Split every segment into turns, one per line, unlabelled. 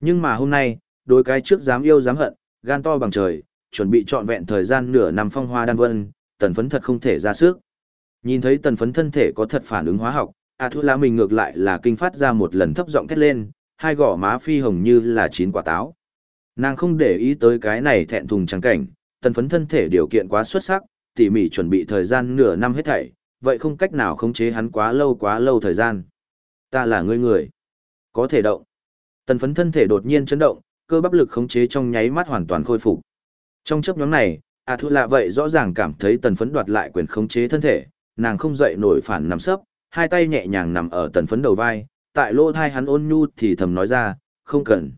Nhưng mà hôm nay, đối cái trước dám yêu dám hận, gan to bằng trời, chuẩn bị trọn vẹn thời gian nửa năm phong hoa đan vân, tần phấn thật không thể ra sức. Nhìn thấy tần phấn thân thể có thật phản ứng hóa học, A Thu La mình ngược lại là kinh phát ra một lần thấp giọng thét lên, hai gò má phi hồng như là chín quả táo. Nàng không để ý tới cái này thẹn thùng trắng cảnh, tần phấn thân thể điều kiện quá xuất sắc, tỉ mỉ chuẩn bị thời gian nửa năm hết thảy, vậy không cách nào khống chế hắn quá lâu quá lâu thời gian. Ta là người người, có thể động. Tần phấn thân thể đột nhiên chấn động, cơ bắp lực khống chế trong nháy mắt hoàn toàn khôi phục. Trong chấp nhóm này, A Thu lạ vậy rõ ràng cảm thấy tần phấn đoạt lại quyền khống chế thân thể, nàng không dậy nổi phản nằm sấp, hai tay nhẹ nhàng nằm ở tần phấn đầu vai, tại lỗ thai hắn ôn nhu thì thầm nói ra, không cần,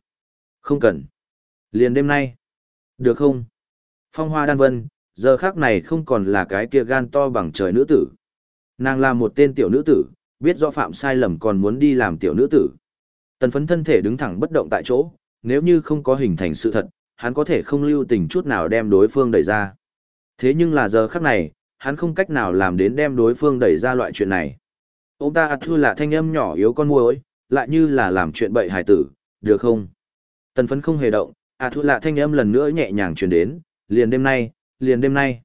không cần. Liền đêm nay, được không? Phong hoa đan vân, giờ khác này không còn là cái kia gan to bằng trời nữ tử. Nàng là một tên tiểu nữ tử, biết rõ phạm sai lầm còn muốn đi làm tiểu nữ tử. Tần phấn thân thể đứng thẳng bất động tại chỗ, nếu như không có hình thành sự thật, hắn có thể không lưu tình chút nào đem đối phương đẩy ra. Thế nhưng là giờ khắc này, hắn không cách nào làm đến đem đối phương đẩy ra loại chuyện này. Ông ta thua là thanh âm nhỏ yếu con muối, lại như là làm chuyện bậy hài tử, được không? Tần phấn không hề động, à thua lạ thanh âm lần nữa nhẹ nhàng truyền đến, liền đêm nay, liền đêm nay.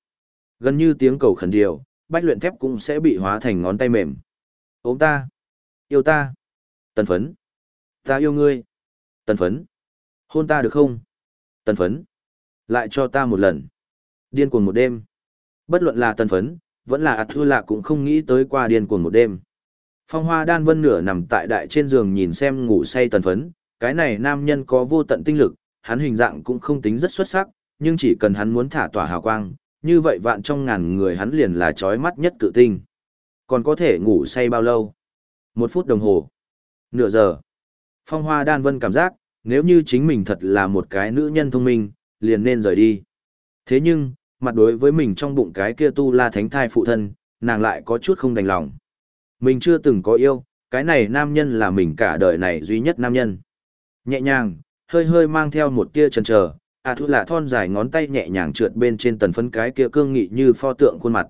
Gần như tiếng cầu khẩn điều, bách luyện thép cũng sẽ bị hóa thành ngón tay mềm. Ông ta, yêu ta, tần phấn, ta yêu ngươi, tần phấn, hôn ta được không? Tần phấn, lại cho ta một lần. Điên cuồng một đêm. Bất luận là tần phấn, vẫn là ạt thua lạ cũng không nghĩ tới qua điên cuồng một đêm. Phong hoa đan vân nửa nằm tại đại trên giường nhìn xem ngủ say tần phấn, cái này nam nhân có vô tận tinh lực, hắn hình dạng cũng không tính rất xuất sắc, nhưng chỉ cần hắn muốn thả tỏa hào quang, như vậy vạn trong ngàn người hắn liền là chói mắt nhất cự tinh. Còn có thể ngủ say bao lâu? Một phút đồng hồ. Nửa giờ. Phong hoa đan vân cảm giác, nếu như chính mình thật là một cái nữ nhân thông minh, liền nên rời đi. Thế nhưng, mặt đối với mình trong bụng cái kia tu la thánh thai phụ thân, nàng lại có chút không đành lòng. Mình chưa từng có yêu, cái này nam nhân là mình cả đời này duy nhất nam nhân. Nhẹ nhàng, hơi hơi mang theo một tia chần chờ, à thu là thon dài ngón tay nhẹ nhàng trượt bên trên tần phấn cái kia cương nghị như pho tượng khuôn mặt.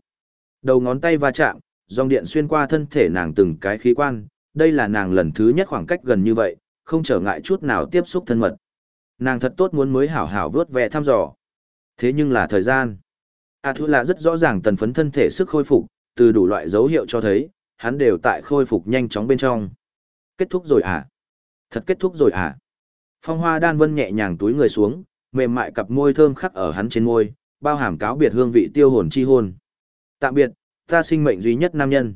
Đầu ngón tay va chạm, dòng điện xuyên qua thân thể nàng từng cái khí quan, đây là nàng lần thứ nhất khoảng cách gần như vậy, không trở ngại chút nào tiếp xúc thân mật. Nàng thật tốt muốn mới hảo hảo vớt vẻ thăm dò. Thế nhưng là thời gian. A Thu là rất rõ ràng tần phấn thân thể sức khôi phục, từ đủ loại dấu hiệu cho thấy, hắn đều tại khôi phục nhanh chóng bên trong. Kết thúc rồi à? Thật kết thúc rồi à? Phong hoa đan vân nhẹ nhàng túi người xuống, mềm mại cặp môi thơm khắc ở hắn trên môi, bao hàm cáo biệt hương vị tiêu hồn chi hồn. Tạm biệt, ta sinh mệnh duy nhất nam nhân.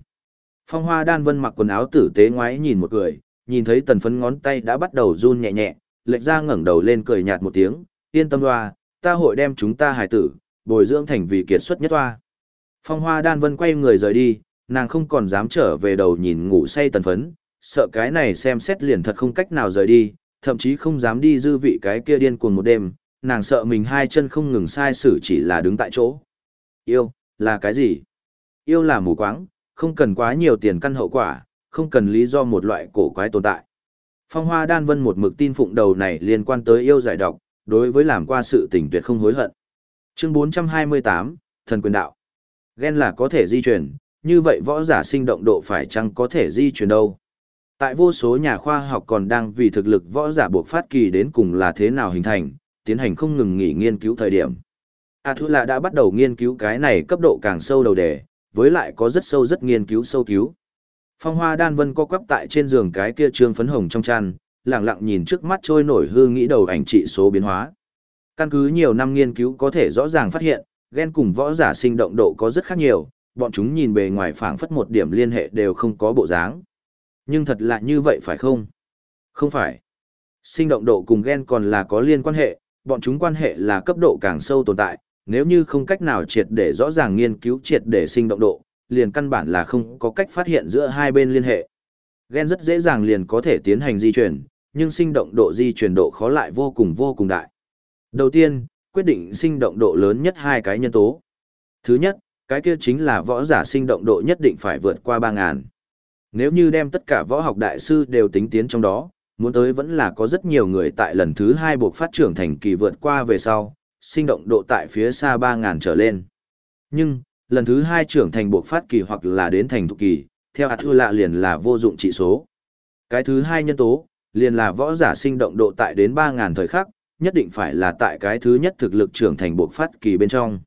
Phong hoa đan vân mặc quần áo tử tế ngoái nhìn một người, nhìn thấy tần phấn ngón tay đã bắt đầu run nhẹ nhẹ, lệch ra ngẩng đầu lên cười nhạt một tiếng, yên tâm hoa, ta hội đem chúng ta hài tử, bồi dưỡng thành vì kiệt xuất nhất hoa. Phong hoa đan vân quay người rời đi, nàng không còn dám trở về đầu nhìn ngủ say tần phấn, sợ cái này xem xét liền thật không cách nào rời đi, thậm chí không dám đi dư vị cái kia điên cuồng một đêm, nàng sợ mình hai chân không ngừng sai sử chỉ là đứng tại chỗ. Yêu, là cái gì? Yêu là mù quáng, không cần quá nhiều tiền căn hậu quả, không cần lý do một loại cổ quái tồn tại. Phong Hoa Đan Vân một mực tin phụng đầu này liên quan tới yêu giải độc, đối với làm qua sự tình tuyệt không hối hận. Chương 428, Thần quyền đạo. Gen là có thể di chuyển, như vậy võ giả sinh động độ phải chăng có thể di chuyển đâu? Tại vô số nhà khoa học còn đang vì thực lực võ giả buộc phát kỳ đến cùng là thế nào hình thành, tiến hành không ngừng nghỉ nghiên cứu thời điểm. A Thu Lạ đã bắt đầu nghiên cứu cái này cấp độ càng sâu đầu đề, với lại có rất sâu rất nghiên cứu sâu cứu. Phong hoa đan vân co quắp tại trên giường cái kia trương phấn hồng trong chăn, lặng lặng nhìn trước mắt trôi nổi hư nghĩ đầu ảnh trị số biến hóa. Căn cứ nhiều năm nghiên cứu có thể rõ ràng phát hiện, ghen cùng võ giả sinh động độ có rất khác nhiều, bọn chúng nhìn bề ngoài phảng phất một điểm liên hệ đều không có bộ dáng. Nhưng thật là như vậy phải không? Không phải. Sinh động độ cùng ghen còn là có liên quan hệ, bọn chúng quan hệ là cấp độ càng sâu tồn tại, nếu như không cách nào triệt để rõ ràng nghiên cứu triệt để sinh động độ, liền căn bản là không có cách phát hiện giữa hai bên liên hệ. Gen rất dễ dàng liền có thể tiến hành di chuyển, nhưng sinh động độ di chuyển độ khó lại vô cùng vô cùng đại. Đầu tiên, quyết định sinh động độ lớn nhất hai cái nhân tố. Thứ nhất, cái kia chính là võ giả sinh động độ nhất định phải vượt qua 3.000. Nếu như đem tất cả võ học đại sư đều tính tiến trong đó, muốn tới vẫn là có rất nhiều người tại lần thứ hai buộc phát trưởng thành kỳ vượt qua về sau, sinh động độ tại phía xa 3.000 trở lên. Nhưng, lần thứ hai trưởng thành buộc phát kỳ hoặc là đến thành thục kỳ, theo hạt thư lạ liền là vô dụng trị số. Cái thứ hai nhân tố, liền là võ giả sinh động độ tại đến 3.000 thời khắc, nhất định phải là tại cái thứ nhất thực lực trưởng thành buộc phát kỳ bên trong.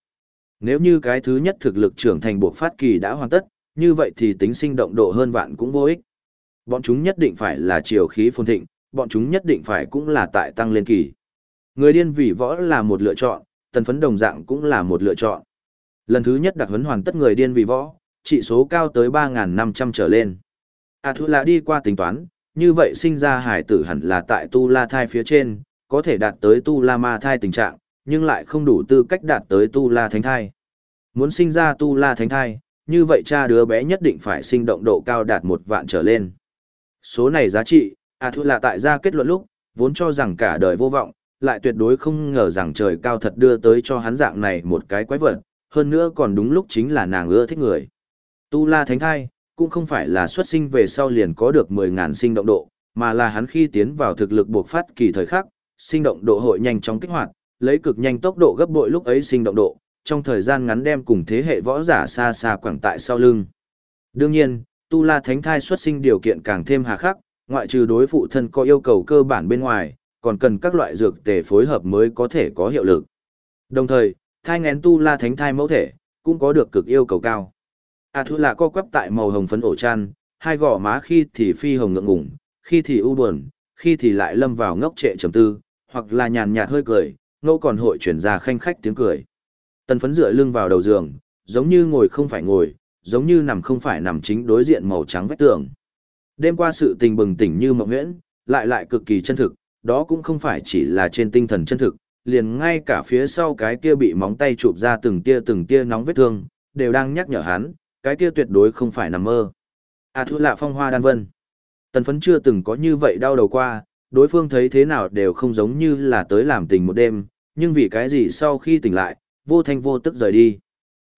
Nếu như cái thứ nhất thực lực trưởng thành buộc phát kỳ đã hoàn tất, như vậy thì tính sinh động độ hơn vạn cũng vô ích. Bọn chúng nhất định phải là chiều khí phồn thịnh, bọn chúng nhất định phải cũng là tại tăng lên kỳ. Người điên vì võ là một lựa chọn, tần phấn đồng dạng cũng là một lựa chọn. Lần thứ nhất đặc huấn hoàn tất người điên vì võ, trị số cao tới 3.500 trở lên. À thu là đi qua tính toán, như vậy sinh ra hải tử hẳn là tại tu la thai phía trên, có thể đạt tới tu la ma thai tình trạng, nhưng lại không đủ tư cách đạt tới tu la thánh thai. Muốn sinh ra tu la thánh thai, như vậy cha đứa bé nhất định phải sinh động độ cao đạt một vạn trở lên. Số này giá trị, à thu là tại ra kết luận lúc, vốn cho rằng cả đời vô vọng, lại tuyệt đối không ngờ rằng trời cao thật đưa tới cho hắn dạng này một cái quái vật, hơn nữa còn đúng lúc chính là nàng ưa thích người. Tu La Thánh Thai, cũng không phải là xuất sinh về sau liền có được 10.000 sinh động độ, mà là hắn khi tiến vào thực lực buộc phát kỳ thời khắc, sinh động độ hội nhanh chóng kích hoạt, lấy cực nhanh tốc độ gấp bội lúc ấy sinh động độ, trong thời gian ngắn đem cùng thế hệ võ giả xa xa quảng tại sau lưng. Đương nhiên, Tu La Thánh Thai xuất sinh điều kiện càng thêm hà khắc, ngoại trừ đối phụ thân có yêu cầu cơ bản bên ngoài, còn cần các loại dược tề phối hợp mới có thể có hiệu lực. Đồng thời, thai ngén Tu La Thánh Thai mẫu thể, cũng có được cực yêu cầu cao. A thu là co quắp tại màu hồng phấn ổ chăn, hai gò má khi thì phi hồng ngượng ngủng, khi thì u buồn, khi thì lại lâm vào ngốc trệ trầm tư, hoặc là nhàn nhạt hơi cười, ngẫu còn hội chuyển ra khanh khách tiếng cười. Tần phấn dựa lưng vào đầu giường, giống như ngồi không phải ngồi, giống như nằm không phải nằm chính đối diện màu trắng vách tường. Đêm qua sự tình bừng tỉnh như mộng nguyễn, lại lại cực kỳ chân thực, đó cũng không phải chỉ là trên tinh thần chân thực, liền ngay cả phía sau cái kia bị móng tay chụp ra từng tia từng tia nóng vết thương, đều đang nhắc nhở hắn, cái kia tuyệt đối không phải nằm mơ. À thu lạ phong hoa đan vân. Tần phấn chưa từng có như vậy đau đầu qua, đối phương thấy thế nào đều không giống như là tới làm tình một đêm, nhưng vì cái gì sau khi tỉnh lại, vô thanh vô tức rời đi.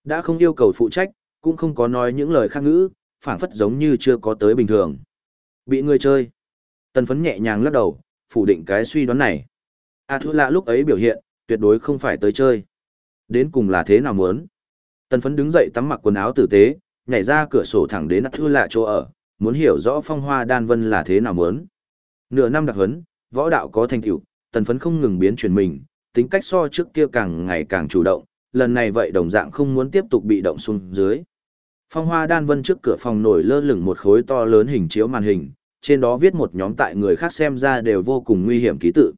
Đã không yêu cầu phụ trách, cũng không có nói những lời khác ngữ, phản phất giống như chưa có tới bình thường. Bị người chơi. Tần phấn nhẹ nhàng lắc đầu, phủ định cái suy đoán này. A thu lạ lúc ấy biểu hiện, tuyệt đối không phải tới chơi. Đến cùng là thế nào muốn. Tần phấn đứng dậy tắm mặc quần áo tử tế, nhảy ra cửa sổ thẳng đến A Thu lạ chỗ ở, muốn hiểu rõ phong hoa đan vân là thế nào muốn. Nửa năm đặc huấn, võ đạo có thành tựu, tần phấn không ngừng biến chuyển mình, tính cách so trước kia càng ngày càng chủ động, lần này vậy đồng dạng không muốn tiếp tục bị động xuống dưới. Phong hoa đan vân trước cửa phòng nổi lơ lửng một khối to lớn hình chiếu màn hình, trên đó viết một nhóm tại người khác xem ra đều vô cùng nguy hiểm ký tự.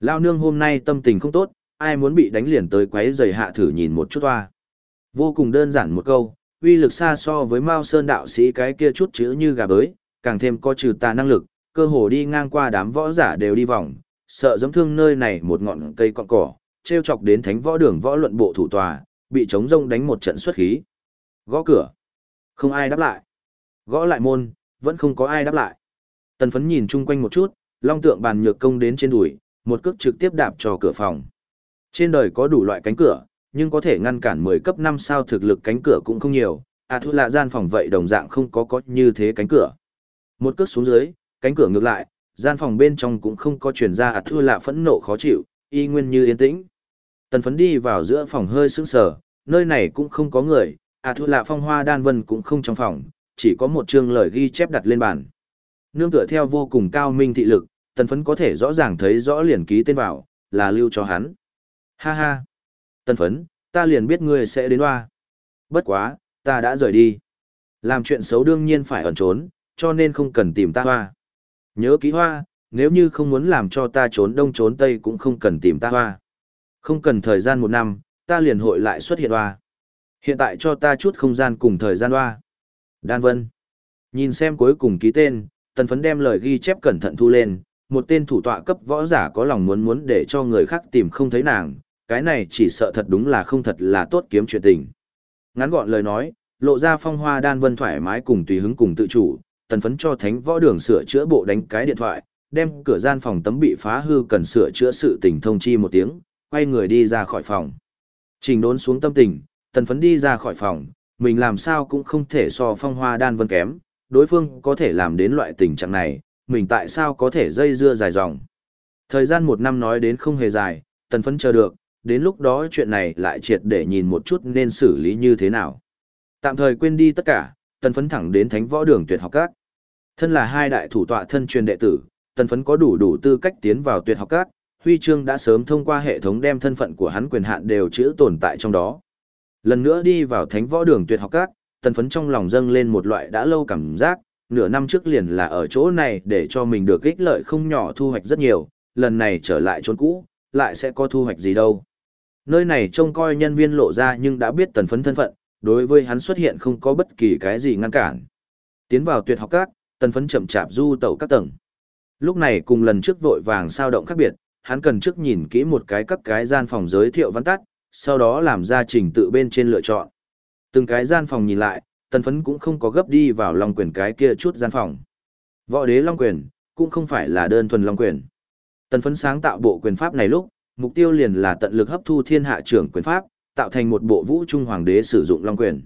Lao nương hôm nay tâm tình không tốt, ai muốn bị đánh liền tới quấy giày hạ thử nhìn một chút toa. Vô cùng đơn giản một câu, uy lực xa so với Mao Sơn đạo sĩ cái kia chút chữ như gà bới, càng thêm có trừ tà năng lực, cơ hồ đi ngang qua đám võ giả đều đi vòng, sợ giống thương nơi này một ngọn cây cọn cỏ, treo chọc đến thánh võ đường võ luận bộ thủ tòa, bị chống rông đánh một trận xuất khí. Gõ cửa. Không ai đáp lại. Gõ lại môn, vẫn không có ai đáp lại. Tần phấn nhìn chung quanh một chút, long tượng bàn nhược công đến trên đùi, một cước trực tiếp đạp cho cửa phòng. Trên đời có đủ loại cánh cửa, nhưng có thể ngăn cản 10 cấp 5 sao thực lực cánh cửa cũng không nhiều, à thu lạ gian phòng vậy đồng dạng không có có như thế cánh cửa. Một cước xuống dưới, cánh cửa ngược lại, gian phòng bên trong cũng không có truyền ra à thu lạ phẫn nộ khó chịu, y nguyên như yên tĩnh. Tần phấn đi vào giữa phòng hơi sững sờ, nơi này cũng không có người, à thu lạ phong hoa đan vân cũng không trong phòng, chỉ có một chương lời ghi chép đặt lên bàn. Nương tựa theo vô cùng cao minh thị lực, tần phấn có thể rõ ràng thấy rõ liền ký tên vào, là lưu cho hắn. Ha ha! Tân phấn, ta liền biết ngươi sẽ đến hoa. Bất quá, ta đã rời đi. Làm chuyện xấu đương nhiên phải ẩn trốn, cho nên không cần tìm ta hoa. Nhớ ký hoa, nếu như không muốn làm cho ta trốn đông trốn tây cũng không cần tìm ta hoa. Không cần thời gian một năm, ta liền hội lại xuất hiện hoa. Hiện tại cho ta chút không gian cùng thời gian hoa. Đan Vân. Nhìn xem cuối cùng ký tên, tần phấn đem lời ghi chép cẩn thận thu lên, một tên thủ tọa cấp võ giả có lòng muốn muốn để cho người khác tìm không thấy nàng, cái này chỉ sợ thật đúng là không thật là tốt kiếm chuyện tình. Ngắn gọn lời nói, lộ ra phong hoa đan vân thoải mái cùng tùy hứng cùng tự chủ, tần phấn cho thánh võ đường sửa chữa bộ đánh cái điện thoại, đem cửa gian phòng tấm bị phá hư cần sửa chữa sự tình thông chi một tiếng, quay người đi ra khỏi phòng. Trình đốn xuống tâm tình, tần phấn đi ra khỏi phòng, mình làm sao cũng không thể so phong hoa đan vân kém, đối phương có thể làm đến loại tình trạng này, mình tại sao có thể dây dưa dài dòng. Thời gian một năm nói đến không hề dài, tần phấn chờ được, đến lúc đó chuyện này lại triệt để nhìn một chút nên xử lý như thế nào. Tạm thời quên đi tất cả, tần phấn thẳng đến thánh võ đường tuyệt học các. Thân là hai đại thủ tọa thân truyền đệ tử, tần phấn có đủ đủ tư cách tiến vào tuyệt học các, huy chương đã sớm thông qua hệ thống đem thân phận của hắn quyền hạn đều chữ tồn tại trong đó. Lần nữa đi vào thánh võ đường tuyệt học các, tần phấn trong lòng dâng lên một loại đã lâu cảm giác, nửa năm trước liền là ở chỗ này để cho mình được ích lợi không nhỏ thu hoạch rất nhiều, lần này trở lại chốn cũ, lại sẽ có thu hoạch gì đâu. Nơi này trông coi nhân viên lộ ra nhưng đã biết tần phấn thân phận, đối với hắn xuất hiện không có bất kỳ cái gì ngăn cản. Tiến vào tuyệt học các, tần phấn chậm chạp du tẩu các tầng. Lúc này cùng lần trước vội vàng sao động khác biệt, hắn cần trước nhìn kỹ một cái các cái gian phòng giới thiệu văn tắt, sau đó làm ra trình tự bên trên lựa chọn. Từng cái gian phòng nhìn lại, tần phấn cũng không có gấp đi vào long quyền cái kia chút gian phòng. Võ đế long quyền, cũng không phải là đơn thuần long quyền. Tần phấn sáng tạo bộ quyền pháp này lúc, mục tiêu liền là tận lực hấp thu thiên hạ trưởng quyền pháp, tạo thành một bộ vũ trung hoàng đế sử dụng long quyền.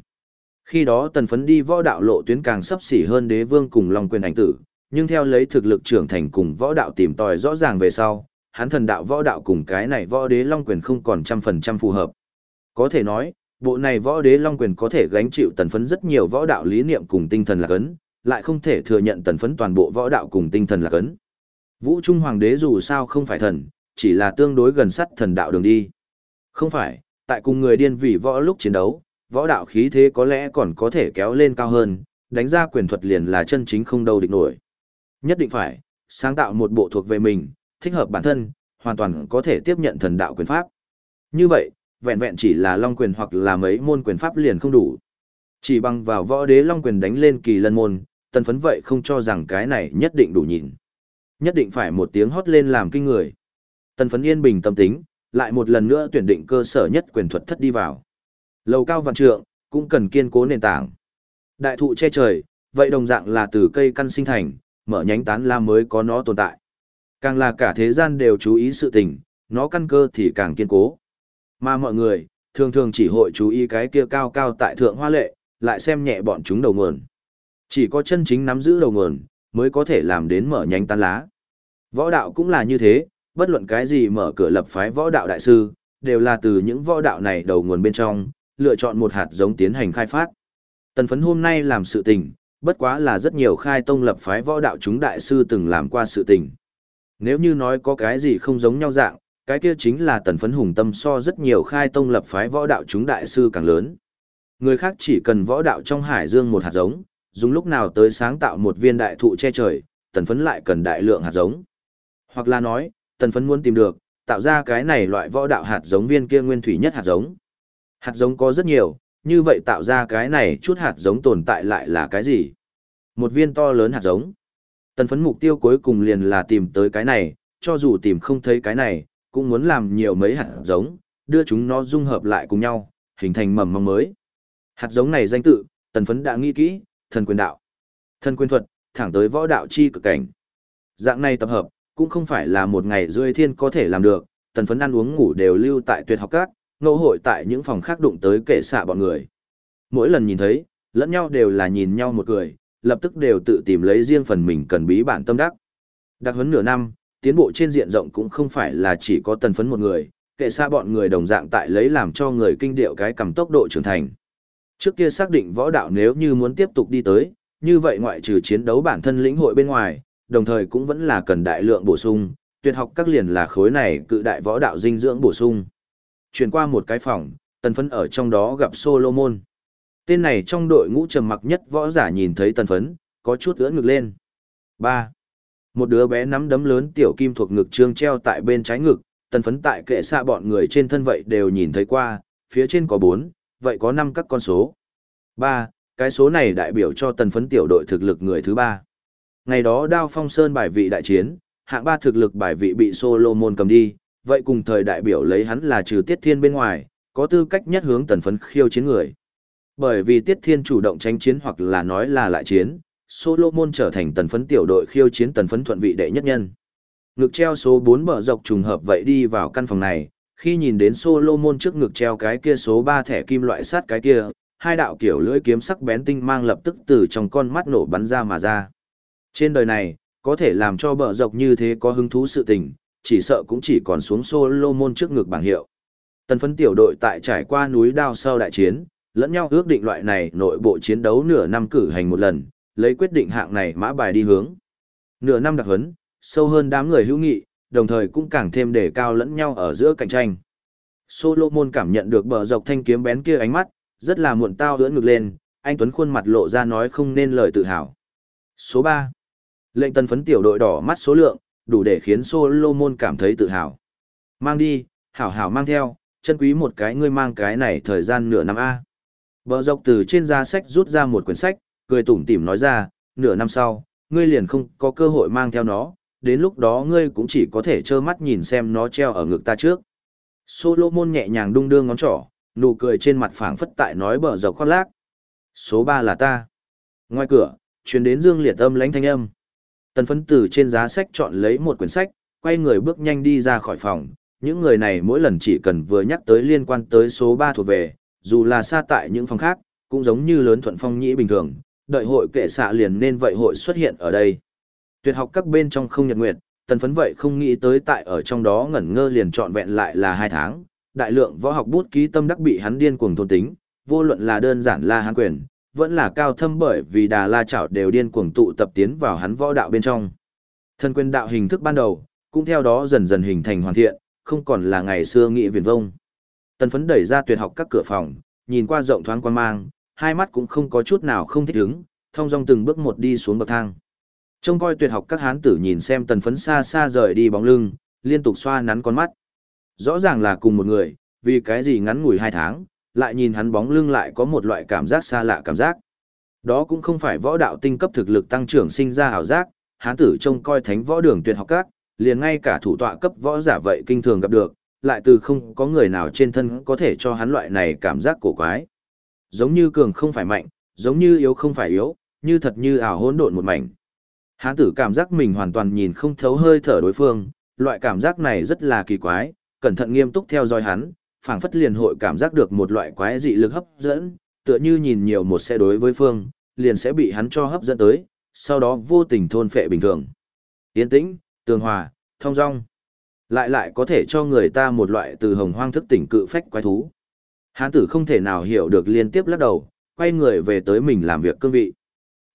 Khi đó tần phấn đi võ đạo lộ tuyến càng sắp xỉ hơn đế vương cùng long quyền ảnh tử, nhưng theo lấy thực lực trưởng thành cùng võ đạo tìm tòi rõ ràng về sau, hắn thần đạo võ đạo cùng cái này võ đế long quyền không còn trăm phần trăm phù hợp. Có thể nói, bộ này võ đế long quyền có thể gánh chịu tần phấn rất nhiều võ đạo lý niệm cùng tinh thần là cấn lại không thể thừa nhận tần phấn toàn bộ võ đạo cùng tinh thần là cấn Vũ Trung Hoàng đế dù sao không phải thần, chỉ là tương đối gần sắt thần đạo đường đi. Không phải, tại cùng người điên vị võ lúc chiến đấu, võ đạo khí thế có lẽ còn có thể kéo lên cao hơn, đánh ra quyền thuật liền là chân chính không đâu địch nổi. Nhất định phải, sáng tạo một bộ thuộc về mình, thích hợp bản thân, hoàn toàn có thể tiếp nhận thần đạo quyền pháp. Như vậy, vẹn vẹn chỉ là long quyền hoặc là mấy môn quyền pháp liền không đủ. Chỉ bằng vào võ đế long quyền đánh lên kỳ lân môn, tần phấn vậy không cho rằng cái này nhất định đủ nhìn. Nhất định phải một tiếng hót lên làm kinh người. Tần phấn yên bình tâm tính, lại một lần nữa tuyển định cơ sở nhất quyền thuật thất đi vào. Lầu cao vạn trượng, cũng cần kiên cố nền tảng. Đại thụ che trời, vậy đồng dạng là từ cây căn sinh thành, mở nhánh tán la mới có nó tồn tại. Càng là cả thế gian đều chú ý sự tình, nó căn cơ thì càng kiên cố. Mà mọi người, thường thường chỉ hội chú ý cái kia cao cao tại thượng hoa lệ, lại xem nhẹ bọn chúng đầu nguồn. Chỉ có chân chính nắm giữ đầu nguồn, mới có thể làm đến mở nhánh tán lá. Võ đạo cũng là như thế, bất luận cái gì mở cửa lập phái võ đạo đại sư, đều là từ những võ đạo này đầu nguồn bên trong, lựa chọn một hạt giống tiến hành khai phát. Tần phấn hôm nay làm sự tình, bất quá là rất nhiều khai tông lập phái võ đạo chúng đại sư từng làm qua sự tình. Nếu như nói có cái gì không giống nhau dạng, cái kia chính là tần phấn hùng tâm so rất nhiều khai tông lập phái võ đạo chúng đại sư càng lớn. Người khác chỉ cần võ đạo trong hải dương một hạt giống, dùng lúc nào tới sáng tạo một viên đại thụ che trời, tần phấn lại cần đại lượng hạt giống. Hoặc là nói, tần phấn muốn tìm được, tạo ra cái này loại võ đạo hạt giống viên kia nguyên thủy nhất hạt giống. Hạt giống có rất nhiều, như vậy tạo ra cái này chút hạt giống tồn tại lại là cái gì? Một viên to lớn hạt giống. Tần phấn mục tiêu cuối cùng liền là tìm tới cái này, cho dù tìm không thấy cái này, cũng muốn làm nhiều mấy hạt giống, đưa chúng nó dung hợp lại cùng nhau, hình thành mầm mong mới. Hạt giống này danh tự, tần phấn đã nghĩ kỹ, thần quyền đạo. Thần quyền thuật, thẳng tới võ đạo chi cực cảnh. Dạng này tập hợp, cũng không phải là một ngày rưỡi thiên có thể làm được, tần phấn ăn uống ngủ đều lưu tại tuyệt học các, ngẫu hội tại những phòng khác đụng tới kệ xạ bọn người. Mỗi lần nhìn thấy, lẫn nhau đều là nhìn nhau một cười, lập tức đều tự tìm lấy riêng phần mình cần bí bản tâm đắc. Đặc huấn nửa năm, tiến bộ trên diện rộng cũng không phải là chỉ có tần phấn một người, kệ xa bọn người đồng dạng tại lấy làm cho người kinh điệu cái cầm tốc độ trưởng thành. Trước kia xác định võ đạo nếu như muốn tiếp tục đi tới, như vậy ngoại trừ chiến đấu bản thân lĩnh hội bên ngoài, đồng thời cũng vẫn là cần đại lượng bổ sung, tuyệt học các liền là khối này cự đại võ đạo dinh dưỡng bổ sung. Chuyển qua một cái phòng, tần phấn ở trong đó gặp Solomon. Tên này trong đội ngũ trầm mặc nhất võ giả nhìn thấy tần phấn, có chút ưỡn ngực lên. 3. Một đứa bé nắm đấm lớn tiểu kim thuộc ngực trương treo tại bên trái ngực, tần phấn tại kệ xa bọn người trên thân vậy đều nhìn thấy qua, phía trên có 4, vậy có 5 các con số. 3. Cái số này đại biểu cho tần phấn tiểu đội thực lực người thứ 3. Ngày đó đao phong sơn bài vị đại chiến, hạng 3 thực lực bài vị bị Solomon cầm đi, vậy cùng thời đại biểu lấy hắn là trừ tiết thiên bên ngoài, có tư cách nhất hướng tần phấn khiêu chiến người. Bởi vì tiết thiên chủ động tranh chiến hoặc là nói là lại chiến, Solomon trở thành tần phấn tiểu đội khiêu chiến tần phấn thuận vị đệ nhất nhân. Ngực treo số 4 bờ dọc trùng hợp vậy đi vào căn phòng này, khi nhìn đến Solomon trước ngực treo cái kia số 3 thẻ kim loại sắt cái kia, hai đạo kiểu lưỡi kiếm sắc bén tinh mang lập tức từ trong con mắt nổ bắn ra mà ra. Trên đời này, có thể làm cho bờ dọc như thế có hứng thú sự tình, chỉ sợ cũng chỉ còn xuống Solomon trước ngực bảng hiệu. Tần phấn tiểu đội tại trải qua núi đao sau đại chiến, lẫn nhau ước định loại này nội bộ chiến đấu nửa năm cử hành một lần, lấy quyết định hạng này mã bài đi hướng. Nửa năm đặc huấn, sâu hơn đám người hữu nghị, đồng thời cũng càng thêm đề cao lẫn nhau ở giữa cạnh tranh. Solomon cảm nhận được bờ dọc thanh kiếm bén kia ánh mắt, rất là muộn tao ưỡn ngực lên, anh Tuấn khuôn mặt lộ ra nói không nên lời tự hào. Số 3. Lệnh tân phấn tiểu đội đỏ mắt số lượng, đủ để khiến Solomon cảm thấy tự hào. Mang đi, hảo hảo mang theo, chân quý một cái ngươi mang cái này thời gian nửa năm A. Bờ dọc từ trên giá sách rút ra một quyển sách, cười tủm tỉm nói ra, nửa năm sau, ngươi liền không có cơ hội mang theo nó, đến lúc đó ngươi cũng chỉ có thể trơ mắt nhìn xem nó treo ở ngực ta trước. Solomon nhẹ nhàng đung đưa ngón trỏ, nụ cười trên mặt phảng phất tại nói bờ dầu khoác lác. Số 3 là ta. Ngoài cửa, truyền đến Dương Liệt âm lãnh thanh âm. Tần phấn từ trên giá sách chọn lấy một quyển sách, quay người bước nhanh đi ra khỏi phòng. Những người này mỗi lần chỉ cần vừa nhắc tới liên quan tới số 3 thuộc về, dù là xa tại những phòng khác, cũng giống như lớn thuận phong nhĩ bình thường, đợi hội kệ xạ liền nên vậy hội xuất hiện ở đây. Tuyệt học các bên trong không nhật nguyệt, tần phấn vậy không nghĩ tới tại ở trong đó ngẩn ngơ liền trọn vẹn lại là hai tháng, đại lượng võ học bút ký tâm đắc bị hắn điên cuồng thôn tính, vô luận là đơn giản la hán quyền, vẫn là cao thâm bởi vì đà la chảo đều điên cuồng tụ tập tiến vào hắn võ đạo bên trong. Thân quyền đạo hình thức ban đầu, cũng theo đó dần dần hình thành hoàn thiện, không còn là ngày xưa nghị viền vông. Tần phấn đẩy ra tuyệt học các cửa phòng, nhìn qua rộng thoáng quan mang, hai mắt cũng không có chút nào không thích ứng, thông dong từng bước một đi xuống bậc thang. Trông coi tuyệt học các hán tử nhìn xem tần phấn xa xa rời đi bóng lưng, liên tục xoa nắn con mắt. Rõ ràng là cùng một người, vì cái gì ngắn ngủi hai tháng, lại nhìn hắn bóng lưng lại có một loại cảm giác xa lạ cảm giác. Đó cũng không phải võ đạo tinh cấp thực lực tăng trưởng sinh ra hào giác, hán tử trông coi thánh võ đường tuyệt học các, liền ngay cả thủ tọa cấp võ giả vậy kinh thường gặp được, lại từ không có người nào trên thân có thể cho hắn loại này cảm giác cổ quái. Giống như cường không phải mạnh, giống như yếu không phải yếu, như thật như ảo hỗn độn một mảnh. Hán tử cảm giác mình hoàn toàn nhìn không thấu hơi thở đối phương, loại cảm giác này rất là kỳ quái, cẩn thận nghiêm túc theo dõi hắn, phảng phất liền hội cảm giác được một loại quái dị lực hấp dẫn, tựa như nhìn nhiều một xe đối với phương, liền sẽ bị hắn cho hấp dẫn tới, sau đó vô tình thôn phệ bình thường. Yên tĩnh, tường hòa, thông dong. Lại lại có thể cho người ta một loại từ hồng hoang thức tỉnh cự phách quái thú. Hán tử không thể nào hiểu được liên tiếp lắc đầu, quay người về tới mình làm việc cương vị.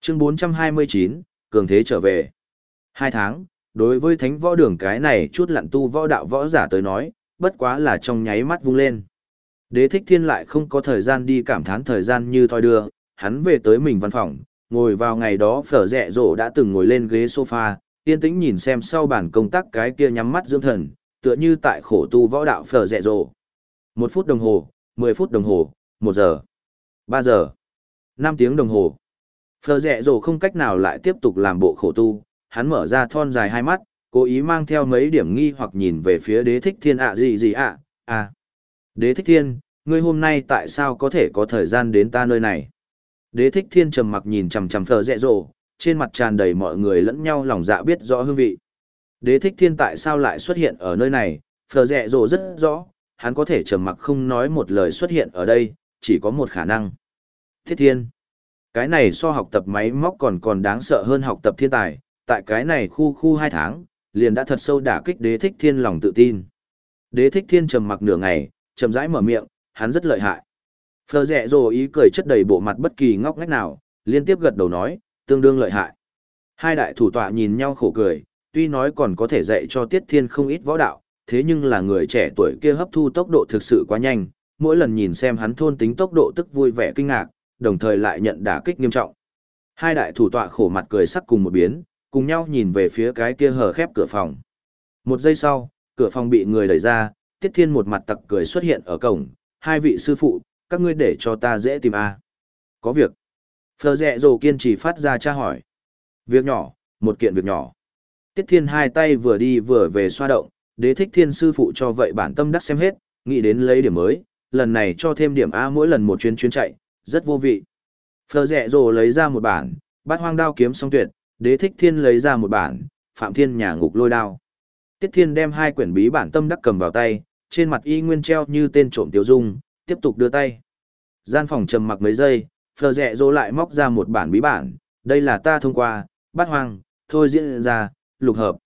Chương 429, cường thế trở về. Hai tháng, đối với thánh võ đường cái này chút lặn tu võ đạo võ giả tới nói, bất quá là trong nháy mắt vung lên. Đế thích thiên lại không có thời gian đi cảm thán thời gian như thoi đưa, hắn về tới mình văn phòng, ngồi vào ngày đó phở rẹ rổ đã từng ngồi lên ghế sofa, yên tĩnh nhìn xem sau bản công tác cái kia nhắm mắt dưỡng thần, tựa như tại khổ tu võ đạo phở rẹ rổ. Một phút đồng hồ, mười phút đồng hồ, một giờ, ba giờ, năm tiếng đồng hồ. Phở rẹ rồ không cách nào lại tiếp tục làm bộ khổ tu, hắn mở ra thon dài hai mắt, cố ý mang theo mấy điểm nghi hoặc nhìn về phía đế thích thiên ạ gì gì ạ, à. Đế thích thiên, ngươi hôm nay tại sao có thể có thời gian đến ta nơi này? Đế thích thiên trầm mặc nhìn chằm chằm phở rẹ rồ, trên mặt tràn đầy mọi người lẫn nhau lòng dạ biết rõ hương vị. Đế thích thiên tại sao lại xuất hiện ở nơi này, phở rẹ rồ rất rõ, hắn có thể trầm mặc không nói một lời xuất hiện ở đây, chỉ có một khả năng. Thiết thiên. Cái này so học tập máy móc còn còn đáng sợ hơn học tập thiên tài, tại cái này khu khu hai tháng, liền đã thật sâu đả kích đế thích thiên lòng tự tin. Đế thích thiên trầm mặc nửa ngày, chậm rãi mở miệng, hắn rất lợi hại. Phờ rẹ rồ ý cười chất đầy bộ mặt bất kỳ ngóc ngách nào, liên tiếp gật đầu nói, tương đương lợi hại. Hai đại thủ tọa nhìn nhau khổ cười, tuy nói còn có thể dạy cho tiết thiên không ít võ đạo, thế nhưng là người trẻ tuổi kia hấp thu tốc độ thực sự quá nhanh, mỗi lần nhìn xem hắn thôn tính tốc độ tức vui vẻ kinh ngạc, đồng thời lại nhận đả kích nghiêm trọng. Hai đại thủ tọa khổ mặt cười sắc cùng một biến, cùng nhau nhìn về phía cái kia hở khép cửa phòng. Một giây sau, cửa phòng bị người đẩy ra, Tiết Thiên một mặt tặc cười xuất hiện ở cổng, hai vị sư phụ, các ngươi để cho ta dễ tìm a. Có việc. Phờ rẹ rồ kiên trì phát ra tra hỏi. Việc nhỏ, một kiện việc nhỏ. Tiết Thiên hai tay vừa đi vừa về xoa động, đế thích thiên sư phụ cho vậy bản tâm đắc xem hết, nghĩ đến lấy điểm mới, lần này cho thêm điểm A mỗi lần một chuyến chuyến chạy, rất vô vị. Phờ rẻ rồ lấy ra một bản, bát hoang đao kiếm song tuyệt, đế thích thiên lấy ra một bản, phạm thiên nhà ngục lôi đao. Tiết thiên đem hai quyển bí bản tâm đắc cầm vào tay, trên mặt y nguyên treo như tên trộm tiêu dung, tiếp tục đưa tay. Gian phòng trầm mặc mấy giây, phờ rẻ rồ lại móc ra một bản bí bản, đây là ta thông qua, Bát hoang, thôi diễn ra, lục hợp.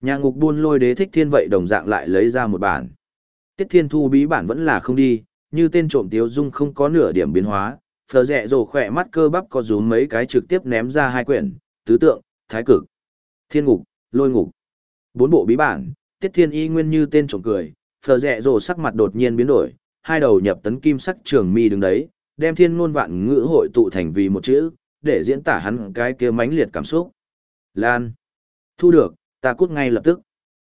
Nhà ngục buôn lôi đế thích thiên vậy đồng dạng lại lấy ra một bản. Tiết thiên thu bí bản vẫn là không đi, như tên trộm Tiếu dung không có nửa điểm biến hóa, phờ rẹ rồ khỏe mắt cơ bắp có rúm mấy cái trực tiếp ném ra hai quyển, tứ tượng, thái cực, thiên ngục, lôi ngục. Bốn bộ bí bản, Tiết Thiên Y nguyên như tên trộm cười, phờ rẹ rồ sắc mặt đột nhiên biến đổi, hai đầu nhập tấn kim sắc trường mi đứng đấy, đem thiên ngôn vạn ngữ hội tụ thành vì một chữ, để diễn tả hắn cái kia mãnh liệt cảm xúc. Lan. Thu được, ta cút ngay lập tức.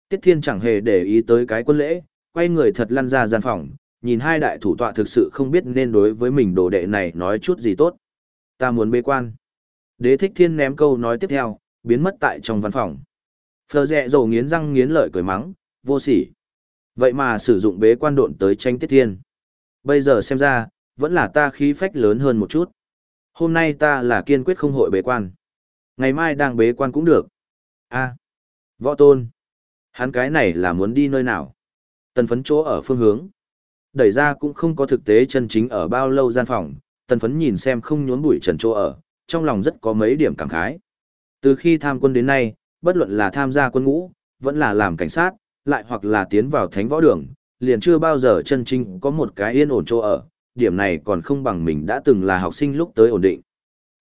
Tiết Thiên chẳng hề để ý tới cái quân lễ, quay người thật lăn ra gian phòng, nhìn hai đại thủ tọa thực sự không biết nên đối với mình đồ đệ này nói chút gì tốt. Ta muốn bế quan. Đế thích thiên ném câu nói tiếp theo, biến mất tại trong văn phòng. Phờ rẹ dầu nghiến răng nghiến lợi cười mắng, vô sỉ. Vậy mà sử dụng bế quan độn tới tranh tiết thiên. Bây giờ xem ra, vẫn là ta khí phách lớn hơn một chút. Hôm nay ta là kiên quyết không hội bế quan. Ngày mai đang bế quan cũng được. a võ tôn. Hắn cái này là muốn đi nơi nào? Tần phấn chỗ ở phương hướng. Đẩy ra cũng không có thực tế chân chính ở bao lâu gian phòng, tần phấn nhìn xem không nhốn bụi trần chỗ ở, trong lòng rất có mấy điểm cảm khái. Từ khi tham quân đến nay, bất luận là tham gia quân ngũ, vẫn là làm cảnh sát, lại hoặc là tiến vào thánh võ đường, liền chưa bao giờ chân chính có một cái yên ổn chỗ ở, điểm này còn không bằng mình đã từng là học sinh lúc tới ổn định.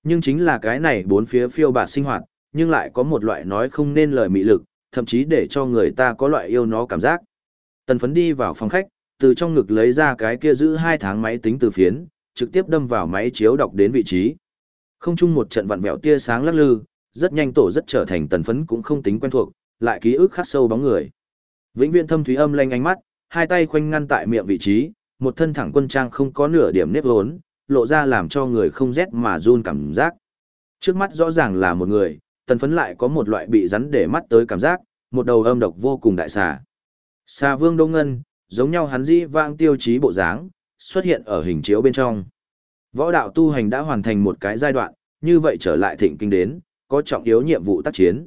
Nhưng chính là cái này bốn phía phiêu bạt sinh hoạt, nhưng lại có một loại nói không nên lời mị lực, thậm chí để cho người ta có loại yêu nó cảm giác. Tần phấn đi vào phòng khách, từ trong ngực lấy ra cái kia giữ hai tháng máy tính từ phiến, trực tiếp đâm vào máy chiếu đọc đến vị trí. Không chung một trận vặn vẹo tia sáng lắc lư, rất nhanh tổ rất trở thành tần phấn cũng không tính quen thuộc, lại ký ức khắc sâu bóng người. Vĩnh viễn thâm thúy âm lanh ánh mắt, hai tay khoanh ngăn tại miệng vị trí, một thân thẳng quân trang không có nửa điểm nếp hốn, lộ ra làm cho người không rét mà run cảm giác. Trước mắt rõ ràng là một người, tần phấn lại có một loại bị rắn để mắt tới cảm giác, một đầu âm độc vô cùng đại xà. Xà vương đông ngân, giống nhau hắn dĩ vang tiêu chí bộ dáng, xuất hiện ở hình chiếu bên trong. Võ đạo tu hành đã hoàn thành một cái giai đoạn, như vậy trở lại thịnh kinh đến, có trọng yếu nhiệm vụ tác chiến.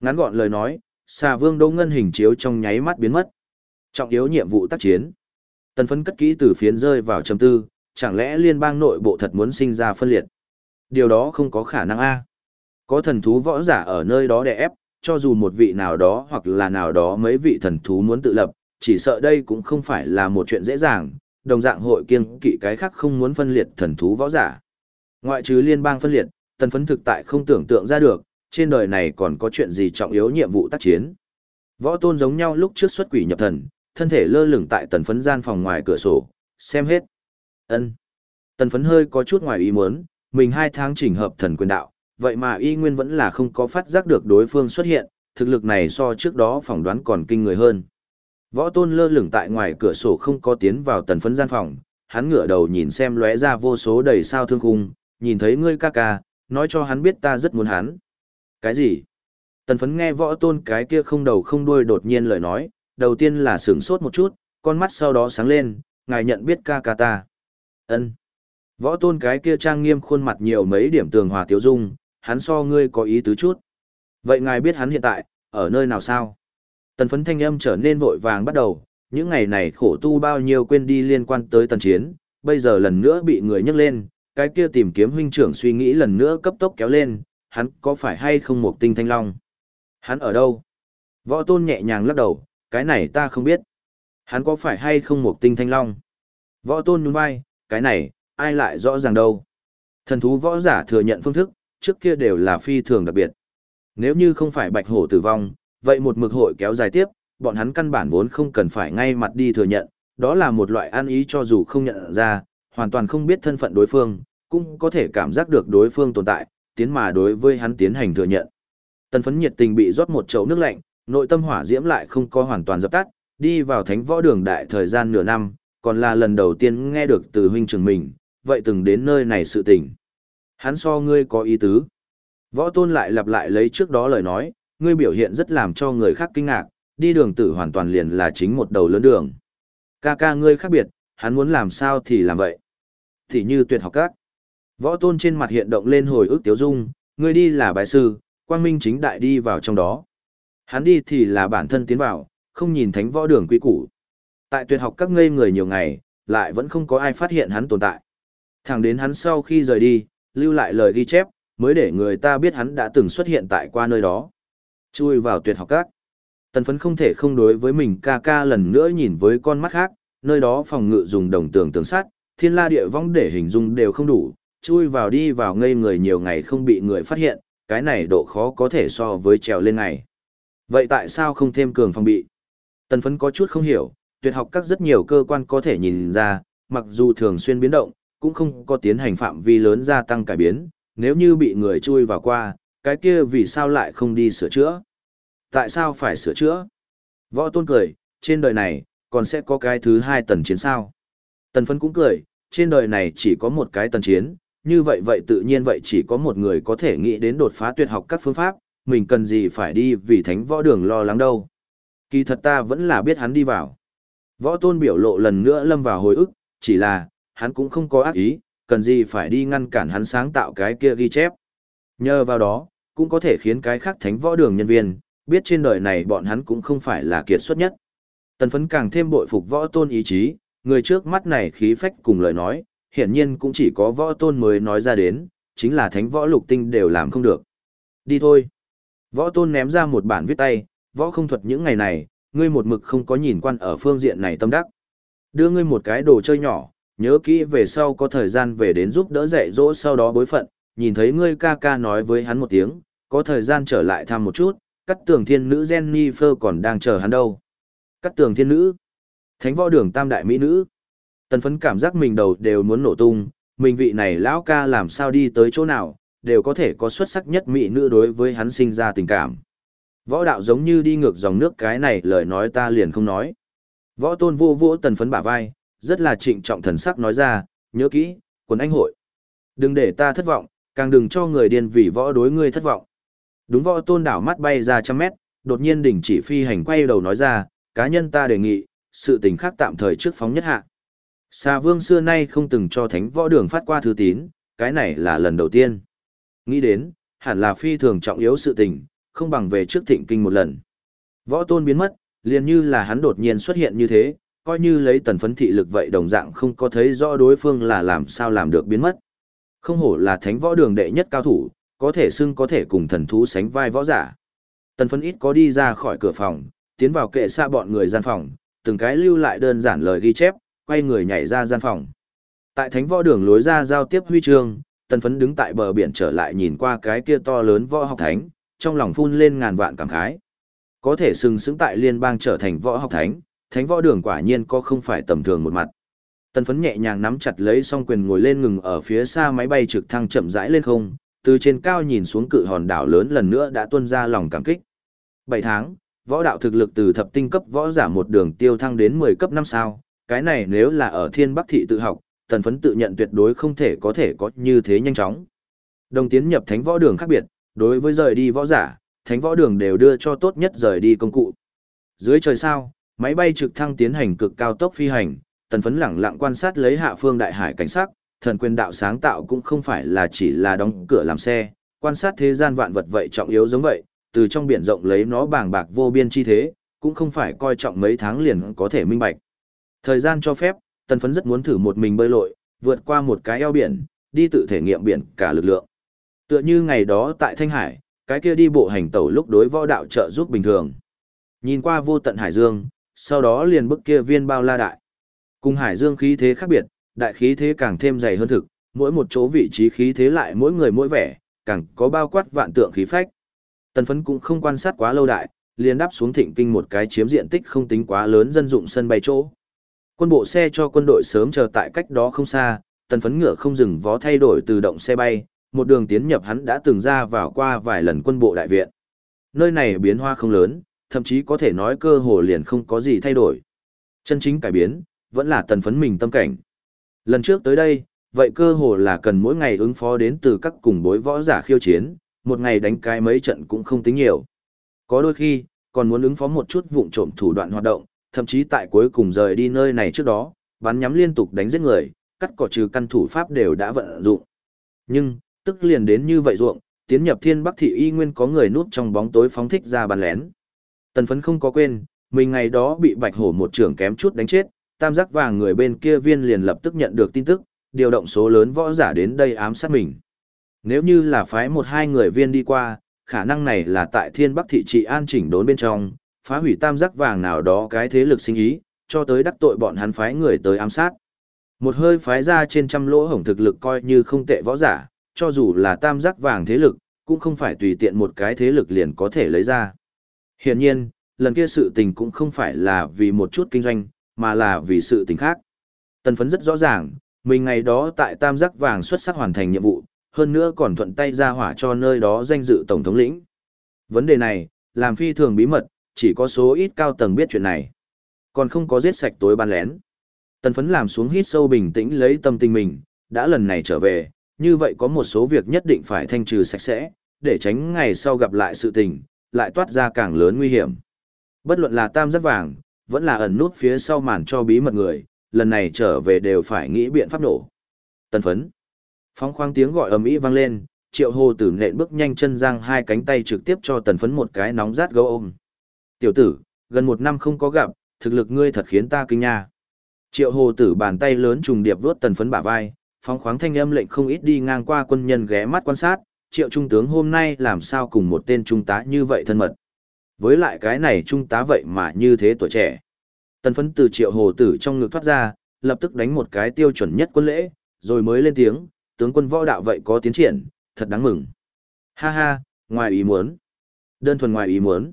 Ngắn gọn lời nói, xà vương đông ngân hình chiếu trong nháy mắt biến mất. Trọng yếu nhiệm vụ tác chiến. Tần phấn cất kỹ từ phiến rơi vào trầm tư, chẳng lẽ liên bang nội bộ thật muốn sinh ra phân liệt? Điều đó không có khả năng a. Có thần thú võ giả ở nơi đó đè ép, cho dù một vị nào đó hoặc là nào đó mấy vị thần thú muốn tự lập, chỉ sợ đây cũng không phải là một chuyện dễ dàng, đồng dạng hội kiêng kỵ cái khác không muốn phân liệt thần thú võ giả. Ngoại trừ liên bang phân liệt, tần phấn thực tại không tưởng tượng ra được, trên đời này còn có chuyện gì trọng yếu nhiệm vụ tác chiến. Võ tôn giống nhau lúc trước xuất quỷ nhập thần, thân thể lơ lửng tại tần phấn gian phòng ngoài cửa sổ, xem hết. ân Tần phấn hơi có chút ngoài ý muốn, mình hai tháng chỉnh hợp thần quyền đạo, vậy mà y nguyên vẫn là không có phát giác được đối phương xuất hiện, thực lực này so trước đó phỏng đoán còn kinh người hơn. Võ tôn lơ lửng tại ngoài cửa sổ không có tiến vào tần phấn gian phòng, hắn ngửa đầu nhìn xem lóe ra vô số đầy sao thương khung, nhìn thấy ngươi ca ca, nói cho hắn biết ta rất muốn hắn. Cái gì? Tần phấn nghe võ tôn cái kia không đầu không đuôi đột nhiên lời nói, đầu tiên là sửng sốt một chút, con mắt sau đó sáng lên, ngài nhận biết ca ca ta. ân Võ tôn cái kia trang nghiêm khuôn mặt nhiều mấy điểm tường hòa tiếu dung, hắn so ngươi có ý tứ chút. Vậy ngài biết hắn hiện tại, ở nơi nào sao? Tần phấn thanh âm trở nên vội vàng bắt đầu, những ngày này khổ tu bao nhiêu quên đi liên quan tới tần chiến, bây giờ lần nữa bị người nhắc lên, cái kia tìm kiếm huynh trưởng suy nghĩ lần nữa cấp tốc kéo lên, hắn có phải hay không một tinh thanh long? Hắn ở đâu? Võ tôn nhẹ nhàng lắc đầu, cái này ta không biết. Hắn có phải hay không một tinh thanh long? Võ tôn nhún vai, cái này, ai lại rõ ràng đâu? Thần thú võ giả thừa nhận phương thức, trước kia đều là phi thường đặc biệt. Nếu như không phải bạch hổ tử vong, vậy một mực hội kéo dài tiếp, bọn hắn căn bản vốn không cần phải ngay mặt đi thừa nhận, đó là một loại an ý cho dù không nhận ra, hoàn toàn không biết thân phận đối phương, cũng có thể cảm giác được đối phương tồn tại, tiến mà đối với hắn tiến hành thừa nhận. Tần phấn nhiệt tình bị rót một chậu nước lạnh, nội tâm hỏa diễm lại không có hoàn toàn dập tắt, đi vào thánh võ đường đại thời gian nửa năm, còn là lần đầu tiên nghe được từ huynh trưởng mình, vậy từng đến nơi này sự tình. Hắn so ngươi có ý tứ. Võ tôn lại lặp lại lấy trước đó lời nói, ngươi biểu hiện rất làm cho người khác kinh ngạc, đi đường tử hoàn toàn liền là chính một đầu lớn đường. Ca ca ngươi khác biệt, hắn muốn làm sao thì làm vậy. Thì như tuyệt học các. Võ tôn trên mặt hiện động lên hồi ức tiếu dung, ngươi đi là bài sư, quang minh chính đại đi vào trong đó. Hắn đi thì là bản thân tiến vào, không nhìn thánh võ đường quy củ. Tại tuyệt học các ngây người nhiều ngày, lại vẫn không có ai phát hiện hắn tồn tại. Thẳng đến hắn sau khi rời đi, lưu lại lời ghi chép, mới để người ta biết hắn đã từng xuất hiện tại qua nơi đó. Chui vào tuyệt học các. Tần phấn không thể không đối với mình ca ca lần nữa nhìn với con mắt khác, nơi đó phòng ngự dùng đồng tường tường sắt, thiên la địa vong để hình dung đều không đủ, chui vào đi vào ngây người nhiều ngày không bị người phát hiện, cái này độ khó có thể so với trèo lên ngày. Vậy tại sao không thêm cường phòng bị? Tần phấn có chút không hiểu, tuyệt học các rất nhiều cơ quan có thể nhìn ra, mặc dù thường xuyên biến động, cũng không có tiến hành phạm vi lớn gia tăng cải biến, nếu như bị người chui vào qua, cái kia vì sao lại không đi sửa chữa? Tại sao phải sửa chữa? Võ tôn cười, trên đời này, còn sẽ có cái thứ hai tần chiến sao? Tần phấn cũng cười, trên đời này chỉ có một cái tần chiến, như vậy vậy tự nhiên vậy chỉ có một người có thể nghĩ đến đột phá tuyệt học các phương pháp, mình cần gì phải đi vì thánh võ đường lo lắng đâu. Kỳ thật ta vẫn là biết hắn đi vào. Võ tôn biểu lộ lần nữa lâm vào hồi ức, chỉ là, hắn cũng không có ác ý, cần gì phải đi ngăn cản hắn sáng tạo cái kia ghi chép. Nhờ vào đó, cũng có thể khiến cái khác thánh võ đường nhân viên, biết trên đời này bọn hắn cũng không phải là kiệt xuất nhất. Tần phấn càng thêm bội phục võ tôn ý chí, người trước mắt này khí phách cùng lời nói, hiển nhiên cũng chỉ có võ tôn mới nói ra đến, chính là thánh võ lục tinh đều làm không được. Đi thôi. Võ tôn ném ra một bản viết tay, võ không thuật những ngày này, ngươi một mực không có nhìn quan ở phương diện này tâm đắc. Đưa ngươi một cái đồ chơi nhỏ, nhớ kỹ về sau có thời gian về đến giúp đỡ dạy dỗ sau đó bối phận, nhìn thấy ngươi ca ca nói với hắn một tiếng, có thời gian trở lại thăm một chút, cắt tường thiên nữ Jennifer còn đang chờ hắn đâu. Cắt tường thiên nữ, thánh võ đường tam đại mỹ nữ. Tần phấn cảm giác mình đầu đều muốn nổ tung, mình vị này lão ca làm sao đi tới chỗ nào, đều có thể có xuất sắc nhất mỹ nữ đối với hắn sinh ra tình cảm. Võ đạo giống như đi ngược dòng nước cái này lời nói ta liền không nói. Võ tôn vô vô tần phấn bả vai, rất là trịnh trọng thần sắc nói ra, nhớ kỹ, quần anh hội. Đừng để ta thất vọng, càng đừng cho người điên vì võ đối ngươi thất vọng. Đúng võ tôn đảo mắt bay ra trăm mét, đột nhiên đỉnh chỉ phi hành quay đầu nói ra, cá nhân ta đề nghị, sự tình khác tạm thời trước phóng nhất hạ. Xà vương xưa nay không từng cho thánh võ đường phát qua thư tín, cái này là lần đầu tiên. Nghĩ đến, hẳn là phi thường trọng yếu sự tình, không bằng về trước thịnh kinh một lần. Võ tôn biến mất, liền như là hắn đột nhiên xuất hiện như thế, coi như lấy tần phấn thị lực vậy đồng dạng không có thấy rõ đối phương là làm sao làm được biến mất. Không hổ là thánh võ đường đệ nhất cao thủ, có thể xưng có thể cùng thần thú sánh vai võ giả. Tần phấn ít có đi ra khỏi cửa phòng, tiến vào kệ xa bọn người gian phòng, từng cái lưu lại đơn giản lời ghi chép, quay người nhảy ra gian phòng. Tại thánh võ đường lối ra giao tiếp huy chương, tần phấn đứng tại bờ biển trở lại nhìn qua cái kia to lớn võ học thánh, trong lòng phun lên ngàn vạn cảm khái. Có thể sừng sững tại liên bang trở thành võ học thánh, thánh võ đường quả nhiên có không phải tầm thường một mặt. Tần phấn nhẹ nhàng nắm chặt lấy song quyền ngồi lên ngừng ở phía xa máy bay trực thăng chậm rãi lên không, từ trên cao nhìn xuống cự hòn đảo lớn lần nữa đã tuôn ra lòng cảm kích. 7 tháng, võ đạo thực lực từ thập tinh cấp võ giả một đường tiêu thăng đến 10 cấp 5 sao, cái này nếu là ở thiên bắc thị tự học, tần phấn tự nhận tuyệt đối không thể có thể có như thế nhanh chóng. Đồng tiến nhập thánh võ đường khác biệt, đối với rời đi võ giả, thánh võ đường đều đưa cho tốt nhất rời đi công cụ. Dưới trời sao, máy bay trực thăng tiến hành cực cao tốc phi hành, tần phấn lẳng lặng quan sát lấy hạ phương đại hải cảnh sắc, thần quyền đạo sáng tạo cũng không phải là chỉ là đóng cửa làm xe, quan sát thế gian vạn vật vậy trọng yếu giống vậy, từ trong biển rộng lấy nó bàng bạc vô biên chi thế, cũng không phải coi trọng mấy tháng liền có thể minh bạch. Thời gian cho phép, tần phấn rất muốn thử một mình bơi lội, vượt qua một cái eo biển, đi tự thể nghiệm biển cả lực lượng. Tựa như ngày đó tại Thanh Hải, cái kia đi bộ hành tẩu lúc đối võ đạo trợ giúp bình thường. Nhìn qua vô tận hải dương, sau đó liền bức kia viên bao la đại. Cùng hải dương khí thế khác biệt, đại khí thế càng thêm dày hơn thực, mỗi một chỗ vị trí khí thế lại mỗi người mỗi vẻ, càng có bao quát vạn tượng khí phách. Tần phấn cũng không quan sát quá lâu đại, liền đáp xuống thịnh kinh một cái chiếm diện tích không tính quá lớn dân dụng sân bay chỗ. Quân bộ xe cho quân đội sớm chờ tại cách đó không xa, tần phấn ngựa không dừng vó thay đổi từ động xe bay, một đường tiến nhập hắn đã từng ra vào qua vài lần quân bộ đại viện. Nơi này biến hoa không lớn, thậm chí có thể nói cơ hồ liền không có gì thay đổi. Chân chính cải biến, vẫn là tần phấn mình tâm cảnh. Lần trước tới đây, vậy cơ hồ là cần mỗi ngày ứng phó đến từ các cùng bối võ giả khiêu chiến, một ngày đánh cái mấy trận cũng không tính nhiều. Có đôi khi, còn muốn ứng phó một chút vụng trộm thủ đoạn hoạt động, thậm chí tại cuối cùng rời đi nơi này trước đó, bắn nhắm liên tục đánh giết người, cắt cỏ trừ căn thủ pháp đều đã vận dụng. Nhưng, tức liền đến như vậy ruộng, tiến nhập thiên bắc thị y nguyên có người núp trong bóng tối phóng thích ra bắn lén. Tần phấn không có quên, mình ngày đó bị bạch hổ một trưởng kém chút đánh chết, tam giác vàng người bên kia viên liền lập tức nhận được tin tức, điều động số lớn võ giả đến đây ám sát mình. Nếu như là phái một hai người viên đi qua, khả năng này là tại thiên bắc thị trị an chỉnh đốn bên trong, phá hủy tam giác vàng nào đó cái thế lực sinh ý, cho tới đắc tội bọn hắn phái người tới ám sát. Một hơi phái ra trên trăm lỗ hổng thực lực coi như không tệ võ giả, cho dù là tam giác vàng thế lực, cũng không phải tùy tiện một cái thế lực liền có thể lấy ra. Hiển nhiên, lần kia sự tình cũng không phải là vì một chút kinh doanh, mà là vì sự tình khác. Tần phấn rất rõ ràng, mình ngày đó tại Tam Giác Vàng xuất sắc hoàn thành nhiệm vụ, hơn nữa còn thuận tay ra hỏa cho nơi đó danh dự Tổng thống lĩnh. Vấn đề này, làm phi thường bí mật, chỉ có số ít cao tầng biết chuyện này. Còn không có giết sạch tối ban lén. Tần phấn làm xuống hít sâu bình tĩnh lấy tâm tình mình, đã lần này trở về, như vậy có một số việc nhất định phải thanh trừ sạch sẽ, để tránh ngày sau gặp lại sự tình, lại toát ra càng lớn nguy hiểm. Bất luận là tam giác vàng, vẫn là ẩn nút phía sau màn cho bí mật người, lần này trở về đều phải nghĩ biện pháp nổ. Tần phấn. Phóng khoang tiếng gọi ầm ĩ vang lên, triệu hồ tử nện bước nhanh chân giang hai cánh tay trực tiếp cho tần phấn một cái nóng rát gấu ôm. Tiểu tử, gần một năm không có gặp, thực lực ngươi thật khiến ta kinh nha. Triệu hồ tử bàn tay lớn trùng điệp vuốt tần phấn bả vai, phóng khoáng thanh âm lệnh không ít đi ngang qua quân nhân ghé mắt quan sát, triệu trung tướng hôm nay làm sao cùng một tên trung tá như vậy thân mật. Với lại cái này trung tá vậy mà như thế tuổi trẻ. Tần phấn từ triệu hồ tử trong ngực thoát ra, lập tức đánh một cái tiêu chuẩn nhất quân lễ, rồi mới lên tiếng, tướng quân võ đạo vậy có tiến triển, thật đáng mừng. Ha ha, ngoài ý muốn. Đơn thuần ngoài ý muốn.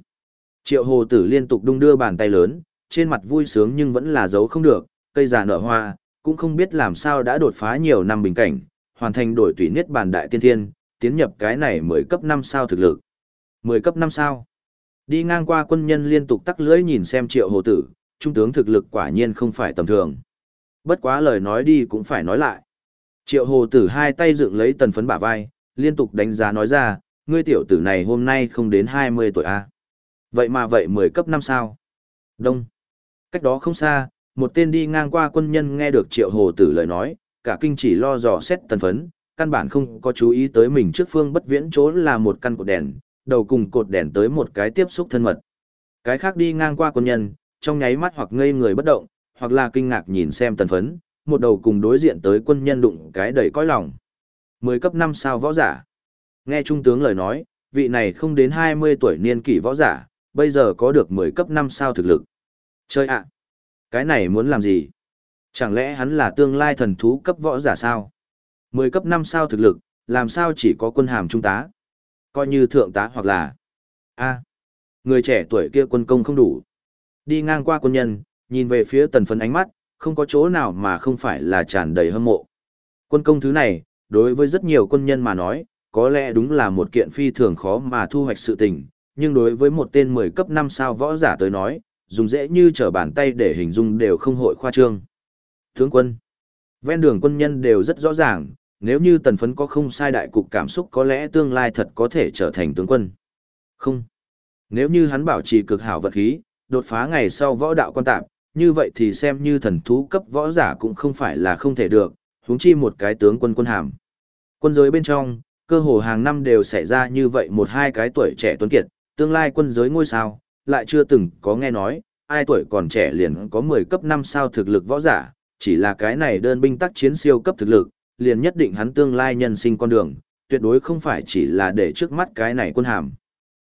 Triệu hồ tử liên tục đung đưa bàn tay lớn, trên mặt vui sướng nhưng vẫn là giấu không được, cây già nở hoa, cũng không biết làm sao đã đột phá nhiều năm bình cảnh, hoàn thành đổi tùy niết bàn đại tiên thiên, tiến nhập cái này 10 cấp 5 sao thực lực. 10 cấp 5 sao. Đi ngang qua quân nhân liên tục tắc lưỡi nhìn xem triệu hồ tử, trung tướng thực lực quả nhiên không phải tầm thường. Bất quá lời nói đi cũng phải nói lại. Triệu hồ tử hai tay dựng lấy tần phấn bả vai, liên tục đánh giá nói ra, ngươi tiểu tử này hôm nay không đến 20 tuổi A. Vậy mà vậy 10 cấp 5 sao. Đông. Cách đó không xa, một tên đi ngang qua quân nhân nghe được triệu hồ tử lời nói, cả kinh chỉ lo dò xét tần phấn, căn bản không có chú ý tới mình trước phương bất viễn chỗ là một căn cột đèn, đầu cùng cột đèn tới một cái tiếp xúc thân mật. Cái khác đi ngang qua quân nhân, trong nháy mắt hoặc ngây người bất động, hoặc là kinh ngạc nhìn xem tần phấn, một đầu cùng đối diện tới quân nhân đụng cái đầy cõi lòng. Mười cấp 5 sao võ giả. Nghe trung tướng lời nói, vị này không đến 20 tuổi niên kỷ võ giả, bây giờ có được 10 cấp 5 sao thực lực. Chơi ạ! Cái này muốn làm gì? Chẳng lẽ hắn là tương lai thần thú cấp võ giả sao? 10 cấp 5 sao thực lực, làm sao chỉ có quân hàm trung tá? Coi như thượng tá hoặc là... a người trẻ tuổi kia quân công không đủ. Đi ngang qua quân nhân, nhìn về phía tần phấn ánh mắt, không có chỗ nào mà không phải là tràn đầy hâm mộ. Quân công thứ này, đối với rất nhiều quân nhân mà nói, có lẽ đúng là một kiện phi thường khó mà thu hoạch sự tình, nhưng đối với một tên 10 cấp 5 sao võ giả tới nói, dùng dễ như trở bàn tay để hình dung đều không hội khoa trương. Tướng quân, ven đường quân nhân đều rất rõ ràng, nếu như tần phấn có không sai đại cục cảm xúc có lẽ tương lai thật có thể trở thành tướng quân. Không. Nếu như hắn bảo trì cực hảo vật khí, đột phá ngày sau võ đạo quan tạp, như vậy thì xem như thần thú cấp võ giả cũng không phải là không thể được, huống chi một cái tướng quân quân hàm. Quân giới bên trong, cơ hồ hàng năm đều xảy ra như vậy một hai cái tuổi trẻ tuấn kiệt, tương lai quân giới ngôi sao, lại chưa từng có nghe nói, ai tuổi còn trẻ liền có 10 cấp 5 sao thực lực võ giả, chỉ là cái này đơn binh tác chiến siêu cấp thực lực, liền nhất định hắn tương lai nhân sinh con đường, tuyệt đối không phải chỉ là để trước mắt cái này quân hàm.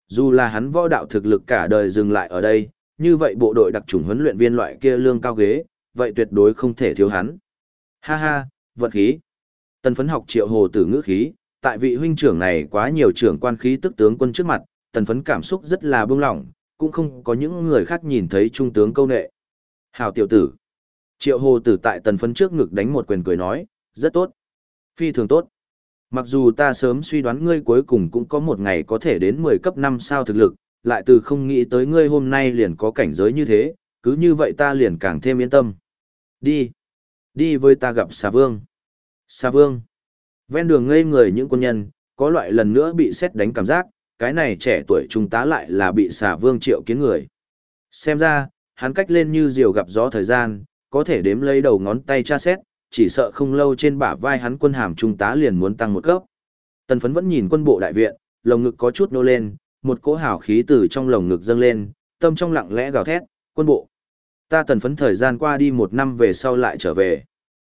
Dù là hắn võ đạo thực lực cả đời dừng lại ở đây, như vậy bộ đội đặc trùng huấn luyện viên loại kia lương cao ghế, vậy tuyệt đối không thể thiếu hắn. Ha ha, vật khí. Tần phấn học triệu hồ tử ngữ khí, tại vị huynh trưởng này quá nhiều trưởng quan khí tức tướng quân trước mặt, tần phấn cảm xúc rất là bông lỏng, cũng không có những người khác nhìn thấy trung tướng câu nệ. Hào tiểu tử. Triệu hồ tử tại tần phấn trước ngực đánh một quyền cười nói, rất tốt. Phi thường tốt. Mặc dù ta sớm suy đoán ngươi cuối cùng cũng có một ngày có thể đến 10 cấp 5 sao thực lực, lại từ không nghĩ tới ngươi hôm nay liền có cảnh giới như thế, cứ như vậy ta liền càng thêm yên tâm. Đi. Đi với ta gặp xà vương. Xà vương. Ven đường ngây người những quân nhân, có loại lần nữa bị xét đánh cảm giác, cái này trẻ tuổi trung tá lại là bị xà vương triệu kiến người. Xem ra, hắn cách lên như diều gặp gió thời gian, có thể đếm lấy đầu ngón tay tra xét, chỉ sợ không lâu trên bả vai hắn quân hàm trung tá liền muốn tăng một cấp. Tần phấn vẫn nhìn quân bộ đại viện, lồng ngực có chút nô lên, một cỗ hào khí từ trong lồng ngực dâng lên, tâm trong lặng lẽ gào thét, quân bộ. Ta tần phấn thời gian qua đi một năm về sau lại trở về.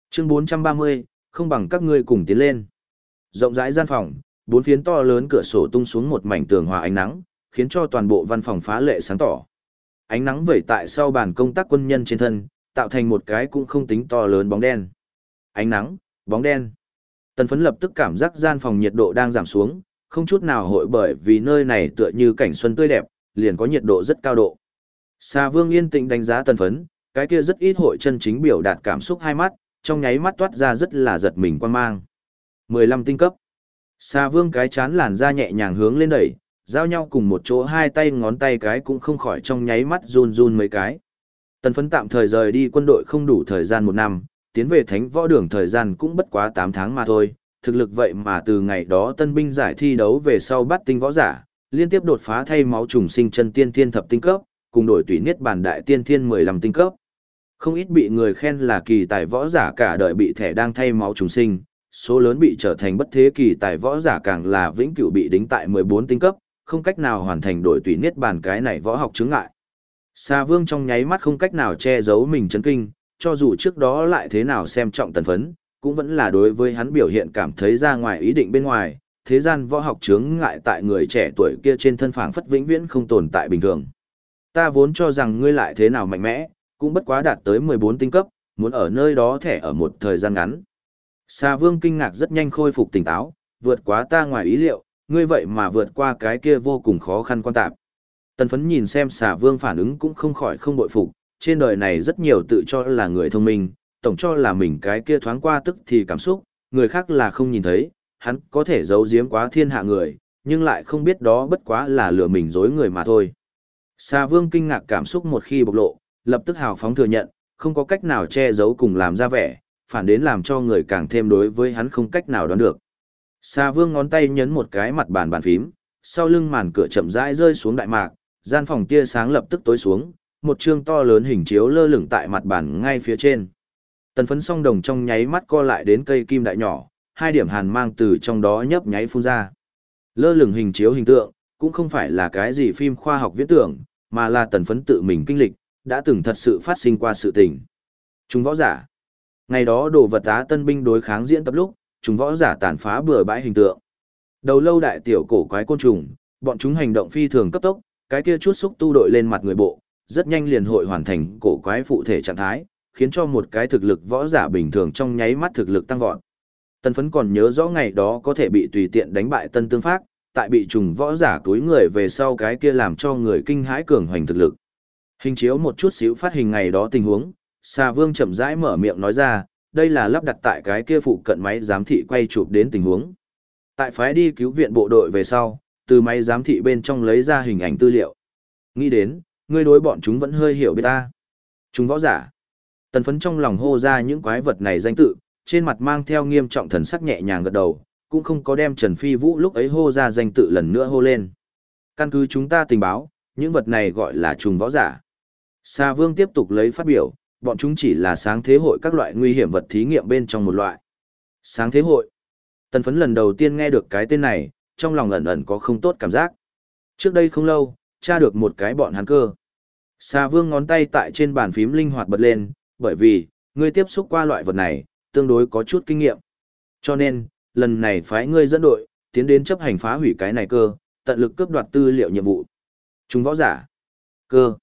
Chương 430, không bằng các ngươi cùng tiến lên. Rộng rãi gian phòng, bốn phiến to lớn cửa sổ tung xuống một mảnh tường hòa ánh nắng, khiến cho toàn bộ văn phòng phá lệ sáng tỏ. Ánh nắng vẩy tại sau bàn công tác quân nhân trên thân, tạo thành một cái cũng không tính to lớn bóng đen. Ánh nắng, bóng đen. Tần phấn lập tức cảm giác gian phòng nhiệt độ đang giảm xuống, không chút nào hội bởi vì nơi này tựa như cảnh xuân tươi đẹp, liền có nhiệt độ rất cao độ. Sa Vương yên tĩnh đánh giá tần phấn, cái kia rất ít hội chân chính biểu đạt cảm xúc hai mắt, trong nháy mắt toát ra rất là giật mình quan mang. 15 tinh cấp. Sa Vương cái chán làn da nhẹ nhàng hướng lên đẩy, giao nhau cùng một chỗ hai tay ngón tay cái cũng không khỏi trong nháy mắt run run mấy cái. Tần phấn tạm thời rời đi quân đội không đủ thời gian một năm, tiến về thánh võ đường thời gian cũng bất quá 8 tháng mà thôi, thực lực vậy mà từ ngày đó tân binh giải thi đấu về sau bắt tinh võ giả, liên tiếp đột phá thay máu trùng sinh chân tiên thiên thập tinh cấp, cùng đổi tùy niết bản đại tiên thiên 15 tinh cấp. Không ít bị người khen là kỳ tài võ giả cả đời bị thẻ đang thay máu trùng sinh, số lớn bị trở thành bất thế kỳ tài võ giả càng là vĩnh cửu bị đính tại 14 tinh cấp, không cách nào hoàn thành đổi tùy niết bàn cái này võ học chứng ngại. Sa Vương trong nháy mắt không cách nào che giấu mình chấn kinh, cho dù trước đó lại thế nào xem trọng tần phấn, cũng vẫn là đối với hắn biểu hiện cảm thấy ra ngoài ý định bên ngoài, thế gian võ học chướng ngại tại người trẻ tuổi kia trên thân phảng phất vĩnh viễn không tồn tại bình thường. Ta vốn cho rằng ngươi lại thế nào mạnh mẽ, cũng bất quá đạt tới 14 tinh cấp, muốn ở nơi đó thẻ ở một thời gian ngắn. Sa Vương kinh ngạc rất nhanh khôi phục tỉnh táo, vượt quá ta ngoài ý liệu, ngươi vậy mà vượt qua cái kia vô cùng khó khăn quan tạp. Tần phấn nhìn xem Sa Vương phản ứng cũng không khỏi không bội phục, trên đời này rất nhiều tự cho là người thông minh, tổng cho là mình cái kia thoáng qua tức thì cảm xúc, người khác là không nhìn thấy, hắn có thể giấu giếm quá thiên hạ người, nhưng lại không biết đó bất quá là lừa mình dối người mà thôi. Sa Vương kinh ngạc cảm xúc một khi bộc lộ, lập tức hào phóng thừa nhận, không có cách nào che giấu cùng làm ra vẻ, phản đến làm cho người càng thêm đối với hắn không cách nào đoán được. Sa Vương ngón tay nhấn một cái mặt bàn bàn phím, sau lưng màn cửa chậm rãi rơi xuống đại mạc, gian phòng tia sáng lập tức tối xuống, một chương to lớn hình chiếu lơ lửng tại mặt bàn ngay phía trên. Tần phấn song đồng trong nháy mắt co lại đến cây kim đại nhỏ, hai điểm hàn mang từ trong đó nhấp nháy phun ra. Lơ lửng hình chiếu hình tượng, cũng không phải là cái gì phim khoa học viễn tưởng, mà là tần phấn tự mình kinh lịch, đã từng thật sự phát sinh qua sự tình. Chúng võ giả. Ngày đó đồ vật tá tân binh đối kháng diễn tập lúc, chúng võ giả tàn phá bừa bãi hình tượng. Đầu lâu đại tiểu cổ quái côn trùng, bọn chúng hành động phi thường cấp tốc, cái kia chút xúc tu đội lên mặt người bộ, rất nhanh liền hội hoàn thành cổ quái phụ thể trạng thái, khiến cho một cái thực lực võ giả bình thường trong nháy mắt thực lực tăng vọt. Tân phấn còn nhớ rõ ngày đó có thể bị tùy tiện đánh bại tân tương phát, tại bị trùng võ giả túi người về sau cái kia làm cho người kinh hãi cường hoành thực lực. Hình chiếu một chút xíu phát hình ngày đó tình huống, Xà Vương chậm rãi mở miệng nói ra, đây là lắp đặt tại cái kia phụ cận máy giám thị quay chụp đến tình huống. Tại phái đi cứu viện bộ đội về sau, từ máy giám thị bên trong lấy ra hình ảnh tư liệu. Nghĩ đến, ngươi đối bọn chúng vẫn hơi hiểu biết ta. Chúng võ giả. Tần phấn trong lòng hô ra những quái vật này danh tự, trên mặt mang theo nghiêm trọng thần sắc nhẹ nhàng gật đầu, cũng không có đem Trần Phi Vũ lúc ấy hô ra danh tự lần nữa hô lên. Căn cứ chúng ta tình báo, những vật này gọi là trùng võ giả. Sa Vương tiếp tục lấy phát biểu, bọn chúng chỉ là sáng thế hội các loại nguy hiểm vật thí nghiệm bên trong một loại. Sáng thế hội. Tần phấn lần đầu tiên nghe được cái tên này, trong lòng ẩn ẩn có không tốt cảm giác. Trước đây không lâu, tra được một cái bọn hắn cơ. Sa Vương ngón tay tại trên bàn phím linh hoạt bật lên, bởi vì, ngươi tiếp xúc qua loại vật này, tương đối có chút kinh nghiệm. Cho nên, lần này phái ngươi dẫn đội, tiến đến chấp hành phá hủy cái này cơ, tận lực cướp đoạt tư liệu nhiệm vụ. Chúng võ giả. Cơ.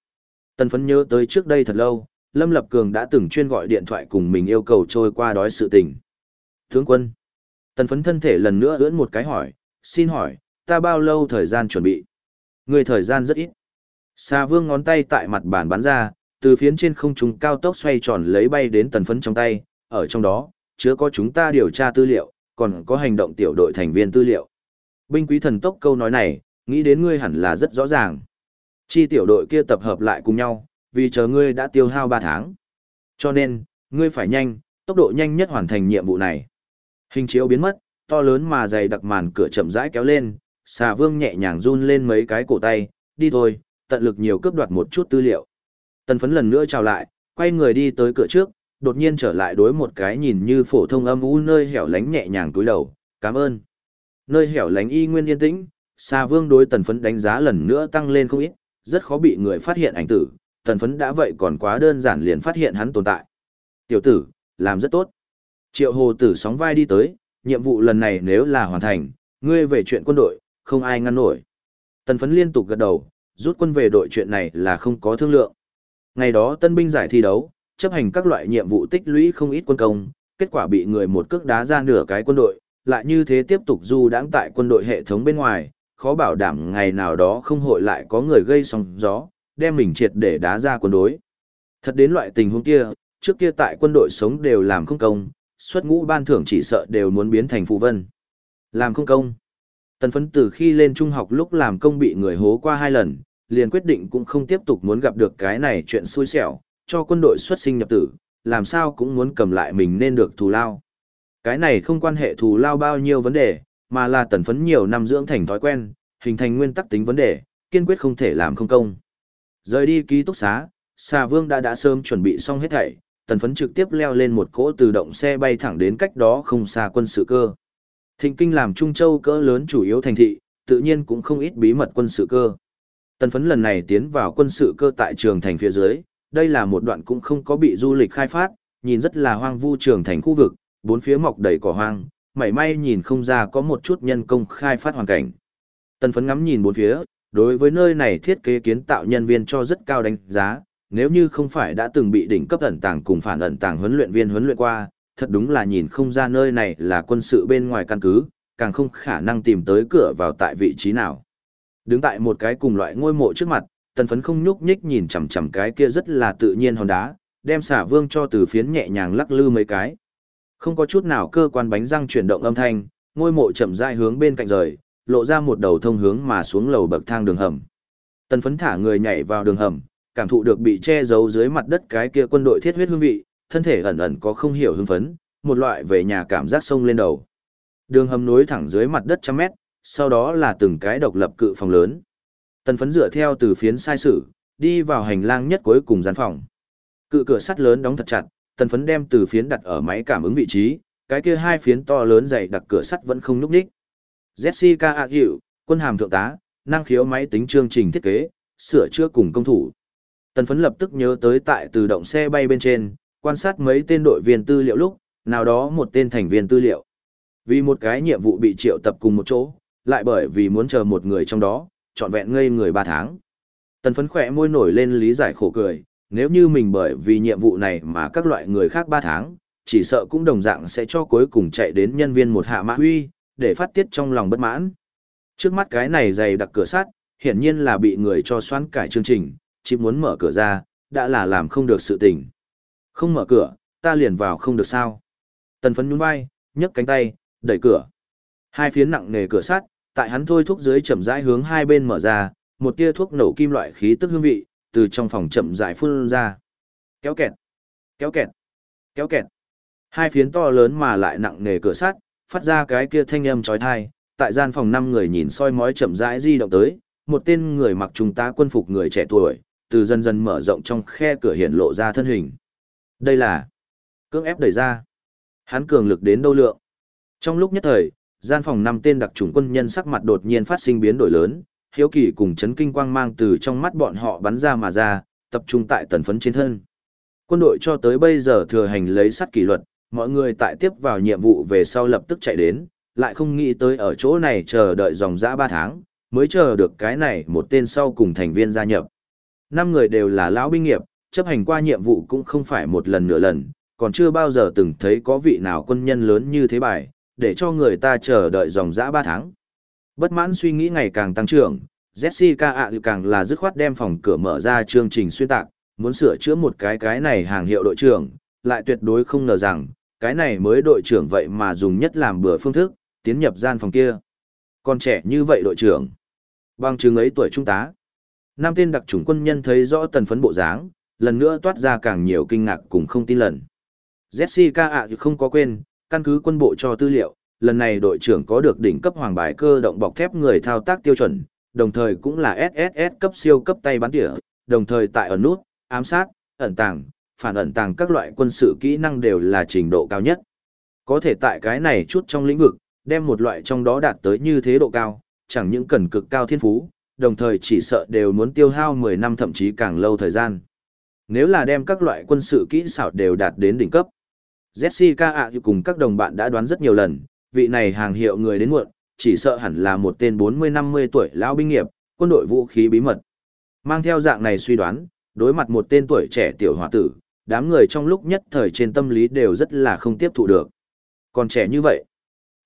Tần phấn nhớ tới trước đây thật lâu, Lâm Lập Cường đã từng chuyên gọi điện thoại cùng mình yêu cầu trôi qua đói sự tình. Tướng quân. Tần phấn thân thể lần nữa ưỡn một cái hỏi, xin hỏi, ta bao lâu thời gian chuẩn bị? Người thời gian rất ít. Sa vương ngón tay tại mặt bàn bắn ra, từ phiến trên không trung cao tốc xoay tròn lấy bay đến tần phấn trong tay, ở trong đó, chứa có chúng ta điều tra tư liệu, còn có hành động tiểu đội thành viên tư liệu. Binh quý thần tốc câu nói này, nghĩ đến ngươi hẳn là rất rõ ràng. Chi tiểu đội kia tập hợp lại cùng nhau, vì chờ ngươi đã tiêu hao 3 tháng. Cho nên, ngươi phải nhanh, tốc độ nhanh nhất hoàn thành nhiệm vụ này. Hình chiếu biến mất, to lớn mà dày đặc màn cửa chậm rãi kéo lên, xà vương nhẹ nhàng run lên mấy cái cổ tay, đi thôi, tận lực nhiều cướp đoạt một chút tư liệu. Tần phấn lần nữa chào lại, quay người đi tới cửa trước, đột nhiên trở lại đối một cái nhìn như phổ thông âm u nơi hẻo lánh nhẹ nhàng túi đầu, cảm ơn. Nơi hẻo lánh y nguyên yên tĩnh, xà vương đối tần phấn đánh giá lần nữa tăng lên không ít, rất khó bị người phát hiện ảnh tử, tần phấn đã vậy còn quá đơn giản liền phát hiện hắn tồn tại. Tiểu tử, làm rất tốt. Triệu hồ tử sóng vai đi tới, nhiệm vụ lần này nếu là hoàn thành, ngươi về chuyện quân đội, không ai ngăn nổi. Tần phấn liên tục gật đầu, rút quân về đội chuyện này là không có thương lượng. Ngày đó tân binh giải thi đấu, chấp hành các loại nhiệm vụ tích lũy không ít quân công, kết quả bị người một cước đá ra nửa cái quân đội, lại như thế tiếp tục du đãng tại quân đội hệ thống bên ngoài, khó bảo đảm ngày nào đó không hội lại có người gây sóng gió, đem mình triệt để đá ra quân đối. Thật đến loại tình huống kia, trước kia tại quân đội sống đều làm không công, xuất ngũ ban thưởng chỉ sợ đều muốn biến thành phụ vân. Làm không công. Tần phấn từ khi lên trung học lúc làm công bị người hố qua hai lần, liền quyết định cũng không tiếp tục muốn gặp được cái này chuyện xui xẻo, cho quân đội xuất sinh nhập tử, làm sao cũng muốn cầm lại mình nên được thù lao. Cái này không quan hệ thù lao bao nhiêu vấn đề, mà là tần phấn nhiều năm dưỡng thành thói quen, hình thành nguyên tắc tính vấn đề, kiên quyết không thể làm không công. Rời đi ký túc xá, xà vương đã đã sớm chuẩn bị xong hết thảy, tần phấn trực tiếp leo lên một cỗ tự động xe bay thẳng đến cách đó không xa quân sự cơ. Thịnh kinh làm Trung Châu cỡ lớn chủ yếu thành thị, tự nhiên cũng không ít bí mật quân sự cơ. Tần phấn lần này tiến vào quân sự cơ tại trường thành phía dưới, đây là một đoạn cũng không có bị du lịch khai phát, nhìn rất là hoang vu trường thành khu vực, bốn phía mọc đầy cỏ hoang, mảy may nhìn không ra có một chút nhân công khai phát hoàn cảnh. Tần phấn ngắm nhìn bốn phía, đối với nơi này thiết kế kiến tạo nhân viên cho rất cao đánh giá, nếu như không phải đã từng bị đỉnh cấp ẩn tàng cùng phản ẩn tàng huấn luyện viên huấn luyện qua, thật đúng là nhìn không ra nơi này là quân sự bên ngoài căn cứ, càng không khả năng tìm tới cửa vào tại vị trí nào. Đứng tại một cái cùng loại ngôi mộ trước mặt, tần phấn không nhúc nhích nhìn chằm chằm cái kia rất là tự nhiên hòn đá, đem xả vương cho từ phiến nhẹ nhàng lắc lư mấy cái. Không có chút nào cơ quan bánh răng chuyển động âm thanh, ngôi mộ chậm rãi hướng bên cạnh rời, lộ ra một đầu thông hướng mà xuống lầu bậc thang đường hầm. Tần phấn thả người nhảy vào đường hầm, cảm thụ được bị che giấu dưới mặt đất cái kia quân đội thiết huyết hương vị, thân thể ẩn ẩn có không hiểu hưng phấn, một loại về nhà cảm giác sông lên đầu. Đường hầm nối thẳng dưới mặt đất trăm mét, sau đó là từng cái độc lập cự phòng lớn. Tần phấn dựa theo từ phiến sai sử, đi vào hành lang nhất cuối cùng gian phòng. Cự cửa sắt lớn đóng thật chặt, tần phấn đem từ phiến đặt ở máy cảm ứng vị trí, cái kia hai phiến to lớn dày đặc cửa sắt vẫn không núp đích. Jessica A. Hiệu, quân hàm thượng tá, năng khiếu máy tính chương trình thiết kế, sửa chữa cùng công thủ. Tần phấn lập tức nhớ tới tại từ động xe bay bên trên, quan sát mấy tên đội viên tư liệu lúc, nào đó một tên thành viên tư liệu. Vì một cái nhiệm vụ bị triệu tập cùng một chỗ, lại bởi vì muốn chờ một người trong đó, trọn vẹn ngây người ba tháng. Tần phấn khỏe môi nổi lên lý giải khổ cười, nếu như mình bởi vì nhiệm vụ này mà các loại người khác ba tháng, chỉ sợ cũng đồng dạng sẽ cho cuối cùng chạy đến nhân viên một hạ mã huy, để phát tiết trong lòng bất mãn. Trước mắt cái này dày đặc cửa sắt, hiển nhiên là bị người cho xoán cải chương trình, chỉ muốn mở cửa ra, đã là làm không được sự tình. Không mở cửa, ta liền vào không được sao. Tần phấn nhún vai, nhấc cánh tay, đẩy cửa. Hai phiến nặng nề cửa sắt, tại hắn thôi thúc dưới chậm rãi hướng hai bên mở ra, một tia thuốc nổ kim loại khí tức hương vị, từ trong phòng chậm rãi phun ra. Kéo kẹt, kéo kẹt, kéo kẹt. Hai phiến to lớn mà lại nặng nề cửa sắt, phát ra cái kia thanh âm chói tai, tại gian phòng năm người nhìn soi mói chậm rãi di động tới, một tên người mặc trung tá quân phục người trẻ tuổi, từ dần dần mở rộng trong khe cửa hiện lộ ra thân hình. Đây là cưỡng ép đẩy ra. Hắn cường lực đến đâu lượng. Trong lúc nhất thời, gian phòng năm tên đặc chủng quân nhân sắc mặt đột nhiên phát sinh biến đổi lớn, hiếu kỳ cùng chấn kinh quang mang từ trong mắt bọn họ bắn ra mà ra, tập trung tại tần phấn trên thân. Quân đội cho tới bây giờ thừa hành lấy sắt kỷ luật, mọi người tại tiếp vào nhiệm vụ về sau lập tức chạy đến, lại không nghĩ tới ở chỗ này chờ đợi dòng dã 3 tháng, mới chờ được cái này một tên sau cùng thành viên gia nhập. Năm người đều là lão binh nghiệp, chấp hành qua nhiệm vụ cũng không phải một lần nửa lần, còn chưa bao giờ từng thấy có vị nào quân nhân lớn như thế bài, để cho người ta chờ đợi dòng dã 3 tháng. Bất mãn suy nghĩ ngày càng tăng trưởng, Jessica ạ càng là dứt khoát đem phòng cửa mở ra chương trình xuyên tạc, muốn sửa chữa một cái cái này hàng hiệu đội trưởng, lại tuyệt đối không ngờ rằng, cái này mới đội trưởng vậy mà dùng nhất làm bừa phương thức, tiến nhập gian phòng kia. Còn trẻ như vậy đội trưởng, bằng chứng ấy tuổi trung tá. Nam tên đặc chủng quân nhân thấy rõ tần phấn bộ dáng, lần nữa toát ra càng nhiều kinh ngạc cùng không tin lần. Jessica ạ không có quên, căn cứ quân bộ cho tư liệu, lần này đội trưởng có được đỉnh cấp hoàng bài cơ động bọc thép người thao tác tiêu chuẩn, đồng thời cũng là SSS cấp siêu cấp tay bắn tỉa, đồng thời tại ẩn nút, ám sát, ẩn tàng, phản ẩn tàng các loại quân sự kỹ năng đều là trình độ cao nhất. Có thể tại cái này chút trong lĩnh vực, đem một loại trong đó đạt tới như thế độ cao, chẳng những cần cực cao thiên phú, đồng thời chỉ sợ đều muốn tiêu hao 10 năm thậm chí càng lâu thời gian. Nếu là đem các loại quân sự kỹ xảo đều đạt đến đỉnh cấp. Jessica ạ cùng các đồng bạn đã đoán rất nhiều lần, vị này hàng hiệu người đến muộn, chỉ sợ hẳn là một tên 40-50 tuổi lão binh nghiệp, quân đội vũ khí bí mật. Mang theo dạng này suy đoán, đối mặt một tên tuổi trẻ tiểu hòa tử, đám người trong lúc nhất thời trên tâm lý đều rất là không tiếp thụ được. Còn trẻ như vậy,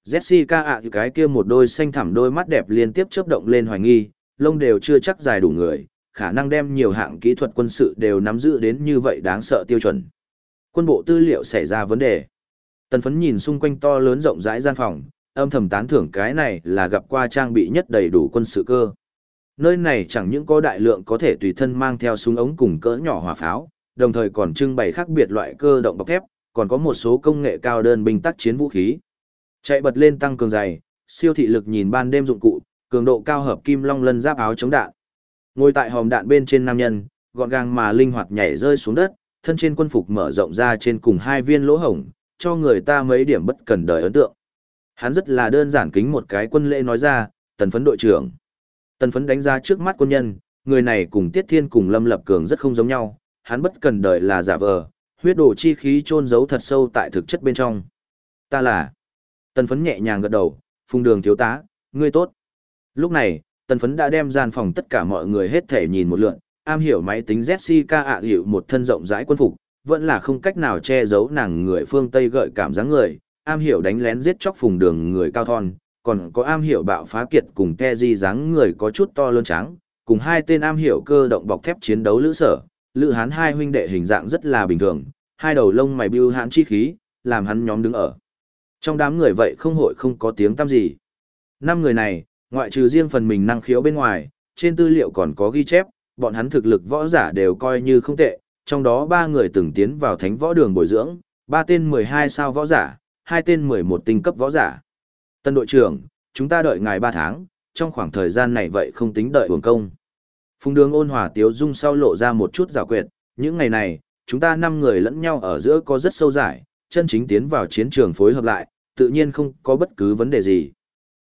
Jessica ạ cái kia một đôi xanh thẳm đôi mắt đẹp liên tiếp chớp động lên hoài nghi, lông đều chưa chắc dài đủ người, khả năng đem nhiều hạng kỹ thuật quân sự đều nắm giữ đến như vậy đáng sợ tiêu chuẩn. Quân bộ tư liệu xảy ra vấn đề. Tần phấn nhìn xung quanh to lớn rộng rãi gian phòng, âm thầm tán thưởng cái này là gặp qua trang bị nhất đầy đủ quân sự cơ. Nơi này chẳng những có đại lượng có thể tùy thân mang theo súng ống cùng cỡ nhỏ hỏa pháo, đồng thời còn trưng bày khác biệt loại cơ động bọc thép, còn có một số công nghệ cao đơn binh tác chiến vũ khí. Chạy bật lên tăng cường dày, siêu thị lực nhìn ban đêm dụng cụ, cường độ cao hợp kim long lân giáp áo chống đạn. Ngồi tại hòm đạn bên trên nam nhân, gọn gàng mà linh hoạt nhảy rơi xuống đất, thân trên quân phục mở rộng ra trên cùng hai viên lỗ hổng, cho người ta mấy điểm bất cần đời ấn tượng. Hắn rất là đơn giản kính một cái quân lễ nói ra, tần phấn đội trưởng. Tần phấn đánh ra trước mắt quân nhân, người này cùng Tiết Thiên cùng Lâm Lập Cường rất không giống nhau, hắn bất cần đời là giả vờ, huyết đổ chi khí chôn giấu thật sâu tại thực chất bên trong. Ta là. Tần phấn nhẹ nhàng gật đầu, phùng đường thiếu tá, ngươi tốt. Lúc này, tần phấn đã đem gian phòng tất cả mọi người hết thể nhìn một lượn, am hiểu máy tính Jessica ạ hiệu một thân rộng rãi quân phục, vẫn là không cách nào che giấu nàng người phương Tây gợi cảm dáng người, am hiểu đánh lén giết chóc phùng đường người cao thon, còn có am hiểu bạo phá kiệt cùng te di dáng người có chút to lớn trắng, cùng hai tên am hiểu cơ động bọc thép chiến đấu lữ sở, lữ hán hai huynh đệ hình dạng rất là bình thường, hai đầu lông mày bưu hãn chi khí, làm hắn nhóm đứng ở. Trong đám người vậy không hội không có tiếng tăm gì. Năm người này, ngoại trừ riêng phần mình năng khiếu bên ngoài, trên tư liệu còn có ghi chép, bọn hắn thực lực võ giả đều coi như không tệ, trong đó ba người từng tiến vào thánh võ đường bồi dưỡng, ba tên 12 sao võ giả, hai tên 11 tinh cấp võ giả. Tân đội trưởng, chúng ta đợi ngài 3 tháng, trong khoảng thời gian này vậy không tính đợi uổng công. Phùng đường ôn hòa tiếu dung sau lộ ra một chút rào quyệt, những ngày này, chúng ta năm người lẫn nhau ở giữa có rất sâu giải, chân chính tiến vào chiến trường phối hợp lại, tự nhiên không có bất cứ vấn đề gì.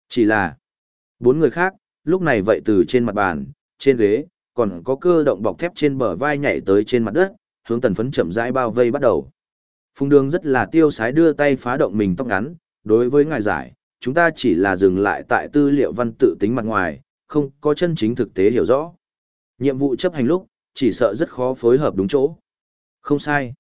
Chỉ là, bốn người khác, lúc này vậy từ trên mặt bàn, trên ghế, còn có cơ động bọc thép trên bờ vai nhảy tới trên mặt đất, hướng tần phấn chậm rãi bao vây bắt đầu. Phùng đường rất là tiêu sái đưa tay phá động mình tóc ngắn, đối với ngài giải, chúng ta chỉ là dừng lại tại tư liệu văn tự tính mặt ngoài, không có chân chính thực tế hiểu rõ. Nhiệm vụ chấp hành lúc, chỉ sợ rất khó phối hợp đúng chỗ. Không sai.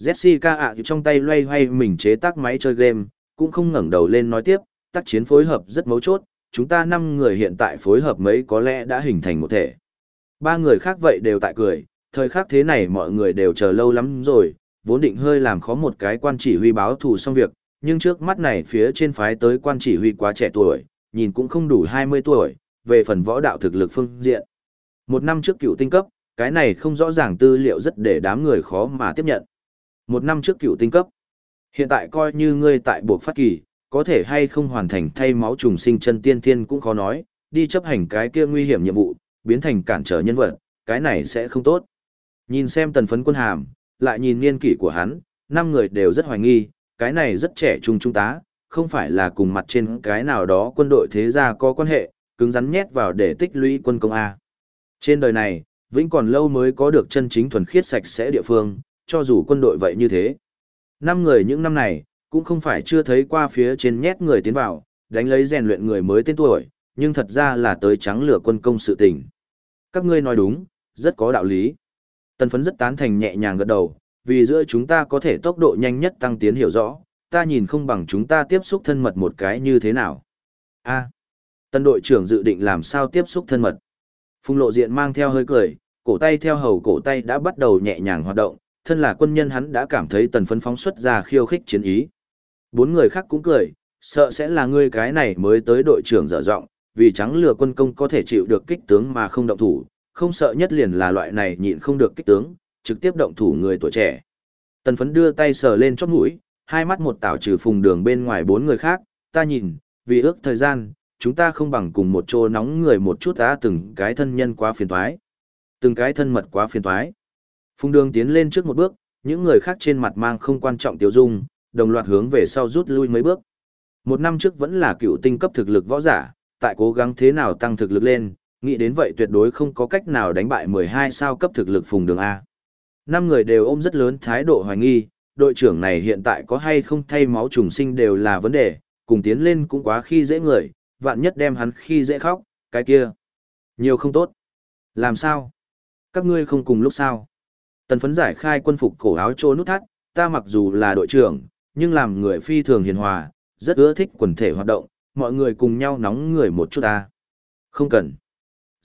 Jessica ạ trong tay loay hoay mình chế tác máy chơi game, cũng không ngẩng đầu lên nói tiếp, tác chiến phối hợp rất mấu chốt, chúng ta năm người hiện tại phối hợp mấy có lẽ đã hình thành một thể. Ba người khác vậy đều tại cười, thời khắc thế này mọi người đều chờ lâu lắm rồi, vốn định hơi làm khó một cái quan chỉ huy báo thù xong việc, nhưng trước mắt này phía trên phái tới quan chỉ huy quá trẻ tuổi, nhìn cũng không đủ 20 tuổi, về phần võ đạo thực lực phương diện. Một năm trước cựu tinh cấp, cái này không rõ ràng tư liệu rất để đám người khó mà tiếp nhận. Một năm trước cựu tinh cấp, hiện tại coi như ngươi tại buộc phát kỳ, có thể hay không hoàn thành thay máu trùng sinh chân tiên thiên cũng khó nói, đi chấp hành cái kia nguy hiểm nhiệm vụ, biến thành cản trở nhân vật, cái này sẽ không tốt. Nhìn xem tần phấn quân hàm, lại nhìn niên kỷ của hắn, năm người đều rất hoài nghi, cái này rất trẻ trung trung tá, không phải là cùng mặt trên cái nào đó quân đội thế gia có quan hệ, cứng rắn nhét vào để tích lũy quân công A. Trên đời này, vĩnh còn lâu mới có được chân chính thuần khiết sạch sẽ địa phương, cho dù quân đội vậy như thế. Năm người những năm này, cũng không phải chưa thấy qua phía trên nhét người tiến vào, đánh lấy rèn luyện người mới tên tuổi, nhưng thật ra là tới trắng lửa quân công sự tình. Các ngươi nói đúng, rất có đạo lý. Tần phấn rất tán thành nhẹ nhàng gật đầu, vì giữa chúng ta có thể tốc độ nhanh nhất tăng tiến hiểu rõ, ta nhìn không bằng chúng ta tiếp xúc thân mật một cái như thế nào. a tân đội trưởng dự định làm sao tiếp xúc thân mật. Phùng lộ diện mang theo hơi cười, cổ tay theo hầu cổ tay đã bắt đầu nhẹ nhàng hoạt động, thân là quân nhân hắn đã cảm thấy tần phấn phóng xuất ra khiêu khích chiến ý. Bốn người khác cũng cười, sợ sẽ là ngươi cái này mới tới đội trưởng dở giọng vì trắng lừa quân công có thể chịu được kích tướng mà không động thủ, không sợ nhất liền là loại này nhịn không được kích tướng, trực tiếp động thủ người tuổi trẻ. Tần phấn đưa tay sờ lên chóp mũi, hai mắt một tảo trừ phùng đường bên ngoài bốn người khác, ta nhìn, vì ước thời gian, chúng ta không bằng cùng một chỗ nóng người một chút đã từng cái thân nhân quá phiền toái. Từng cái thân mật quá phiền toái. Phùng đường tiến lên trước một bước, những người khác trên mặt mang không quan trọng tiêu dung, đồng loạt hướng về sau rút lui mấy bước. Một năm trước vẫn là cựu tinh cấp thực lực võ giả, tại cố gắng thế nào tăng thực lực lên, nghĩ đến vậy tuyệt đối không có cách nào đánh bại 12 sao cấp thực lực phùng đường A. Năm người đều ôm rất lớn thái độ hoài nghi, đội trưởng này hiện tại có hay không thay máu trùng sinh đều là vấn đề, cùng tiến lên cũng quá khi dễ người, vạn nhất đem hắn khi dễ khóc, cái kia. Nhiều không tốt. Làm sao? Các ngươi không cùng lúc sao? Tần phấn giải khai quân phục cổ áo trô nút thắt, ta mặc dù là đội trưởng, nhưng làm người phi thường hiền hòa, rất ưa thích quần thể hoạt động, mọi người cùng nhau nóng người một chút ta. Không cần.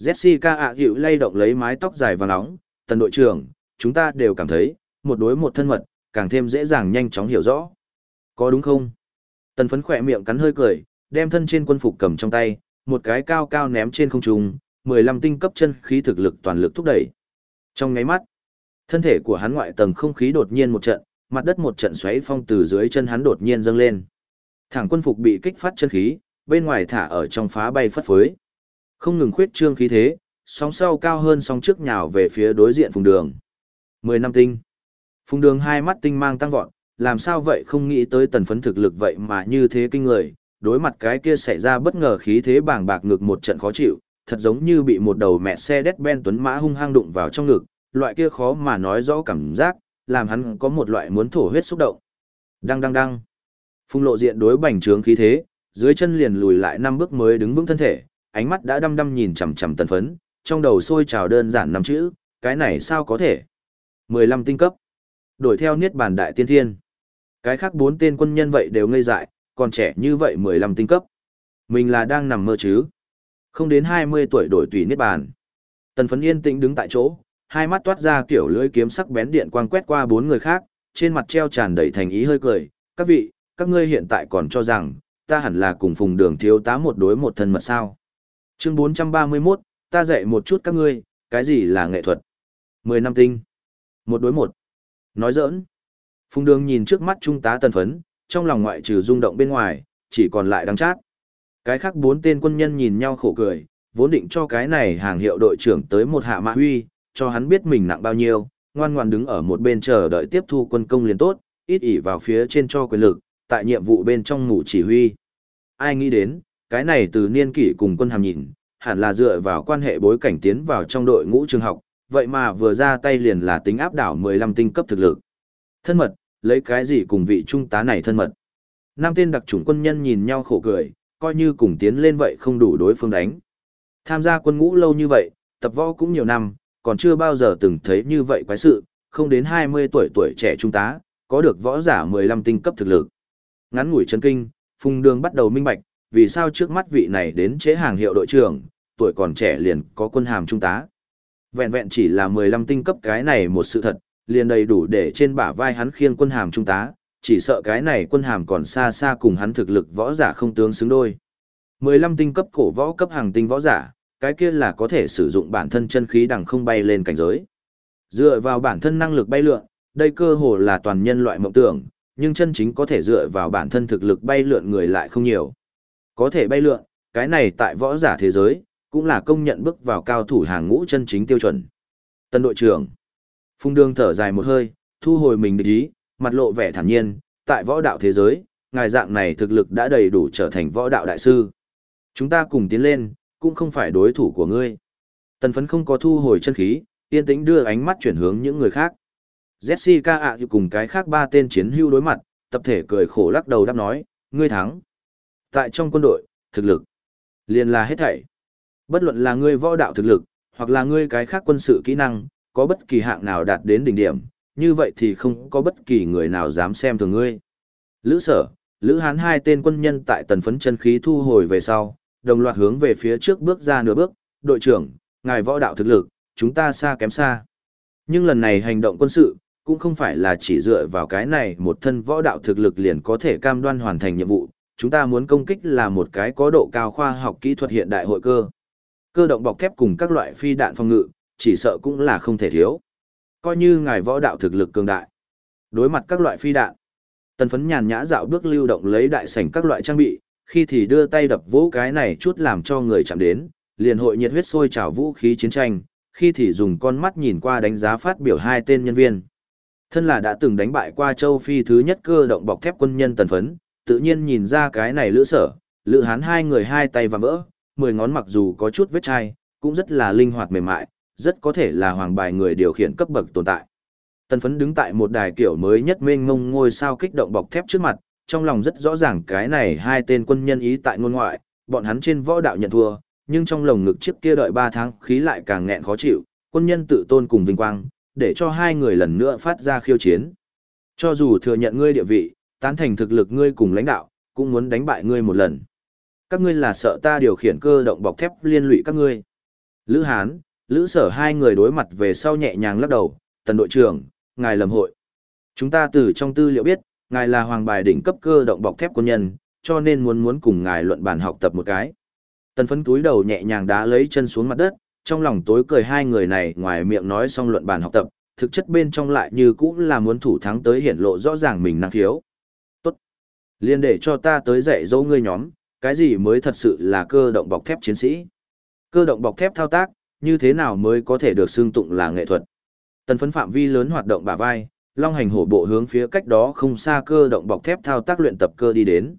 Jessica ạ dịu lay động lấy mái tóc dài và nóng, tần đội trưởng, chúng ta đều cảm thấy, một đối một thân mật, càng thêm dễ dàng nhanh chóng hiểu rõ. Có đúng không? Tần phấn khỏe miệng cắn hơi cười, đem thân trên quân phục cầm trong tay, một cái cao cao ném trên không trung, 15 tinh cấp chân khí thực lực toàn lực thúc đẩy. Trong ngáy mắt, thân thể của hắn ngoại tầng không khí đột nhiên một trận, mặt đất một trận xoáy phong từ dưới chân hắn đột nhiên dâng lên. Thẳng quân phục bị kích phát chân khí, bên ngoài thả ở trong phá bay phất phới. Không ngừng khuyết trương khí thế, sóng sau cao hơn sóng trước nhào về phía đối diện phùng đường. 10 năm tinh. Phùng đường hai mắt tinh mang tăng vọt, làm sao vậy không nghĩ tới tần phấn thực lực vậy mà như thế kinh người, đối mặt cái kia xảy ra bất ngờ khí thế bàng bạc ngực một trận khó chịu, thật giống như bị một đầu mẹ xe đét ben tuấn mã hung hăng đụng vào trong ngực, loại kia khó mà nói rõ cảm giác, làm hắn có một loại muốn thổ huyết xúc động. Đăng đăng đăng. Phùng lộ diện đối bành trướng khí thế, dưới chân liền lùi lại năm bước mới đứng vững thân thể, ánh mắt đã đăm đăm nhìn chằm chằm tần phấn, trong đầu sôi trào đơn giản năm chữ, cái này sao có thể? 15 tinh cấp. Đổi theo niết bàn đại tiên thiên. Cái khác bốn tên quân nhân vậy đều ngây dại, còn trẻ như vậy 15 tinh cấp. Mình là đang nằm mơ chứ? Không đến 20 tuổi đổi tùy niết bàn. Tần phấn yên tĩnh đứng tại chỗ, hai mắt toát ra kiểu lưỡi kiếm sắc bén điện quang quét qua bốn người khác, trên mặt treo tràn đầy thành ý hơi cười. Các vị, các ngươi hiện tại còn cho rằng, ta hẳn là cùng phùng đường thiếu tá một đối một thân mật sao. Chương 431, ta dạy một chút các ngươi, cái gì là nghệ thuật? 10 năm tinh. Một đối một. Nói giỡn. Phùng đường nhìn trước mắt trung tá tân phấn, trong lòng ngoại trừ rung động bên ngoài, chỉ còn lại đắng chát. Cái khác bốn tên quân nhân nhìn nhau khổ cười, vốn định cho cái này hàng hiệu đội trưởng tới một hạ mã huy, cho hắn biết mình nặng bao nhiêu, ngoan ngoan đứng ở một bên chờ đợi tiếp thu quân công liền tốt, ít ỉ vào phía trên cho quyền lực, tại nhiệm vụ bên trong ngủ chỉ huy. Ai nghĩ đến, cái này từ niên kỷ cùng quân hàm nhìn, hẳn là dựa vào quan hệ bối cảnh tiến vào trong đội ngũ trường học, vậy mà vừa ra tay liền là tính áp đảo 15 tinh cấp thực lực. Thân mật, lấy cái gì cùng vị trung tá này thân mật. Nam tên đặc chủng quân nhân nhìn nhau khổ cười, coi như cùng tiến lên vậy không đủ đối phương đánh. Tham gia quân ngũ lâu như vậy, tập võ cũng nhiều năm, còn chưa bao giờ từng thấy như vậy quái sự, không đến 20 tuổi tuổi trẻ trung tá, có được võ giả 15 tinh cấp thực lực. Ngắn ngủi chân kinh, Phùng Đường bắt đầu minh bạch, vì sao trước mắt vị này đến chế hàng hiệu đội trưởng, tuổi còn trẻ liền có quân hàm trung tá. Vẹn vẹn chỉ là 15 tinh cấp cái này một sự thật, liền đầy đủ để trên bả vai hắn khiêng quân hàm trung tá, chỉ sợ cái này quân hàm còn xa xa cùng hắn thực lực võ giả không tướng xứng đôi. 15 tinh cấp cổ võ cấp hàng tinh võ giả, cái kia là có thể sử dụng bản thân chân khí đằng không bay lên cảnh giới. Dựa vào bản thân năng lực bay lượn, đây cơ hồ là toàn nhân loại mộng tưởng, nhưng chân chính có thể dựa vào bản thân thực lực bay lượn người lại không nhiều. Có thể bay lượn, cái này tại võ giả thế giới, cũng là công nhận bước vào cao thủ hàng ngũ chân chính tiêu chuẩn. Tân đội trưởng, Phung Đương thở dài một hơi, thu hồi mình địch ý, mặt lộ vẻ thản nhiên, tại võ đạo thế giới, ngài dạng này thực lực đã đầy đủ trở thành võ đạo đại sư. Chúng ta cùng tiến lên, cũng không phải đối thủ của ngươi. Tần phấn không có thu hồi chân khí, yên tĩnh đưa ánh mắt chuyển hướng những người khác. Jessica ạ cùng cái khác ba tên chiến hưu đối mặt, tập thể cười khổ lắc đầu đáp nói, ngươi thắng. Tại trong quân đội, thực lực, liền là hết thảy. Bất luận là ngươi võ đạo thực lực, hoặc là ngươi cái khác quân sự kỹ năng, có bất kỳ hạng nào đạt đến đỉnh điểm, như vậy thì không có bất kỳ người nào dám xem thường ngươi. Lữ sở, Lữ Hán hai tên quân nhân tại tần phấn chân khí thu hồi về sau, đồng loạt hướng về phía trước bước ra nửa bước, đội trưởng, ngài võ đạo thực lực, chúng ta xa kém xa. Nhưng lần này hành động quân sự, cũng không phải là chỉ dựa vào cái này một thân võ đạo thực lực liền có thể cam đoan hoàn thành nhiệm vụ, chúng ta muốn công kích là một cái có độ cao khoa học kỹ thuật hiện đại hội cơ. Cơ động bọc thép cùng các loại phi đạn phòng ngự, chỉ sợ cũng là không thể thiếu. Coi như ngài võ đạo thực lực cường đại. Đối mặt các loại phi đạn, tần phấn nhàn nhã dạo bước lưu động lấy đại sảnh các loại trang bị, khi thì đưa tay đập vỗ cái này chút làm cho người chạm đến, liền hội nhiệt huyết sôi trào vũ khí chiến tranh, khi thì dùng con mắt nhìn qua đánh giá phát biểu hai tên nhân viên. Thân là đã từng đánh bại qua châu Phi thứ nhất cơ động bọc thép quân nhân tần phấn, tự nhiên nhìn ra cái này lữ sở, lữ hán hai người hai tay và vỡ, mười ngón mặc dù có chút vết chai, cũng rất là linh hoạt mềm mại, rất có thể là hoàng bài người điều khiển cấp bậc tồn tại. Tần phấn đứng tại một đài kiểu mới nhất mênh ngông ngôi sao kích động bọc thép trước mặt, trong lòng rất rõ ràng cái này hai tên quân nhân ý tại ngôn ngoại, bọn hắn trên võ đạo nhận thua, nhưng trong lồng ngực trước kia đợi 3 tháng khí lại càng nghẹn khó chịu, quân nhân tự tôn cùng vinh quang, để cho hai người lần nữa phát ra khiêu chiến. Cho dù thừa nhận ngươi địa vị, tán thành thực lực ngươi cùng lãnh đạo, cũng muốn đánh bại ngươi một lần. Các ngươi là sợ ta điều khiển cơ động bọc thép liên lụy các ngươi. Lữ Hán, Lữ Sở hai người đối mặt về sau nhẹ nhàng lắc đầu, tần đội trưởng, ngài lầm hội. Chúng ta từ trong tư liệu biết, ngài là hoàng bài đỉnh cấp cơ động bọc thép quân nhân, cho nên muốn muốn cùng ngài luận bàn học tập một cái. Tần phấn túi đầu nhẹ nhàng đá lấy chân xuống mặt đất, trong lòng tối cười hai người này ngoài miệng nói xong luận bàn học tập, thực chất bên trong lại như cũng là muốn thủ thắng tới hiển lộ rõ ràng mình năng khiếu. Tốt. Liên để cho ta tới dạy dỗ ngươi nhóm, cái gì mới thật sự là cơ động bọc thép chiến sĩ. Cơ động bọc thép thao tác, như thế nào mới có thể được xương tụng là nghệ thuật. Tần phấn phạm vi lớn hoạt động bả vai, long hành hổ bộ hướng phía cách đó không xa cơ động bọc thép thao tác luyện tập cơ đi đến.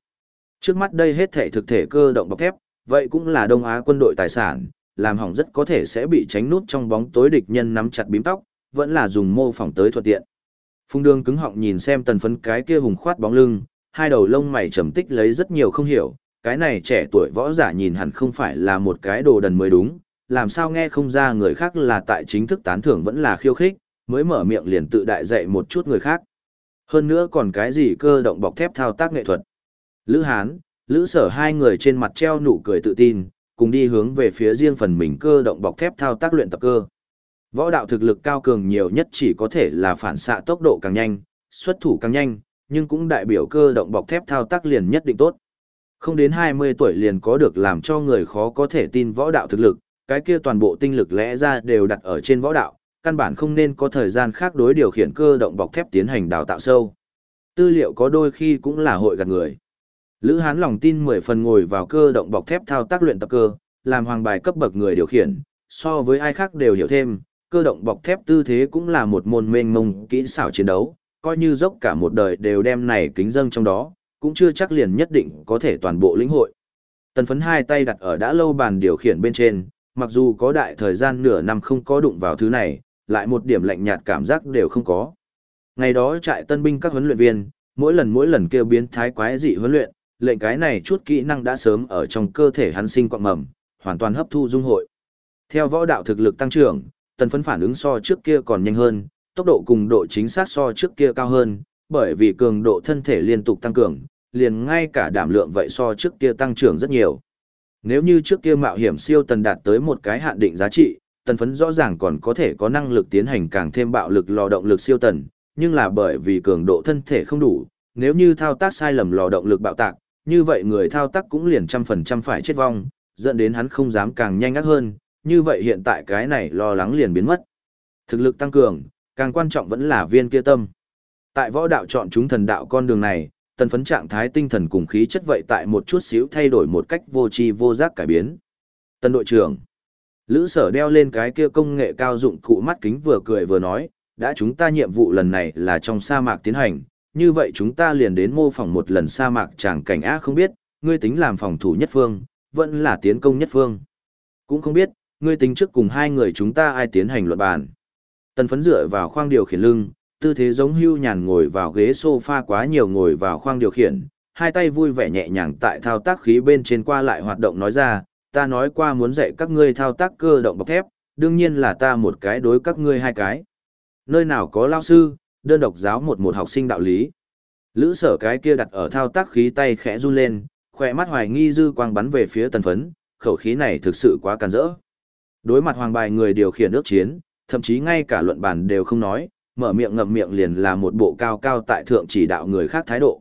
Trước mắt đây hết thể thực thể cơ động bọc thép, vậy cũng là Đông Á quân đội tài sản, làm hỏng rất có thể sẽ bị tránh nút trong bóng tối địch nhân nắm chặt bím tóc, vẫn là dùng mô phỏng tới thuận tiện. Phung đường cứng họng nhìn xem tần phấn cái kia hùng khoát bóng lưng, hai đầu lông mày trầm tích lấy rất nhiều không hiểu, cái này trẻ tuổi võ giả nhìn hẳn không phải là một cái đồ đần mới đúng, làm sao nghe không ra người khác là tại chính thức tán thưởng vẫn là khiêu khích, mới mở miệng liền tự đại dạy một chút người khác. Hơn nữa còn cái gì cơ động bọc thép thao tác nghệ thuật. Lữ Hán, Lữ Sở hai người trên mặt treo nụ cười tự tin, cùng đi hướng về phía riêng phần mình cơ động bọc thép thao tác luyện tập cơ. Võ đạo thực lực cao cường nhiều nhất chỉ có thể là phản xạ tốc độ càng nhanh, xuất thủ càng nhanh, nhưng cũng đại biểu cơ động bọc thép thao tác liền nhất định tốt. Không đến 20 tuổi liền có được làm cho người khó có thể tin võ đạo thực lực, cái kia toàn bộ tinh lực lẽ ra đều đặt ở trên võ đạo, căn bản không nên có thời gian khác đối điều khiển cơ động bọc thép tiến hành đào tạo sâu. Tư liệu có đôi khi cũng là hội gạt người. Lữ Hán lòng tin 10 phần ngồi vào cơ động bọc thép thao tác luyện tập cơ, làm hoàng bài cấp bậc người điều khiển, so với ai khác đều hiểu thêm, cơ động bọc thép tư thế cũng là một môn mênh mông kỹ xảo chiến đấu, coi như dốc cả một đời đều đem này kính dâng trong đó, cũng chưa chắc liền nhất định có thể toàn bộ lĩnh hội. Tần phấn hai tay đặt ở đã lâu bàn điều khiển bên trên, mặc dù có đại thời gian nửa năm không có đụng vào thứ này, lại một điểm lạnh nhạt cảm giác đều không có. Ngày đó trại tân binh các huấn luyện viên, mỗi lần mỗi lần kêu biến thái quái dị huấn luyện, lệnh cái này chút kỹ năng đã sớm ở trong cơ thể hắn sinh quạng mầm, hoàn toàn hấp thu dung hội. Theo võ đạo thực lực tăng trưởng, tần phấn phản ứng so trước kia còn nhanh hơn, tốc độ cùng độ chính xác so trước kia cao hơn, bởi vì cường độ thân thể liên tục tăng cường, liền ngay cả đảm lượng vậy so trước kia tăng trưởng rất nhiều. Nếu như trước kia mạo hiểm siêu tần đạt tới một cái hạn định giá trị, tần phấn rõ ràng còn có thể có năng lực tiến hành càng thêm bạo lực lò động lực siêu tần, nhưng là bởi vì cường độ thân thể không đủ, nếu như thao tác sai lầm lò động lực bạo tạc, như vậy người thao tác cũng liền trăm phần trăm phải chết vong, dẫn đến hắn không dám càng nhanh ác hơn, như vậy hiện tại cái này lo lắng liền biến mất. Thực lực tăng cường, càng quan trọng vẫn là viên kia tâm. Tại võ đạo chọn chúng thần đạo con đường này, tần phấn trạng thái tinh thần cùng khí chất vậy tại một chút xíu thay đổi một cách vô tri vô giác cải biến. Tân đội trưởng, Lữ sở đeo lên cái kia công nghệ cao dụng cụ mắt kính vừa cười vừa nói, đã chúng ta nhiệm vụ lần này là trong sa mạc tiến hành, như vậy chúng ta liền đến mô phỏng một lần sa mạc chẳng cảnh á không biết, ngươi tính làm phòng thủ nhất phương, vẫn là tiến công nhất phương. Cũng không biết, ngươi tính trước cùng hai người chúng ta ai tiến hành luận bàn. Tần phấn dựa vào khoang điều khiển lưng, tư thế giống hưu nhàn ngồi vào ghế sofa quá nhiều ngồi vào khoang điều khiển, hai tay vui vẻ nhẹ nhàng tại thao tác khí bên trên qua lại hoạt động nói ra, ta nói qua muốn dạy các ngươi thao tác cơ động bọc thép, đương nhiên là ta một cái đối các ngươi hai cái. Nơi nào có lao sư, đơn độc giáo một một học sinh đạo lý. Lữ sở cái kia đặt ở thao tác khí tay khẽ run lên, khỏe mắt hoài nghi dư quang bắn về phía tần phấn, khẩu khí này thực sự quá càn rỡ. Đối mặt hoàng bài người điều khiển ước chiến, thậm chí ngay cả luận bàn đều không nói, mở miệng ngậm miệng liền là một bộ cao cao tại thượng chỉ đạo người khác thái độ.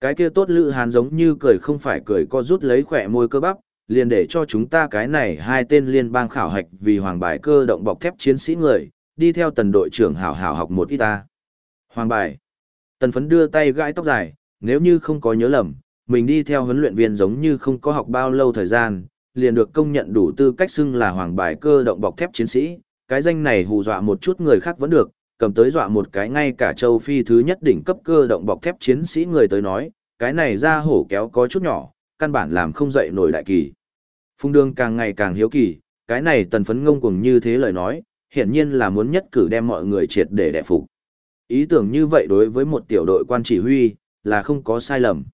Cái kia tốt lữ hàn giống như cười không phải cười co rút lấy khỏe môi cơ bắp, liền để cho chúng ta cái này hai tên liên bang khảo hạch vì hoàng bài cơ động bọc thép chiến sĩ người, đi theo tần đội trưởng hảo hảo học một ít ta. Hoàng bài. Tần phấn đưa tay gãi tóc dài, nếu như không có nhớ lầm, mình đi theo huấn luyện viên giống như không có học bao lâu thời gian, liền được công nhận đủ tư cách xưng là hoàng bài cơ động bọc thép chiến sĩ. Cái danh này hù dọa một chút người khác vẫn được, cầm tới dọa một cái ngay cả châu phi thứ nhất đỉnh cấp cơ động bọc thép chiến sĩ người tới nói, cái này ra hổ kéo có chút nhỏ, căn bản làm không dậy nổi đại kỳ. Phung đương càng ngày càng hiếu kỳ, cái này tần phấn ngông cuồng như thế lời nói, hiển nhiên là muốn nhất cử đem mọi người triệt để đẻ phục. Ý tưởng như vậy đối với một tiểu đội quan chỉ huy, là không có sai lầm.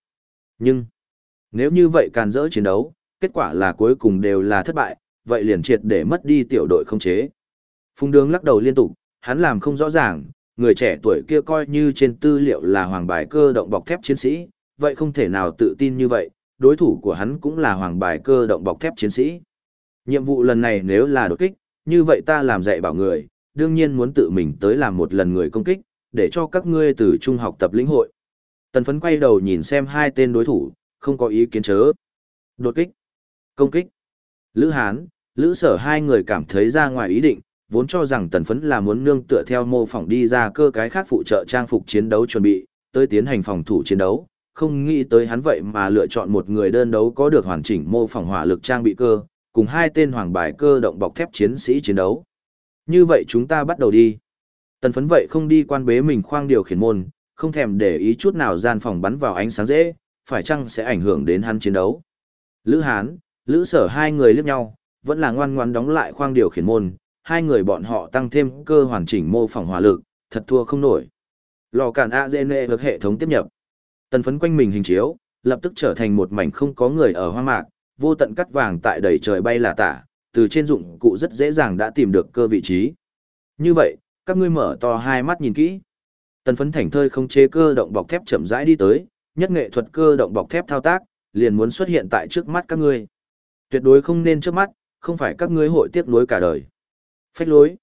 Nhưng, nếu như vậy càn rỡ chiến đấu, kết quả là cuối cùng đều là thất bại, vậy liền triệt để mất đi tiểu đội không chế. Phung đường lắc đầu liên tục, hắn làm không rõ ràng, người trẻ tuổi kia coi như trên tư liệu là hoàng bài cơ động bọc thép chiến sĩ, vậy không thể nào tự tin như vậy, đối thủ của hắn cũng là hoàng bài cơ động bọc thép chiến sĩ. Nhiệm vụ lần này nếu là đột kích, như vậy ta làm dạy bảo người, đương nhiên muốn tự mình tới làm một lần người công kích, để cho các ngươi từ trung học tập lĩnh hội. Tần phấn quay đầu nhìn xem hai tên đối thủ, không có ý kiến chớ. Đột kích, công kích. Lữ Hán, Lữ Sở hai người cảm thấy ra ngoài ý định, vốn cho rằng tần phấn là muốn nương tựa theo mô phỏng đi ra cơ cái khác phụ trợ trang phục chiến đấu chuẩn bị, tới tiến hành phòng thủ chiến đấu, không nghĩ tới hắn vậy mà lựa chọn một người đơn đấu có được hoàn chỉnh mô phỏng hỏa lực trang bị cơ, cùng hai tên hoàng bài cơ động bọc thép chiến sĩ chiến đấu. Như vậy chúng ta bắt đầu đi. Tần phấn vậy không đi quan bế mình khoang điều khiển môn, không thèm để ý chút nào gian phòng bắn vào ánh sáng dễ, phải chăng sẽ ảnh hưởng đến hắn chiến đấu. Lữ Hán, Lữ Sở hai người liếc nhau, vẫn là ngoan ngoan đóng lại khoang điều khiển môn, hai người bọn họ tăng thêm cơ hoàn chỉnh mô phỏng hỏa lực, thật thua không nổi. Lò cản AGN được hệ thống tiếp nhập. Tần phấn quanh mình hình chiếu, lập tức trở thành một mảnh không có người ở hoa mạc, vô tận cắt vàng tại đầy trời bay là tả, từ trên dụng cụ rất dễ dàng đã tìm được cơ vị trí. Như vậy, các ngươi mở to hai mắt nhìn kỹ. Tần phấn thành thơi không chế cơ động bọc thép chậm rãi đi tới, nhất nghệ thuật cơ động bọc thép thao tác, liền muốn xuất hiện tại trước mắt các ngươi. Tuyệt đối không nên trước mắt, không phải các ngươi hội tiếc nuối cả đời. Phách lối.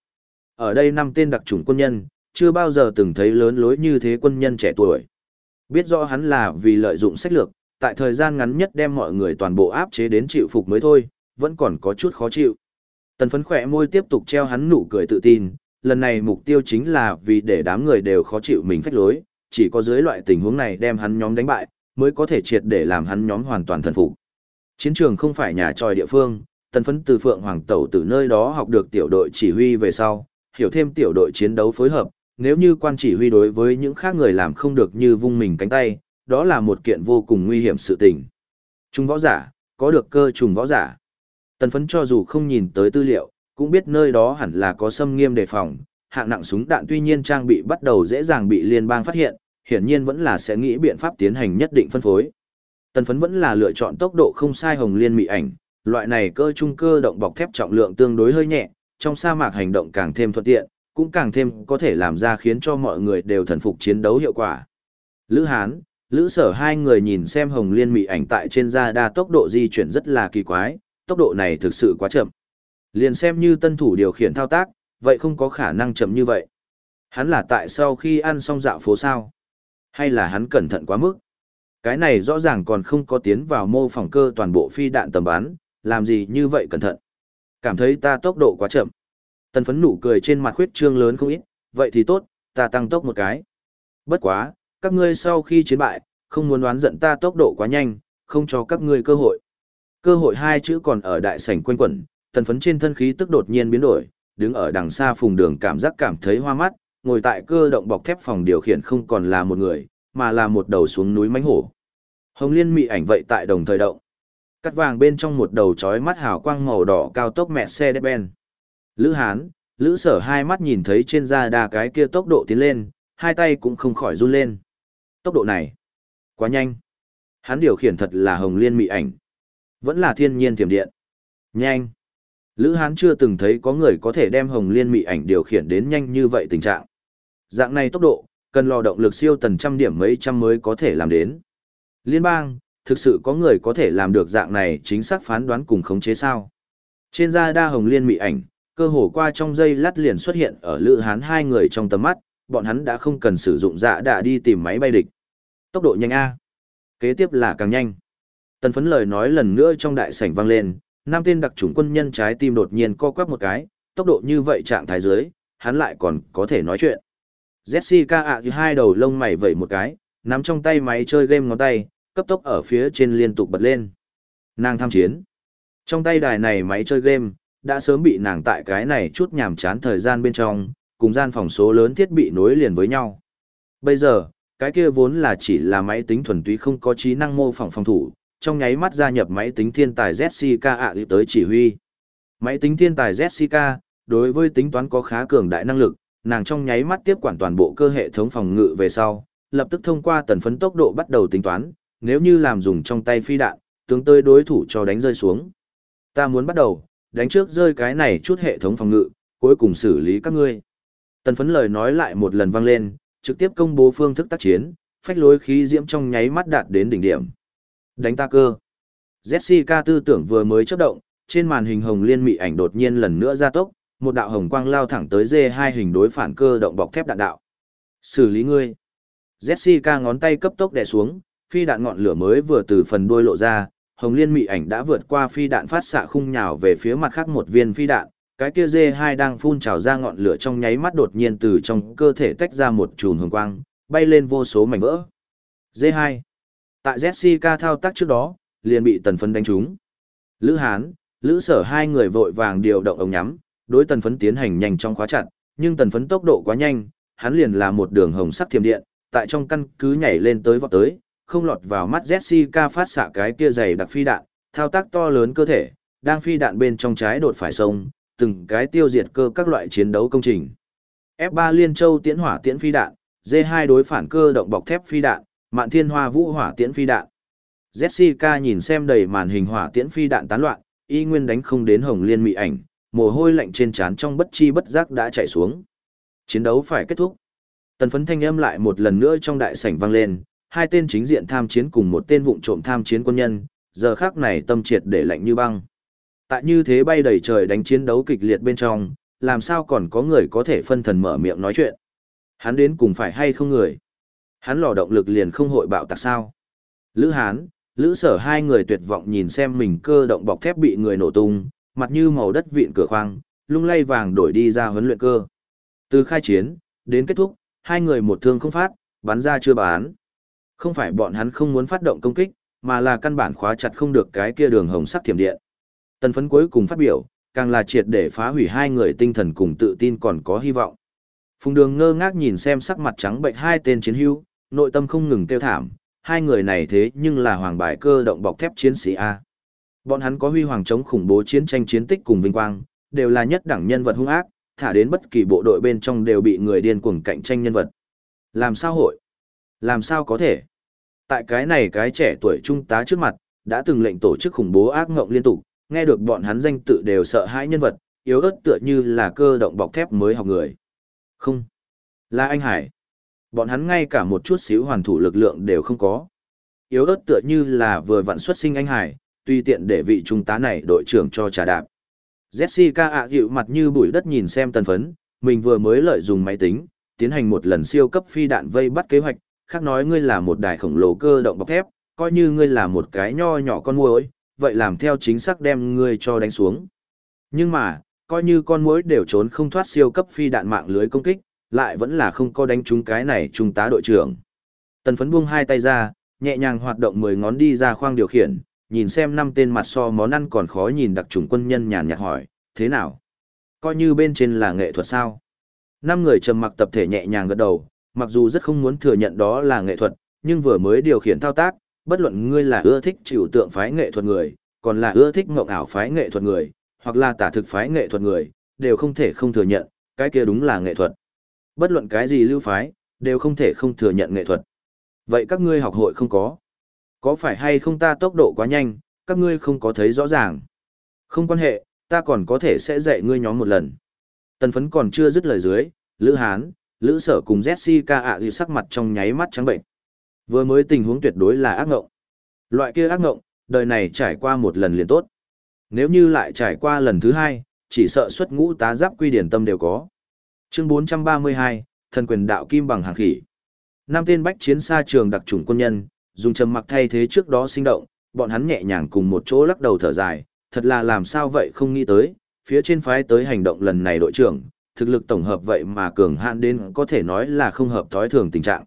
Ở đây năm tên đặc chủng quân nhân, chưa bao giờ từng thấy lớn lối như thế quân nhân trẻ tuổi. Biết rõ hắn là vì lợi dụng sách lược, tại thời gian ngắn nhất đem mọi người toàn bộ áp chế đến chịu phục mới thôi, vẫn còn có chút khó chịu. Tần phấn khỏe môi tiếp tục treo hắn nụ cười tự tin, lần này mục tiêu chính là vì để đám người đều khó chịu mình phách lối, chỉ có dưới loại tình huống này đem hắn nhóm đánh bại, mới có thể triệt để làm hắn nhóm hoàn toàn thần phục. Chiến trường không phải nhà tròi địa phương, tần phấn từ Phượng Hoàng Tẩu từ nơi đó học được tiểu đội chỉ huy về sau, hiểu thêm tiểu đội chiến đấu phối hợp, nếu như quan chỉ huy đối với những khác người làm không được như vung mình cánh tay, đó là một kiện vô cùng nguy hiểm sự tình. Trung võ giả, có được cơ trùng võ giả. Tần phấn cho dù không nhìn tới tư liệu, cũng biết nơi đó hẳn là có xâm nghiêm đề phòng, hạng nặng súng đạn tuy nhiên trang bị bắt đầu dễ dàng bị liên bang phát hiện, hiển nhiên vẫn là sẽ nghĩ biện pháp tiến hành nhất định phân phối. Tần phấn vẫn là lựa chọn tốc độ không sai hồng liên mị ảnh, loại này cơ trung cơ động bọc thép trọng lượng tương đối hơi nhẹ, trong sa mạc hành động càng thêm thuận tiện, cũng càng thêm có thể làm ra khiến cho mọi người đều thần phục chiến đấu hiệu quả. Lữ Hán, Lữ Sở hai người nhìn xem hồng liên mị ảnh tại trên da đa tốc độ di chuyển rất là kỳ quái, tốc độ này thực sự quá chậm. Liền xem như tân thủ điều khiển thao tác, vậy không có khả năng chậm như vậy. Hắn là tại sau khi ăn xong dạo phố sao? Hay là hắn cẩn thận quá mức? Cái này rõ ràng còn không có tiến vào mô phỏng cơ toàn bộ phi đạn tầm bắn, làm gì như vậy cẩn thận? Cảm thấy ta tốc độ quá chậm. Tần phấn nụ cười trên mặt khuyết trương lớn không ít, vậy thì tốt, ta tăng tốc một cái. Bất quá, các ngươi sau khi chiến bại, không muốn đoán giận ta tốc độ quá nhanh, không cho các ngươi cơ hội. Cơ hội hai chữ còn ở đại sảnh quanh quẩn, tần phấn trên thân khí tức đột nhiên biến đổi, đứng ở đằng xa phùng đường cảm giác cảm thấy hoa mắt, ngồi tại cơ động bọc thép phòng điều khiển không còn là một người, mà là một đầu xuống núi mánh hổ. Hồng liên mị ảnh vậy tại đồng thời động. Cắt vàng bên trong một đầu chói mắt hào quang màu đỏ cao tốc mẹ xe đẹp ben. Lữ Hán, Lữ Sở hai mắt nhìn thấy trên da đa cái kia tốc độ tiến lên, hai tay cũng không khỏi run lên. Tốc độ này, quá nhanh. Hắn điều khiển thật là hồng liên mị ảnh. Vẫn là thiên nhiên thiểm điện. Nhanh. Lữ Hán chưa từng thấy có người có thể đem hồng liên mị ảnh điều khiển đến nhanh như vậy tình trạng. Dạng này tốc độ, cần lò động lực siêu tần trăm điểm mấy trăm mới có thể làm đến. Liên bang, thực sự có người có thể làm được dạng này chính xác phán đoán cùng khống chế sao. Trên da đa hồng liên mị ảnh, cơ hồ qua trong giây lát liền xuất hiện ở Lữ Hán hai người trong tầm mắt, bọn hắn đã không cần sử dụng dạ đạ đi tìm máy bay địch. Tốc độ nhanh A. Kế tiếp là càng nhanh. Tần phấn lời nói lần nữa trong đại sảnh vang lên, nam tên đặc chủng quân nhân trái tim đột nhiên co quắp một cái, tốc độ như vậy trạng thái dưới, hắn lại còn có thể nói chuyện. Jessica ạ à hai đầu lông mày vẩy một cái, nắm trong tay máy chơi game ngón tay, cấp tốc ở phía trên liên tục bật lên. Nàng tham chiến. Trong tay đài này máy chơi game, đã sớm bị nàng tại cái này chút nhàm chán thời gian bên trong, cùng gian phòng số lớn thiết bị nối liền với nhau. Bây giờ, cái kia vốn là chỉ là máy tính thuần túy không có trí năng mô phỏng phòng thủ, trong nháy mắt gia nhập máy tính thiên tài Jessica ạ tới chỉ huy. Máy tính thiên tài Jessica, đối với tính toán có khá cường đại năng lực, nàng trong nháy mắt tiếp quản toàn bộ cơ hệ thống phòng ngự về sau, lập tức thông qua tần phấn tốc độ bắt đầu tính toán, nếu như làm dùng trong tay phi đạn, tướng tới đối thủ cho đánh rơi xuống. Ta muốn bắt đầu, đánh trước rơi cái này chút hệ thống phòng ngự, cuối cùng xử lý các ngươi. Tần phấn lời nói lại một lần vang lên, trực tiếp công bố phương thức tác chiến, phách lối khí diễm trong nháy mắt đạt đến đỉnh điểm. Đánh ta cơ. Jessica tư tưởng vừa mới chấp động, trên màn hình hồng liên mị ảnh đột nhiên lần nữa gia tốc, một đạo hồng quang lao thẳng tới d hai hình đối phản cơ động bọc thép đạn đạo. Xử lý ngươi. Jessica ngón tay cấp tốc đè xuống, phi đạn ngọn lửa mới vừa từ phần đuôi lộ ra, hồng liên mị ảnh đã vượt qua phi đạn phát xạ khung nhào về phía mặt khác một viên phi đạn, cái kia dê hai đang phun trào ra ngọn lửa trong nháy mắt đột nhiên từ trong cơ thể tách ra một chùm hồng quang, bay lên vô số mảnh vỡ. Dê hai, Tại Jessica thao tác trước đó, liền bị tần phấn đánh trúng. Lữ Hán, Lữ Sở hai người vội vàng điều động ống nhắm, đối tần phấn tiến hành nhanh trong khóa chặt, nhưng tần phấn tốc độ quá nhanh, hắn liền là một đường hồng sắc thiềm điện, tại trong căn cứ nhảy lên tới vọt tới, không lọt vào mắt Jessica phát xạ cái kia dày đặc phi đạn, thao tác to lớn cơ thể, đang phi đạn bên trong trái đột phải sông, từng cái tiêu diệt cơ các loại chiến đấu công trình. F3 Liên Châu tiễn hỏa tiễn phi đạn, D2 đối phản cơ động bọc thép phi đạn, Mạn Thiên Hoa Vũ hỏa tiễn phi đạn. Jessica nhìn xem đầy màn hình hỏa tiễn phi đạn tán loạn, y nguyên đánh không đến Hồng Liên mị ảnh, mồ hôi lạnh trên trán trong bất chi bất giác đã chảy xuống. Chiến đấu phải kết thúc. Tần phấn thanh âm lại một lần nữa trong đại sảnh vang lên, hai tên chính diện tham chiến cùng một tên vụng trộm tham chiến quân nhân, giờ khác này tâm triệt để lạnh như băng. Tại như thế bay đầy trời đánh chiến đấu kịch liệt bên trong, làm sao còn có người có thể phân thần mở miệng nói chuyện. Hắn đến cùng phải hay không người. Hắn lò động lực liền không hội bạo tạc sao. Lữ Hán, Lữ Sở hai người tuyệt vọng nhìn xem mình cơ động bọc thép bị người nổ tung, mặt như màu đất vịn cửa khoang, lung lay vàng đổi đi ra huấn luyện cơ. Từ khai chiến, đến kết thúc, hai người một thương không phát, bắn ra chưa bán. Không phải bọn hắn không muốn phát động công kích, mà là căn bản khóa chặt không được cái kia đường hồng sắc thiểm điện. Tần phấn cuối cùng phát biểu, càng là triệt để phá hủy hai người tinh thần cùng tự tin còn có hy vọng. Phùng đường ngơ ngác nhìn xem sắc mặt trắng bệnh hai tên chiến hữu, nội tâm không ngừng tiêu thảm, hai người này thế nhưng là hoàng bài cơ động bọc thép chiến sĩ A. Bọn hắn có huy hoàng chống khủng bố chiến tranh chiến tích cùng vinh quang, đều là nhất đẳng nhân vật hung ác, thả đến bất kỳ bộ đội bên trong đều bị người điên cuồng cạnh tranh nhân vật. Làm sao hội? Làm sao có thể? Tại cái này cái trẻ tuổi trung tá trước mặt, đã từng lệnh tổ chức khủng bố ác ngộng liên tục, nghe được bọn hắn danh tự đều sợ hãi nhân vật, yếu ớt tựa như là cơ động bọc thép mới học người. Không. Là anh Hải. Bọn hắn ngay cả một chút xíu hoàn thủ lực lượng đều không có. Yếu ớt tựa như là vừa vặn xuất sinh anh Hải, tuy tiện để vị trung tá này đội trưởng cho trà đạp. Jessica ạ dịu mặt như bụi đất nhìn xem tần phấn, mình vừa mới lợi dùng máy tính, tiến hành một lần siêu cấp phi đạn vây bắt kế hoạch, khác nói ngươi là một đài khổng lồ cơ động bọc thép, coi như ngươi là một cái nho nhỏ con muỗi, vậy làm theo chính xác đem ngươi cho đánh xuống. Nhưng mà, coi như con muỗi đều trốn không thoát siêu cấp phi đạn mạng lưới công kích, lại vẫn là không có đánh trúng cái này trung tá đội trưởng. Tần phấn buông hai tay ra, nhẹ nhàng hoạt động 10 ngón đi ra khoang điều khiển, nhìn xem năm tên mặt so món ăn còn khó nhìn đặc trùng quân nhân nhàn nhạt hỏi, thế nào? Coi như bên trên là nghệ thuật sao? Năm người trầm mặc tập thể nhẹ nhàng gật đầu, mặc dù rất không muốn thừa nhận đó là nghệ thuật, nhưng vừa mới điều khiển thao tác, bất luận ngươi là ưa thích chịu tượng phái nghệ thuật người, còn là ưa thích ngộng ảo phái nghệ thuật người, hoặc là tả thực phái nghệ thuật người, đều không thể không thừa nhận, cái kia đúng là nghệ thuật. Bất luận cái gì lưu phái, đều không thể không thừa nhận nghệ thuật. Vậy các ngươi học hội không có. Có phải hay không ta tốc độ quá nhanh, các ngươi không có thấy rõ ràng. Không quan hệ, ta còn có thể sẽ dạy ngươi nhóm một lần. Tần phấn còn chưa dứt lời dưới, Lữ Hán, Lữ Sở cùng Jessica ạ à sắc mặt trong nháy mắt trắng bệnh. Vừa mới tình huống tuyệt đối là ác ngộng. Loại kia ác ngộng, đời này trải qua một lần liền tốt. Nếu như lại trải qua lần thứ hai, chỉ sợ xuất ngũ tá giáp quy điển tâm đều có. Chương 432, thần quyền đạo kim bằng hàng khỉ. Năm tên bách chiến xa trường đặc chủng quân nhân, dùng trầm mặc thay thế trước đó sinh động, bọn hắn nhẹ nhàng cùng một chỗ lắc đầu thở dài, thật là làm sao vậy không nghĩ tới, phía trên phái tới hành động lần này đội trưởng, thực lực tổng hợp vậy mà cường hạn đến có thể nói là không hợp thói thường tình trạng.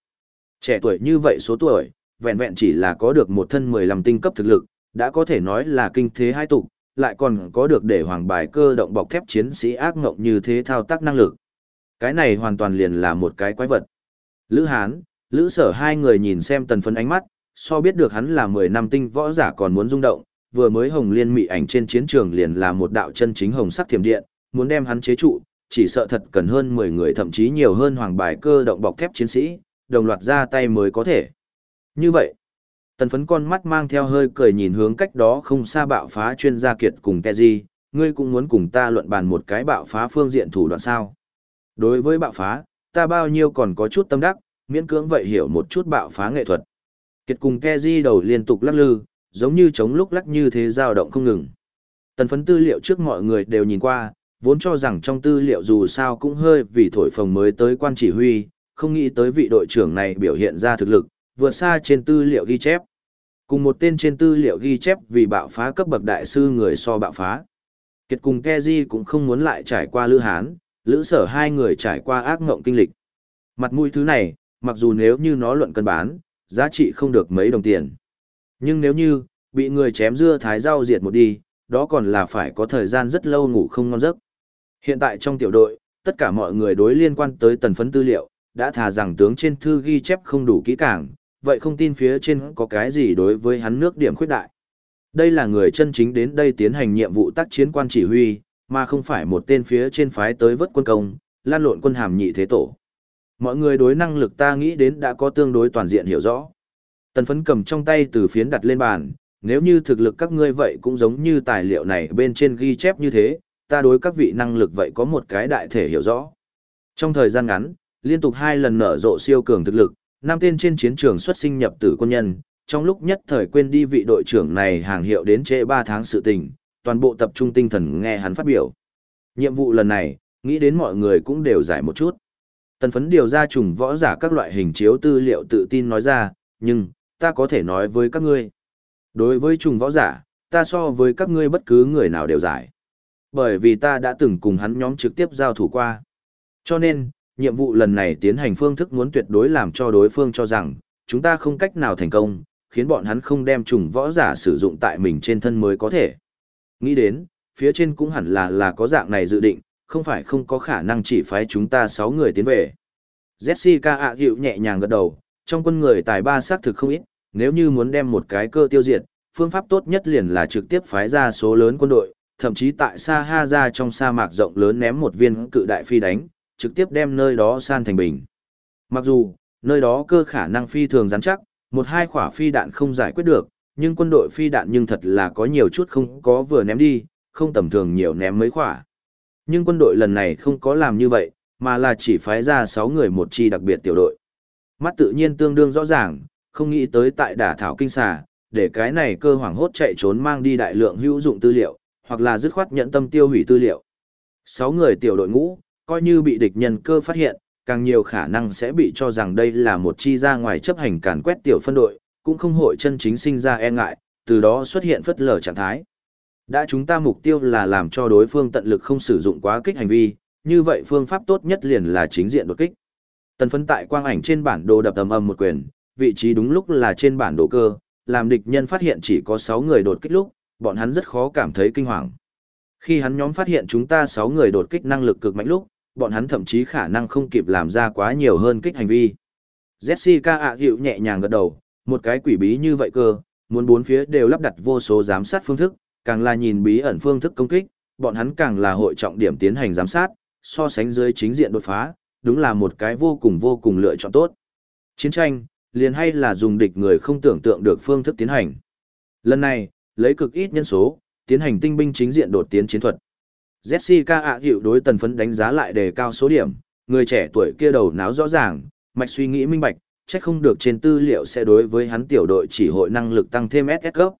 Trẻ tuổi như vậy số tuổi, vẹn vẹn chỉ là có được một thân 15 tinh cấp thực lực, đã có thể nói là kinh thế hai tục, lại còn có được để hoàng bài cơ động bọc thép chiến sĩ ác ngộng như thế thao tác năng lực. Cái này hoàn toàn liền là một cái quái vật. Lữ Hán, Lữ Sở hai người nhìn xem tần phấn ánh mắt, so biết được hắn là 10 năm tinh võ giả còn muốn rung động, vừa mới hồng liên mị ảnh trên chiến trường liền là một đạo chân chính hồng sắc thiểm điện, muốn đem hắn chế trụ, chỉ sợ thật cần hơn 10 người thậm chí nhiều hơn hoàng bài cơ động bọc thép chiến sĩ, đồng loạt ra tay mới có thể. Như vậy, tần phấn con mắt mang theo hơi cười nhìn hướng cách đó không xa bạo phá chuyên gia kiệt cùng Teji, ngươi cũng muốn cùng ta luận bàn một cái bạo phá phương diện thủ đoạn sao. Đối với bạo phá, ta bao nhiêu còn có chút tâm đắc, miễn cưỡng vậy hiểu một chút bạo phá nghệ thuật. Kiệt cùng Keji đầu liên tục lắc lư, giống như chống lúc lắc như thế dao động không ngừng. Tần phấn tư liệu trước mọi người đều nhìn qua, vốn cho rằng trong tư liệu dù sao cũng hơi vì thổi phồng mới tới quan chỉ huy, không nghĩ tới vị đội trưởng này biểu hiện ra thực lực, vượt xa trên tư liệu ghi chép. Cùng một tên trên tư liệu ghi chép vì bạo phá cấp bậc đại sư người so bạo phá. Kiệt cùng Keji cũng không muốn lại trải qua Lữ Hán, Lữ Sở hai người trải qua ác ngộng kinh lịch. Mặt mũi thứ này, mặc dù nếu như nó luận cân bán, giá trị không được mấy đồng tiền. Nhưng nếu như, bị người chém dưa thái rau diệt một đi, đó còn là phải có thời gian rất lâu ngủ không ngon giấc. Hiện tại trong tiểu đội, tất cả mọi người đối liên quan tới tần phấn tư liệu, đã thà rằng tướng trên thư ghi chép không đủ kỹ càng, vậy không tin phía trên có cái gì đối với hắn nước điểm khuyết đại. Đây là người chân chính đến đây tiến hành nhiệm vụ tác chiến quan chỉ huy, mà không phải một tên phía trên phái tới vớt quân công, lan lộn quân hàm nhị thế tổ. Mọi người đối năng lực ta nghĩ đến đã có tương đối toàn diện hiểu rõ. Tần phấn cầm trong tay từ phiến đặt lên bàn, nếu như thực lực các ngươi vậy cũng giống như tài liệu này bên trên ghi chép như thế, ta đối các vị năng lực vậy có một cái đại thể hiểu rõ. Trong thời gian ngắn, liên tục hai lần nở rộ siêu cường thực lực, năm tên trên chiến trường xuất sinh nhập tử quân nhân, trong lúc nhất thời quên đi vị đội trưởng này hàng hiệu đến trễ 3 tháng sự tình, toàn bộ tập trung tinh thần nghe hắn phát biểu. Nhiệm vụ lần này, nghĩ đến mọi người cũng đều giải một chút. Tần phấn điều ra trùng võ giả các loại hình chiếu tư liệu tự tin nói ra, nhưng, ta có thể nói với các ngươi. Đối với trùng võ giả, ta so với các ngươi bất cứ người nào đều giải. Bởi vì ta đã từng cùng hắn nhóm trực tiếp giao thủ qua. Cho nên, nhiệm vụ lần này tiến hành phương thức muốn tuyệt đối làm cho đối phương cho rằng, chúng ta không cách nào thành công, khiến bọn hắn không đem trùng võ giả sử dụng tại mình trên thân mới có thể. Nghĩ đến, phía trên cũng hẳn là là có dạng này dự định, không phải không có khả năng chỉ phái chúng ta 6 người tiến về. Jessica ạ hiệu nhẹ nhàng gật đầu, trong quân người tài ba xác thực không ít, nếu như muốn đem một cái cơ tiêu diệt, phương pháp tốt nhất liền là trực tiếp phái ra số lớn quân đội, thậm chí tại Sahara trong sa mạc rộng lớn ném một viên cự đại phi đánh, trực tiếp đem nơi đó san thành bình. Mặc dù, nơi đó cơ khả năng phi thường rắn chắc, một hai quả phi đạn không giải quyết được, nhưng quân đội phi đạn nhưng thật là có nhiều chút không có vừa ném đi, không tầm thường nhiều ném mấy quả. Nhưng quân đội lần này không có làm như vậy, mà là chỉ phái ra 6 người một chi đặc biệt tiểu đội. Mắt tự nhiên tương đương rõ ràng, không nghĩ tới tại đả thảo kinh xà, để cái này cơ hoàng hốt chạy trốn mang đi đại lượng hữu dụng tư liệu, hoặc là dứt khoát nhận tâm tiêu hủy tư liệu. Sáu người tiểu đội ngũ, coi như bị địch nhân cơ phát hiện, càng nhiều khả năng sẽ bị cho rằng đây là một chi ra ngoài chấp hành càn quét tiểu phân đội, cũng không hội chân chính sinh ra e ngại, từ đó xuất hiện phất lờ trạng thái. Đã chúng ta mục tiêu là làm cho đối phương tận lực không sử dụng quá kích hành vi, như vậy phương pháp tốt nhất liền là chính diện đột kích. Tần phấn tại quang ảnh trên bản đồ đập ầm ầm một quyền, vị trí đúng lúc là trên bản đồ cơ, làm địch nhân phát hiện chỉ có 6 người đột kích lúc, bọn hắn rất khó cảm thấy kinh hoàng. Khi hắn nhóm phát hiện chúng ta 6 người đột kích năng lực cực mạnh lúc, bọn hắn thậm chí khả năng không kịp làm ra quá nhiều hơn kích hành vi. Jessica ạ hiệu nhẹ nhàng gật đầu, một cái quỷ bí như vậy cơ, muốn bốn phía đều lắp đặt vô số giám sát phương thức, càng là nhìn bí ẩn phương thức công kích, bọn hắn càng là hội trọng điểm tiến hành giám sát, so sánh dưới chính diện đột phá, đúng là một cái vô cùng vô cùng lựa chọn tốt. Chiến tranh, liền hay là dùng địch người không tưởng tượng được phương thức tiến hành. Lần này, lấy cực ít nhân số, tiến hành tinh binh chính diện đột tiến chiến thuật. Jessica ạ hiệu đối tần phấn đánh giá lại đề cao số điểm, người trẻ tuổi kia đầu náo rõ ràng, mạch suy nghĩ minh bạch, chắc không được trên tư liệu sẽ đối với hắn tiểu đội chỉ hội năng lực tăng thêm SS cấp.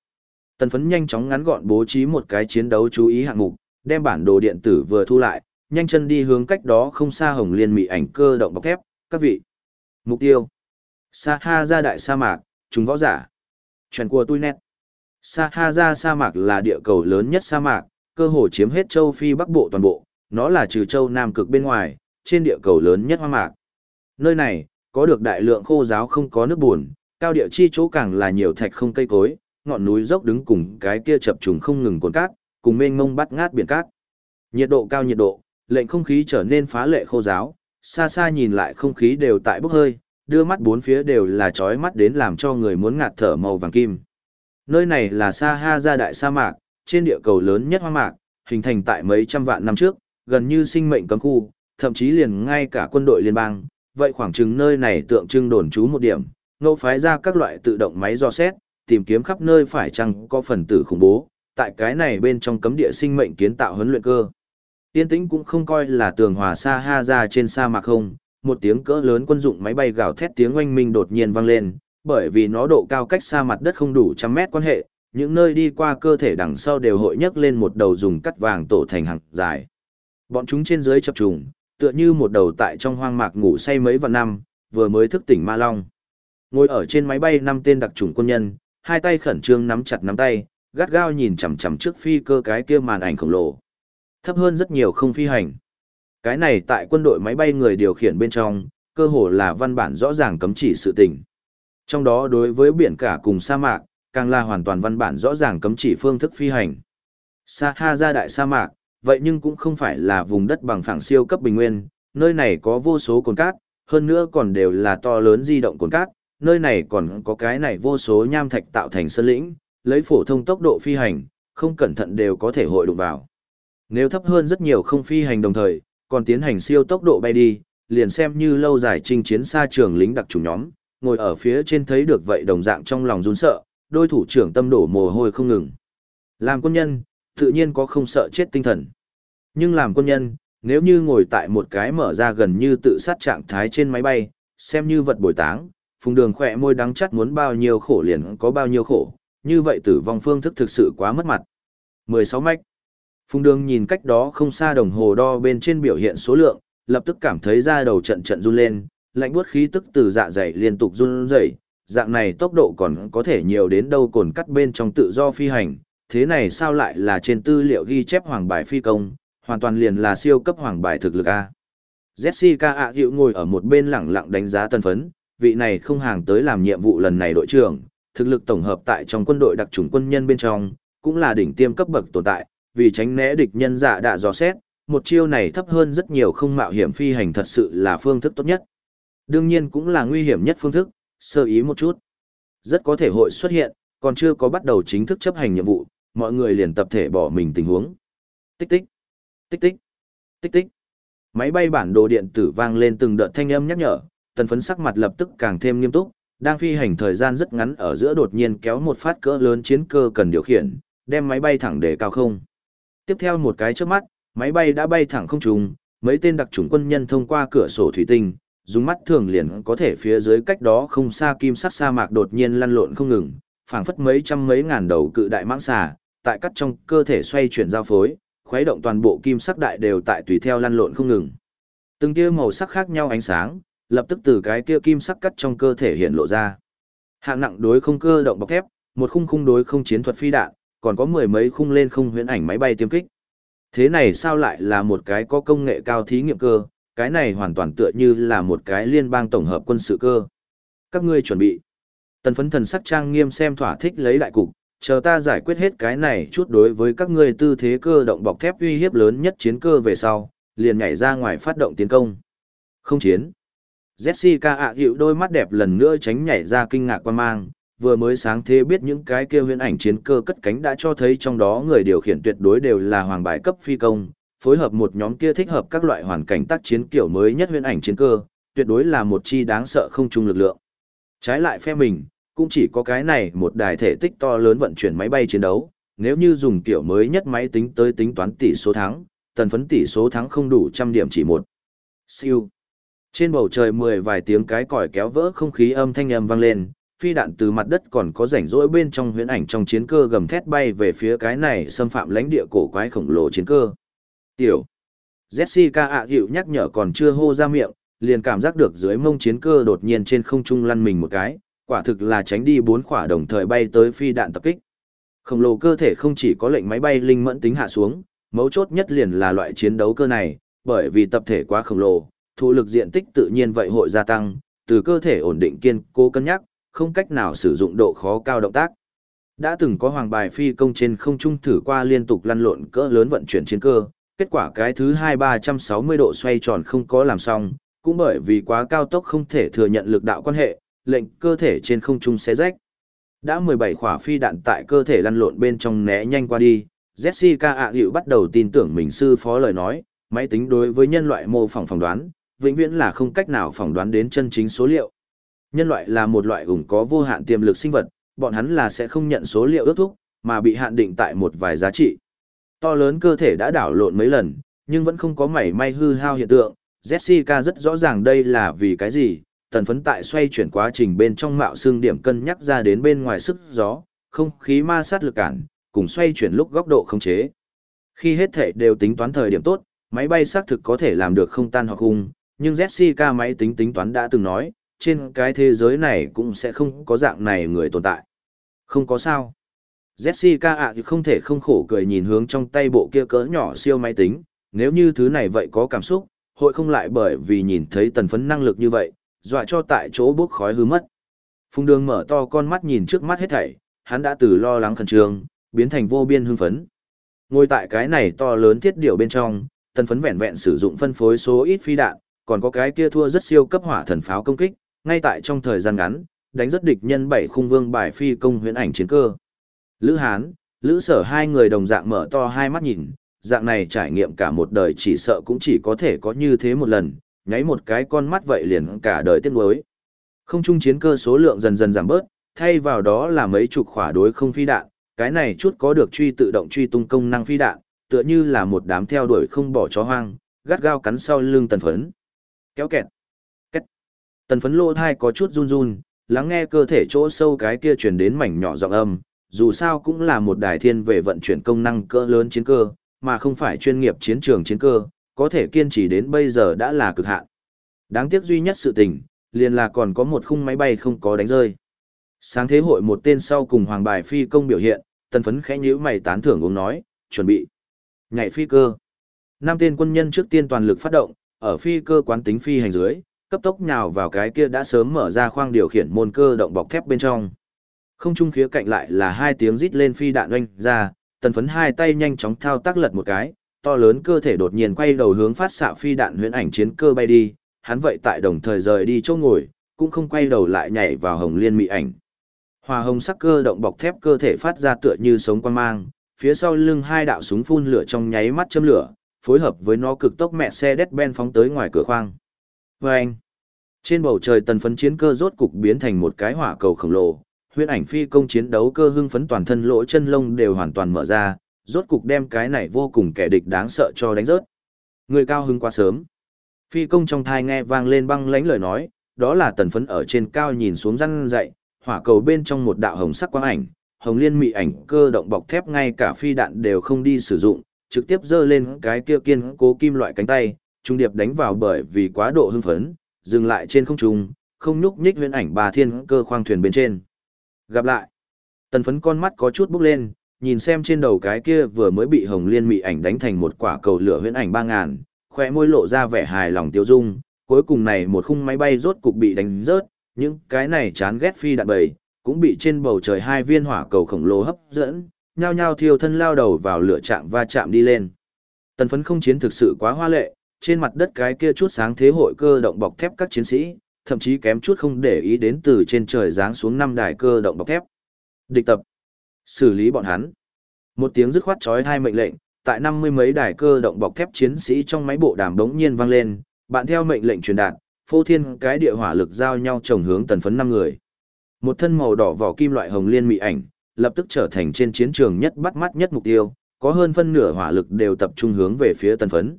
Tần phấn nhanh chóng ngắn gọn bố trí một cái chiến đấu chú ý hạng mục, đem bản đồ điện tử vừa thu lại, nhanh chân đi hướng cách đó không xa hồng liên mị ảnh cơ động bọc thép, các vị. Mục tiêu. Sa ha ra đại sa mạc, chúng võ giả. Chuyện của tôi nét. Sa sa mạc là địa cầu lớn nhất sa mạc, cơ hồ chiếm hết châu Phi Bắc Bộ toàn bộ, nó là trừ châu Nam cực bên ngoài, trên địa cầu lớn nhất hoang mạc. Nơi này, có được đại lượng khô giáo không có nước buồn, cao địa chi chỗ càng là nhiều thạch không cây cối, ngọn núi dốc đứng cùng cái kia chập trùng không ngừng cuốn cát, cùng mênh mông bắt ngát biển cát. Nhiệt độ cao nhiệt độ, lệnh không khí trở nên phá lệ khô giáo, xa xa nhìn lại không khí đều tại bốc hơi, đưa mắt bốn phía đều là chói mắt đến làm cho người muốn ngạt thở màu vàng kim. Nơi này là Sa Ha gia đại sa mạc, trên địa cầu lớn nhất hoang mạc, hình thành tại mấy trăm vạn năm trước, gần như sinh mệnh cấm khu, thậm chí liền ngay cả quân đội liên bang, vậy khoảng chừng nơi này tượng trưng đồn trú một điểm, ngẫu phái ra các loại tự động máy dò xét, tìm kiếm khắp nơi phải chăng có phần tử khủng bố, tại cái này bên trong cấm địa sinh mệnh kiến tạo huấn luyện cơ. Tiên tĩnh cũng không coi là tường hòa sa ha ra trên sa mạc không, một tiếng cỡ lớn quân dụng máy bay gào thét tiếng oanh minh đột nhiên vang lên, bởi vì nó độ cao cách xa mặt đất không đủ trăm mét quan hệ, những nơi đi qua cơ thể đằng sau đều hội nhấc lên một đầu dùng cắt vàng tổ thành hàng dài. Bọn chúng trên dưới chập trùng, tựa như một đầu tại trong hoang mạc ngủ say mấy vạn năm, vừa mới thức tỉnh ma long. Ngồi ở trên máy bay năm tên đặc trùng quân nhân, hai tay khẩn trương nắm chặt nắm tay, gắt gao nhìn chằm chằm trước phi cơ cái kia màn ảnh khổng lồ. Thấp hơn rất nhiều không phi hành. Cái này tại quân đội máy bay người điều khiển bên trong, cơ hồ là văn bản rõ ràng cấm chỉ sự tình. Trong đó đối với biển cả cùng sa mạc, càng là hoàn toàn văn bản rõ ràng cấm chỉ phương thức phi hành. Sa ha ra đại sa mạc, vậy nhưng cũng không phải là vùng đất bằng phẳng siêu cấp bình nguyên, nơi này có vô số cồn cát, hơn nữa còn đều là to lớn di động cồn cát, nơi này còn có cái này vô số nham thạch tạo thành sơn lĩnh, lấy phổ thông tốc độ phi hành, không cẩn thận đều có thể hội đụng vào. Nếu thấp hơn rất nhiều không phi hành đồng thời, còn tiến hành siêu tốc độ bay đi, liền xem như lâu dài chinh chiến xa trường lính đặc trùng nhóm, ngồi ở phía trên thấy được vậy đồng dạng trong lòng run sợ, đôi thủ trưởng tâm đổ mồ hôi không ngừng. Làm quân nhân, tự nhiên có không sợ chết tinh thần. Nhưng làm quân nhân, nếu như ngồi tại một cái mở ra gần như tự sát trạng thái trên máy bay, xem như vật bồi táng, phùng đường khỏe môi đắng chắt muốn bao nhiêu khổ liền có bao nhiêu khổ, như vậy tử vong phương thức thực sự quá mất mặt. 16 mạch. Phùng đường nhìn cách đó không xa đồng hồ đo bên trên biểu hiện số lượng, lập tức cảm thấy da đầu trận trận run lên, lạnh buốt khí tức từ dạ dày liên tục run rẩy, dạng này tốc độ còn có thể nhiều đến đâu cồn cắt bên trong tự do phi hành, thế này sao lại là trên tư liệu ghi chép hoàng bài phi công, hoàn toàn liền là siêu cấp hoàng bài thực lực A. Jessica ạ hiệu ngồi ở một bên lẳng lặng đánh giá tân phấn, vị này không hàng tới làm nhiệm vụ lần này đội trưởng, thực lực tổng hợp tại trong quân đội đặc chủng quân nhân bên trong, cũng là đỉnh tiêm cấp bậc tồn tại, vì tránh né địch nhân dạ đã dò xét, một chiêu này thấp hơn rất nhiều không mạo hiểm phi hành thật sự là phương thức tốt nhất. Đương nhiên cũng là nguy hiểm nhất phương thức, sơ ý một chút. Rất có thể hội xuất hiện, còn chưa có bắt đầu chính thức chấp hành nhiệm vụ, mọi người liền tập thể bỏ mình tình huống. Tích tích, tích tích, tích tích. Máy bay bản đồ điện tử vang lên từng đợt thanh âm nhắc nhở, tần phấn sắc mặt lập tức càng thêm nghiêm túc, đang phi hành thời gian rất ngắn ở giữa đột nhiên kéo một phát cỡ lớn chiến cơ cần điều khiển, đem máy bay thẳng để cao không. Tiếp theo một cái trước mắt, máy bay đã bay thẳng không trùng, mấy tên đặc chủng quân nhân thông qua cửa sổ thủy tinh, dùng mắt thường liền có thể phía dưới cách đó không xa kim sắc sa mạc đột nhiên lăn lộn không ngừng, phảng phất mấy trăm mấy ngàn đầu cự đại mãng xà, tại cắt trong cơ thể xoay chuyển giao phối, khuấy động toàn bộ kim sắc đại đều tại tùy theo lăn lộn không ngừng. Từng tia màu sắc khác nhau ánh sáng, lập tức từ cái kia kim sắc cắt trong cơ thể hiện lộ ra. Hạng nặng đối không cơ động bọc thép, một khung khung đối không chiến thuật phi đạn, còn có mười mấy khung lên không huyễn ảnh máy bay tiêm kích. Thế này sao lại là một cái có công nghệ cao thí nghiệm cơ, cái này hoàn toàn tựa như là một cái liên bang tổng hợp quân sự cơ. Các ngươi chuẩn bị. Tần phấn thần sắc trang nghiêm xem thỏa thích lấy đại cục, chờ ta giải quyết hết cái này chút đối với các ngươi tư thế cơ động bọc thép uy hiếp lớn nhất chiến cơ về sau, liền nhảy ra ngoài phát động tiến công. Không chiến. Jessica ạ hiệu đôi mắt đẹp lần nữa tránh nhảy ra kinh ngạc quan mang, vừa mới sáng thế biết những cái kia huyền ảnh chiến cơ cất cánh đã cho thấy trong đó người điều khiển tuyệt đối đều là hoàng bài cấp phi công, phối hợp một nhóm kia thích hợp các loại hoàn cảnh tác chiến kiểu mới nhất huyễn ảnh chiến cơ, tuyệt đối là một chi đáng sợ không chung lực lượng. Trái lại phe mình, cũng chỉ có cái này một đài thể tích to lớn vận chuyển máy bay chiến đấu, nếu như dùng kiểu mới nhất máy tính tới tính toán tỷ số thắng, tần phấn tỷ số thắng không đủ trăm điểm chỉ một. Siêu. Trên bầu trời mười vài tiếng cái còi kéo vỡ không khí âm thanh âm vang lên, phi đạn từ mặt đất còn có rảnh rỗi bên trong huyễn ảnh trong chiến cơ gầm thét bay về phía cái này xâm phạm lãnh địa cổ quái khổng lồ chiến cơ. Tiểu. Jessica ạ hiệu nhắc nhở còn chưa hô ra miệng, liền cảm giác được dưới mông chiến cơ đột nhiên trên không trung lăn mình một cái, quả thực là tránh đi bốn quả đồng thời bay tới phi đạn tập kích. Khổng lồ cơ thể không chỉ có lệnh máy bay linh mẫn tính hạ xuống, mấu chốt nhất liền là loại chiến đấu cơ này, bởi vì tập thể quá khổng lồ, thụ lực diện tích tự nhiên vậy hội gia tăng, từ cơ thể ổn định kiên cố cân nhắc, không cách nào sử dụng độ khó cao động tác. Đã từng có hoàng bài phi công trên không trung thử qua liên tục lăn lộn cỡ lớn vận chuyển chiến cơ, kết quả cái thứ hai ba trăm sáu mươi độ xoay tròn không có làm xong, cũng bởi vì quá cao tốc không thể thừa nhận lực đạo quan hệ, lệnh cơ thể trên không trung xé rách. Đã mười bảy khỏa phi đạn tại cơ thể lăn lộn bên trong né nhanh qua đi, Jessica ạ hiệu bắt đầu tin tưởng mình sư phó lời nói, máy tính đối với nhân loại mô phỏng phỏng đoán, vĩnh viễn là không cách nào phỏng đoán đến chân chính số liệu. Nhân loại là một loại hùng có vô hạn tiềm lực sinh vật, bọn hắn là sẽ không nhận số liệu ước thúc, mà bị hạn định tại một vài giá trị. To lớn cơ thể đã đảo lộn mấy lần, nhưng vẫn không có mảy may hư hao hiện tượng, Jessica rất rõ ràng đây là vì cái gì, tần phấn tại xoay chuyển quá trình bên trong mạo xương điểm cân nhắc ra đến bên ngoài sức gió, không khí ma sát lực cản, cùng xoay chuyển lúc góc độ không chế. Khi hết thể đều tính toán thời điểm tốt, máy bay xác thực có thể làm được không tan hoặc hung, nhưng Jessica máy tính tính toán đã từng nói, trên cái thế giới này cũng sẽ không có dạng này người tồn tại. Không có sao. Jessica ạ thì không thể không khổ cười nhìn hướng trong tay bộ kia cỡ nhỏ siêu máy tính, nếu như thứ này vậy có cảm xúc, hội không lại bởi vì nhìn thấy tần phấn năng lực như vậy, dọa cho tại chỗ bốc khói hư mất. Phùng đường mở to con mắt nhìn trước mắt hết thảy, hắn đã từ lo lắng khẩn trương, biến thành vô biên hưng phấn. Ngồi tại cái này to lớn thiết điệu bên trong, tần phấn vẹn vẹn sử dụng phân phối số ít phi đạn, còn có cái kia thua rất siêu cấp hỏa thần pháo công kích, ngay tại trong thời gian ngắn, đánh rất địch nhân bảy khung vương bài phi công huyễn ảnh chiến cơ. Lữ Hán, Lữ Sở hai người đồng dạng mở to hai mắt nhìn, dạng này trải nghiệm cả một đời chỉ sợ cũng chỉ có thể có như thế một lần, nháy một cái con mắt vậy liền cả đời tiếc nuối. Không trung chiến cơ số lượng dần dần giảm bớt, thay vào đó là mấy chục khỏa đối không phi đạn, cái này chút có được truy tự động truy tung công năng phi đạn, tựa như là một đám theo đuổi không bỏ chó hoang, gắt gao cắn sau lưng tần phấn. Kéo kẹt. Két. Tần phấn lô thai có chút run run, lắng nghe cơ thể chỗ sâu cái kia truyền đến mảnh nhỏ giọng âm, dù sao cũng là một đài thiên về vận chuyển công năng cỡ lớn chiến cơ, mà không phải chuyên nghiệp chiến trường chiến cơ, có thể kiên trì đến bây giờ đã là cực hạn. Đáng tiếc duy nhất sự tình, liền là còn có một khung máy bay không có đánh rơi. Sáng thế hội một tên sau cùng hoàng bài phi công biểu hiện, tân phấn khẽ nhíu mày tán thưởng uống nói, chuẩn bị. Nhảy phi cơ. Năm tên quân nhân trước tiên toàn lực phát động, ở phi cơ quán tính phi hành dưới, cấp tốc nhào vào cái kia đã sớm mở ra khoang điều khiển môn cơ động bọc thép bên trong. Không trung khía cạnh lại là hai tiếng rít lên phi đạn oanh ra, tần phấn hai tay nhanh chóng thao tác lật một cái, to lớn cơ thể đột nhiên quay đầu hướng phát xạ phi đạn huyễn ảnh chiến cơ bay đi, hắn vậy tại đồng thời rời đi chỗ ngồi, cũng không quay đầu lại nhảy vào hồng liên mị ảnh. Hòa hồng sắc cơ động bọc thép cơ thể phát ra tựa như sống quan mang, phía sau lưng hai đạo súng phun lửa trong nháy mắt châm lửa, phối hợp với nó cực tốc mẹ xe đét ben phóng tới ngoài cửa khoang. Vâng! Trên bầu trời tần phấn chiến cơ rốt cục biến thành một cái hỏa cầu khổng lồ, huyễn ảnh phi công chiến đấu cơ hưng phấn toàn thân lỗ chân lông đều hoàn toàn mở ra, rốt cục đem cái này vô cùng kẻ địch đáng sợ cho đánh rớt. Người cao hưng quá sớm. Phi công trong thai nghe vang lên băng lãnh lời nói, đó là tần phấn ở trên cao nhìn xuống răn dậy, hỏa cầu bên trong một đạo hồng sắc quang ảnh, hồng liên mị ảnh cơ động bọc thép ngay cả phi đạn đều không đi sử dụng, trực tiếp giơ lên cái kia kiên cố kim loại cánh tay, trung điệp đánh vào bởi vì quá độ hưng phấn, dừng lại trên không trung, không nhúc nhích huyễn ảnh ba thiên cơ khoang thuyền bên trên. Gặp lại. Tần phấn con mắt có chút bốc lên, nhìn xem trên đầu cái kia vừa mới bị hồng liên mị ảnh đánh thành một quả cầu lửa huyễn ảnh ba ngàn, khỏe môi lộ ra vẻ hài lòng tiêu dung, cuối cùng này một khung máy bay rốt cục bị đánh rớt, những cái này chán ghét phi đạn bầy, cũng bị trên bầu trời hai viên hỏa cầu khổng lồ hấp dẫn, nhao nhao thiêu thân lao đầu vào lửa chạm va chạm đi lên. Tần phấn không chiến thực sự quá hoa lệ, trên mặt đất cái kia chút sáng thế hội cơ động bọc thép các chiến sĩ, thậm chí kém chút không để ý đến từ trên trời giáng xuống năm đài cơ động bọc thép. Địch tập. Xử lý bọn hắn. Một tiếng dứt khoát chói hai mệnh lệnh, tại năm mươi mấy đài cơ động bọc thép chiến sĩ trong máy bộ đàm đống nhiên vang lên, bạn theo mệnh lệnh truyền đạt, phô thiên cái địa hỏa lực giao nhau chồng hướng tần phấn năm người. Một thân màu đỏ vỏ kim loại hồng liên mị ảnh, lập tức trở thành trên chiến trường nhất bắt mắt nhất mục tiêu, có hơn phân nửa hỏa lực đều tập trung hướng về phía tần phấn.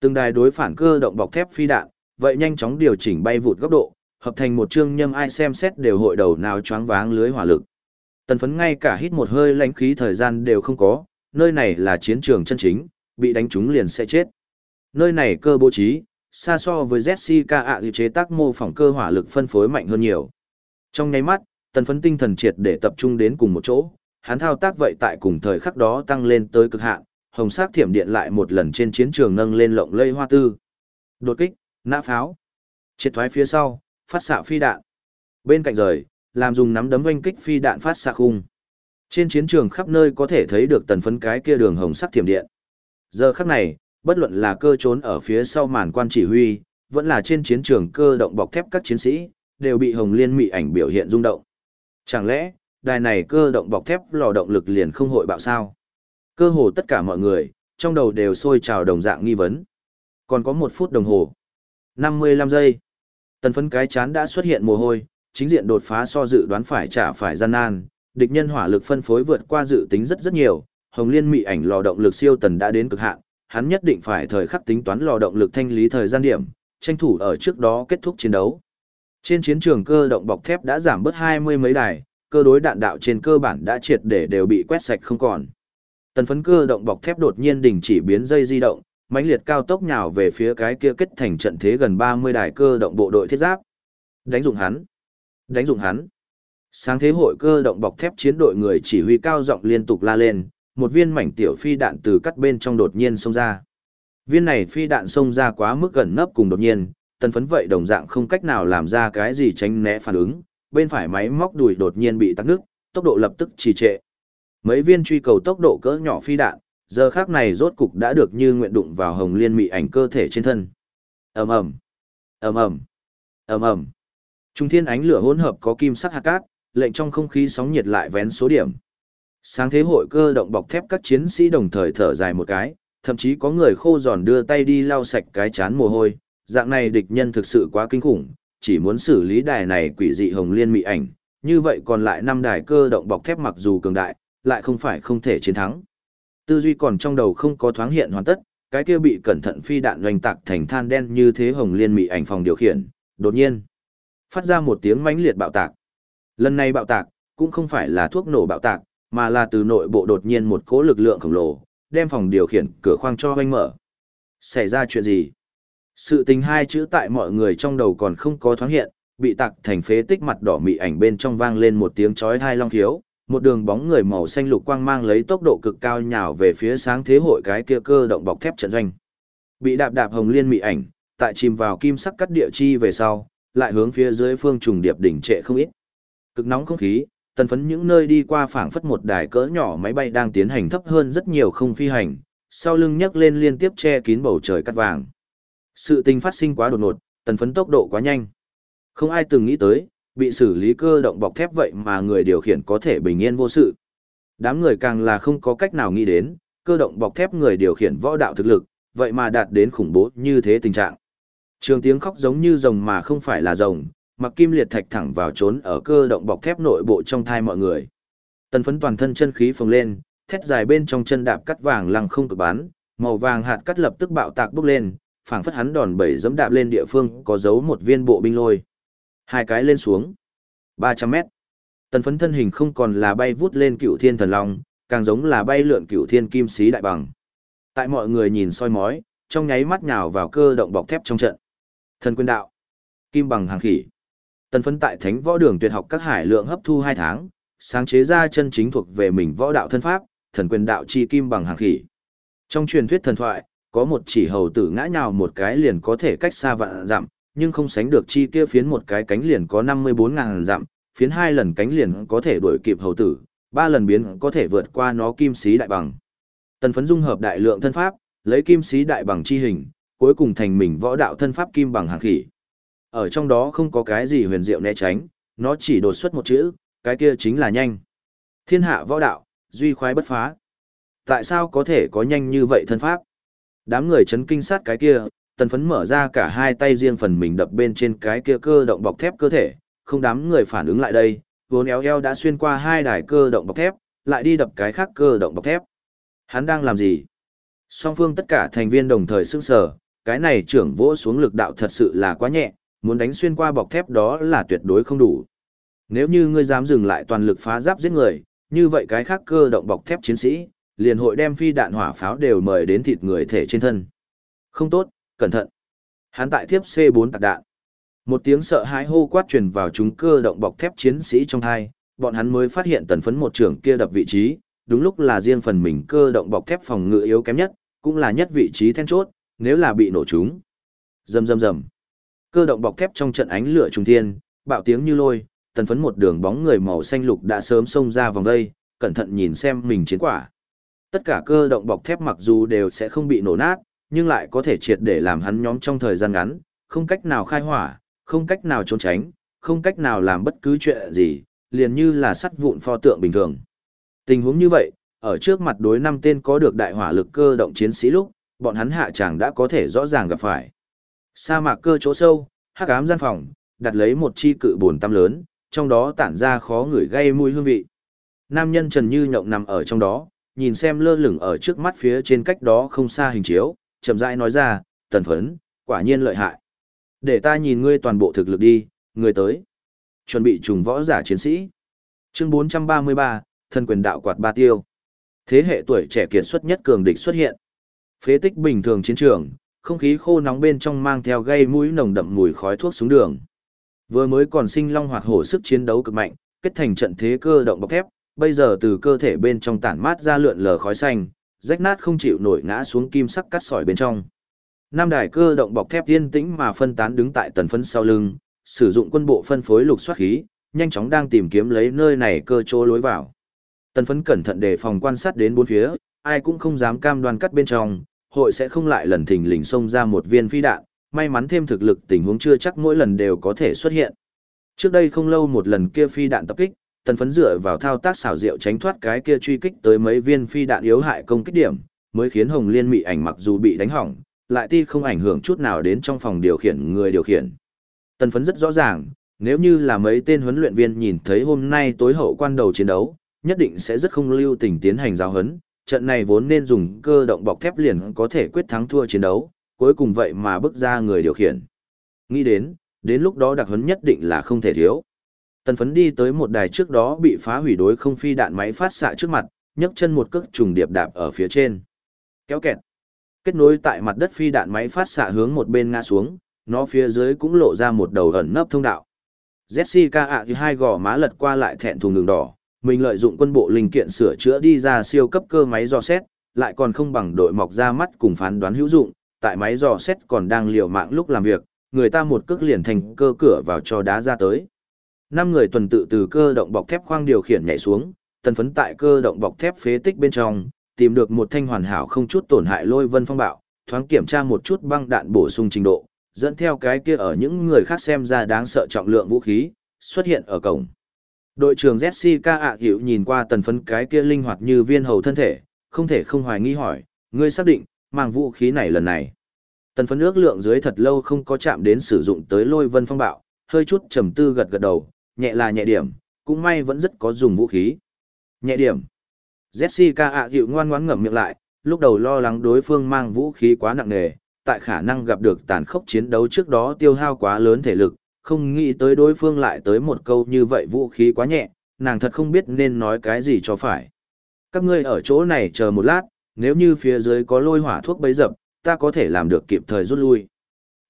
Từng đài đối phản cơ động bọc thép phi đạn, vậy nhanh chóng điều chỉnh bay vụt góc độ, hợp thành một chương nhâm ai xem xét đều hội đầu nào choáng váng lưới hỏa lực. Tần phấn ngay cả hít một hơi lãnh khí thời gian đều không có, nơi này là chiến trường chân chính, bị đánh trúng liền sẽ chết. Nơi này cơ bố trí, xa so với Jessica ạ chế tác mô phỏng cơ hỏa lực phân phối mạnh hơn nhiều. Trong nháy mắt, tần phấn tinh thần triệt để tập trung đến cùng một chỗ, hắn thao tác vậy tại cùng thời khắc đó tăng lên tới cực hạn, hồng sắc thiểm điện lại một lần trên chiến trường nâng lên lộng lây hoa tư. Đột kích, nã pháo, triệt thoái phía sau, phát xạ phi đạn. Bên cạnh rời, làm dùng nắm đấm oanh kích phi đạn phát xạ khung. Trên chiến trường khắp nơi có thể thấy được tần phấn cái kia đường hồng sắc thiểm điện. Giờ khắc này, bất luận là cơ trốn ở phía sau màn quan chỉ huy, vẫn là trên chiến trường cơ động bọc thép các chiến sĩ, đều bị hồng liên mị ảnh biểu hiện rung động. Chẳng lẽ, đài này cơ động bọc thép lò động lực liền không hội bạo sao? Cơ hồ tất cả mọi người, trong đầu đều sôi trào đồng dạng nghi vấn. Còn có một phút đồng hồ. 55 giây. Tần phấn cái chán đã xuất hiện mồ hôi, chính diện đột phá so dự đoán phải trả phải gian nan, địch nhân hỏa lực phân phối vượt qua dự tính rất rất nhiều, hồng liên mị ảnh lò động lực siêu tần đã đến cực hạn, hắn nhất định phải thời khắc tính toán lò động lực thanh lý thời gian điểm, tranh thủ ở trước đó kết thúc chiến đấu. Trên chiến trường cơ động bọc thép đã giảm bớt hai mươi mấy đài, cơ đối đạn đạo trên cơ bản đã triệt để đều bị quét sạch không còn. Tần phấn cơ động bọc thép đột nhiên đình chỉ biến dây di động, mãnh liệt cao tốc nhào về phía cái kia kết thành trận thế gần 30 đài cơ động bộ đội thiết giáp. Đánh dụng hắn. Đánh dụng hắn. Sáng thế hội cơ động bọc thép chiến đội người chỉ huy cao giọng liên tục la lên, một viên mảnh tiểu phi đạn từ cắt bên trong đột nhiên xông ra. Viên này phi đạn xông ra quá mức gần nấp cùng đột nhiên, tần phấn vậy đồng dạng không cách nào làm ra cái gì tránh né phản ứng, bên phải máy móc đùi đột nhiên bị tắc nước, tốc độ lập tức trì trệ. Mấy viên truy cầu tốc độ cỡ nhỏ phi đạn, giờ khác này rốt cục đã được như nguyện đụng vào hồng liên mị ảnh cơ thể trên thân. ầm ầm ầm ầm ầm ầm Trung thiên ánh lửa hỗn hợp có kim sắc hạt cát, lệnh trong không khí sóng nhiệt lại vén số điểm. Sáng thế hội cơ động bọc thép các chiến sĩ đồng thời thở dài một cái, thậm chí có người khô giòn đưa tay đi lau sạch cái chán mồ hôi, dạng này địch nhân thực sự quá kinh khủng, chỉ muốn xử lý đài này quỷ dị hồng liên mị ảnh, như vậy còn lại năm đài cơ động bọc thép mặc dù cường đại, lại không phải không thể chiến thắng. Tư duy còn trong đầu không có thoáng hiện hoàn tất, cái kia bị cẩn thận phi đạn doanh tạc thành than đen như thế hồng liên mị ảnh phòng điều khiển, đột nhiên phát ra một tiếng mãnh liệt bạo tạc. Lần này bạo tạc cũng không phải là thuốc nổ bạo tạc, mà là từ nội bộ đột nhiên một cỗ lực lượng khổng lồ, đem phòng điều khiển cửa khoang cho hoanh mở. Xảy ra chuyện gì? Sự tình hai chữ tại mọi người trong đầu còn không có thoáng hiện, bị tạc thành phế tích mặt đỏ mị ảnh bên trong vang lên một tiếng chói tai long thiếu một đường bóng người màu xanh lục quang mang lấy tốc độ cực cao nhào về phía sáng thế hội cái kia cơ động bọc thép trận doanh. Bị đạp đạp hồng liên mị ảnh, tại chìm vào kim sắc cắt địa chi về sau, lại hướng phía dưới phương trùng điệp đỉnh trệ không ít. Cực nóng không khí, tần phấn những nơi đi qua phảng phất một đài cỡ nhỏ máy bay đang tiến hành thấp hơn rất nhiều không phi hành, sau lưng nhấc lên liên tiếp che kín bầu trời cắt vàng. Sự tình phát sinh quá đột ngột, tần phấn tốc độ quá nhanh. Không ai từng nghĩ tới, bị xử lý cơ động bọc thép vậy mà người điều khiển có thể bình yên vô sự. Đám người càng là không có cách nào nghĩ đến, cơ động bọc thép người điều khiển võ đạo thực lực, vậy mà đạt đến khủng bố như thế tình trạng. Trường tiếng khóc giống như rồng mà không phải là rồng, mặc kim liệt thạch thẳng vào trốn ở cơ động bọc thép nội bộ trong thai mọi người. Tần phấn toàn thân chân khí phồng lên, thét dài bên trong chân đạp cắt vàng lăng không cực bán, màu vàng hạt cắt lập tức bạo tạc bốc lên, phảng phất hắn đòn bẩy giẫm đạp lên địa phương có giấu một viên bộ binh lôi. Hai cái lên xuống. 300 mét. Tần phấn thân hình không còn là bay vút lên cựu thiên thần long, càng giống là bay lượn cựu thiên kim sĩ đại bằng. Tại mọi người nhìn soi mói, trong nháy mắt nhào vào cơ động bọc thép trong trận. Thần quyền đạo. Kim bằng hàng khỉ. Tần phấn tại thánh võ đường tuyệt học các hải lượng hấp thu 2 tháng, sáng chế ra chân chính thuộc về mình võ đạo thân pháp, thần quyền đạo chi kim bằng hàng khỉ. Trong truyền thuyết thần thoại, có một chỉ hầu tử ngã nhào một cái liền có thể cách xa vạn dặm, nhưng không sánh được chi kia phiến một cái cánh liền có 54.000 dặm, phiến hai lần cánh liền có thể đuổi kịp hầu tử, ba lần biến có thể vượt qua nó kim sĩ đại bằng. Tần phấn dung hợp đại lượng thân pháp, lấy kim sĩ đại bằng chi hình, cuối cùng thành mình võ đạo thân pháp kim bằng hàng khỉ. Ở trong đó không có cái gì huyền diệu né tránh, nó chỉ đột xuất một chữ, cái kia chính là nhanh. Thiên hạ võ đạo, duy khoái bất phá. Tại sao có thể có nhanh như vậy thân pháp? Đám người chấn kinh sát cái kia, tần phấn mở ra cả hai tay riêng phần mình đập bên trên cái kia cơ động bọc thép cơ thể, không đám người phản ứng lại đây, vốn éo eo đã xuyên qua hai đài cơ động bọc thép, lại đi đập cái khác cơ động bọc thép. Hắn đang làm gì? Song phương tất cả thành viên đồng thời sững sờ, cái này trưởng vỗ xuống lực đạo thật sự là quá nhẹ, muốn đánh xuyên qua bọc thép đó là tuyệt đối không đủ. Nếu như ngươi dám dừng lại toàn lực phá giáp giết người, như vậy cái khác cơ động bọc thép chiến sĩ, liền hội đem phi đạn hỏa pháo đều mời đến thịt người thể trên thân. Không tốt, cẩn thận. Hắn tại tiếp C4 tạc đạn. Một tiếng sợ hãi hô quát truyền vào chúng cơ động bọc thép chiến sĩ trong hai, bọn hắn mới phát hiện tần phấn một trưởng kia đập vị trí, đúng lúc là riêng phần mình cơ động bọc thép phòng ngự yếu kém nhất, cũng là nhất vị trí then chốt, nếu là bị nổ chúng. Rầm rầm rầm. Cơ động bọc thép trong trận ánh lửa trùng thiên, bạo tiếng như lôi, tần phấn một đường bóng người màu xanh lục đã sớm xông ra vòng đây, cẩn thận nhìn xem mình chiến quả. Tất cả cơ động bọc thép mặc dù đều sẽ không bị nổ nát, nhưng lại có thể triệt để làm hắn nhóm trong thời gian ngắn, không cách nào khai hỏa, không cách nào trốn tránh, không cách nào làm bất cứ chuyện gì, liền như là sắt vụn pho tượng bình thường. Tình huống như vậy, ở trước mặt đối năm tên có được đại hỏa lực cơ động chiến sĩ lúc, bọn hắn hạ chẳng đã có thể rõ ràng gặp phải. Sa mạc cơ chỗ sâu, hắc ám gian phòng, đặt lấy một chi cự bồn tăm lớn, trong đó tản ra khó ngửi gây mùi hương vị. Nam nhân Trần Như nhộng nằm ở trong đó, nhìn xem lơ lửng ở trước mắt phía trên cách đó không xa hình chiếu, chậm rãi nói ra, tần phấn, quả nhiên lợi hại. Để ta nhìn ngươi toàn bộ thực lực đi, người tới. Chuẩn bị trùng võ giả chiến sĩ. Chương 433, thân quyền đạo quạt ba tiêu. Thế hệ tuổi trẻ kiệt xuất nhất cường địch xuất hiện. Phế tích bình thường chiến trường, không khí khô nóng bên trong mang theo gây mũi nồng đậm mùi khói thuốc xuống đường. Vừa mới còn sinh long hoạt hổ sức chiến đấu cực mạnh, kết thành trận thế cơ động bọc thép, bây giờ từ cơ thể bên trong tản mát ra lượn lờ khói xanh, rách nát không chịu nổi ngã xuống kim sắc cắt sỏi bên trong. Nam đài cơ động bọc thép yên tĩnh mà phân tán đứng tại tần phấn sau lưng, sử dụng quân bộ phân phối lục soát khí, nhanh chóng đang tìm kiếm lấy nơi này cơ chỗ lối vào. Tần phấn cẩn thận đề phòng quan sát đến bốn phía, ai cũng không dám cam đoan cắt bên trong, hội sẽ không lại lần thình lình xông ra một viên phi đạn, may mắn thêm thực lực tình huống chưa chắc mỗi lần đều có thể xuất hiện. Trước đây không lâu một lần kia phi đạn tập kích, tần phấn dựa vào thao tác xảo diệu tránh thoát cái kia truy kích tới mấy viên phi đạn yếu hại công kích điểm, mới khiến Hồng Liên Mị ảnh mặc dù bị đánh hỏng, lại ti không ảnh hưởng chút nào đến trong phòng điều khiển người điều khiển. Tần phấn rất rõ ràng, nếu như là mấy tên huấn luyện viên nhìn thấy hôm nay tối hậu quan đầu chiến đấu, nhất định sẽ rất không lưu tình tiến hành giáo huấn, trận này vốn nên dùng cơ động bọc thép liền có thể quyết thắng thua chiến đấu, cuối cùng vậy mà bước ra người điều khiển. Nghĩ đến, đến lúc đó đặc huấn nhất định là không thể thiếu. Tần phấn đi tới một đài trước đó bị phá hủy đối không phi đạn máy phát xạ trước mặt, nhấc chân một cước trùng điệp đạp ở phía trên. Kéo kẹt. Kết nối tại mặt đất phi đạn máy phát xạ hướng một bên ngã xuống, nó phía dưới cũng lộ ra một đầu ẩn nấp thông đạo. Jessica ạ thì hai gò má lật qua lại thẹn thùng đường đỏ, mình lợi dụng quân bộ linh kiện sửa chữa đi ra siêu cấp cơ máy dò xét, lại còn không bằng đội mọc ra mắt cùng phán đoán hữu dụng, tại máy dò xét còn đang liều mạng lúc làm việc, người ta một cước liền thành cơ cửa vào cho đá ra tới. Năm người tuần tự từ cơ động bọc thép khoang điều khiển nhảy xuống, tần phấn tại cơ động bọc thép phế tích bên trong, tìm được một thanh hoàn hảo không chút tổn hại lôi vân phong bạo, thoáng kiểm tra một chút băng đạn bổ sung trình độ, dẫn theo cái kia ở những người khác xem ra đáng sợ trọng lượng vũ khí, xuất hiện ở cổng. Đội trưởng Jessica ạ hữu nhìn qua tần phấn cái kia linh hoạt như viên hầu thân thể, không thể không hoài nghi hỏi, ngươi xác định, mang vũ khí này lần này. Tần phấn ước lượng dưới thật lâu không có chạm đến sử dụng tới lôi vân phong bạo, hơi chút trầm tư gật gật đầu, nhẹ là nhẹ điểm, cũng may vẫn rất có dùng vũ khí. Nhẹ điểm. Jessica ạ dịu ngoan ngoãn ngậm miệng lại, lúc đầu lo lắng đối phương mang vũ khí quá nặng nề, tại khả năng gặp được tàn khốc chiến đấu trước đó tiêu hao quá lớn thể lực, không nghĩ tới đối phương lại tới một câu như vậy vũ khí quá nhẹ, nàng thật không biết nên nói cái gì cho phải. Các ngươi ở chỗ này chờ một lát, nếu như phía dưới có lôi hỏa thuốc bấy dập, ta có thể làm được kịp thời rút lui.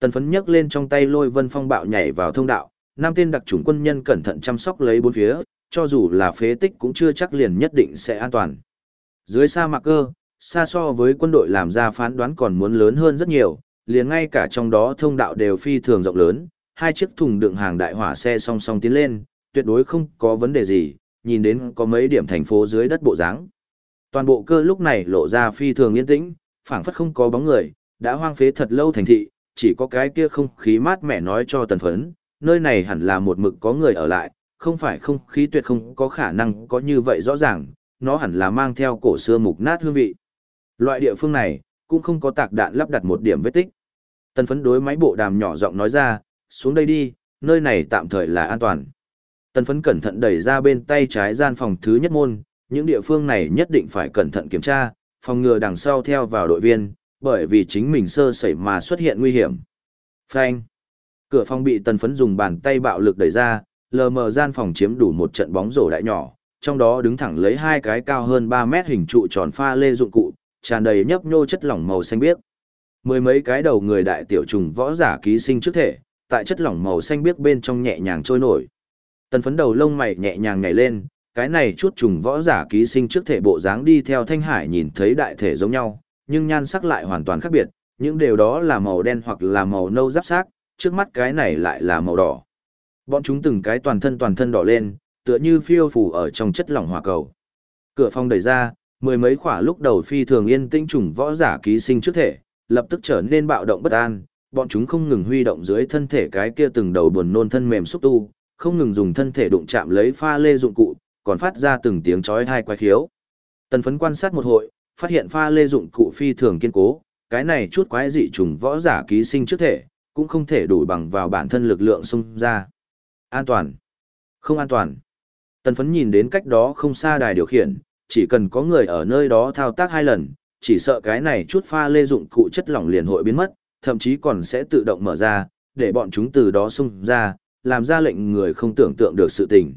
Tần phấn nhấc lên trong tay lôi vân phong bạo nhảy vào thông đạo, năm tên đặc chủng quân nhân cẩn thận chăm sóc lấy bốn phía, cho dù là phế tích cũng chưa chắc liền nhất định sẽ an toàn. Dưới sa mạc cơ, xa so với quân đội làm ra phán đoán còn muốn lớn hơn rất nhiều, liền ngay cả trong đó thông đạo đều phi thường rộng lớn, hai chiếc thùng đựng hàng đại hỏa xe song song tiến lên, tuyệt đối không có vấn đề gì, nhìn đến có mấy điểm thành phố dưới đất bộ dáng. Toàn bộ cơ lúc này lộ ra phi thường yên tĩnh, phảng phất không có bóng người, đã hoang phế thật lâu thành thị, chỉ có cái kia không khí mát mẻ nói cho tần phấn, nơi này hẳn là một mực có người ở lại, không phải không khí tuyệt không có khả năng có như vậy rõ ràng, nó hẳn là mang theo cổ xưa mục nát hương vị. Loại địa phương này, cũng không có tạc đạn lắp đặt một điểm vết tích. Tần phấn đối máy bộ đàm nhỏ giọng nói ra, xuống đây đi, nơi này tạm thời là an toàn. Tần phấn cẩn thận đẩy ra bên tay trái gian phòng thứ nhất môn, những địa phương này nhất định phải cẩn thận kiểm tra, phòng ngừa đằng sau theo vào đội viên, bởi vì chính mình sơ sẩy mà xuất hiện nguy hiểm. Phanh. Cửa phòng bị tần phấn dùng bàn tay bạo lực đẩy ra, lờ mờ gian phòng chiếm đủ một trận bóng rổ đại nhỏ, trong đó đứng thẳng lấy hai cái cao hơn 3 mét hình trụ tròn pha lê dụng cụ, tràn đầy nhấp nhô chất lỏng màu xanh biếc. Mười mấy cái đầu người đại tiểu trùng võ giả ký sinh trước thể, tại chất lỏng màu xanh biếc bên trong nhẹ nhàng trôi nổi. Tần phấn đầu lông mày nhẹ nhàng nhảy lên, cái này chút trùng võ giả ký sinh trước thể bộ dáng đi theo thanh hải nhìn thấy đại thể giống nhau, nhưng nhan sắc lại hoàn toàn khác biệt, những điều đó là màu đen hoặc là màu nâu giáp xác, trước mắt cái này lại là màu đỏ. Bọn chúng từng cái toàn thân toàn thân đỏ lên, tựa như phiêu phù ở trong chất lỏng hỏa cầu. Cửa phòng đẩy ra, mười mấy khỏa lúc đầu phi thường yên tĩnh trùng võ giả ký sinh trước thể, lập tức trở nên bạo động bất an, bọn chúng không ngừng huy động dưới thân thể cái kia từng đầu buồn nôn thân mềm xúc tu, không ngừng dùng thân thể đụng chạm lấy pha lê dụng cụ, còn phát ra từng tiếng chói tai quái khiếu. Tần phấn quan sát một hồi, phát hiện pha lê dụng cụ phi thường kiên cố, cái này chút quái dị trùng võ giả ký sinh trước thể, cũng không thể đủ bằng vào bản thân lực lượng xung ra. An toàn. Không an toàn. Tần phấn nhìn đến cách đó không xa đài điều khiển, chỉ cần có người ở nơi đó thao tác hai lần, chỉ sợ cái này chút pha lê dụng cụ chất lỏng liền hội biến mất, thậm chí còn sẽ tự động mở ra, để bọn chúng từ đó xung ra, làm ra lệnh người không tưởng tượng được sự tình.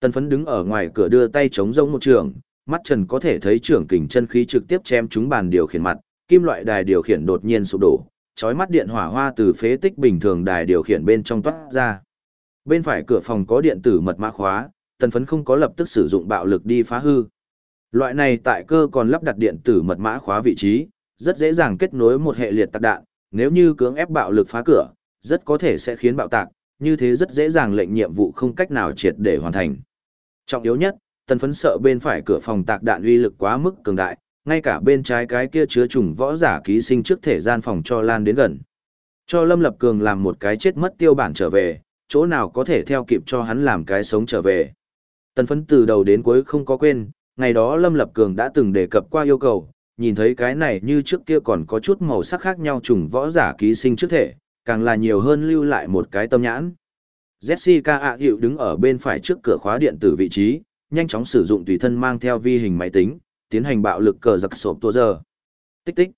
Tần phấn đứng ở ngoài cửa đưa tay chống rông một trường, mắt trần có thể thấy trưởng kình chân khí trực tiếp chém chúng bàn điều khiển mặt, kim loại đài điều khiển đột nhiên sụp đổ, chói mắt điện hỏa hoa từ phế tích bình thường đài điều khiển bên trong toát ra. Bên phải cửa phòng có điện tử mật mã khóa, tần phấn không có lập tức sử dụng bạo lực đi phá hư. Loại này tại cơ còn lắp đặt điện tử mật mã khóa vị trí, rất dễ dàng kết nối một hệ liệt tạc đạn, nếu như cưỡng ép bạo lực phá cửa, rất có thể sẽ khiến bạo tạc, như thế rất dễ dàng lệnh nhiệm vụ không cách nào triệt để hoàn thành. Trọng yếu nhất, tần phấn sợ bên phải cửa phòng tạc đạn uy lực quá mức cường đại, ngay cả bên trái cái kia chứa trùng võ giả ký sinh trước thể gian phòng cho lan đến gần. Cho Lâm Lập Cường làm một cái chết mất tiêu bản trở về, chỗ nào có thể theo kịp cho hắn làm cái sống trở về. Tần phấn từ đầu đến cuối không có quên, ngày đó Lâm Lập Cường đã từng đề cập qua yêu cầu, nhìn thấy cái này như trước kia còn có chút màu sắc khác nhau trùng võ giả ký sinh trước thể, càng là nhiều hơn lưu lại một cái tâm nhãn. Jessica ạ hiệu đứng ở bên phải trước cửa khóa điện tử vị trí, nhanh chóng sử dụng tùy thân mang theo vi hình máy tính, tiến hành bạo lực cờ giặc sộp tua giờ. Tích tích.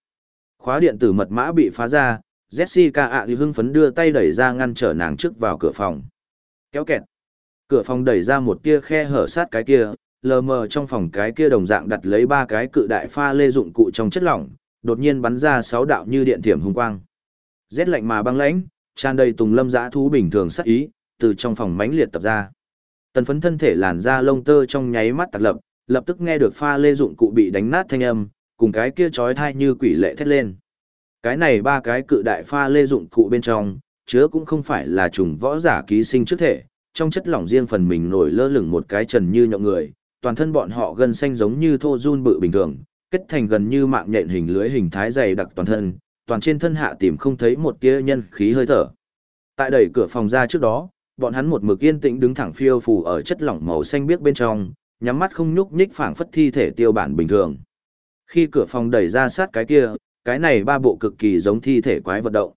Khóa điện tử mật mã bị phá ra, Jessica ạ thì hưng phấn đưa tay đẩy ra ngăn trở nàng trước vào cửa phòng. Kéo kẹt. Cửa phòng đẩy ra một tia khe hở sát cái kia, lờ mờ trong phòng cái kia đồng dạng đặt lấy ba cái cự đại pha lê dụng cụ trong chất lỏng, đột nhiên bắn ra sáu đạo như điện thiểm hung quang. Rét lạnh mà băng lãnh, tràn đầy tùng lâm dã thú bình thường sắc ý, từ trong phòng mãnh liệt tập ra. Tần phấn thân thể làn da lông tơ trong nháy mắt tạc lập, lập tức nghe được pha lê dụng cụ bị đánh nát thanh âm, cùng cái kia chói thai như quỷ lệ thét lên. Cái này ba cái cự đại pha lê dụng cụ bên trong, chứa cũng không phải là trùng võ giả ký sinh trước thể, trong chất lỏng riêng phần mình nổi lơ lửng một cái trần như nhộng người, toàn thân bọn họ gần xanh giống như thô run bự bình thường, kết thành gần như mạng nhện hình lưới hình thái dày đặc toàn thân, toàn trên thân hạ tìm không thấy một tia nhân khí hơi thở. Tại đẩy cửa phòng ra trước đó, bọn hắn một mực yên tĩnh đứng thẳng phiêu phù ở chất lỏng màu xanh biếc bên trong, nhắm mắt không nhúc nhích phảng phất thi thể tiêu bản bình thường. Khi cửa phòng đẩy ra sát cái kia, cái này ba bộ cực kỳ giống thi thể quái vật động.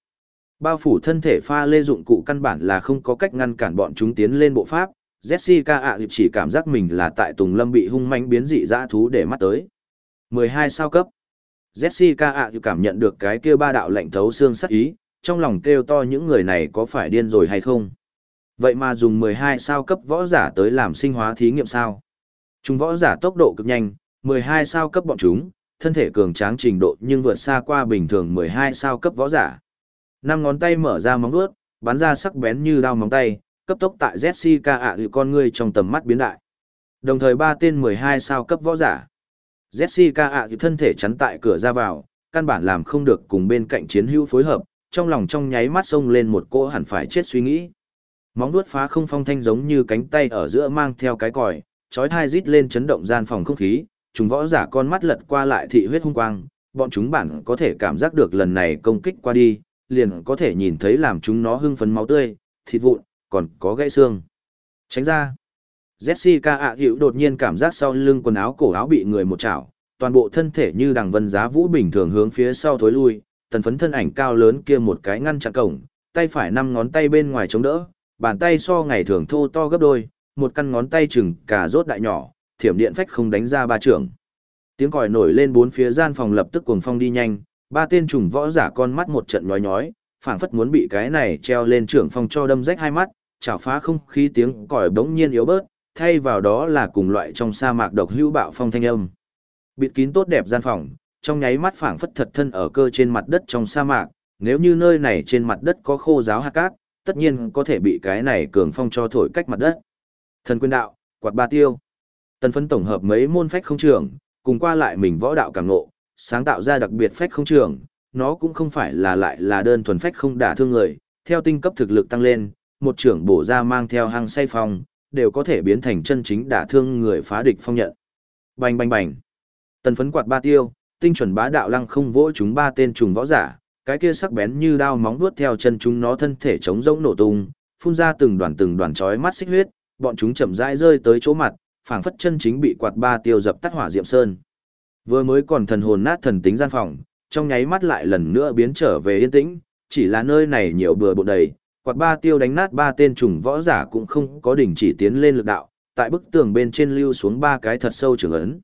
Bao phủ thân thể pha lê dụng cụ căn bản là không có cách ngăn cản bọn chúng tiến lên bộ pháp, Jessica ạ chỉ cảm giác mình là tại Tùng Lâm bị hung manh biến dị dã thú để mắt tới. 12 sao cấp. Jessica ạ cảm nhận được cái kia ba đạo lệnh thấu xương sắc ý, trong lòng kêu to những người này có phải điên rồi hay không. Vậy mà dùng 12 sao cấp võ giả tới làm sinh hóa thí nghiệm sao? Chúng võ giả tốc độ cực nhanh, 12 sao cấp bọn chúng, thân thể cường tráng trình độ nhưng vượt xa qua bình thường 12 sao cấp võ giả. Năm ngón tay mở ra móng vuốt, bắn ra sắc bén như đao móng tay, cấp tốc tại Jessica ạ à con người trong tầm mắt biến đại. Đồng thời ba tên 12 sao cấp võ giả. Jessica ạ à thân thể chắn tại cửa ra vào, căn bản làm không được cùng bên cạnh chiến hữu phối hợp, trong lòng trong nháy mắt xông lên một cỗ hẳn phải chết suy nghĩ. Móng vuốt phá không phong thanh giống như cánh tay ở giữa mang theo cái còi, chói tai rít lên chấn động gian phòng không khí, chúng võ giả con mắt lật qua lại thị huyết hung quang, bọn chúng bản có thể cảm giác được lần này công kích qua đi, liền có thể nhìn thấy làm chúng nó hưng phấn máu tươi, thịt vụn, còn có gãy xương. Tránh ra. Jessica ạ hiệu đột nhiên cảm giác sau lưng quần áo cổ áo bị người một chảo, toàn bộ thân thể như đằng vân giá vũ bình thường hướng phía sau thối lui, tần phấn thân ảnh cao lớn kia một cái ngăn chặn cổng, tay phải năm ngón tay bên ngoài chống đỡ, bàn tay so ngày thường thô to gấp đôi, một căn ngón tay chừng cả rốt đại nhỏ, thiểm điện phách không đánh ra ba trưởng. Tiếng còi nổi lên bốn phía gian phòng lập tức cuồng phong đi nhanh, ba tên trùng võ giả con mắt một trận nhói nhói, phảng phất muốn bị cái này treo lên trưởng phong cho đâm rách hai mắt, chảo phá không khí tiếng còi bỗng nhiên yếu bớt, thay vào đó là cùng loại trong sa mạc độc hữu bạo phong thanh âm. Bịt kín tốt đẹp gian phòng, trong nháy mắt phảng phất thật thân ở cơ trên mặt đất trong sa mạc, nếu như nơi này trên mặt đất có khô giáo hạt cát, tất nhiên có thể bị cái này cường phong cho thổi cách mặt đất. Thần quyền đạo, quạt ba tiêu. Tần phấn tổng hợp mấy môn phách không trường, cùng qua lại mình võ đạo cảm ngộ, sáng tạo ra đặc biệt phách không trường, nó cũng không phải là lại là đơn thuần phách không đả thương người, theo tinh cấp thực lực tăng lên, một trưởng bổ ra mang theo hăng say phong, đều có thể biến thành chân chính đả thương người phá địch phong nhận. Bành bành bành. Tần phấn quạt ba tiêu, tinh chuẩn bá đạo lăng không vỗ chúng ba tên trùng võ giả, cái kia sắc bén như đao móng vuốt theo chân chúng nó thân thể chống rỗng nổ tung, phun ra từng đoàn từng đoàn chói mắt xích huyết, bọn chúng chậm rãi rơi tới chỗ mặt, phảng phất chân chính bị quạt ba tiêu dập tắt hỏa diệm sơn. Vừa mới còn thần hồn nát thần tính gian phòng, trong nháy mắt lại lần nữa biến trở về yên tĩnh, chỉ là nơi này nhiều bừa bộn đầy, quạt ba tiêu đánh nát ba tên trùng võ giả cũng không có đỉnh chỉ tiến lên lực đạo, tại bức tường bên trên lưu xuống ba cái thật sâu trường ấn.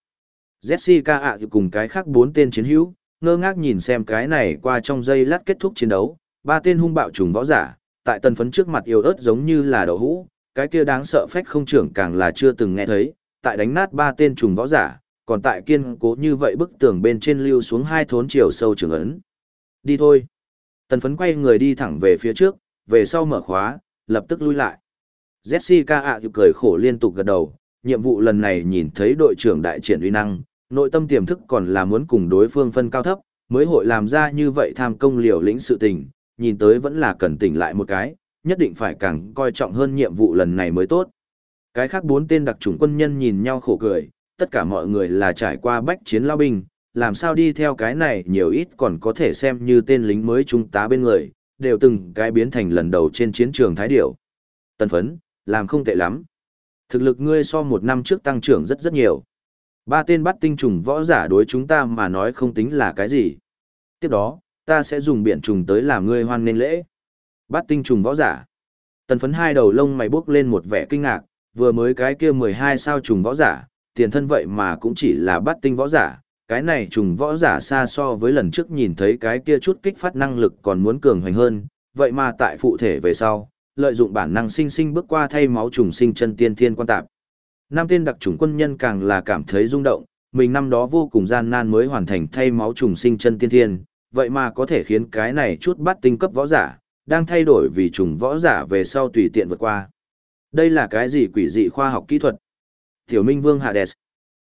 Jessica ạ cùng cái khác bốn tên chiến hữu, ngơ ngác nhìn xem cái này qua trong giây lát kết thúc chiến đấu, ba tên hung bạo trùng võ giả, tại tần phấn trước mặt yêu ớt giống như là đậu hũ, cái kia đáng sợ phách không trưởng càng là chưa từng nghe thấy, tại đánh nát ba tên trùng võ giả, còn tại kiên cố như vậy bức tường bên trên lưu xuống hai thốn chiều sâu trường ấn. Đi thôi. Tần phấn quay người đi thẳng về phía trước, về sau mở khóa, lập tức lui lại. Jessica ạ cười khổ liên tục gật đầu, nhiệm vụ lần này nhìn thấy đội trưởng đại triển uy năng, nội tâm tiềm thức còn là muốn cùng đối phương phân cao thấp, mới hội làm ra như vậy tham công liều lĩnh sự tình, nhìn tới vẫn là cần tỉnh lại một cái, nhất định phải càng coi trọng hơn nhiệm vụ lần này mới tốt. Cái khác bốn tên đặc chủng quân nhân nhìn nhau khổ cười, tất cả mọi người là trải qua bách chiến lao binh, làm sao đi theo cái này nhiều ít còn có thể xem như tên lính mới trung tá bên người, đều từng cái biến thành lần đầu trên chiến trường thái điểu. Tân phấn, làm không tệ lắm. Thực lực ngươi so một năm trước tăng trưởng rất rất nhiều. Ba tên bắt tinh trùng võ giả đối chúng ta mà nói không tính là cái gì. Tiếp đó, ta sẽ dùng biển trùng tới làm ngươi hoan nên lễ. Bát tinh trùng võ giả. Tần phấn hai đầu lông mày bước lên một vẻ kinh ngạc, vừa mới cái kia 12 sao trùng võ giả, tiền thân vậy mà cũng chỉ là bát tinh võ giả. Cái này trùng võ giả xa so với lần trước nhìn thấy cái kia chút kích phát năng lực còn muốn cường hoành hơn, vậy mà tại phụ thể về sau, lợi dụng bản năng sinh sinh bước qua thay máu trùng sinh chân tiên thiên quan tạp. Nam tiên đặc chủng quân nhân càng là cảm thấy rung động, mình năm đó vô cùng gian nan mới hoàn thành thay máu trùng sinh chân tiên thiên, vậy mà có thể khiến cái này chút bắt tinh cấp võ giả, đang thay đổi vì trùng võ giả về sau tùy tiện vượt qua. Đây là cái gì quỷ dị khoa học kỹ thuật? Tiểu Minh Vương Hades.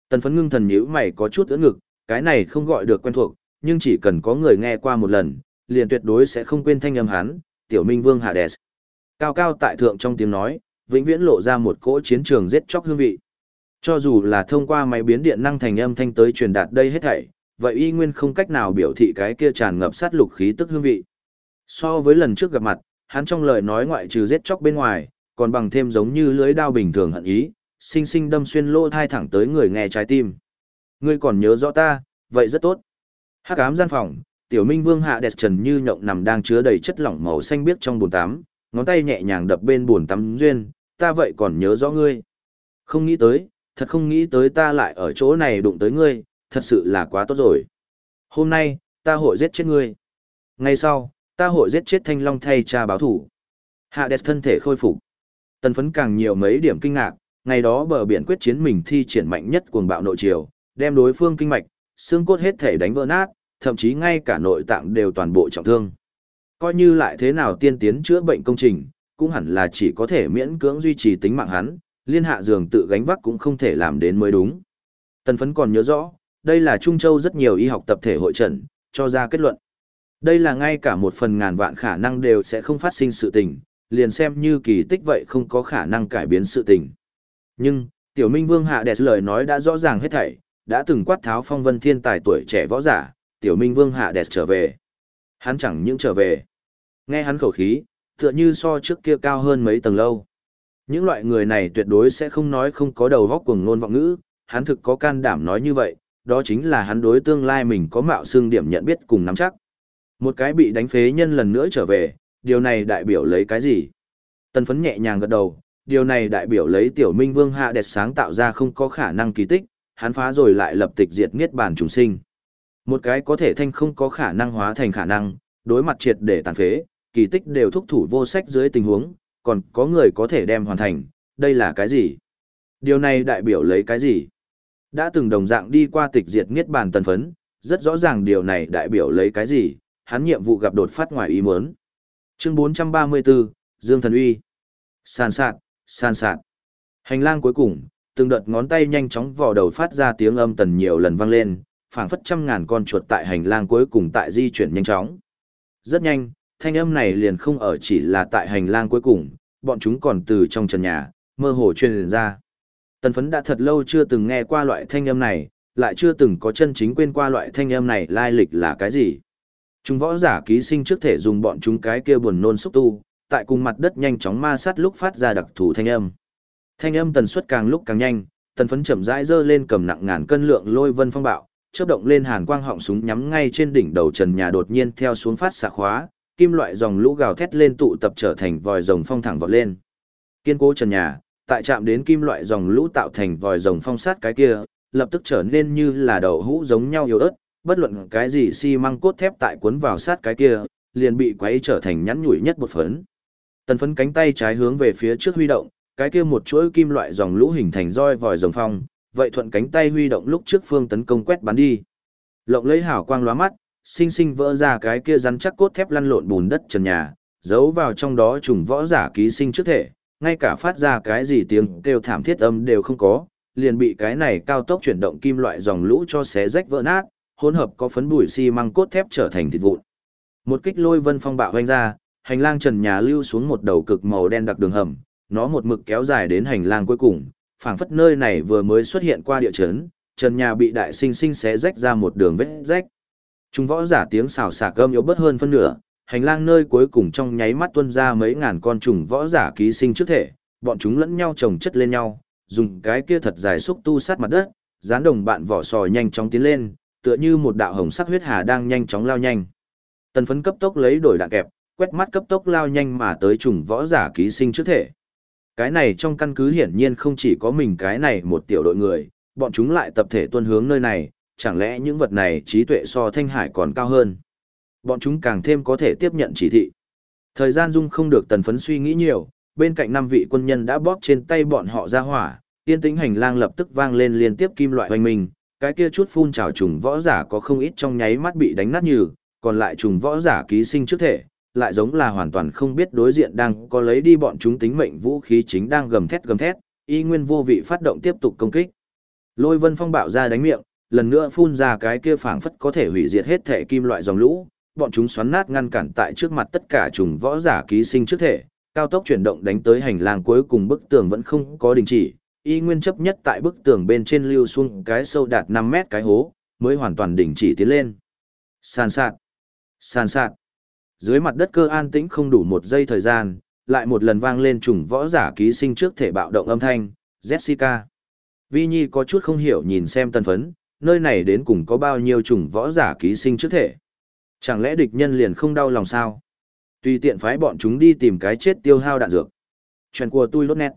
Tần phấn ngưng thần nhíu mày có chút ưỡn ngực, cái này không gọi được quen thuộc, nhưng chỉ cần có người nghe qua một lần, liền tuyệt đối sẽ không quên thanh âm hắn, Tiểu Minh Vương Hades. Cao cao tại thượng trong tiếng nói, vĩnh viễn lộ ra một cỗ chiến trường giết chóc hương vị. Cho dù là thông qua máy biến điện năng thành âm thanh tới truyền đạt đây hết thảy, vậy y nguyên không cách nào biểu thị cái kia tràn ngập sát lục khí tức hương vị. So với lần trước gặp mặt, hắn trong lời nói ngoại trừ giết chóc bên ngoài, còn bằng thêm giống như lưới đao bình thường hận ý, sinh sinh đâm xuyên lỗ thai thẳng tới người nghe trái tim. Ngươi còn nhớ rõ ta, vậy rất tốt. Hắc ám gian phòng, tiểu minh vương hạ đẹp trần như nhộng nằm đang chứa đầy chất lỏng màu xanh biếc trong bồn tắm, ngón tay nhẹ nhàng đập bên bồn tắm duyên, ta vậy còn nhớ rõ ngươi. Không nghĩ tới, thật không nghĩ tới ta lại ở chỗ này đụng tới ngươi, thật sự là quá tốt rồi. Hôm nay, ta hội giết chết ngươi. Ngay sau, ta hội giết chết thanh long thay cha báo thủ. Hạ đẹp thân thể khôi phục. Tần phấn càng nhiều mấy điểm kinh ngạc, ngày đó bờ biển quyết chiến mình thi triển mạnh nhất cuồng bạo nội triều, đem đối phương kinh mạch, xương cốt hết thể đánh vỡ nát, thậm chí ngay cả nội tạng đều toàn bộ trọng thương coi như lại thế nào tiên tiến chữa bệnh công trình, cũng hẳn là chỉ có thể miễn cưỡng duy trì tính mạng hắn, liên hạ giường tự gánh vác cũng không thể làm đến mới đúng. Tần phấn còn nhớ rõ, đây là Trung Châu rất nhiều y học tập thể hội trận, cho ra kết luận. Đây là ngay cả một phần ngàn vạn khả năng đều sẽ không phát sinh sự tình, liền xem như kỳ tích vậy không có khả năng cải biến sự tình. Nhưng, Tiểu Minh Vương Hạ Đẹp lời nói đã rõ ràng hết thảy, đã từng quát tháo phong vân thiên tài tuổi trẻ võ giả, Tiểu Minh Vương Hạ Đẹp trở về. Hắn chẳng những trở về, Nghe hắn khẩu khí, tựa như so trước kia cao hơn mấy tầng lâu. Những loại người này tuyệt đối sẽ không nói không có đầu góc cuồng ngôn vọng ngữ, hắn thực có can đảm nói như vậy, đó chính là hắn đối tương lai mình có mạo xương điểm nhận biết cùng nắm chắc. Một cái bị đánh phế nhân lần nữa trở về, điều này đại biểu lấy cái gì? Tân phấn nhẹ nhàng gật đầu, điều này đại biểu lấy tiểu minh vương hạ đẹp sáng tạo ra không có khả năng kỳ tích, hắn phá rồi lại lập tịch diệt niết bàn trùng sinh. Một cái có thể thanh không có khả năng hóa thành khả năng, đối mặt triệt để tàn phế, kỳ tích đều thúc thủ vô sách dưới tình huống, còn có người có thể đem hoàn thành, đây là cái gì? Điều này đại biểu lấy cái gì? Đã từng đồng dạng đi qua tịch diệt nghiết bàn tần phấn, rất rõ ràng điều này đại biểu lấy cái gì, hắn nhiệm vụ gặp đột phát ngoài ý muốn. Chương 434, Dương Thần Uy. Sàn sạt, sàn sạt. Hành lang cuối cùng, từng đợt ngón tay nhanh chóng vò đầu phát ra tiếng âm tần nhiều lần vang lên, phảng phất trăm ngàn con chuột tại hành lang cuối cùng tại di chuyển nhanh chóng. Rất nhanh, thanh âm này liền không ở chỉ là tại hành lang cuối cùng, bọn chúng còn từ trong trần nhà, mơ hồ truyền ra. Tần phấn đã thật lâu chưa từng nghe qua loại thanh âm này, lại chưa từng có chân chính quên qua loại thanh âm này lai lịch là cái gì. Chúng võ giả ký sinh trước thể dùng bọn chúng cái kia buồn nôn xúc tu, tại cùng mặt đất nhanh chóng ma sát lúc phát ra đặc thù thanh âm. Thanh âm tần suất càng lúc càng nhanh, tần phấn chậm rãi dơ lên cầm nặng ngàn cân lượng lôi vân phong bạo, chớp động lên hàn quang họng súng nhắm ngay trên đỉnh đầu trần nhà đột nhiên theo xuống phát xạ khóa, kim loại dòng lũ gào thét lên tụ tập trở thành vòi rồng phong thẳng vọt lên. Kiên cố trần nhà, tại chạm đến kim loại dòng lũ tạo thành vòi rồng phong sát cái kia, lập tức trở nên như là đầu hũ giống nhau yếu ớt, bất luận cái gì xi măng cốt thép tại cuốn vào sát cái kia, liền bị quấy trở thành nhắn nhủi nhất một phấn. Tần phấn cánh tay trái hướng về phía trước huy động, cái kia một chuỗi kim loại dòng lũ hình thành roi vòi rồng phong, vậy thuận cánh tay huy động lúc trước phương tấn công quét bắn đi. Lộng lấy hào quang lóa mắt, sinh sinh vỡ ra cái kia rắn chắc cốt thép lăn lộn bùn đất trần nhà, giấu vào trong đó trùng võ giả ký sinh trước thể, ngay cả phát ra cái gì tiếng kêu thảm thiết âm đều không có, liền bị cái này cao tốc chuyển động kim loại dòng lũ cho xé rách vỡ nát, hỗn hợp có phấn bụi xi măng cốt thép trở thành thịt vụn. Một kích lôi vân phong bạo hoành ra, hành lang trần nhà lưu xuống một đầu cực màu đen đặc đường hầm, nó một mực kéo dài đến hành lang cuối cùng, phảng phất nơi này vừa mới xuất hiện qua địa chấn, trần nhà bị đại sinh sinh xé rách ra một đường vết rách. Trung võ giả tiếng xào xạc gầm yếu bớt hơn phân nửa, hành lang nơi cuối cùng trong nháy mắt tuôn ra mấy ngàn con trùng võ giả ký sinh trước thể, bọn chúng lẫn nhau chồng chất lên nhau, dùng cái kia thật dài xúc tu sát mặt đất, dán đồng bạn vỏ sò nhanh chóng tiến lên, tựa như một đạo hồng sắc huyết hà đang nhanh chóng lao nhanh. Tần phấn cấp tốc lấy đổi đạn kẹp, quét mắt cấp tốc lao nhanh mà tới trùng võ giả ký sinh trước thể. Cái này trong căn cứ hiển nhiên không chỉ có mình cái này một tiểu đội người, bọn chúng lại tập thể tuân hướng nơi này, chẳng lẽ những vật này trí tuệ so thanh hải còn cao hơn. Bọn chúng càng thêm có thể tiếp nhận chỉ thị. Thời gian dung không được tần phấn suy nghĩ nhiều, bên cạnh năm vị quân nhân đã bóp trên tay bọn họ ra hỏa, tiên tĩnh hành lang lập tức vang lên liên tiếp kim loại hoành mình, cái kia chút phun trào trùng võ giả có không ít trong nháy mắt bị đánh nát như, còn lại trùng võ giả ký sinh trước thể, lại giống là hoàn toàn không biết đối diện đang có lấy đi bọn chúng tính mệnh vũ khí chính đang gầm thét gầm thét, y nguyên vô vị phát động tiếp tục công kích. Lôi vân phong bạo ra đánh miệng, lần nữa phun ra cái kia phảng phất có thể hủy diệt hết thể kim loại dòng lũ, bọn chúng xoắn nát ngăn cản tại trước mặt tất cả trùng võ giả ký sinh trước thể, cao tốc chuyển động đánh tới hành lang cuối cùng bức tường vẫn không có đình chỉ, y nguyên chấp nhất tại bức tường bên trên lưu xuống cái sâu đạt 5 mét cái hố, mới hoàn toàn đình chỉ tiến lên. Sàn sạt, sàn sạt. Dưới mặt đất cơ an tĩnh không đủ một giây thời gian, lại một lần vang lên trùng võ giả ký sinh trước thể bạo động âm thanh, Jessica. Vi Nhi có chút không hiểu nhìn xem tân phấn, nơi này đến cùng có bao nhiêu trùng võ giả ký sinh trước thể. Chẳng lẽ địch nhân liền không đau lòng sao? Tùy tiện phái bọn chúng đi tìm cái chết tiêu hao đạn dược. Chuyện của tôi lốt nét.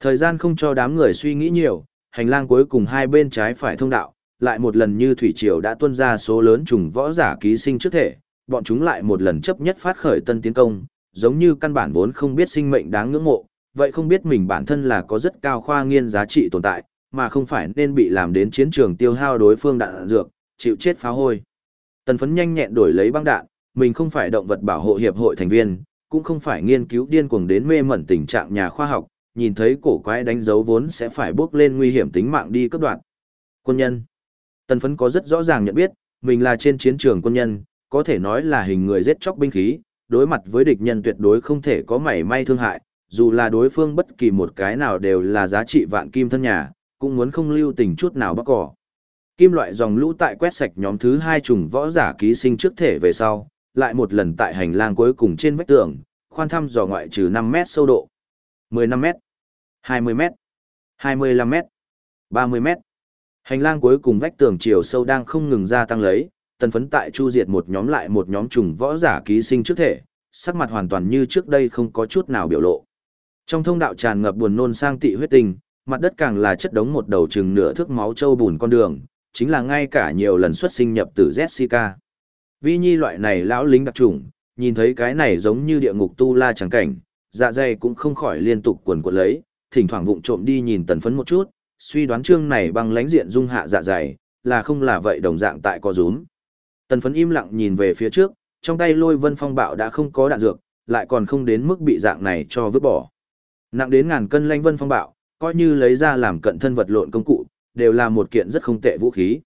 Thời gian không cho đám người suy nghĩ nhiều, hành lang cuối cùng hai bên trái phải thông đạo, lại một lần như thủy triều đã tuôn ra số lớn trùng võ giả ký sinh trước thể, bọn chúng lại một lần chấp nhất phát khởi tân tiến công, giống như căn bản vốn không biết sinh mệnh đáng ngưỡng mộ, vậy không biết mình bản thân là có rất cao khoa nghiên giá trị tồn tại, mà không phải nên bị làm đến chiến trường tiêu hao đối phương đạn dược, chịu chết phá hôi. Tần phấn nhanh nhẹn đổi lấy băng đạn, mình không phải động vật bảo hộ hiệp hội thành viên, cũng không phải nghiên cứu điên cuồng đến mê mẩn tình trạng nhà khoa học, nhìn thấy cổ quái đánh dấu vốn sẽ phải bước lên nguy hiểm tính mạng đi cấp đoạn. Quân nhân. Tần phấn có rất rõ ràng nhận biết, mình là trên chiến trường quân nhân, có thể nói là hình người giết chóc binh khí, đối mặt với địch nhân tuyệt đối không thể có mảy may thương hại, dù là đối phương bất kỳ một cái nào đều là giá trị vạn kim thân nhà, cũng muốn không lưu tình chút nào bắt cỏ. Kim loại dòng lũ tại quét sạch nhóm thứ hai trùng võ giả ký sinh trước thể về sau, lại một lần tại hành lang cuối cùng trên vách tường, khoan thăm dò ngoại trừ 5 mét sâu độ. 15 mét, 20 mét, 25 mét, 30 mét. Hành lang cuối cùng vách tường chiều sâu đang không ngừng gia tăng lấy, tần phấn tại chu diệt một nhóm lại một nhóm trùng võ giả ký sinh trước thể, sắc mặt hoàn toàn như trước đây không có chút nào biểu lộ. Trong thông đạo tràn ngập buồn nôn sang tị huyết tình, mặt đất càng là chất đống một đầu chừng nửa thước máu trâu bùn con đường, chính là ngay cả nhiều lần xuất sinh nhập từ Jessica. Vi Nhi loại này lão lính đặc trùng, nhìn thấy cái này giống như địa ngục tu la chẳng cảnh, dạ dày cũng không khỏi liên tục quần quật lấy, thỉnh thoảng vụng trộm đi nhìn tần phấn một chút, suy đoán chương này bằng lãnh diện dung hạ dạ dày, là không là vậy đồng dạng tại có rúm. Tần phấn im lặng nhìn về phía trước, trong tay lôi vân phong bạo đã không có đạn dược, lại còn không đến mức bị dạng này cho vứt bỏ. Nặng đến ngàn cân lanh vân phong bạo, coi như lấy ra làm cận thân vật lộn công cụ, đều là một kiện rất không tệ vũ khí.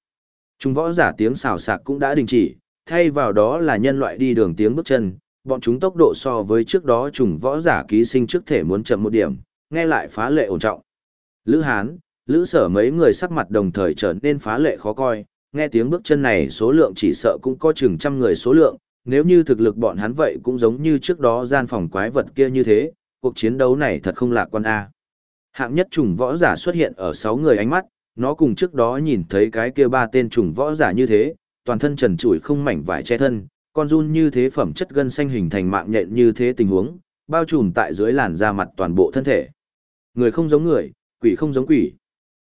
Trung võ giả tiếng xào sạc cũng đã đình chỉ, thay vào đó là nhân loại đi đường tiếng bước chân, bọn chúng tốc độ so với trước đó trùng võ giả ký sinh trước thể muốn chậm một điểm, nghe lại phá lệ ổn trọng. Lữ Hán, Lữ Sở mấy người sắc mặt đồng thời trở nên phá lệ khó coi, nghe tiếng bước chân này số lượng chỉ sợ cũng có chừng trăm người số lượng, nếu như thực lực bọn hắn vậy cũng giống như trước đó gian phòng quái vật kia như thế, cuộc chiến đấu này thật không lạc quan A. Hạng nhất trùng võ giả xuất hiện ở sáu người ánh mắt, nó cùng trước đó nhìn thấy cái kia ba tên trùng võ giả như thế, toàn thân trần trụi không mảnh vải che thân, con run như thế phẩm chất gân xanh hình thành mạng nhện như thế tình huống, bao trùm tại dưới làn da mặt toàn bộ thân thể. Người không giống người, quỷ không giống quỷ.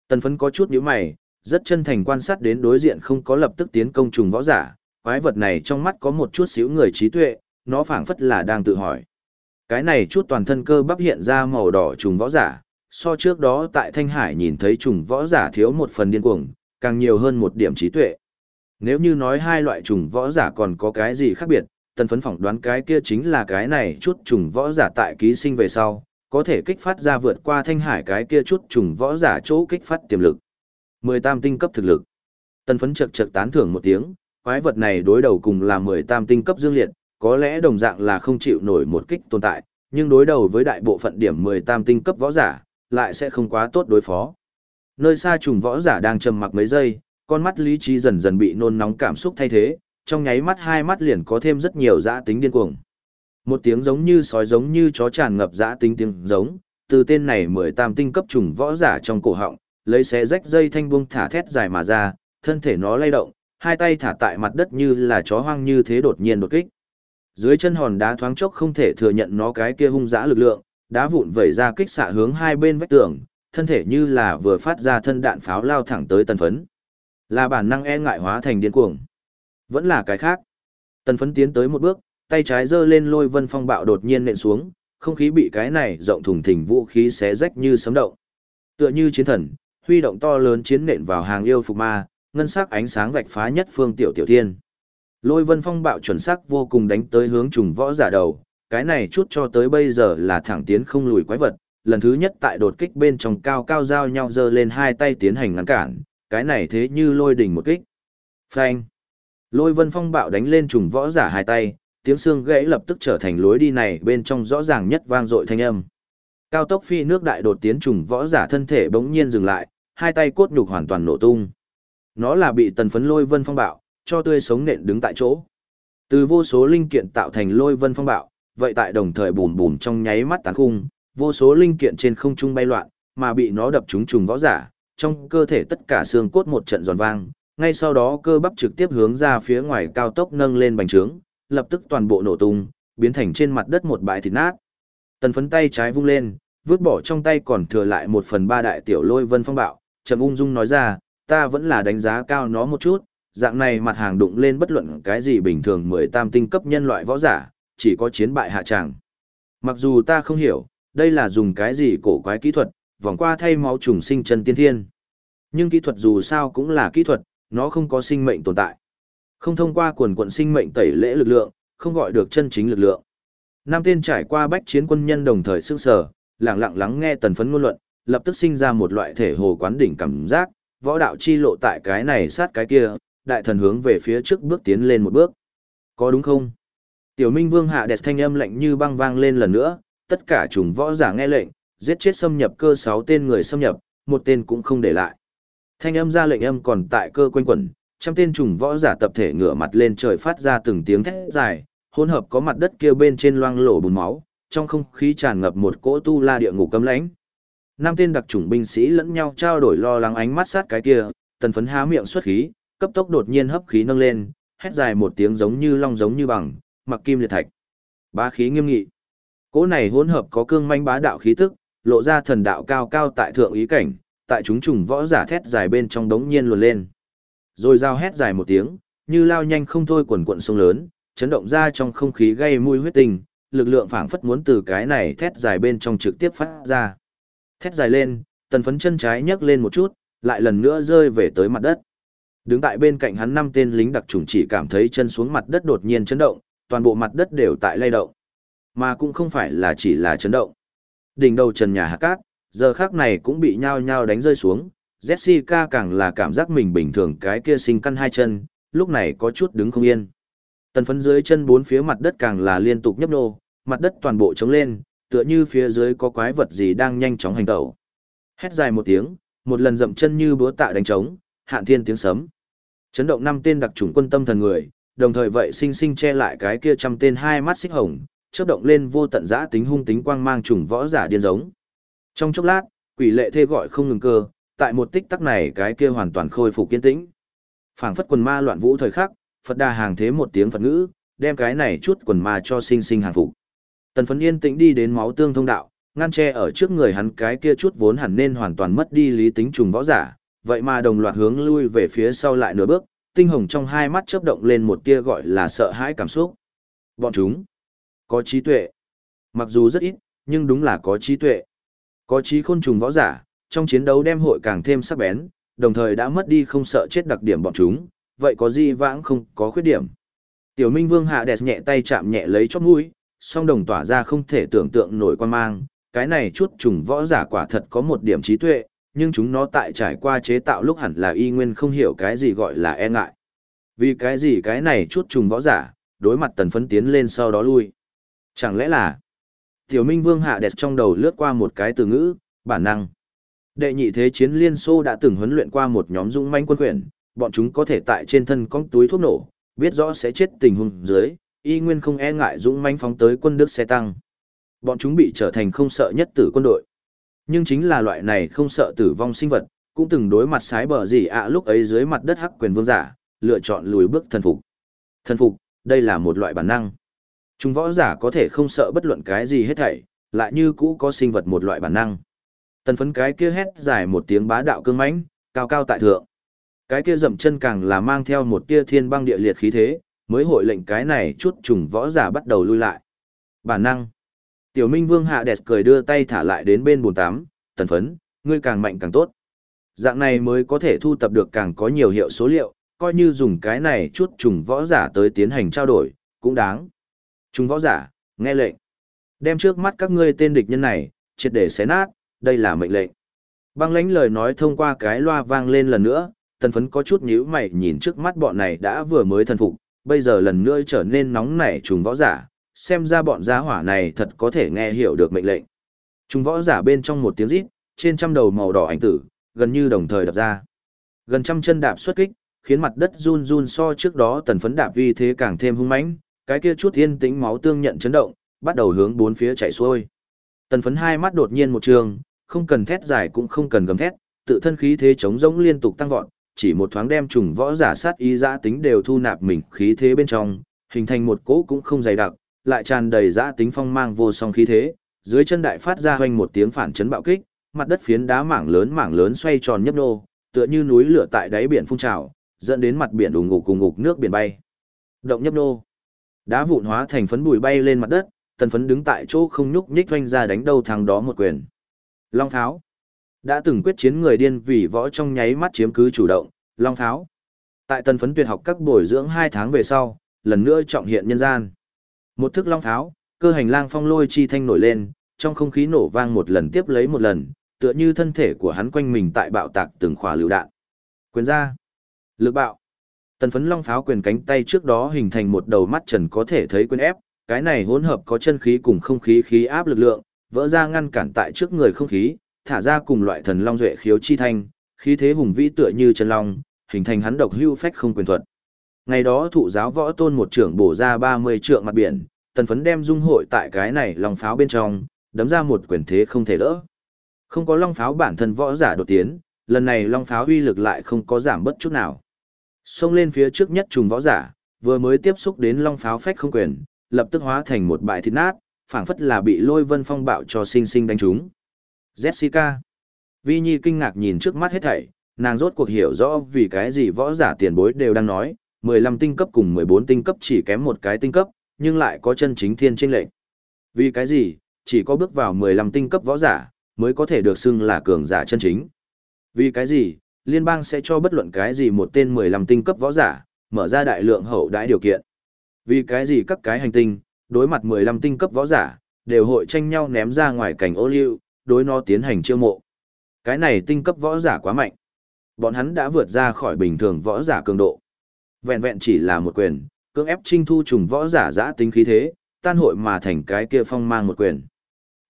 Tần phấn có chút nhíu mày, rất chân thành quan sát đến đối diện không có lập tức tiến công trùng võ giả, quái vật này trong mắt có một chút xíu người trí tuệ, nó phảng phất là đang tự hỏi. Cái này chút toàn thân cơ bắp hiện ra màu đỏ trùng võ giả, so trước đó tại Thanh Hải nhìn thấy trùng võ giả thiếu một phần điên cuồng, càng nhiều hơn một điểm trí tuệ. Nếu như nói hai loại trùng võ giả còn có cái gì khác biệt, tần phấn phỏng đoán cái kia chính là cái này chút trùng võ giả tại ký sinh về sau, có thể kích phát ra vượt qua thanh hải cái kia chút trùng võ giả chỗ kích phát tiềm lực. mười tam tinh cấp thực lực. Tần phấn chật chật tán thưởng một tiếng, quái vật này đối đầu cùng là mười tam tinh cấp dương liệt, có lẽ đồng dạng là không chịu nổi một kích tồn tại, nhưng đối đầu với đại bộ phận điểm mười tam tinh cấp võ giả, lại sẽ không quá tốt đối phó. Nơi xa trùng võ giả đang trầm mặc mấy giây, con mắt lý trí dần dần bị nôn nóng cảm xúc thay thế, trong nháy mắt hai mắt liền có thêm rất nhiều dã tính điên cuồng. Một tiếng giống như sói giống như chó tràn ngập dã tính tiếng giống, từ tên này mười tam tinh cấp trùng võ giả trong cổ họng, lấy xé rách dây thanh buông thả thét dài mà ra, thân thể nó lay động, hai tay thả tại mặt đất như là chó hoang như thế đột nhiên đột kích. Dưới chân hòn đá thoáng chốc không thể thừa nhận nó cái kia hung dã lực lượng, đá vụn vẩy ra kích xạ hướng hai bên vách tường, thân thể như là vừa phát ra thân đạn pháo lao thẳng tới tần phấn. Là bản năng e ngại hóa thành điên cuồng. Vẫn là cái khác. Tần phấn tiến tới một bước, tay trái giơ lên lôi vân phong bạo đột nhiên nện xuống, không khí bị cái này rộng thùng thình vũ khí xé rách như sấm động. Tựa như chiến thần, huy động to lớn chiến nện vào hàng yêu phục ma, ngân sắc ánh sáng vạch phá nhất phương tiểu tiểu thiên. Lôi vân phong bạo chuẩn xác vô cùng đánh tới hướng trùng võ giả đầu, cái này chút cho tới bây giờ là thẳng tiến không lùi quái vật, lần thứ nhất tại đột kích bên trong cao cao giao nhau giơ lên hai tay tiến hành ngăn cản, cái này thế như lôi đỉnh một kích. Phanh. Lôi vân phong bạo đánh lên trùng võ giả hai tay, tiếng xương gãy lập tức trở thành lối đi này bên trong rõ ràng nhất vang dội thanh âm. Cao tốc phi nước đại đột tiến trùng võ giả thân thể bỗng nhiên dừng lại, hai tay cốt nhục hoàn toàn nổ tung. Nó là bị tần phấn lôi vân phong bạo, cho tươi sống nện đứng tại chỗ. Từ vô số linh kiện tạo thành lôi vân phong bạo, vậy tại đồng thời bùm bùm trong nháy mắt tán khung, vô số linh kiện trên không trung bay loạn, mà bị nó đập trúng trùng võ giả, trong cơ thể tất cả xương cốt một trận giòn vang, ngay sau đó cơ bắp trực tiếp hướng ra phía ngoài cao tốc nâng lên bành trướng, lập tức toàn bộ nổ tung, biến thành trên mặt đất một bãi thịt nát. Tần phấn tay trái vung lên, vứt bỏ trong tay còn thừa lại một phần ba đại tiểu lôi vân phong bạo, trầm ung dung nói ra, ta vẫn là đánh giá cao nó một chút, dạng này mặt hàng đụng lên bất luận cái gì bình thường mười tam tinh cấp nhân loại võ giả, chỉ có chiến bại hạ tràng. Mặc dù ta không hiểu, đây là dùng cái gì cổ quái kỹ thuật, vòng qua thay máu trùng sinh chân tiên thiên. Nhưng kỹ thuật dù sao cũng là kỹ thuật, nó không có sinh mệnh tồn tại. Không thông qua quần quận sinh mệnh tẩy lễ lực lượng, không gọi được chân chính lực lượng. Nam tên trải qua bách chiến quân nhân đồng thời sức sở, lặng lặng lắng nghe tần phấn ngôn luận, lập tức sinh ra một loại thể hồ quán đỉnh cảm giác, võ đạo chi lộ tại cái này sát cái kia, đại thần hướng về phía trước bước tiến lên một bước. Có đúng không? Tiểu Minh Vương hạ đẹp thanh âm lạnh như băng vang lên lần nữa, tất cả trùng võ giả nghe lệnh, giết chết xâm nhập cơ sáu tên người xâm nhập, một tên cũng không để lại. Thanh âm ra lệnh âm còn tại cơ quanh quẩn, trăm tên trùng võ giả tập thể ngửa mặt lên trời phát ra từng tiếng thét dài, hỗn hợp có mặt đất kia bên trên loang lổ bùn máu, trong không khí tràn ngập một cỗ tu la địa ngục cấm lãnh. Năm tên đặc chủng binh sĩ lẫn nhau trao đổi lo lắng ánh mắt sát cái kia, tần phấn há miệng xuất khí, cấp tốc đột nhiên hấp khí nâng lên, hét dài một tiếng giống như long giống như bằng, mặc kim liệt thạch. Bá khí nghiêm nghị. Cỗ này hỗn hợp có cương manh bá đạo khí tức, lộ ra thần đạo cao cao tại thượng ý cảnh, tại chúng trùng võ giả thét dài bên trong đống nhiên luồn lên. Rồi giao hét dài một tiếng, như lao nhanh không thôi quần quận sông lớn, chấn động ra trong không khí gây mùi huyết tình, lực lượng phảng phất muốn từ cái này thét dài bên trong trực tiếp phát ra. Thét dài lên, tần phấn chân trái nhấc lên một chút, lại lần nữa rơi về tới mặt đất. Đứng tại bên cạnh hắn năm tên lính đặc trùng chỉ cảm thấy chân xuống mặt đất đột nhiên chấn động, toàn bộ mặt đất đều tại lay động. Mà cũng không phải là chỉ là chấn động. Đỉnh đầu trần nhà hạt cát, giờ khác này cũng bị nhao nhao đánh rơi xuống. Jessica càng là cảm giác mình bình thường cái kia sinh căn hai chân, lúc này có chút đứng không yên. Tần phấn dưới chân bốn phía mặt đất càng là liên tục nhấp nô, mặt đất toàn bộ trống lên, tựa như phía dưới có quái vật gì đang nhanh chóng hành tẩu. Hét dài một tiếng, một lần dậm chân như búa tạ đánh trống, hạn thiên tiếng sấm. Chấn động năm tên đặc chủng quân tâm thần người, đồng thời vậy sinh sinh che lại cái kia trăm tên hai mắt xích hồng, chớp động lên vô tận dã tính hung tính quang mang trùng võ giả điên giống. Trong chốc lát, quỷ lệ thê gọi không ngừng cơ, tại một tích tắc này cái kia hoàn toàn khôi phục kiên tĩnh. Phảng phất quần ma loạn vũ thời khắc, Phật đà hàng thế một tiếng Phật ngữ, đem cái này chút quần ma cho sinh sinh hàng phục. Tần phấn yên tĩnh đi đến máu tương thông đạo, ngăn che ở trước người hắn cái kia chút vốn hẳn nên hoàn toàn mất đi lý tính trùng võ giả, vậy mà đồng loạt hướng lui về phía sau lại nửa bước, tinh hồng trong hai mắt chớp động lên một tia gọi là sợ hãi cảm xúc. Bọn chúng có trí tuệ. Mặc dù rất ít, nhưng đúng là có trí tuệ. Có trí khôn trùng võ giả, trong chiến đấu đem hội càng thêm sắc bén, đồng thời đã mất đi không sợ chết đặc điểm bọn chúng, vậy có gì vãng không có khuyết điểm. Tiểu Minh Vương hạ đẹp nhẹ tay chạm nhẹ lấy chóp mũi, song đồng tỏa ra không thể tưởng tượng nổi quan mang, cái này chút trùng võ giả quả thật có một điểm trí tuệ, nhưng chúng nó tại trải qua chế tạo lúc hẳn là y nguyên không hiểu cái gì gọi là e ngại. Vì cái gì cái này chút trùng võ giả, đối mặt tần phấn tiến lên sau đó lui. Chẳng lẽ là, tiểu minh vương hạ đẹp trong đầu lướt qua một cái từ ngữ, bản năng. Đệ nhị thế chiến Liên Xô đã từng huấn luyện qua một nhóm dũng manh quân quyển, bọn chúng có thể tại trên thân con túi thuốc nổ, biết rõ sẽ chết tình huống dưới, y nguyên không e ngại dũng manh phóng tới quân Đức xe tăng. Bọn chúng bị trở thành không sợ nhất tử quân đội. Nhưng chính là loại này không sợ tử vong sinh vật, cũng từng đối mặt sái bờ gì ạ lúc ấy dưới mặt đất hắc quyền vương giả, lựa chọn lùi bước thần phục. Thần phục, đây là một loại bản năng. Chúng võ giả có thể không sợ bất luận cái gì hết thảy, lại như cũ có sinh vật một loại bản năng. Tần phấn cái kia hét dài một tiếng bá đạo cương mãnh, cao cao tại thượng. Cái kia dậm chân càng là mang theo một tia thiên băng địa liệt khí thế, mới hội lệnh cái này chút trùng võ giả bắt đầu lui lại. Bản năng. Tiểu Minh Vương hạ đẹp cười đưa tay thả lại đến bên bồn tám, tần phấn, ngươi càng mạnh càng tốt. Dạng này mới có thể thu tập được càng có nhiều hiệu số liệu, coi như dùng cái này chút trùng võ giả tới tiến hành trao đổi, cũng đáng chúng võ giả, nghe lệnh. Đem trước mắt các ngươi tên địch nhân này, triệt để xé nát, đây là mệnh lệnh. Băng lãnh lời nói thông qua cái loa vang lên lần nữa, tần phấn có chút nhíu mày nhìn trước mắt bọn này đã vừa mới thần phục, bây giờ lần nữa trở nên nóng nảy trùng võ giả, xem ra bọn gia hỏa này thật có thể nghe hiểu được mệnh lệnh. Trùng võ giả bên trong một tiếng rít, trên trăm đầu màu đỏ ảnh tử, gần như đồng thời đập ra. Gần trăm chân đạp xuất kích, khiến mặt đất run run so trước đó tần phấn đạp uy thế càng thêm hung mãnh, cái kia chút yên tĩnh máu tương nhận chấn động, bắt đầu hướng bốn phía chạy xuôi. Tần phấn hai mắt đột nhiên một trường, không cần thét dài cũng không cần gầm thét, tự thân khí thế chống rỗng liên tục tăng vọt, chỉ một thoáng đem trùng võ giả sát ý giã tính đều thu nạp mình khí thế bên trong, hình thành một cỗ cũng không dày đặc, lại tràn đầy giã tính phong mang vô song khí thế, dưới chân đại phát ra hoành một tiếng phản chấn bạo kích, mặt đất phiến đá mảng lớn mảng lớn xoay tròn nhấp nô, tựa như núi lửa tại đáy biển phun trào, dẫn đến mặt biển ù ngục cùng ngục nước biển bay. Động nhấp nô. Đá vụn hóa thành phấn bụi bay lên mặt đất, tần phấn đứng tại chỗ không nhúc nhích doanh ra đánh đầu thằng đó một quyền. Long Tháo. Đã từng quyết chiến người điên vì võ trong nháy mắt chiếm cứ chủ động, Long Tháo. Tại tần phấn tuyệt học các bồi dưỡng 2 tháng về sau, lần nữa trọng hiện nhân gian. Một thức Long Tháo, cơ hành lang phong lôi chi thanh nổi lên, trong không khí nổ vang một lần tiếp lấy một lần, tựa như thân thể của hắn quanh mình tại bạo tạc từng khỏa lựu đạn. Quyền ra. Lực bạo. Tần phấn long pháo quyền cánh tay trước đó hình thành một đầu mắt trần có thể thấy quyền ép, cái này hỗn hợp có chân khí cùng không khí khí áp lực lượng, vỡ ra ngăn cản tại trước người không khí, thả ra cùng loại thần long duệ khiếu chi thanh, khí thế hùng vĩ tựa như chân long, hình thành hắn độc hưu phách không quyền thuật. Ngày đó thụ giáo võ tôn một trưởng bổ ra 30 trượng mặt biển, tần phấn đem dung hội tại cái này long pháo bên trong, đấm ra một quyền thế không thể đỡ. Không có long pháo bản thân võ giả đột tiến, lần này long pháo uy lực lại không có giảm bất chút nào. Xông lên phía trước nhất trùng võ giả, vừa mới tiếp xúc đến long pháo phách không quyền, lập tức hóa thành một bãi thịt nát, phảng phất là bị lôi vân phong bạo cho sinh sinh đánh trúng. Jessica. Vi Nhi kinh ngạc nhìn trước mắt hết thảy, nàng rốt cuộc hiểu rõ vì cái gì võ giả tiền bối đều đang nói, 15 tinh cấp cùng 14 tinh cấp chỉ kém một cái tinh cấp, nhưng lại có chân chính thiên trên lệnh. Vì cái gì, chỉ có bước vào 15 tinh cấp võ giả, mới có thể được xưng là cường giả chân chính. Vì cái gì, liên bang sẽ cho bất luận cái gì một tên 15 tinh cấp võ giả, mở ra đại lượng hậu đãi điều kiện. Vì cái gì các cái hành tinh, đối mặt 15 tinh cấp võ giả, đều hội tranh nhau ném ra ngoài cảnh ô liu, đối nó tiến hành chiêu mộ. Cái này tinh cấp võ giả quá mạnh. Bọn hắn đã vượt ra khỏi bình thường võ giả cường độ. Vẹn vẹn chỉ là một quyền, cưỡng ép trinh thu trùng võ giả giã tính khí thế, tan hội mà thành cái kia phong mang một quyền.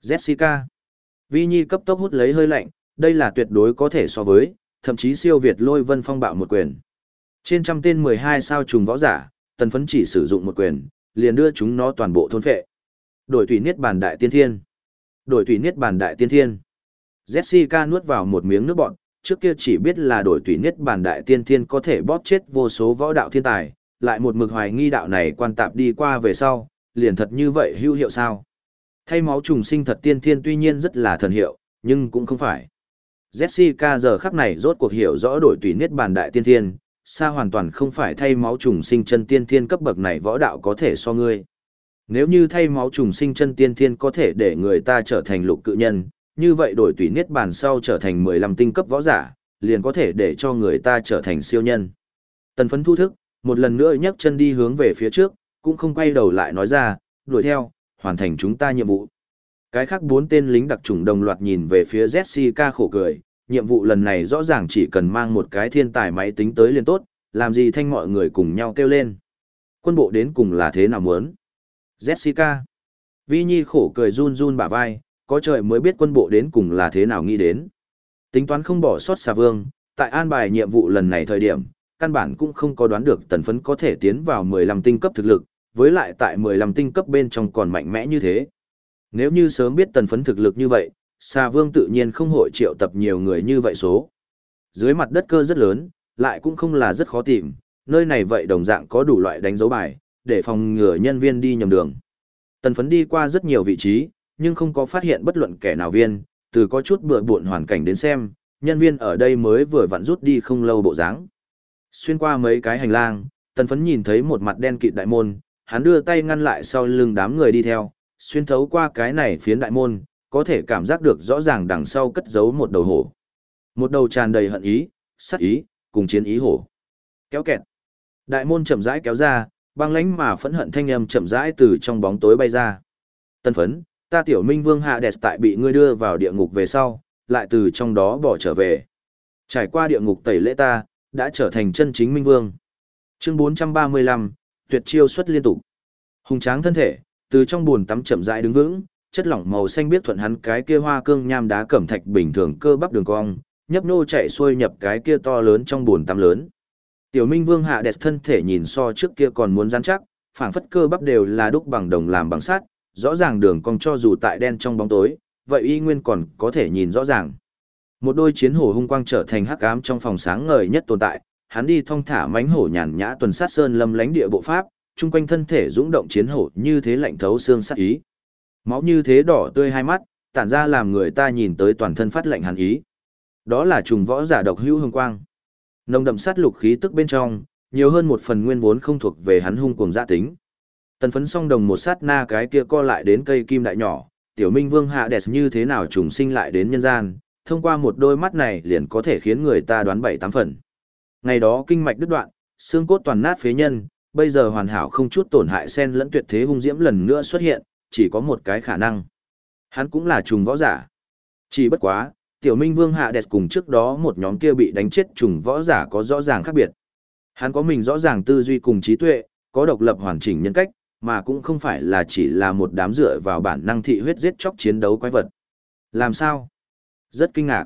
Jessica. Vi Nhi cấp tốc hút lấy hơi lạnh, đây là tuyệt đối có thể so với, thậm chí siêu việt lôi vân phong bạo một quyền. Trên trăm tên 12 sao trùng võ giả, tần phấn chỉ sử dụng một quyền, liền đưa chúng nó toàn bộ thôn phệ. Đổi thủy niết bàn đại tiên thiên. Đổi thủy niết bàn đại tiên thiên. Jessica nuốt vào một miếng nước bọt, trước kia chỉ biết là đổi thủy niết bàn đại tiên thiên có thể bóp chết vô số võ đạo thiên tài, lại một mực hoài nghi đạo này quan tạp đi qua về sau, liền thật như vậy hữu hiệu sao? Thay máu trùng sinh thật tiên thiên tuy nhiên rất là thần hiệu, nhưng cũng không phải. Jessica giờ khắc này rốt cuộc hiểu rõ đổi tùy niết bàn đại tiên thiên, xa hoàn toàn không phải thay máu trùng sinh chân tiên thiên cấp bậc này võ đạo có thể so ngươi. Nếu như thay máu trùng sinh chân tiên thiên có thể để người ta trở thành lục cự nhân, như vậy đổi tùy niết bàn sau trở thành 15 tinh cấp võ giả, liền có thể để cho người ta trở thành siêu nhân. Tần phấn thu thức, một lần nữa nhấc chân đi hướng về phía trước, cũng không quay đầu lại nói ra, đuổi theo, hoàn thành chúng ta nhiệm vụ. Cái khác bốn tên lính đặc trùng đồng loạt nhìn về phía Jessica khổ cười, nhiệm vụ lần này rõ ràng chỉ cần mang một cái thiên tài máy tính tới liền tốt, làm gì thanh mọi người cùng nhau kêu lên. Quân bộ đến cùng là thế nào muốn? Jessica. Vi Nhi khổ cười run run bả vai, có trời mới biết quân bộ đến cùng là thế nào nghĩ đến. Tính toán không bỏ sót xà vương, tại an bài nhiệm vụ lần này thời điểm, căn bản cũng không có đoán được tần phấn có thể tiến vào 15 tinh cấp thực lực, với lại tại 15 tinh cấp bên trong còn mạnh mẽ như thế. Nếu như sớm biết tần phấn thực lực như vậy, xà vương tự nhiên không hội triệu tập nhiều người như vậy số. Dưới mặt đất cơ rất lớn, lại cũng không là rất khó tìm, nơi này vậy đồng dạng có đủ loại đánh dấu bài, để phòng ngừa nhân viên đi nhầm đường. Tần phấn đi qua rất nhiều vị trí, nhưng không có phát hiện bất luận kẻ nào viên, từ có chút bựa buộn hoàn cảnh đến xem, nhân viên ở đây mới vừa vặn rút đi không lâu bộ dáng. Xuyên qua mấy cái hành lang, tần phấn nhìn thấy một mặt đen kịt đại môn, hắn đưa tay ngăn lại sau lưng đám người đi theo, xuyên thấu qua cái này phiến đại môn, có thể cảm giác được rõ ràng đằng sau cất giấu một đầu hổ. Một đầu tràn đầy hận ý, sát ý, cùng chiến ý hổ. Kéo kẹt. Đại môn chậm rãi kéo ra, băng lãnh mà phẫn hận thanh âm chậm rãi từ trong bóng tối bay ra. Tân phấn, ta tiểu minh vương hạ đẹp tại bị ngươi đưa vào địa ngục về sau, lại từ trong đó bỏ trở về. Trải qua địa ngục tẩy lễ ta, đã trở thành chân chính minh vương. Chương 435, tuyệt chiêu xuất liên tục. Hùng tráng thân thể, từ trong buồn tắm chậm rãi đứng vững, chất lỏng màu xanh biết thuận hắn cái kia hoa cương nham đá cẩm thạch bình thường cơ bắp đường cong, nhấp nô chạy xuôi nhập cái kia to lớn trong buồn tắm lớn. Tiểu Minh Vương hạ đẹp thân thể nhìn so trước kia còn muốn rắn chắc, phảng phất cơ bắp đều là đúc bằng đồng làm bằng sắt, rõ ràng đường cong cho dù tại đen trong bóng tối, vậy y nguyên còn có thể nhìn rõ ràng. Một đôi chiến hổ hung quang trở thành hắc ám trong phòng sáng ngời nhất tồn tại, hắn đi thong thả mánh hổ nhàn nhã tuần sát sơn lâm lánh địa bộ pháp, chung quanh thân thể dũng động chiến hổ như thế lạnh thấu xương sắc ý. Máu như thế đỏ tươi hai mắt, tản ra làm người ta nhìn tới toàn thân phát lạnh hàn ý. Đó là trùng võ giả độc hữu hương quang. Nồng đậm sát lục khí tức bên trong, nhiều hơn một phần nguyên vốn không thuộc về hắn hung cuồng gia tính. Tần phấn song đồng một sát na cái kia co lại đến cây kim đại nhỏ, tiểu minh vương hạ đẹp như thế nào trùng sinh lại đến nhân gian, thông qua một đôi mắt này liền có thể khiến người ta đoán bảy tám phần. Ngày đó kinh mạch đứt đoạn, xương cốt toàn nát phế nhân, bây giờ hoàn hảo không chút tổn hại sen lẫn tuyệt thế hung diễm lần nữa xuất hiện, chỉ có một cái khả năng. Hắn cũng là trùng võ giả. Chỉ bất quá, tiểu minh vương hạ đẹp cùng trước đó một nhóm kia bị đánh chết trùng võ giả có rõ ràng khác biệt. Hắn có mình rõ ràng tư duy cùng trí tuệ, có độc lập hoàn chỉnh nhân cách, mà cũng không phải là chỉ là một đám dựa vào bản năng thị huyết giết chóc chiến đấu quái vật. Làm sao? Rất kinh ngạc.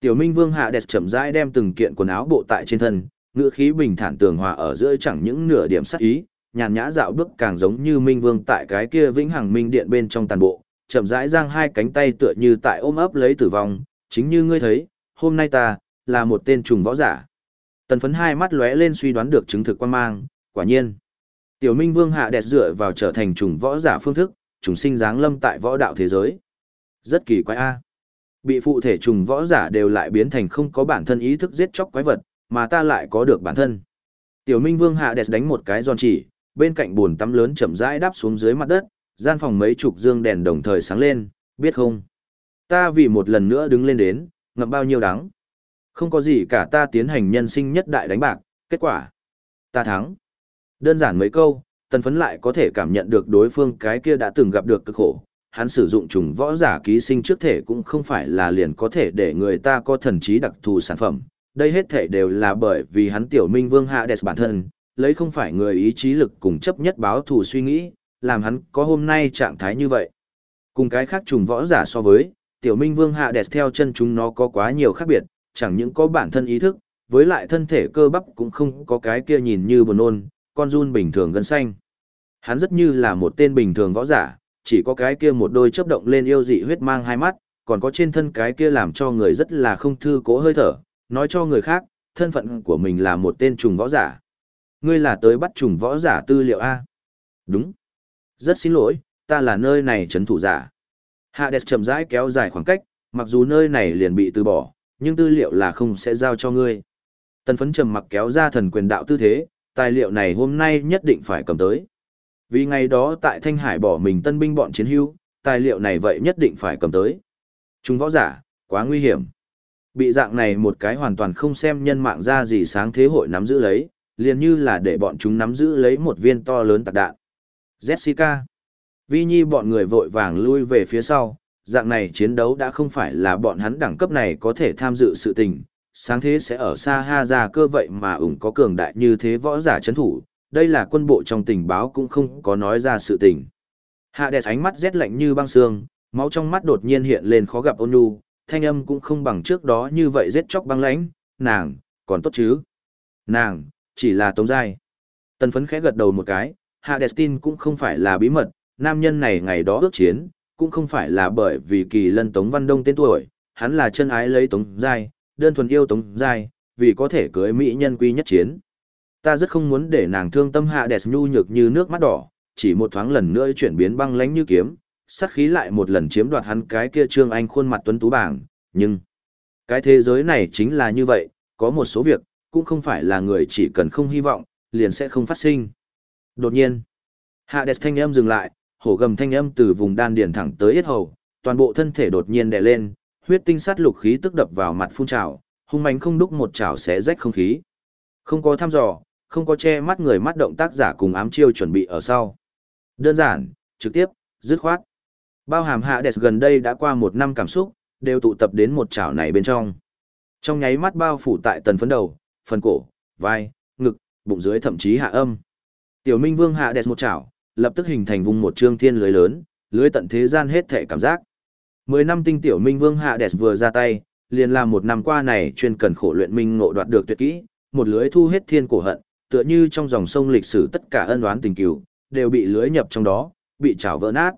Tiểu Minh Vương hạ đẹp chậm rãi đem từng kiện quần áo bộ tại trên thân, ngữ khí bình thản tường hòa ở giữa chẳng những nửa điểm sắc ý, nhàn nhã dạo bước càng giống như Minh Vương tại cái kia vĩnh hằng minh điện bên trong tàn bộ, chậm rãi giang hai cánh tay tựa như tại ôm ấp lấy tử vong, chính như ngươi thấy, hôm nay ta là một tên trùng võ giả. Tần phấn hai mắt lóe lên suy đoán được chứng thực quan mang, quả nhiên. Tiểu Minh Vương hạ đẹp dựa vào trở thành trùng võ giả phương thức, trùng sinh dáng lâm tại võ đạo thế giới. Rất kỳ quái a. Bị phụ thể trùng võ giả đều lại biến thành không có bản thân ý thức giết chóc quái vật, mà ta lại có được bản thân. Tiểu Minh Vương hạ đẹp đánh một cái giòn chỉ, bên cạnh buồn tắm lớn chậm rãi đáp xuống dưới mặt đất, gian phòng mấy chục dương đèn đồng thời sáng lên, biết không? Ta vì một lần nữa đứng lên đến, ngậm bao nhiêu đắng. Không có gì cả ta tiến hành nhân sinh nhất đại đánh bạc, kết quả. Ta thắng. Đơn giản mấy câu, tần phấn lại có thể cảm nhận được đối phương cái kia đã từng gặp được cực khổ. Hắn sử dụng trùng võ giả ký sinh trước thể cũng không phải là liền có thể để người ta có thần trí đặc thù sản phẩm. Đây hết thể đều là bởi vì hắn tiểu minh vương hạ đẹp bản thân, lấy không phải người ý chí lực cùng chấp nhất báo thù suy nghĩ, làm hắn có hôm nay trạng thái như vậy. Cùng cái khác trùng võ giả so với, tiểu minh vương hạ đẹp theo chân chúng nó có quá nhiều khác biệt, chẳng những có bản thân ý thức, với lại thân thể cơ bắp cũng không có cái kia nhìn như buồn ôn, con run bình thường gân xanh. Hắn rất như là một tên bình thường võ giả, chỉ có cái kia một đôi chớp động lên yêu dị huyết mang hai mắt, còn có trên thân cái kia làm cho người rất là không thư cố hơi thở, nói cho người khác, thân phận của mình là một tên trùng võ giả. Ngươi là tới bắt trùng võ giả tư liệu A. Đúng. Rất xin lỗi, ta là nơi này chấn thủ giả. Hades chậm rãi kéo dài khoảng cách, mặc dù nơi này liền bị từ bỏ, nhưng tư liệu là không sẽ giao cho ngươi. Tần phấn trầm mặc kéo ra thần quyền đạo tư thế, tài liệu này hôm nay nhất định phải cầm tới. Vì ngày đó tại Thanh Hải bỏ mình tân binh bọn chiến hưu tài liệu này vậy nhất định phải cầm tới. Chúng võ giả, quá nguy hiểm. Bị dạng này một cái hoàn toàn không xem nhân mạng ra gì sáng thế hội nắm giữ lấy, liền như là để bọn chúng nắm giữ lấy một viên to lớn tạc đạn. Jessica. Vi Nhi bọn người vội vàng lui về phía sau, dạng này chiến đấu đã không phải là bọn hắn đẳng cấp này có thể tham dự sự tình, sáng thế sẽ ở xa ha ra cơ vậy mà ủng có cường đại như thế võ giả chấn thủ, đây là quân bộ trong tình báo cũng không có nói ra sự tình. Hạ đẹp ánh mắt rét lạnh như băng xương, máu trong mắt đột nhiên hiện lên khó gặp ôn nhu, thanh âm cũng không bằng trước đó như vậy rét chóc băng lãnh, nàng, còn tốt chứ. Nàng, chỉ là tống giai. Tần phấn khẽ gật đầu một cái, Hạ đẹp tin cũng không phải là bí mật, nam nhân này ngày đó ước chiến, cũng không phải là bởi vì kỳ lân Tống Văn Đông tên tuổi, hắn là chân ái lấy Tống Giai, đơn thuần yêu Tống Giai, vì có thể cưới mỹ nhân quy nhất chiến. Ta rất không muốn để nàng thương tâm hạ đẹp nhu nhược như nước mắt đỏ, chỉ một thoáng lần nữa chuyển biến băng lánh như kiếm, sát khí lại một lần chiếm đoạt hắn cái kia trương anh khuôn mặt tuấn tú bảng, nhưng cái thế giới này chính là như vậy, có một số việc, cũng không phải là người chỉ cần không hy vọng, liền sẽ không phát sinh. Đột nhiên, hạ đẹp thanh âm dừng lại, hổ gầm thanh âm từ vùng đan điền thẳng tới yết hầu, toàn bộ thân thể đột nhiên đè lên, huyết tinh sát lục khí tức đập vào mặt phun trào, hung mãnh không đúc một trảo xé rách không khí. Không có thăm dò, không có che mắt người mắt động tác giả cùng ám chiêu chuẩn bị ở sau. Đơn giản, trực tiếp, dứt khoát. Bao hàm hạ đẹp gần đây đã qua một năm cảm xúc, đều tụ tập đến một chảo này bên trong. Trong nháy mắt bao phủ tại tần phấn đầu, phần cổ, vai, ngực, bụng dưới thậm chí hạ âm. Tiểu Minh Vương hạ đẹp một chảo, lập tức hình thành vùng một trương thiên lưới lớn, lưới tận thế gian hết thể cảm giác. Mười năm tinh tiểu Minh Vương hạ đẹp vừa ra tay, liền làm một năm qua này chuyên cần khổ luyện minh ngộ đoạt được tuyệt kỹ, một lưới thu hết thiên cổ hận, tựa như trong dòng sông lịch sử tất cả ân oán tình cửu, đều bị lưới nhập trong đó, bị chảo vỡ nát.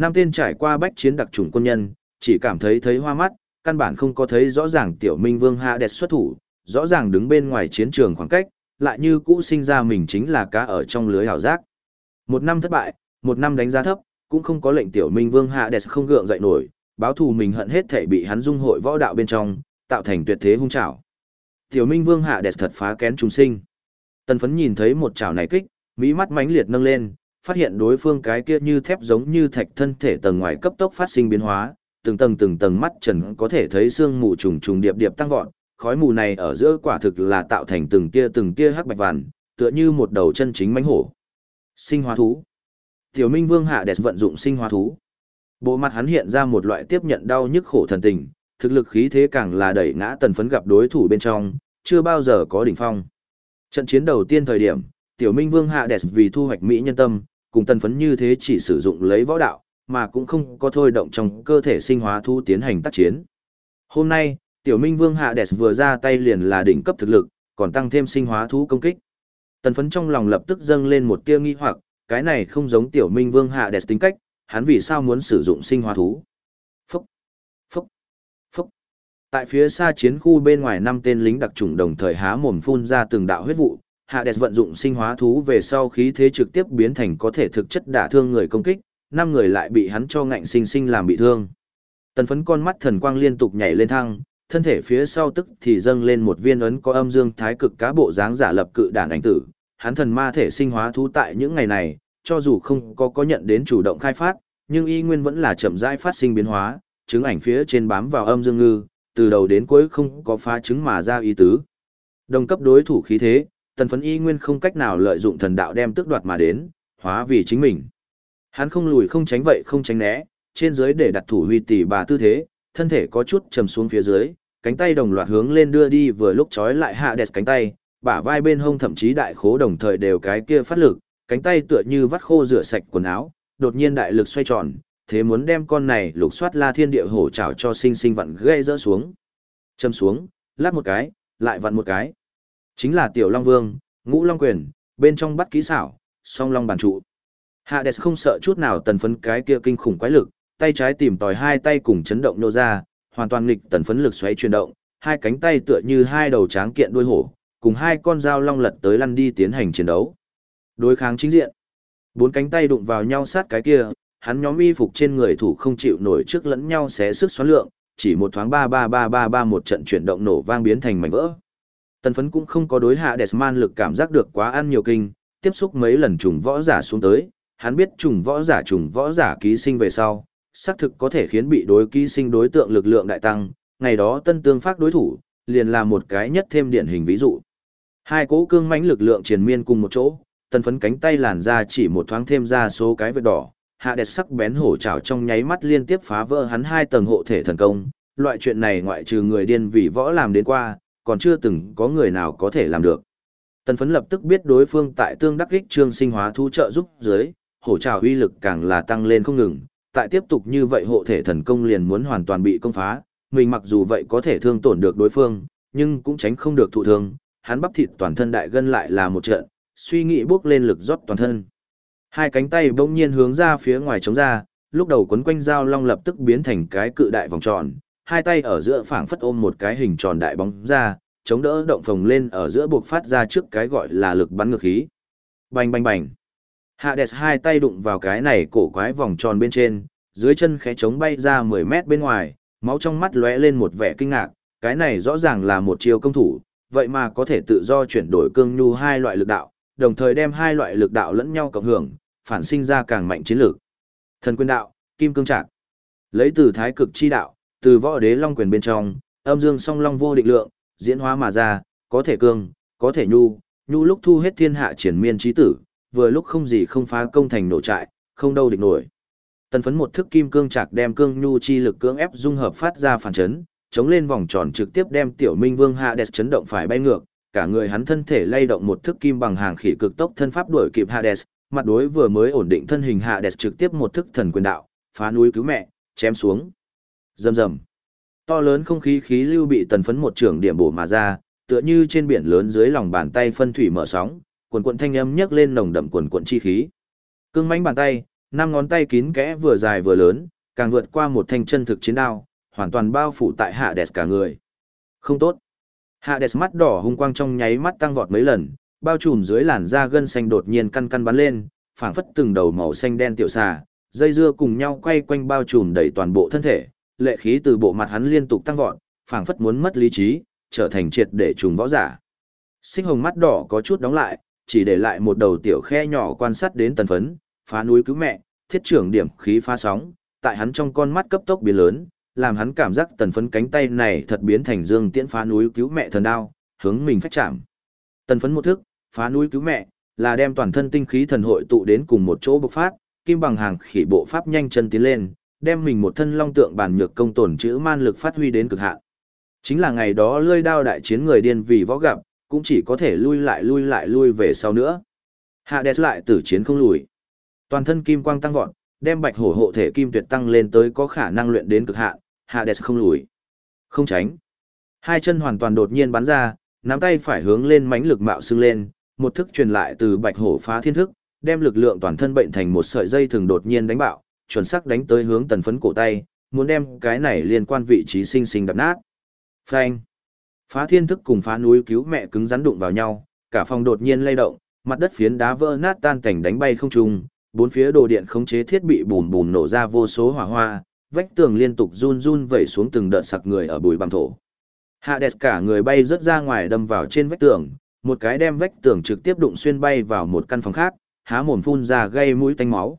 Năm tên trải qua bách chiến đặc trùng quân nhân, chỉ cảm thấy thấy hoa mắt, căn bản không có thấy rõ ràng tiểu minh vương hạ đẹp xuất thủ, rõ ràng đứng bên ngoài chiến trường khoảng cách, lại như cũ sinh ra mình chính là cá ở trong lưới hào giác. Một năm thất bại, một năm đánh giá thấp, cũng không có lệnh tiểu minh vương hạ đẹp không gượng dậy nổi, báo thù mình hận hết thể bị hắn dung hội võ đạo bên trong, tạo thành tuyệt thế hung trảo. Tiểu minh vương hạ đẹp thật phá kén trùng sinh. Tần phấn nhìn thấy một chảo này kích, mỹ mắt mãnh liệt nâng lên, phát hiện đối phương cái kia như thép giống như thạch thân thể tầng ngoài cấp tốc phát sinh biến hóa, từng tầng từng tầng mắt trần có thể thấy xương mù trùng trùng điệp điệp tăng vọt, khói mù này ở giữa quả thực là tạo thành từng tia từng tia hắc bạch vằn, tựa như một đầu chân chính mãnh hổ. Sinh hóa thú. Tiểu Minh Vương hạ đẹp vận dụng sinh hóa thú. Bộ mặt hắn hiện ra một loại tiếp nhận đau nhức khổ thần tình, thực lực khí thế càng là đẩy ngã tần phấn gặp đối thủ bên trong, chưa bao giờ có đỉnh phong. Trận chiến đầu tiên thời điểm, Tiểu Minh Vương hạ đẹp vì thu hoạch mỹ nhân tâm, cùng tần phấn như thế chỉ sử dụng lấy võ đạo, mà cũng không có thôi động trong cơ thể sinh hóa thu tiến hành tác chiến. Hôm nay, Tiểu Minh Vương hạ đẹp vừa ra tay liền là đỉnh cấp thực lực, còn tăng thêm sinh hóa thú công kích. Tần phấn trong lòng lập tức dâng lên một tia nghi hoặc, cái này không giống Tiểu Minh Vương hạ đẹp tính cách, hắn vì sao muốn sử dụng sinh hóa thú. Phúc, phúc, phúc. Tại phía xa chiến khu bên ngoài năm tên lính đặc chủng đồng thời há mồm phun ra từng đạo huyết vụ, Hades vận dụng sinh hóa thú về sau khí thế trực tiếp biến thành có thể thực chất đả thương người công kích, năm người lại bị hắn cho ngạnh sinh sinh làm bị thương. Tần phấn con mắt thần quang liên tục nhảy lên thăng, thân thể phía sau tức thì dâng lên một viên ấn có âm dương thái cực cá bộ dáng giả lập cự đàn ảnh tử. Hắn thần ma thể sinh hóa thú tại những ngày này, cho dù không có có nhận đến chủ động khai phát, nhưng y nguyên vẫn là chậm rãi phát sinh biến hóa, chứng ảnh phía trên bám vào âm dương ngư, từ đầu đến cuối không có phá chứng mà ra ý tứ. Đồng cấp đối thủ khí thế, tần phấn y nguyên không cách nào lợi dụng thần đạo đem tước đoạt mà đến, hóa vì chính mình. Hắn không lùi không tránh vậy không tránh né, trên dưới để đặt thủ huy tỷ bà tư thế, thân thể có chút trầm xuống phía dưới, cánh tay đồng loạt hướng lên đưa đi vừa lúc chói lại hạ đẹp cánh tay, bả vai bên hông thậm chí đại khố đồng thời đều cái kia phát lực, cánh tay tựa như vắt khô rửa sạch quần áo, đột nhiên đại lực xoay tròn, thế muốn đem con này lục soát la thiên địa hổ trảo cho sinh sinh vặn gây rỡ xuống. Châm xuống, lát một cái, lại vặn một cái. Chính là tiểu long vương, ngũ long quyền, bên trong bắt kỹ xảo, song long bàn trụ. Hades không sợ chút nào tần phấn cái kia kinh khủng quái lực, tay trái tìm tòi hai tay cùng chấn động nô ra, hoàn toàn nghịch tần phấn lực xoáy chuyển động, hai cánh tay tựa như hai đầu tráng kiện đuôi hổ, cùng hai con dao long lật tới lăn đi tiến hành chiến đấu. Đối kháng chính diện. Bốn cánh tay đụng vào nhau sát cái kia, hắn nhóm y phục trên người thủ không chịu nổi trước lẫn nhau xé sức xoắn lượng, chỉ một thoáng ba ba ba ba ba một trận chuyển động nổ vang biến thành mảnh vỡ. Tần phấn cũng không có đối hạ Desman lực cảm giác được quá ăn nhiều kinh, tiếp xúc mấy lần trùng võ giả xuống tới, hắn biết trùng võ giả trùng võ giả ký sinh về sau, xác thực có thể khiến bị đối ký sinh đối tượng lực lượng đại tăng, ngày đó tân tương phát đối thủ, liền là một cái nhất thêm điển hình ví dụ. Hai cỗ cương mãnh lực lượng triền miên cùng một chỗ, tần phấn cánh tay làn ra chỉ một thoáng thêm ra số cái vệt đỏ, hạ đẹp sắc bén hổ trảo trong nháy mắt liên tiếp phá vỡ hắn hai tầng hộ thể thần công, loại chuyện này ngoại trừ người điên vì võ làm đến qua, còn chưa từng có người nào có thể làm được. Tần phấn lập tức biết đối phương tại tương đắc kích trương sinh hóa thu trợ giúp dưới, hổ trào uy lực càng là tăng lên không ngừng, tại tiếp tục như vậy hộ thể thần công liền muốn hoàn toàn bị công phá, mình mặc dù vậy có thể thương tổn được đối phương, nhưng cũng tránh không được thụ thương, hắn bắp thịt toàn thân đại gân lại là một trận, suy nghĩ bước lên lực rót toàn thân. Hai cánh tay bỗng nhiên hướng ra phía ngoài chống ra, lúc đầu quấn quanh dao long lập tức biến thành cái cự đại vòng tròn, hai tay ở giữa phảng phất ôm một cái hình tròn đại bóng ra, chống đỡ động phồng lên ở giữa buộc phát ra trước cái gọi là lực bắn ngược khí. Bành bành bành. Hades hai tay đụng vào cái này cổ quái vòng tròn bên trên, dưới chân khẽ chống bay ra 10 mét bên ngoài, máu trong mắt lóe lên một vẻ kinh ngạc, cái này rõ ràng là một chiêu công thủ, vậy mà có thể tự do chuyển đổi cương nhu hai loại lực đạo, đồng thời đem hai loại lực đạo lẫn nhau cộng hưởng, phản sinh ra càng mạnh chiến lược. Thần quyền đạo, kim cương trạng Lấy từ thái cực chi đạo, từ võ đế long quyền bên trong, âm dương song long vô định lượng, diễn hóa mà ra, có thể cương, có thể nhu, nhu lúc thu hết thiên hạ triển miên trí tử, vừa lúc không gì không phá công thành nổ trại, không đâu địch nổi. Tần phấn một thức kim cương trạc đem cương nhu chi lực cưỡng ép dung hợp phát ra phản chấn, chống lên vòng tròn trực tiếp đem tiểu minh vương hạ đẹp chấn động phải bay ngược, cả người hắn thân thể lay động một thức kim bằng hàng khỉ cực tốc thân pháp đuổi kịp Hades, mặt đối vừa mới ổn định thân hình Hades trực tiếp một thức thần quyền đạo, phá núi cứu mẹ, chém xuống. Rầm rầm. To lớn không khí khí lưu bị tần phấn một trưởng điểm bổ mà ra, tựa như trên biển lớn dưới lòng bàn tay phân thủy mở sóng, quần quần thanh âm nhấc lên nồng đậm quần quần chi khí. Cương mãnh bàn tay, năm ngón tay kín kẽ vừa dài vừa lớn, càng vượt qua một thanh chân thực chiến đao, hoàn toàn bao phủ tại hạ đẹp cả người. Không tốt. Hạ đẹp mắt đỏ hung quang trong nháy mắt tăng vọt mấy lần, bao trùm dưới làn da gân xanh đột nhiên căn căn bắn lên, phảng phất từng đầu màu xanh đen tiểu xà, dây dưa cùng nhau quay quanh bao trùm đầy toàn bộ thân thể, lệ khí từ bộ mặt hắn liên tục tăng vọt, phảng phất muốn mất lý trí, trở thành triệt để trùng võ giả. Sinh hồng mắt đỏ có chút đóng lại, chỉ để lại một đầu tiểu khe nhỏ quan sát đến tần phấn, phá núi cứu mẹ, thiết trưởng điểm khí phá sóng, tại hắn trong con mắt cấp tốc biến lớn, làm hắn cảm giác tần phấn cánh tay này thật biến thành dương tiễn phá núi cứu mẹ thần đao, hướng mình phách chạm. Tần phấn một thức, phá núi cứu mẹ, là đem toàn thân tinh khí thần hội tụ đến cùng một chỗ bộc phát, kim bằng hàng khỉ bộ pháp nhanh chân tiến lên, đem mình một thân long tượng bản nhược công tổn chữ man lực phát huy đến cực hạn. Chính là ngày đó lươi đao đại chiến người điên vì võ gặp, cũng chỉ có thể lui lại lui lại lui về sau nữa. Hạ đẹp lại tử chiến không lùi. Toàn thân kim quang tăng vọt, đem bạch hổ hộ thể kim tuyệt tăng lên tới có khả năng luyện đến cực hạn, Hades không lùi. Không tránh. Hai chân hoàn toàn đột nhiên bắn ra, nắm tay phải hướng lên mãnh lực mạo xưng lên, một thức truyền lại từ bạch hổ phá thiên thức, đem lực lượng toàn thân bệnh thành một sợi dây thường đột nhiên đánh bạo, chuẩn xác đánh tới hướng tần phấn cổ tay, muốn đem cái này liên quan vị trí sinh sinh đập nát. Phanh. Phá thiên thức cùng phá núi cứu mẹ cứng rắn đụng vào nhau, cả phòng đột nhiên lay động, mặt đất phiến đá vỡ nát tan cảnh đánh bay không trung, bốn phía đồ điện khống chế thiết bị bùm bùm nổ ra vô số hỏa hoa, vách tường liên tục run run vẩy xuống từng đợt sặc người ở bùi bằng thổ. Hades cả người bay rớt ra ngoài đâm vào trên vách tường, một cái đem vách tường trực tiếp đụng xuyên bay vào một căn phòng khác, há mồm phun ra gây mũi tanh máu.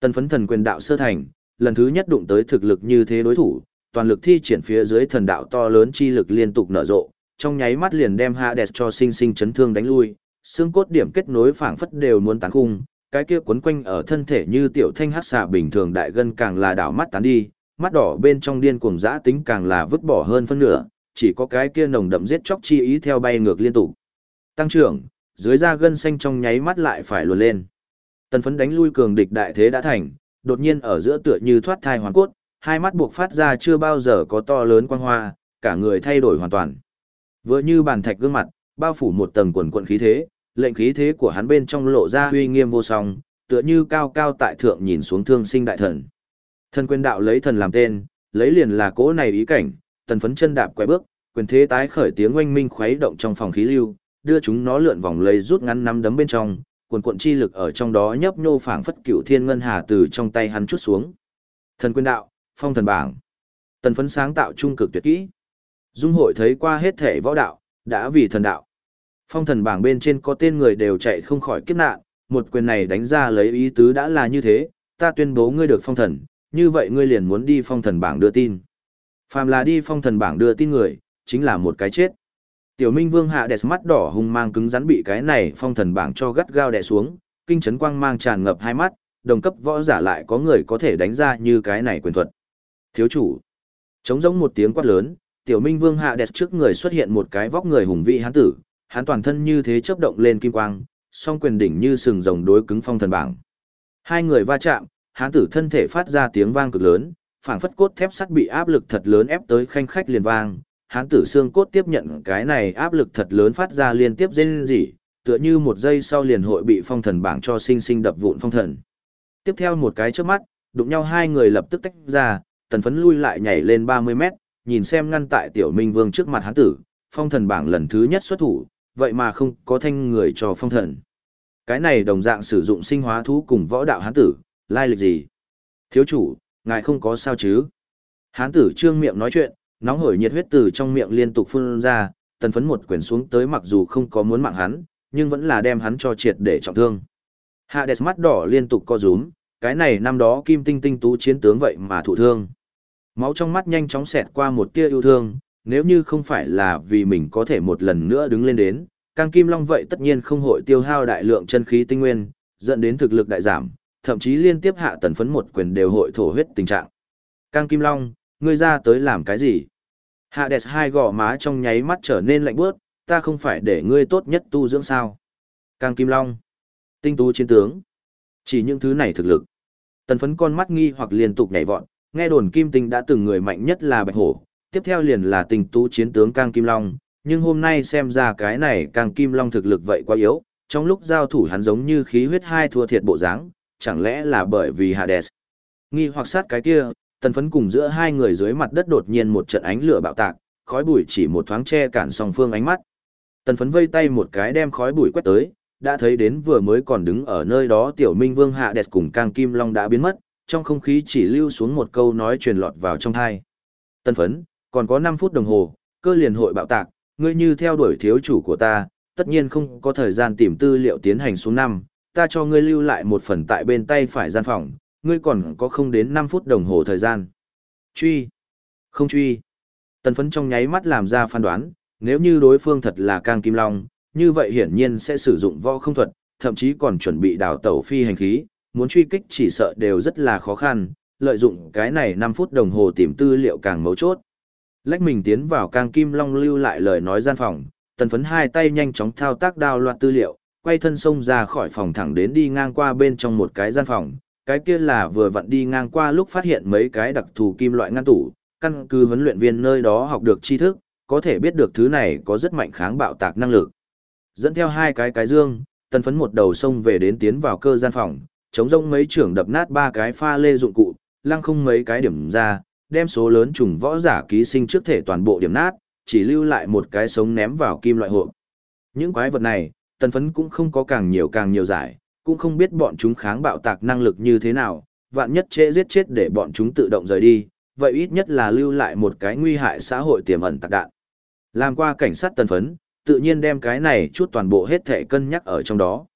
Tần phấn thần quyền đạo sơ thành, lần thứ nhất đụng tới thực lực như thế đối thủ, toàn lực thi triển phía dưới thần đạo to lớn chi lực liên tục nở rộ, trong nháy mắt liền đem Hades cho sinh sinh chấn thương đánh lui, xương cốt điểm kết nối phảng phất đều muốn tán khung, cái kia quấn quanh ở thân thể như tiểu thanh hắc xạ bình thường đại gân càng là đảo mắt tán đi, mắt đỏ bên trong điên cuồng dã tính càng là vứt bỏ hơn phân nửa, chỉ có cái kia nồng đậm giết chóc chi ý theo bay ngược liên tục. Tăng trưởng, dưới da gân xanh trong nháy mắt lại phải luồn lên. Tần phấn đánh lui cường địch đại thế đã thành, đột nhiên ở giữa tựa như thoát thai hoàn cốt, hai mắt buộc phát ra chưa bao giờ có to lớn quang hoa, cả người thay đổi hoàn toàn. Vừa như bàn thạch gương mặt, bao phủ một tầng quần quận khí thế, lệnh khí thế của hắn bên trong lộ ra uy nghiêm vô song, tựa như cao cao tại thượng nhìn xuống thương sinh đại thần. Thần quyền đạo lấy thần làm tên, lấy liền là cỗ này ý cảnh, tần phấn chân đạp quay bước, quyền thế tái khởi tiếng oanh minh khuấy động trong phòng khí lưu, đưa chúng nó lượn vòng lấy rút ngắn nắm đấm bên trong, cuồn cuộn chi lực ở trong đó nhấp nhô phảng phất cựu thiên ngân hà từ trong tay hắn chút xuống. Thần quyền đạo, phong thần bảng. Tần phấn sáng tạo trung cực tuyệt kỹ. Dung hội thấy qua hết thể võ đạo, đã vì thần đạo. Phong thần bảng bên trên có tên người đều chạy không khỏi kiếp nạn, một quyền này đánh ra lấy ý tứ đã là như thế, ta tuyên bố ngươi được phong thần, như vậy ngươi liền muốn đi phong thần bảng đưa tin. Phàm là đi phong thần bảng đưa tin người, chính là một cái chết. Tiểu Minh Vương hạ đẹp mắt đỏ hung mang cứng rắn bị cái này phong thần bảng cho gắt gao đè xuống, kinh chấn quang mang tràn ngập hai mắt, đồng cấp võ giả lại có người có thể đánh ra như cái này quyền thuật. Thiếu chủ. Trống giống một tiếng quát lớn, Tiểu Minh Vương hạ đẹp trước người xuất hiện một cái vóc người hùng vĩ hán tử, hắn toàn thân như thế chớp động lên kim quang, song quyền đỉnh như sừng rồng đối cứng phong thần bảng. Hai người va chạm, hán tử thân thể phát ra tiếng vang cực lớn, phảng phất cốt thép sắt bị áp lực thật lớn ép tới khanh khách liền vang. Hán tử xương cốt tiếp nhận cái này áp lực thật lớn phát ra liên tiếp rên rỉ, tựa như một giây sau liền hội bị phong thần bảng cho sinh sinh đập vụn phong thần. Tiếp theo một cái trước mắt, đụng nhau hai người lập tức tách ra, tần phấn lui lại nhảy lên 30 mét, nhìn xem ngăn tại tiểu minh vương trước mặt hán tử, phong thần bảng lần thứ nhất xuất thủ, vậy mà không có thanh người cho phong thần. Cái này đồng dạng sử dụng sinh hóa thú cùng võ đạo hán tử, lai lịch gì? Thiếu chủ, ngài không có sao chứ? Hán tử trương miệng nói chuyện, nóng hổi nhiệt huyết từ trong miệng liên tục phun ra, tần phấn một quyển xuống tới mặc dù không có muốn mạng hắn, nhưng vẫn là đem hắn cho triệt để trọng thương. Hades mắt đỏ liên tục co rúm, cái này năm đó kim tinh tinh tú chiến tướng vậy mà thụ thương. Máu trong mắt nhanh chóng xẹt qua một tia yêu thương, nếu như không phải là vì mình có thể một lần nữa đứng lên đến, Càng Kim Long vậy tất nhiên không hội tiêu hao đại lượng chân khí tinh nguyên, dẫn đến thực lực đại giảm, thậm chí liên tiếp hạ tần phấn một quyền đều hội thổ huyết tình trạng. Càng Kim Long, ngươi ra tới làm cái gì? Hạ đẹp hai gò má trong nháy mắt trở nên lạnh bước, ta không phải để ngươi tốt nhất tu dưỡng sao. Càng Kim Long, tinh tú chiến tướng, chỉ những thứ này thực lực. Tần phấn con mắt nghi hoặc liên tục nhảy vọt, nghe đồn Kim Tinh đã từng người mạnh nhất là Bạch Hổ, tiếp theo liền là tinh tú chiến tướng Càng Kim Long, nhưng hôm nay xem ra cái này Càng Kim Long thực lực vậy quá yếu, trong lúc giao thủ hắn giống như khí huyết hai thua thiệt bộ dáng, chẳng lẽ là bởi vì Hades. Nghi hoặc sát cái kia, tần phấn cùng giữa hai người dưới mặt đất đột nhiên một trận ánh lửa bạo tạc, khói bụi chỉ một thoáng che cản song phương ánh mắt. Tần phấn vây tay một cái đem khói bụi quét tới, đã thấy đến vừa mới còn đứng ở nơi đó tiểu minh vương hạ đẹp cùng càng kim long đã biến mất, trong không khí chỉ lưu xuống một câu nói truyền lọt vào trong thai. Tần phấn, còn có 5 phút đồng hồ, cơ liền hội bạo tạc, ngươi như theo đuổi thiếu chủ của ta, tất nhiên không có thời gian tìm tư liệu tiến hành xuống năm, ta cho ngươi lưu lại một phần tại bên tay phải gian phòng, ngươi còn có không đến 5 phút đồng hồ thời gian. Truy. Không truy. Tần phấn trong nháy mắt làm ra phán đoán, nếu như đối phương thật là Cang Kim Long, như vậy hiển nhiên sẽ sử dụng võ không thuật, thậm chí còn chuẩn bị đào tẩu phi hành khí, muốn truy kích chỉ sợ đều rất là khó khăn, lợi dụng cái này 5 phút đồng hồ tìm tư liệu càng mấu chốt. Lách mình tiến vào Cang Kim Long lưu lại lời nói gian phòng, tần phấn hai tay nhanh chóng thao tác đào loạt tư liệu, quay thân sông ra khỏi phòng thẳng đến đi ngang qua bên trong một cái gian phòng, cái kia là vừa vặn đi ngang qua lúc phát hiện mấy cái đặc thù kim loại ngăn tủ, căn cứ huấn luyện viên nơi đó học được tri thức, có thể biết được thứ này có rất mạnh kháng bạo tạc năng lực. Dẫn theo hai cái cái dương, tần phấn một đầu sông về đến tiến vào cơ gian phòng, chống rông mấy trưởng đập nát ba cái pha lê dụng cụ, lăng không mấy cái điểm ra, đem số lớn trùng võ giả ký sinh trước thể toàn bộ điểm nát, chỉ lưu lại một cái sống ném vào kim loại hộp. Những quái vật này, tần phấn cũng không có càng nhiều càng nhiều giải, cũng không biết bọn chúng kháng bạo tạc năng lực như thế nào, vạn nhất chế giết chết để bọn chúng tự động rời đi, vậy ít nhất là lưu lại một cái nguy hại xã hội tiềm ẩn tạc đạn. Làm qua cảnh sát tân phấn, tự nhiên đem cái này chút toàn bộ hết thể cân nhắc ở trong đó.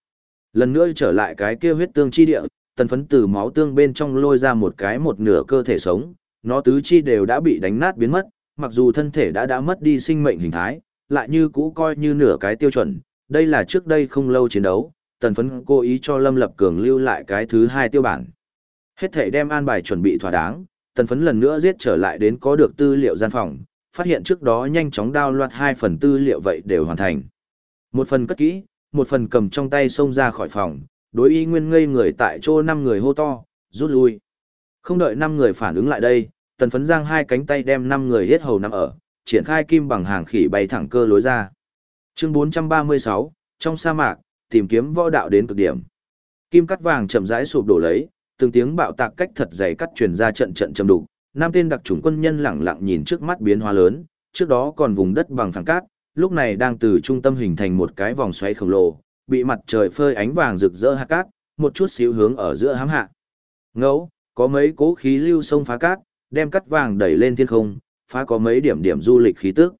Lần nữa trở lại cái kia huyết tương chi địa, tân phấn từ máu tương bên trong lôi ra một cái một nửa cơ thể sống, nó tứ chi đều đã bị đánh nát biến mất, mặc dù thân thể đã đã mất đi sinh mệnh hình thái, lại như cũ coi như nửa cái tiêu chuẩn, đây là trước đây không lâu chiến đấu, tần phấn cố ý cho Lâm Lập Cường lưu lại cái thứ hai tiêu bản. Hết thể đem an bài chuẩn bị thỏa đáng, tần phấn lần nữa giết trở lại đến có được tư liệu gian phòng, phát hiện trước đó nhanh chóng đao loạt hai phần tư liệu vậy đều hoàn thành. Một phần cất kỹ, một phần cầm trong tay xông ra khỏi phòng, đối y nguyên ngây người tại chỗ năm người hô to, rút lui. Không đợi năm người phản ứng lại đây, tần phấn giang hai cánh tay đem năm người hết hầu nằm ở, triển khai kim bằng hàng khỉ bay thẳng cơ lối ra. Chương 436, trong sa mạc, tìm kiếm võ đạo đến cực điểm. Kim cắt vàng chậm rãi sụp đổ lấy, từng tiếng bạo tạc cách thật dày cắt truyền ra trận trận trầm đục. Nam tên đặc chủng quân nhân lẳng lặng nhìn trước mắt biến hóa lớn, trước đó còn vùng đất bằng phẳng cát, lúc này đang từ trung tâm hình thành một cái vòng xoáy khổng lồ, bị mặt trời phơi ánh vàng rực rỡ hạ cát, một chút xíu hướng ở giữa hám hạ. Ngẫu, có mấy cố khí lưu sông phá cát, đem cắt vàng đẩy lên thiên không, phá có mấy điểm điểm du lịch khí tức.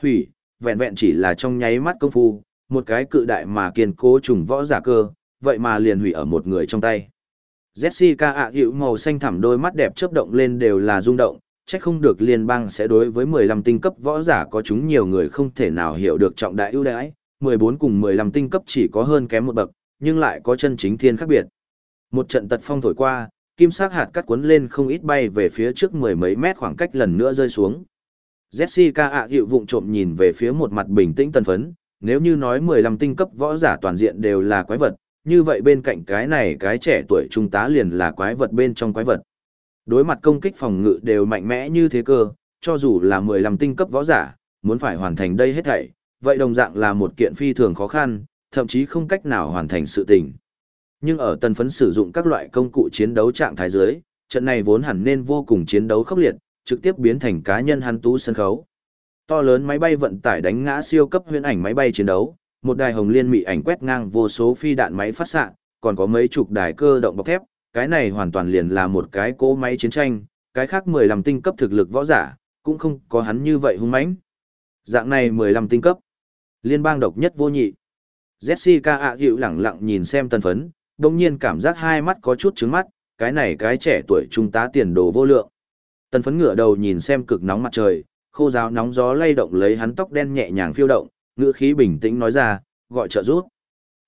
Hủy, vẹn vẹn chỉ là trong nháy mắt công phu, một cái cự đại mà kiên cố trùng võ giả cơ, vậy mà liền hủy ở một người trong tay. Jessica ạ hiệu màu xanh thẳm đôi mắt đẹp chớp động lên đều là rung động, chắc không được liên bang sẽ đối với 15 tinh cấp võ giả có chúng nhiều người không thể nào hiểu được trọng đại ưu đãi, 14 cùng 15 tinh cấp chỉ có hơn kém một bậc, nhưng lại có chân chính thiên khác biệt. Một trận tật phong thổi qua, kim sắc hạt cắt cuốn lên không ít bay về phía trước mười mấy mét khoảng cách lần nữa rơi xuống. Jessica ạ hiệu vụng trộm nhìn về phía một mặt bình tĩnh tân phấn, nếu như nói 15 tinh cấp võ giả toàn diện đều là quái vật, như vậy bên cạnh cái này cái trẻ tuổi trung tá liền là quái vật bên trong quái vật. Đối mặt công kích phòng ngự đều mạnh mẽ như thế cơ, cho dù là 15 tinh cấp võ giả, muốn phải hoàn thành đây hết thảy, vậy đồng dạng là một kiện phi thường khó khăn, thậm chí không cách nào hoàn thành sự tình. Nhưng ở tần phấn sử dụng các loại công cụ chiến đấu trạng thái dưới, trận này vốn hẳn nên vô cùng chiến đấu khốc liệt, trực tiếp biến thành cá nhân hắn tú sân khấu. To lớn máy bay vận tải đánh ngã siêu cấp huyễn ảnh máy bay chiến đấu, một đài hồng liên mị ảnh quét ngang vô số phi đạn máy phát xạ, còn có mấy chục đài cơ động bọc thép, cái này hoàn toàn liền là một cái cỗ máy chiến tranh, cái khác 15 tinh cấp thực lực võ giả, cũng không có hắn như vậy hung mãnh. Dạng này 15 tinh cấp, liên bang độc nhất vô nhị. Jessica ạ hiệu lẳng lặng nhìn xem tân phấn, đồng nhiên cảm giác hai mắt có chút trứng mắt, cái này cái trẻ tuổi trung tá tiền đồ vô lượng. Tân phấn ngửa đầu nhìn xem cực nóng mặt trời, khô giáo nóng gió lay động lấy hắn tóc đen nhẹ nhàng phiêu động, ngữ khí bình tĩnh nói ra, gọi trợ giúp.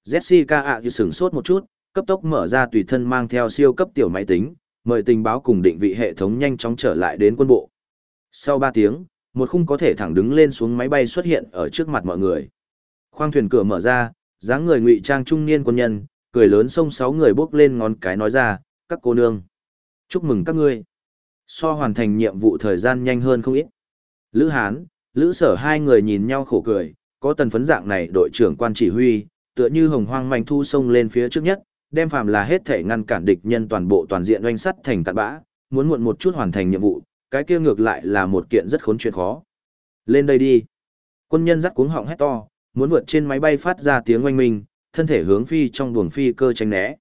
Jessica ạ như sửng sốt một chút, cấp tốc mở ra tùy thân mang theo siêu cấp tiểu máy tính, mời tình báo cùng định vị hệ thống nhanh chóng trở lại đến quân bộ. Sau 3 tiếng, một khung có thể thẳng đứng lên xuống máy bay xuất hiện ở trước mặt mọi người. Khoang thuyền cửa mở ra, dáng người ngụy trang trung niên quân nhân, cười lớn xông sáu người bước lên ngón cái nói ra, các cô nương. Chúc mừng các ngươi. So hoàn thành nhiệm vụ thời gian nhanh hơn không ít. Lữ Hán, Lữ Sở hai người nhìn nhau khổ cười, có tần phấn dạng này đội trưởng quan chỉ huy, tựa như hồng hoang manh thu sông lên phía trước nhất, đem phàm là hết thể ngăn cản địch nhân toàn bộ toàn diện oanh sắt thành tạt bã, muốn muộn một chút hoàn thành nhiệm vụ, cái kia ngược lại là một kiện rất khốn chuyện khó. Lên đây đi. Quân nhân dắt cuống họng hét to, muốn vượt trên máy bay phát ra tiếng oanh minh, thân thể hướng phi trong buồng phi cơ tránh né.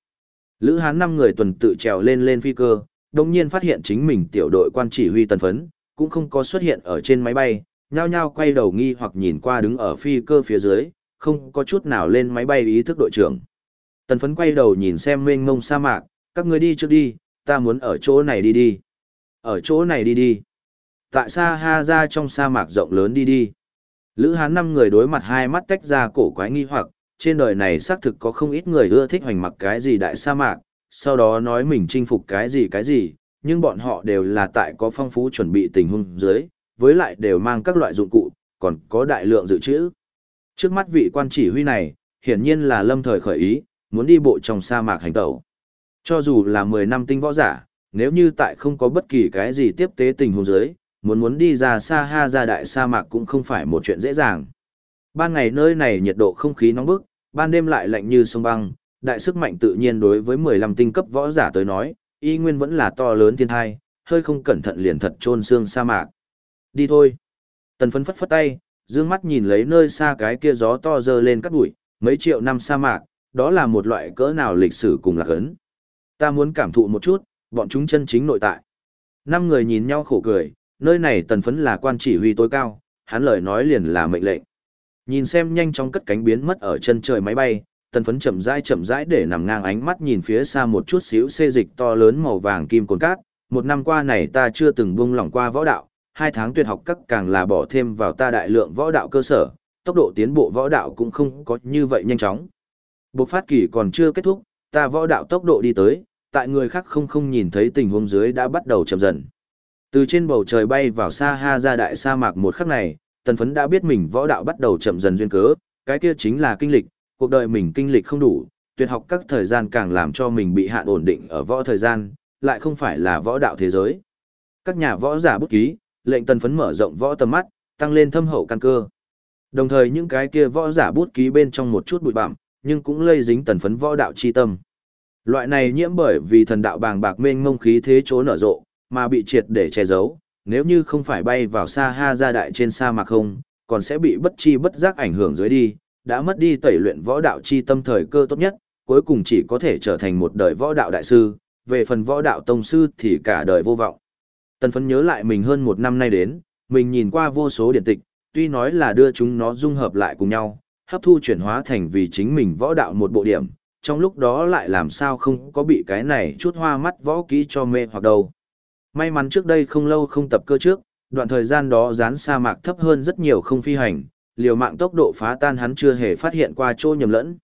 Lữ Hán năm người tuần tự trèo lên lên phi cơ, đồng nhiên phát hiện chính mình tiểu đội quan chỉ huy tần phấn, cũng không có xuất hiện ở trên máy bay, nhao nhao quay đầu nghi hoặc nhìn qua đứng ở phi cơ phía dưới, không có chút nào lên máy bay ý thức đội trưởng. Tần phấn quay đầu nhìn xem mênh mông sa mạc, các người đi trước đi, ta muốn ở chỗ này đi đi. Ở chỗ này đi đi. Tại sao ha ra trong sa mạc rộng lớn đi đi. Lữ hán năm người đối mặt hai mắt tách ra cổ quái nghi hoặc, trên đời này xác thực có không ít người ưa thích hoành mặc cái gì đại sa mạc, sau đó nói mình chinh phục cái gì cái gì, nhưng bọn họ đều là tại có phong phú chuẩn bị tình huống dưới, với lại đều mang các loại dụng cụ, còn có đại lượng dự trữ. Trước mắt vị quan chỉ huy này, hiển nhiên là lâm thời khởi ý, muốn đi bộ trong sa mạc hành tẩu. Cho dù là 10 năm tinh võ giả, nếu như tại không có bất kỳ cái gì tiếp tế tình huống dưới, muốn muốn đi ra xa ha ra đại sa mạc cũng không phải một chuyện dễ dàng. Ban ngày nơi này nhiệt độ không khí nóng bức, ban đêm lại lạnh như sông băng, đại sức mạnh tự nhiên đối với 15 tinh cấp võ giả tới nói, y nguyên vẫn là to lớn thiên thai, hơi không cẩn thận liền thật trôn xương sa mạc. Đi thôi. Tần phấn phất phất tay, dương mắt nhìn lấy nơi xa cái kia gió to dơ lên cắt bụi, mấy triệu năm sa mạc, đó là một loại cỡ nào lịch sử cùng lạc ấn. Ta muốn cảm thụ một chút, bọn chúng chân chính nội tại. Năm người nhìn nhau khổ cười, nơi này tần phấn là quan chỉ huy tối cao, hắn lời nói liền là mệnh lệnh. Nhìn xem nhanh chóng cất cánh biến mất ở chân trời máy bay, tần phấn chậm rãi chậm rãi để nằm ngang ánh mắt nhìn phía xa một chút xíu xê dịch to lớn màu vàng kim cồn cát. Một năm qua này ta chưa từng buông lỏng qua võ đạo, hai tháng tuyệt học các càng là bỏ thêm vào ta đại lượng võ đạo cơ sở, tốc độ tiến bộ võ đạo cũng không có như vậy nhanh chóng. Bộc phát kỳ còn chưa kết thúc, ta võ đạo tốc độ đi tới, tại người khác không không nhìn thấy tình huống dưới đã bắt đầu chậm dần. Từ trên bầu trời bay vào xa ha ra đại sa mạc một khắc này, tần phấn đã biết mình võ đạo bắt đầu chậm dần duyên cớ, cái kia chính là kinh lịch, cuộc đời mình kinh lịch không đủ, tuyệt học các thời gian càng làm cho mình bị hạn ổn định ở võ thời gian, lại không phải là võ đạo thế giới. Các nhà võ giả bút ký, lệnh tần phấn mở rộng võ tầm mắt, tăng lên thâm hậu căn cơ. Đồng thời những cái kia võ giả bút ký bên trong một chút bụi bặm, nhưng cũng lây dính tần phấn võ đạo chi tâm. Loại này nhiễm bởi vì thần đạo bàng bạc mênh mông khí thế chỗ nở rộ, mà bị triệt để che giấu, nếu như không phải bay vào xa ha ra đại trên sa mạc không, còn sẽ bị bất chi bất giác ảnh hưởng dưới đi, đã mất đi tẩy luyện võ đạo chi tâm thời cơ tốt nhất, cuối cùng chỉ có thể trở thành một đời võ đạo đại sư, về phần võ đạo tông sư thì cả đời vô vọng. Tần phấn nhớ lại mình hơn một năm nay đến, mình nhìn qua vô số điện tịch, tuy nói là đưa chúng nó dung hợp lại cùng nhau, hấp thu chuyển hóa thành vì chính mình võ đạo một bộ điểm, trong lúc đó lại làm sao không có bị cái này chút hoa mắt võ kỹ cho mê hoặc đâu. May mắn trước đây không lâu không tập cơ trước, đoạn thời gian đó dán sa mạc thấp hơn rất nhiều không phi hành, liều mạng tốc độ phá tan hắn chưa hề phát hiện qua chỗ nhầm lẫn.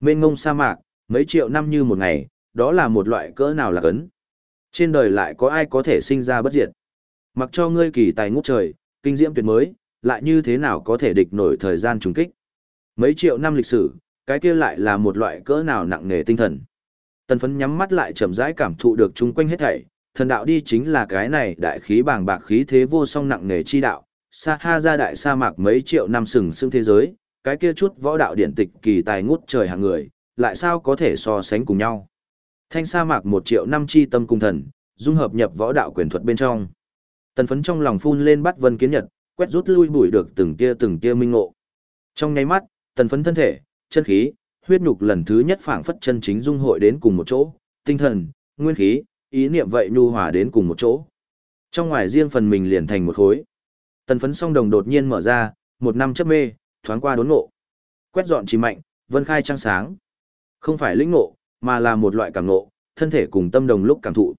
Mênh ngông sa mạc, mấy triệu năm như một ngày, đó là một loại cỡ nào là cấn. Trên đời lại có ai có thể sinh ra bất diệt. Mặc cho ngươi kỳ tài ngút trời, kinh diễm tuyệt mới, lại như thế nào có thể địch nổi thời gian trùng kích. Mấy triệu năm lịch sử, cái kia lại là một loại cỡ nào nặng nề tinh thần. Tần phấn nhắm mắt lại chậm rãi cảm thụ được chung quanh hết thảy, thần đạo đi chính là cái này đại khí bàng bạc khí thế vô song nặng nề chi đạo, sa ha ra đại sa mạc mấy triệu năm sừng sững thế giới, cái kia chút võ đạo điển tịch kỳ tài ngút trời hàng người, lại sao có thể so sánh cùng nhau. Thanh sa mạc một triệu năm chi tâm cung thần, dung hợp nhập võ đạo quyền thuật bên trong. Tần phấn trong lòng phun lên bắt vân kiến nhật, quét rút lui bụi được từng tia từng tia minh ngộ. Trong nháy mắt, tần phấn thân thể, chân khí, huyết nhục lần thứ nhất phảng phất chân chính dung hội đến cùng một chỗ, tinh thần, nguyên khí, ý niệm vậy nhu hòa đến cùng một chỗ. Trong ngoài riêng phần mình liền thành một khối. Tần phấn song đồng đột nhiên mở ra, một năm chấp mê, thoáng qua đốn ngộ. Quét dọn chỉ mạnh, vân khai trăng sáng. Không phải lĩnh ngộ, mà là một loại cảm ngộ, thân thể cùng tâm đồng lúc cảm thụ.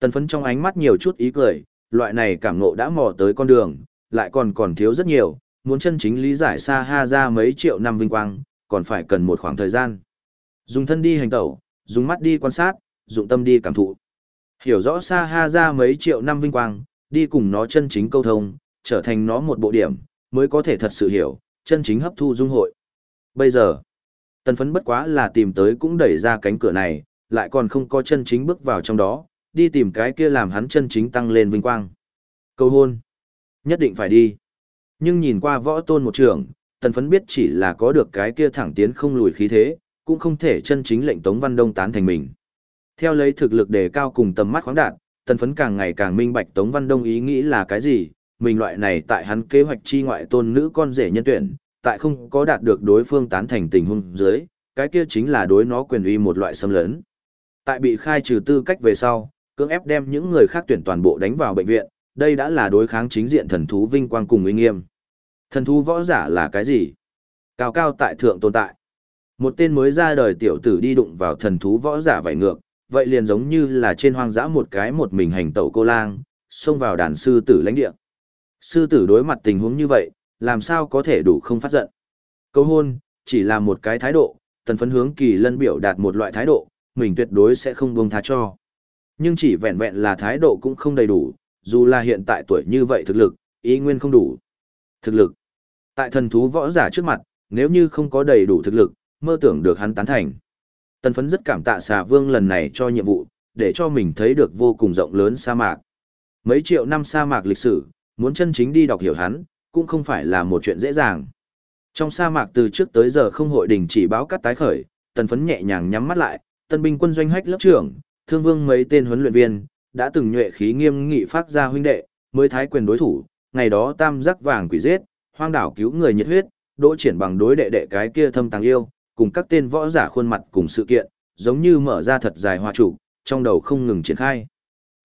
Tần phấn trong ánh mắt nhiều chút ý cười, loại này cảm ngộ đã mò tới con đường, lại còn còn thiếu rất nhiều, muốn chân chính lý giải xa ha ra mấy triệu năm vinh quang, còn phải cần một khoảng thời gian. Dùng thân đi hành tẩu, dùng mắt đi quan sát, dụng tâm đi cảm thụ. Hiểu rõ xa ha ra mấy triệu năm vinh quang, đi cùng nó chân chính câu thông, trở thành nó một bộ điểm, mới có thể thật sự hiểu, chân chính hấp thu dung hội. Bây giờ, tần phấn bất quá là tìm tới cũng đẩy ra cánh cửa này, lại còn không có chân chính bước vào trong đó, đi tìm cái kia làm hắn chân chính tăng lên vinh quang. cầu hôn, nhất định phải đi. Nhưng nhìn qua võ tôn một trường, tần phấn biết chỉ là có được cái kia thẳng tiến không lùi khí thế, cũng không thể chân chính lệnh Tống Văn Đông tán thành mình. Theo lấy thực lực đề cao cùng tầm mắt khoáng đạt, tần phấn càng ngày càng minh bạch Tống Văn Đông ý nghĩ là cái gì, mình loại này tại hắn kế hoạch chi ngoại tôn nữ con rể nhân tuyển, tại không có đạt được đối phương tán thành tình huống dưới, cái kia chính là đối nó quyền uy một loại xâm lấn. Tại bị khai trừ tư cách về sau, cưỡng ép đem những người khác tuyển toàn bộ đánh vào bệnh viện, đây đã là đối kháng chính diện thần thú vinh quang cùng uy nghiêm. Thần thú võ giả là cái gì? Cao cao tại thượng tồn tại. Một tên mới ra đời tiểu tử đi đụng vào thần thú võ giả vảy ngược, vậy liền giống như là trên hoang dã một cái một mình hành tẩu cô lang, xông vào đàn sư tử lãnh địa. Sư tử đối mặt tình huống như vậy, làm sao có thể đủ không phát giận. Câu hôn, chỉ là một cái thái độ, tần phấn hướng kỳ lân biểu đạt một loại thái độ, mình tuyệt đối sẽ không buông tha cho. Nhưng chỉ vẹn vẹn là thái độ cũng không đầy đủ, dù là hiện tại tuổi như vậy thực lực, ý nguyên không đủ. Thực lực. Tại thần thú võ giả trước mặt, nếu như không có đầy đủ thực lực, mơ tưởng được hắn tán thành. Tần phấn rất cảm tạ xà vương lần này cho nhiệm vụ, để cho mình thấy được vô cùng rộng lớn sa mạc. Mấy triệu năm sa mạc lịch sử, muốn chân chính đi đọc hiểu hắn, cũng không phải là một chuyện dễ dàng. Trong sa mạc từ trước tới giờ không hội đình chỉ báo cắt tái khởi, tần phấn nhẹ nhàng nhắm mắt lại, tân binh quân doanh hách lớp trưởng, thương vương mấy tên huấn luyện viên, đã từng nhuệ khí nghiêm nghị phát ra huynh đệ, mới thái quyền đối thủ, ngày đó tam giác vàng quỷ giết, hoang đảo cứu người nhiệt huyết, đỗ triển bằng đối đệ đệ cái kia thâm tàng yêu, cùng các tên võ giả khuôn mặt cùng sự kiện, giống như mở ra thật dài hoa trụ, trong đầu không ngừng triển khai.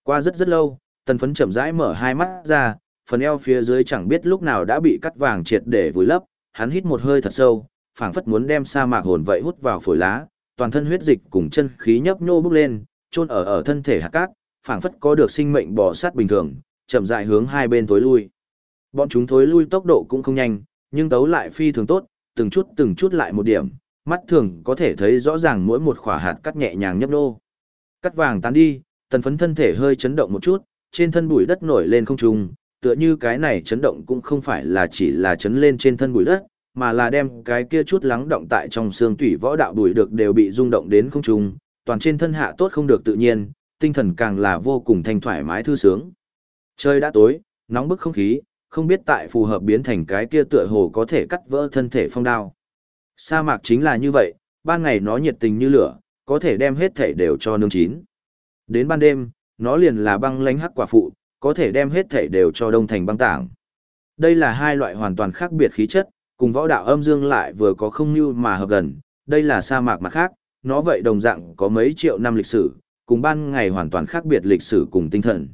Qua rất rất lâu, tần phấn chậm rãi mở hai mắt ra, phần eo phía dưới chẳng biết lúc nào đã bị cắt vàng triệt để vùi lấp, hắn hít một hơi thật sâu, phảng phất muốn đem sa mạc hồn vậy hút vào phổi lá, toàn thân huyết dịch cùng chân khí nhấp nhô bốc lên, chôn ở ở thân thể hạt cát, phảng phất có được sinh mệnh bò sát bình thường, chậm rãi hướng hai bên tối lui. Bọn chúng thối lui tốc độ cũng không nhanh, nhưng tấu lại phi thường tốt, từng chút từng chút lại một điểm, mắt thường có thể thấy rõ ràng mỗi một khỏa hạt cắt nhẹ nhàng nhấp nô. Cắt vàng tán đi, tần phấn thân thể hơi chấn động một chút, trên thân bụi đất nổi lên không trung, tựa như cái này chấn động cũng không phải là chỉ là chấn lên trên thân bụi đất, mà là đem cái kia chút lắng động tại trong xương tủy võ đạo bụi được đều bị rung động đến không trung, toàn trên thân hạ tốt không được tự nhiên, tinh thần càng là vô cùng thanh thoải mái thư sướng. Trời đã tối, nóng bức không khí, không biết tại phù hợp biến thành cái kia tựa hồ có thể cắt vỡ thân thể phong đao. Sa mạc chính là như vậy, ban ngày nó nhiệt tình như lửa, có thể đem hết thể đều cho nương chín. Đến ban đêm, nó liền là băng lánh hắc quả phụ, có thể đem hết thể đều cho đông thành băng tảng. Đây là hai loại hoàn toàn khác biệt khí chất, cùng võ đạo âm dương lại vừa có không như mà hợp gần, đây là sa mạc mặt khác, nó vậy đồng dạng có mấy triệu năm lịch sử, cùng ban ngày hoàn toàn khác biệt lịch sử cùng tinh thần.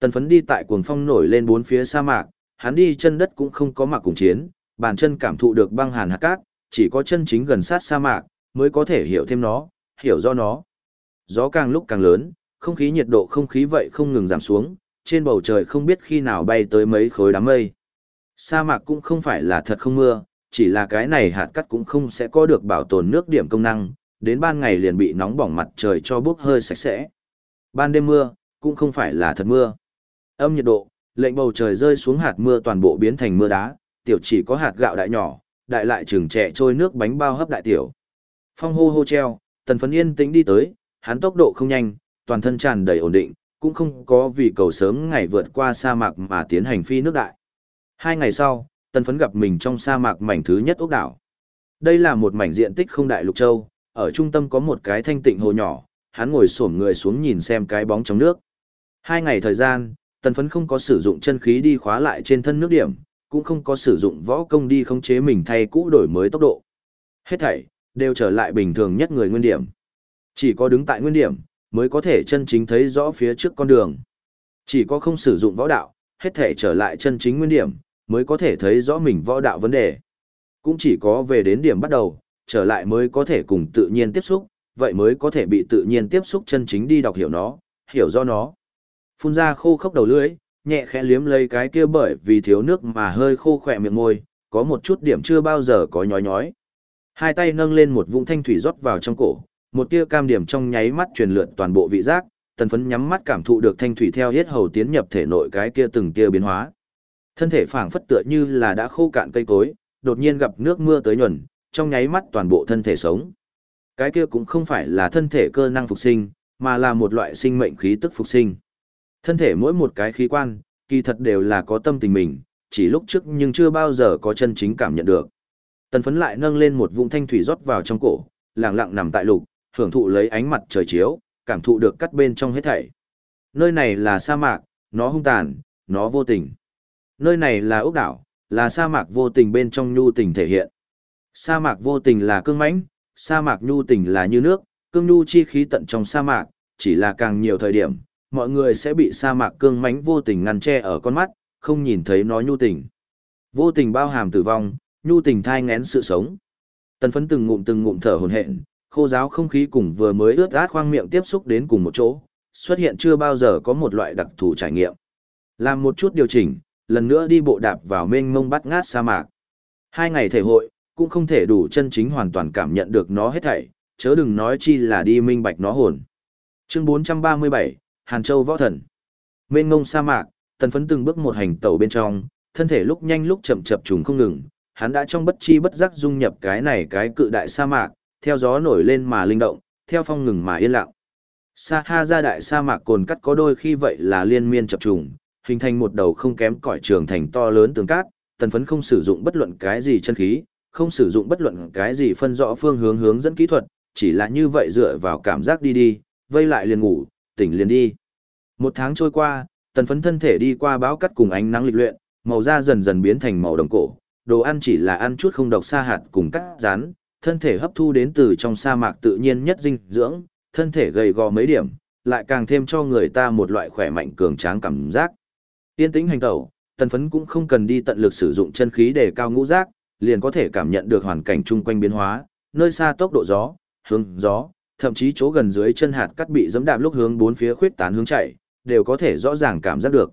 Tần phấn đi tại cuồng phong nổi lên bốn phía sa mạc, hắn đi chân đất cũng không có mặc cùng chiến, bàn chân cảm thụ được băng hàn hạt cát, chỉ có chân chính gần sát sa mạc, mới có thể hiểu thêm nó, hiểu do nó. Gió càng lúc càng lớn, không khí nhiệt độ không khí vậy không ngừng giảm xuống, trên bầu trời không biết khi nào bay tới mấy khối đám mây. Sa mạc cũng không phải là thật không mưa, chỉ là cái này hạt cắt cũng không sẽ có được bảo tồn nước điểm công năng, đến ban ngày liền bị nóng bỏng mặt trời cho bốc hơi sạch sẽ. Ban đêm mưa, cũng không phải là thật mưa. Âm nhiệt độ, lệnh bầu trời rơi xuống hạt mưa toàn bộ biến thành mưa đá, tiểu chỉ có hạt gạo đại nhỏ, đại lại trường trẻ trôi nước bánh bao hấp đại tiểu. Phong hô hô treo, tần phấn yên tĩnh đi tới, hắn tốc độ không nhanh, toàn thân tràn đầy ổn định, cũng không có vì cầu sớm ngày vượt qua sa mạc mà tiến hành phi nước đại. Hai ngày sau, tân phấn gặp mình trong sa mạc mảnh thứ nhất ốc đảo. Đây là một mảnh diện tích không đại lục châu, ở trung tâm có một cái thanh tịnh hồ nhỏ, hắn ngồi xổm người xuống nhìn xem cái bóng trong nước. Hai ngày thời gian, tân phấn không có sử dụng chân khí đi khóa lại trên thân nước điểm, cũng không có sử dụng võ công đi khống chế mình thay cũ đổi mới tốc độ. Hết thảy, đều trở lại bình thường nhất người nguyên điểm. Chỉ có đứng tại nguyên điểm, mới có thể chân chính thấy rõ phía trước con đường. Chỉ có không sử dụng võ đạo, hết thể trở lại chân chính nguyên điểm, mới có thể thấy rõ mình võ đạo vấn đề. Cũng chỉ có về đến điểm bắt đầu, trở lại mới có thể cùng tự nhiên tiếp xúc, vậy mới có thể bị tự nhiên tiếp xúc chân chính đi đọc hiểu nó, hiểu do nó. Phun ra khô khốc đầu lưỡi, nhẹ khẽ liếm lấy cái kia bởi vì thiếu nước mà hơi khô khỏe miệng môi, có một chút điểm chưa bao giờ có nhói nhói. Hai tay nâng lên một vũng thanh thủy rót vào trong cổ, một tia cam điểm trong nháy mắt truyền lượn toàn bộ vị giác, tần phấn nhắm mắt cảm thụ được thanh thủy theo hết hầu tiến nhập thể nội cái kia từng tia biến hóa. Thân thể phảng phất tựa như là đã khô cạn cây cối, đột nhiên gặp nước mưa tới nhuần, trong nháy mắt toàn bộ thân thể sống. Cái kia cũng không phải là thân thể cơ năng phục sinh, mà là một loại sinh mệnh khí tức phục sinh. Thân thể mỗi một cái khí quan, kỳ thật đều là có tâm tình mình, chỉ lúc trước nhưng chưa bao giờ có chân chính cảm nhận được. Tần phấn lại nâng lên một vũng thanh thủy rót vào trong cổ, lặng lặng nằm tại lục, hưởng thụ lấy ánh mặt trời chiếu, cảm thụ được cắt bên trong hết thảy. Nơi này là sa mạc, nó hung tàn, nó vô tình. Nơi này là ốc đảo, là sa mạc vô tình bên trong nhu tình thể hiện. Sa mạc vô tình là cương mãnh, sa mạc nhu tình là như nước, cương nhu chi khí tận trong sa mạc, chỉ là càng nhiều thời điểm, mọi người sẽ bị sa mạc cương mãnh vô tình ngăn che ở con mắt, không nhìn thấy nó nhu tình. Vô tình bao hàm tử vong, nhu tình thai ngén sự sống. Tần phấn từng ngụm từng ngụm thở hồn hện, khô giáo không khí cùng vừa mới ướt át khoang miệng tiếp xúc đến cùng một chỗ, xuất hiện chưa bao giờ có một loại đặc thù trải nghiệm. Làm một chút điều chỉnh, lần nữa đi bộ đạp vào mênh mông bắt ngát sa mạc. Hai ngày thể hội, cũng không thể đủ chân chính hoàn toàn cảm nhận được nó hết thảy, chớ đừng nói chi là đi minh bạch nó hồn. Chương 437, Hàn Châu Võ Thần Mênh ngông sa mạc, tần phấn từng bước một hành tẩu bên trong, thân thể lúc nhanh lúc chậm chập trùng không ngừng, hắn đã trong bất chi bất giác dung nhập cái này cái cự đại sa mạc, theo gió nổi lên mà linh động, theo phong ngừng mà yên lặng. Sa ha ra đại sa mạc cồn cắt có đôi khi vậy là liên miên chập trùng, hình thành một đầu không kém cõi trường thành to lớn tường cát, tần phấn không sử dụng bất luận cái gì chân khí, không sử dụng bất luận cái gì phân rõ phương hướng hướng dẫn kỹ thuật, chỉ là như vậy dựa vào cảm giác đi đi, vây lại liền ngủ, tỉnh liền đi. Một tháng trôi qua, tần phấn thân thể đi qua báo cắt cùng ánh nắng lịch luyện, màu da dần dần biến thành màu đồng cổ, đồ ăn chỉ là ăn chút không độc sa hạt cùng cắt rán, thân thể hấp thu đến từ trong sa mạc tự nhiên nhất dinh dưỡng, thân thể gầy gò mấy điểm, lại càng thêm cho người ta một loại khỏe mạnh cường tráng cảm giác. Yên tĩnh hành tẩu, tần phấn cũng không cần đi tận lực sử dụng chân khí để cao ngũ giác, liền có thể cảm nhận được hoàn cảnh chung quanh biến hóa, nơi xa tốc độ gió, hướng gió, thậm chí chỗ gần dưới chân hạt cắt bị giẫm đạp lúc hướng bốn phía khuyết tán hướng chạy, đều có thể rõ ràng cảm giác được.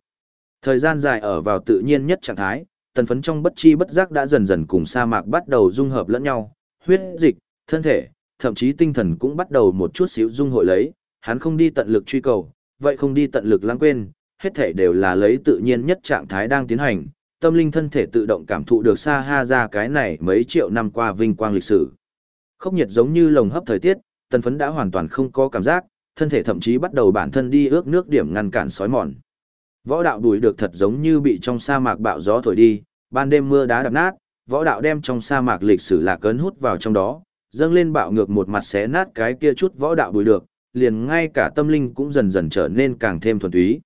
Thời gian dài ở vào tự nhiên nhất trạng thái, tần phấn trong bất chi bất giác đã dần dần cùng sa mạc bắt đầu dung hợp lẫn nhau, huyết dịch, thân thể, thậm chí tinh thần cũng bắt đầu một chút xíu dung hội lấy, hắn không đi tận lực truy cầu, vậy không đi tận lực lãng quên, hết thể đều là lấy tự nhiên nhất trạng thái đang tiến hành, tâm linh thân thể tự động cảm thụ được xa ha ra cái này mấy triệu năm qua vinh quang lịch sử. Khốc nhiệt giống như lồng hấp thời tiết, tần phấn đã hoàn toàn không có cảm giác, thân thể thậm chí bắt đầu bản thân đi ước nước điểm ngăn cản sói mòn. Võ đạo đùi được thật giống như bị trong sa mạc bạo gió thổi đi, ban đêm mưa đá đập nát, võ đạo đem trong sa mạc lịch sử lạc cấn hút vào trong đó, dâng lên bạo ngược một mặt xé nát cái kia chút võ đạo bùi được, liền ngay cả tâm linh cũng dần dần trở nên càng thêm thuần túy.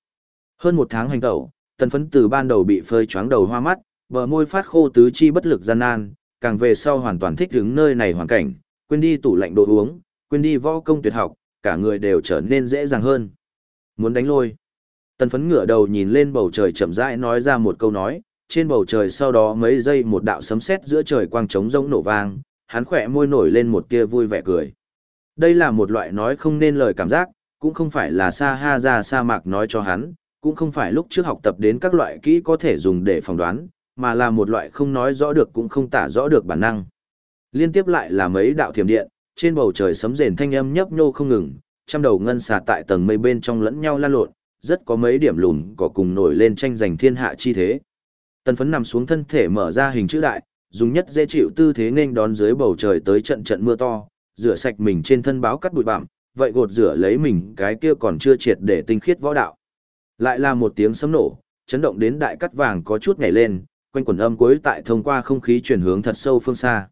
Hơn một tháng hành tẩu, tần phấn từ ban đầu bị phơi choáng đầu hoa mắt, bờ môi phát khô tứ chi bất lực gian nan, càng về sau hoàn toàn thích ứng nơi này hoàn cảnh, quên đi tủ lạnh đồ uống, quên đi võ công tuyệt học, cả người đều trở nên dễ dàng hơn. Muốn đánh lôi. Tần phấn ngửa đầu nhìn lên bầu trời chậm rãi nói ra một câu nói, trên bầu trời sau đó mấy giây một đạo sấm sét giữa trời quang trống rỗng nổ vang, hắn khỏe môi nổi lên một tia vui vẻ cười. Đây là một loại nói không nên lời cảm giác, cũng không phải là sa ha ra sa mạc nói cho hắn, cũng không phải lúc trước học tập đến các loại kỹ có thể dùng để phỏng đoán, mà là một loại không nói rõ được cũng không tả rõ được bản năng. Liên tiếp lại là mấy đạo thiểm điện, trên bầu trời sấm rền thanh âm nhấp nhô không ngừng, trăm đầu ngân xà tại tầng mây bên trong lẫn nhau lan lộn, rất có mấy điểm lùn có cùng nổi lên tranh giành thiên hạ chi thế. Tần phấn nằm xuống thân thể mở ra hình chữ đại, dùng nhất dễ chịu tư thế nên đón dưới bầu trời tới trận trận mưa to, rửa sạch mình trên thân báo cắt bụi bặm, vậy gột rửa lấy mình cái kia còn chưa triệt để tinh khiết võ đạo. Lại là một tiếng sấm nổ, chấn động đến đại cắt vàng có chút nhảy lên, quanh quần âm cuối tại thông qua không khí chuyển hướng thật sâu phương xa.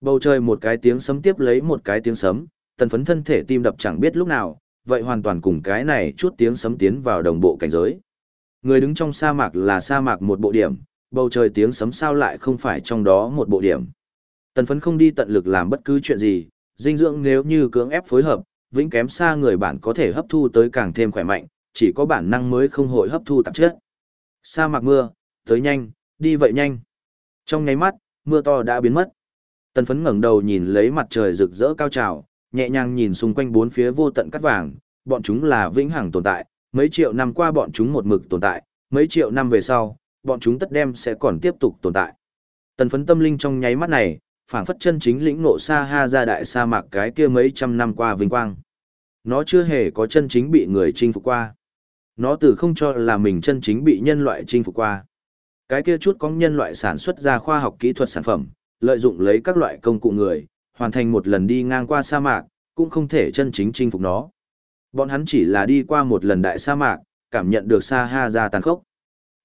Bầu trời một cái tiếng sấm tiếp lấy một cái tiếng sấm, tần phấn thân thể tim đập chẳng biết lúc nào, vậy hoàn toàn cùng cái này chút tiếng sấm tiến vào đồng bộ cảnh giới. Người đứng trong sa mạc là sa mạc một bộ điểm, bầu trời tiếng sấm sao lại không phải trong đó một bộ điểm. Tần phấn không đi tận lực làm bất cứ chuyện gì, dinh dưỡng nếu như cưỡng ép phối hợp, vĩnh kém xa người bạn có thể hấp thu tới càng thêm khỏe mạnh, chỉ có bản năng mới không hội hấp thu tạp chất. Sa mạc mưa, tới nhanh, đi vậy nhanh. Trong nháy mắt, mưa to đã biến mất. Tần phấn ngẩng đầu nhìn lấy mặt trời rực rỡ cao trào, nhẹ nhàng nhìn xung quanh bốn phía vô tận cắt vàng, bọn chúng là vĩnh hằng tồn tại, mấy triệu năm qua bọn chúng một mực tồn tại, mấy triệu năm về sau, bọn chúng tất đem sẽ còn tiếp tục tồn tại. Tần phấn tâm linh trong nháy mắt này, phản phất chân chính lĩnh ngộ xa ha ra đại sa mạc cái kia mấy trăm năm qua vinh quang. Nó chưa hề có chân chính bị người chinh phục qua. Nó từ không cho là mình chân chính bị nhân loại chinh phục qua. Cái kia chút có nhân loại sản xuất ra khoa học kỹ thuật sản phẩm, lợi dụng lấy các loại công cụ người, hoàn thành một lần đi ngang qua sa mạc, cũng không thể chân chính chinh phục nó. Bọn hắn chỉ là đi qua một lần đại sa mạc, cảm nhận được sa ha ra tàn khốc.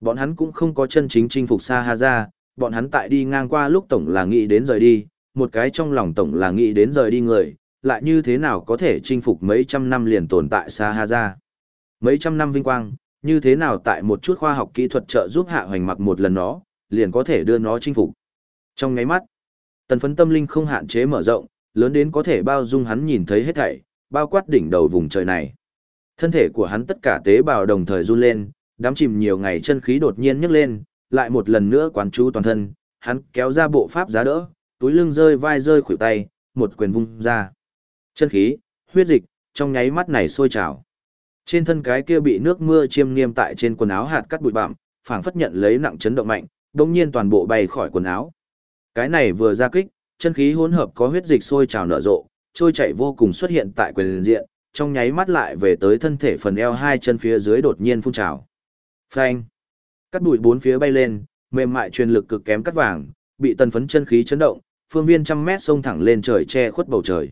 Bọn hắn cũng không có chân chính chinh phục sa ha ra, bọn hắn tại đi ngang qua lúc tổng là nghĩ đến rời đi, một cái trong lòng tổng là nghĩ đến rời đi người, lại như thế nào có thể chinh phục mấy trăm năm liền tồn tại sa ha ra. Mấy trăm năm vinh quang, như thế nào tại một chút khoa học kỹ thuật trợ giúp hạ hoành mặc một lần nó, liền có thể đưa nó chinh phục. Trong ngáy mắt, tần phấn tâm linh không hạn chế mở rộng, lớn đến có thể bao dung hắn nhìn thấy hết thảy, bao quát đỉnh đầu vùng trời này. Thân thể của hắn tất cả tế bào đồng thời run lên, đám chìm nhiều ngày chân khí đột nhiên nhấc lên, lại một lần nữa quán chú toàn thân, hắn kéo ra bộ pháp giá đỡ, túi lưng rơi vai rơi khuỷu tay, một quyền vung ra. Chân khí, huyết dịch, trong nháy mắt này sôi trào. Trên thân cái kia bị nước mưa chiêm nghiêm tại trên quần áo hạt cắt bụi bặm, phảng phất nhận lấy nặng chấn động mạnh, đột nhiên toàn bộ bay khỏi quần áo. Cái này vừa ra kích, chân khí hỗn hợp có huyết dịch sôi trào nở rộ, trôi chảy vô cùng xuất hiện tại quyền diện, trong nháy mắt lại về tới thân thể phần eo hai chân phía dưới đột nhiên phun trào. Phanh! Cắt bụi bốn phía bay lên, mềm mại truyền lực cực kém cắt vàng, bị tần phấn chân khí chấn động, phương viên trăm mét sông thẳng lên trời che khuất bầu trời.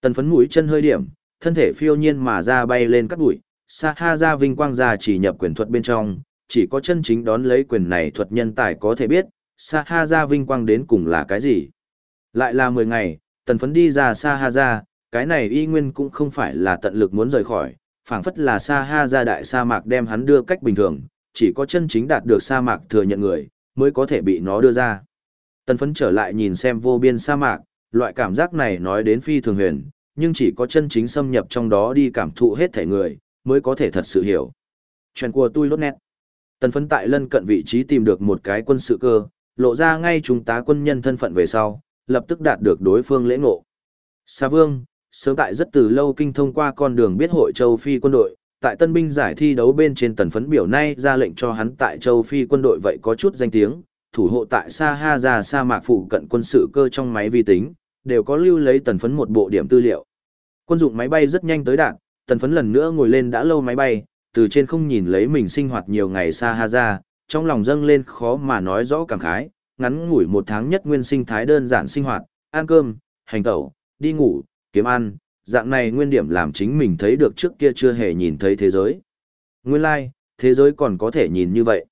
Tần phấn mũi chân hơi điểm, thân thể phiêu nhiên mà ra bay lên cắt bụi, xa ha ra vinh quang ra chỉ nhập quyền thuật bên trong, chỉ có chân chính đón lấy quyền này thuật nhân tài có thể biết, saha ra vinh quang đến cùng là cái gì. Lại là 10 ngày, tần phấn đi ra sa ha ra, cái này y nguyên cũng không phải là tận lực muốn rời khỏi, phảng phất là sa ha ra đại sa mạc đem hắn đưa cách bình thường, chỉ có chân chính đạt được sa mạc thừa nhận người, mới có thể bị nó đưa ra. Tần phấn trở lại nhìn xem vô biên sa mạc, loại cảm giác này nói đến phi thường huyền, nhưng chỉ có chân chính xâm nhập trong đó đi cảm thụ hết thể người, mới có thể thật sự hiểu. Chuyện của tôi lốt nét. Tần phấn tại lân cận vị trí tìm được một cái quân sự cơ, lộ ra ngay chúng tá quân nhân thân phận về sau, lập tức đạt được đối phương lễ ngộ. Sa Vương, sớm tại rất từ lâu kinh thông qua con đường biết hội châu Phi quân đội, tại tân binh giải thi đấu bên trên tần phấn biểu nay ra lệnh cho hắn tại châu Phi quân đội vậy có chút danh tiếng, thủ hộ tại Sa Ha ra sa mạc phụ cận quân sự cơ trong máy vi tính, đều có lưu lấy tần phấn một bộ điểm tư liệu. Quân dụng máy bay rất nhanh tới đạn, tần phấn lần nữa ngồi lên đã lâu máy bay, từ trên không nhìn lấy mình sinh hoạt nhiều ngày Sa Ha ra, trong lòng dâng lên khó mà nói rõ cảm khái, ngắn ngủi một tháng nhất nguyên sinh thái đơn giản sinh hoạt, ăn cơm, hành tẩu, đi ngủ, kiếm ăn, dạng này nguyên điểm làm chính mình thấy được trước kia chưa hề nhìn thấy thế giới. Nguyên lai, like, thế giới còn có thể nhìn như vậy.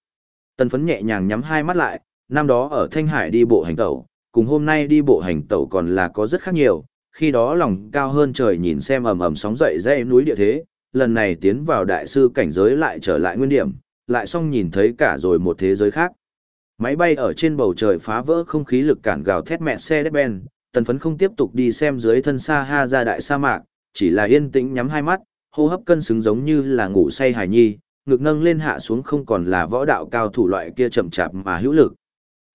Tần phấn nhẹ nhàng nhắm hai mắt lại, năm đó ở Thanh Hải đi bộ hành tẩu, cùng hôm nay đi bộ hành tẩu còn là có rất khác nhiều, khi đó lòng cao hơn trời nhìn xem ầm ầm sóng dậy dãy núi địa thế, lần này tiến vào đại sư cảnh giới lại trở lại nguyên điểm, lại xong nhìn thấy cả rồi một thế giới khác. Máy bay ở trên bầu trời phá vỡ không khí lực cản gào thét mẹ xe đếp ben, tần phấn không tiếp tục đi xem dưới thân xa ha ra đại sa mạc, chỉ là yên tĩnh nhắm hai mắt, hô hấp cân xứng giống như là ngủ say hài nhi, ngực nâng lên hạ xuống không còn là võ đạo cao thủ loại kia chậm chạp mà hữu lực.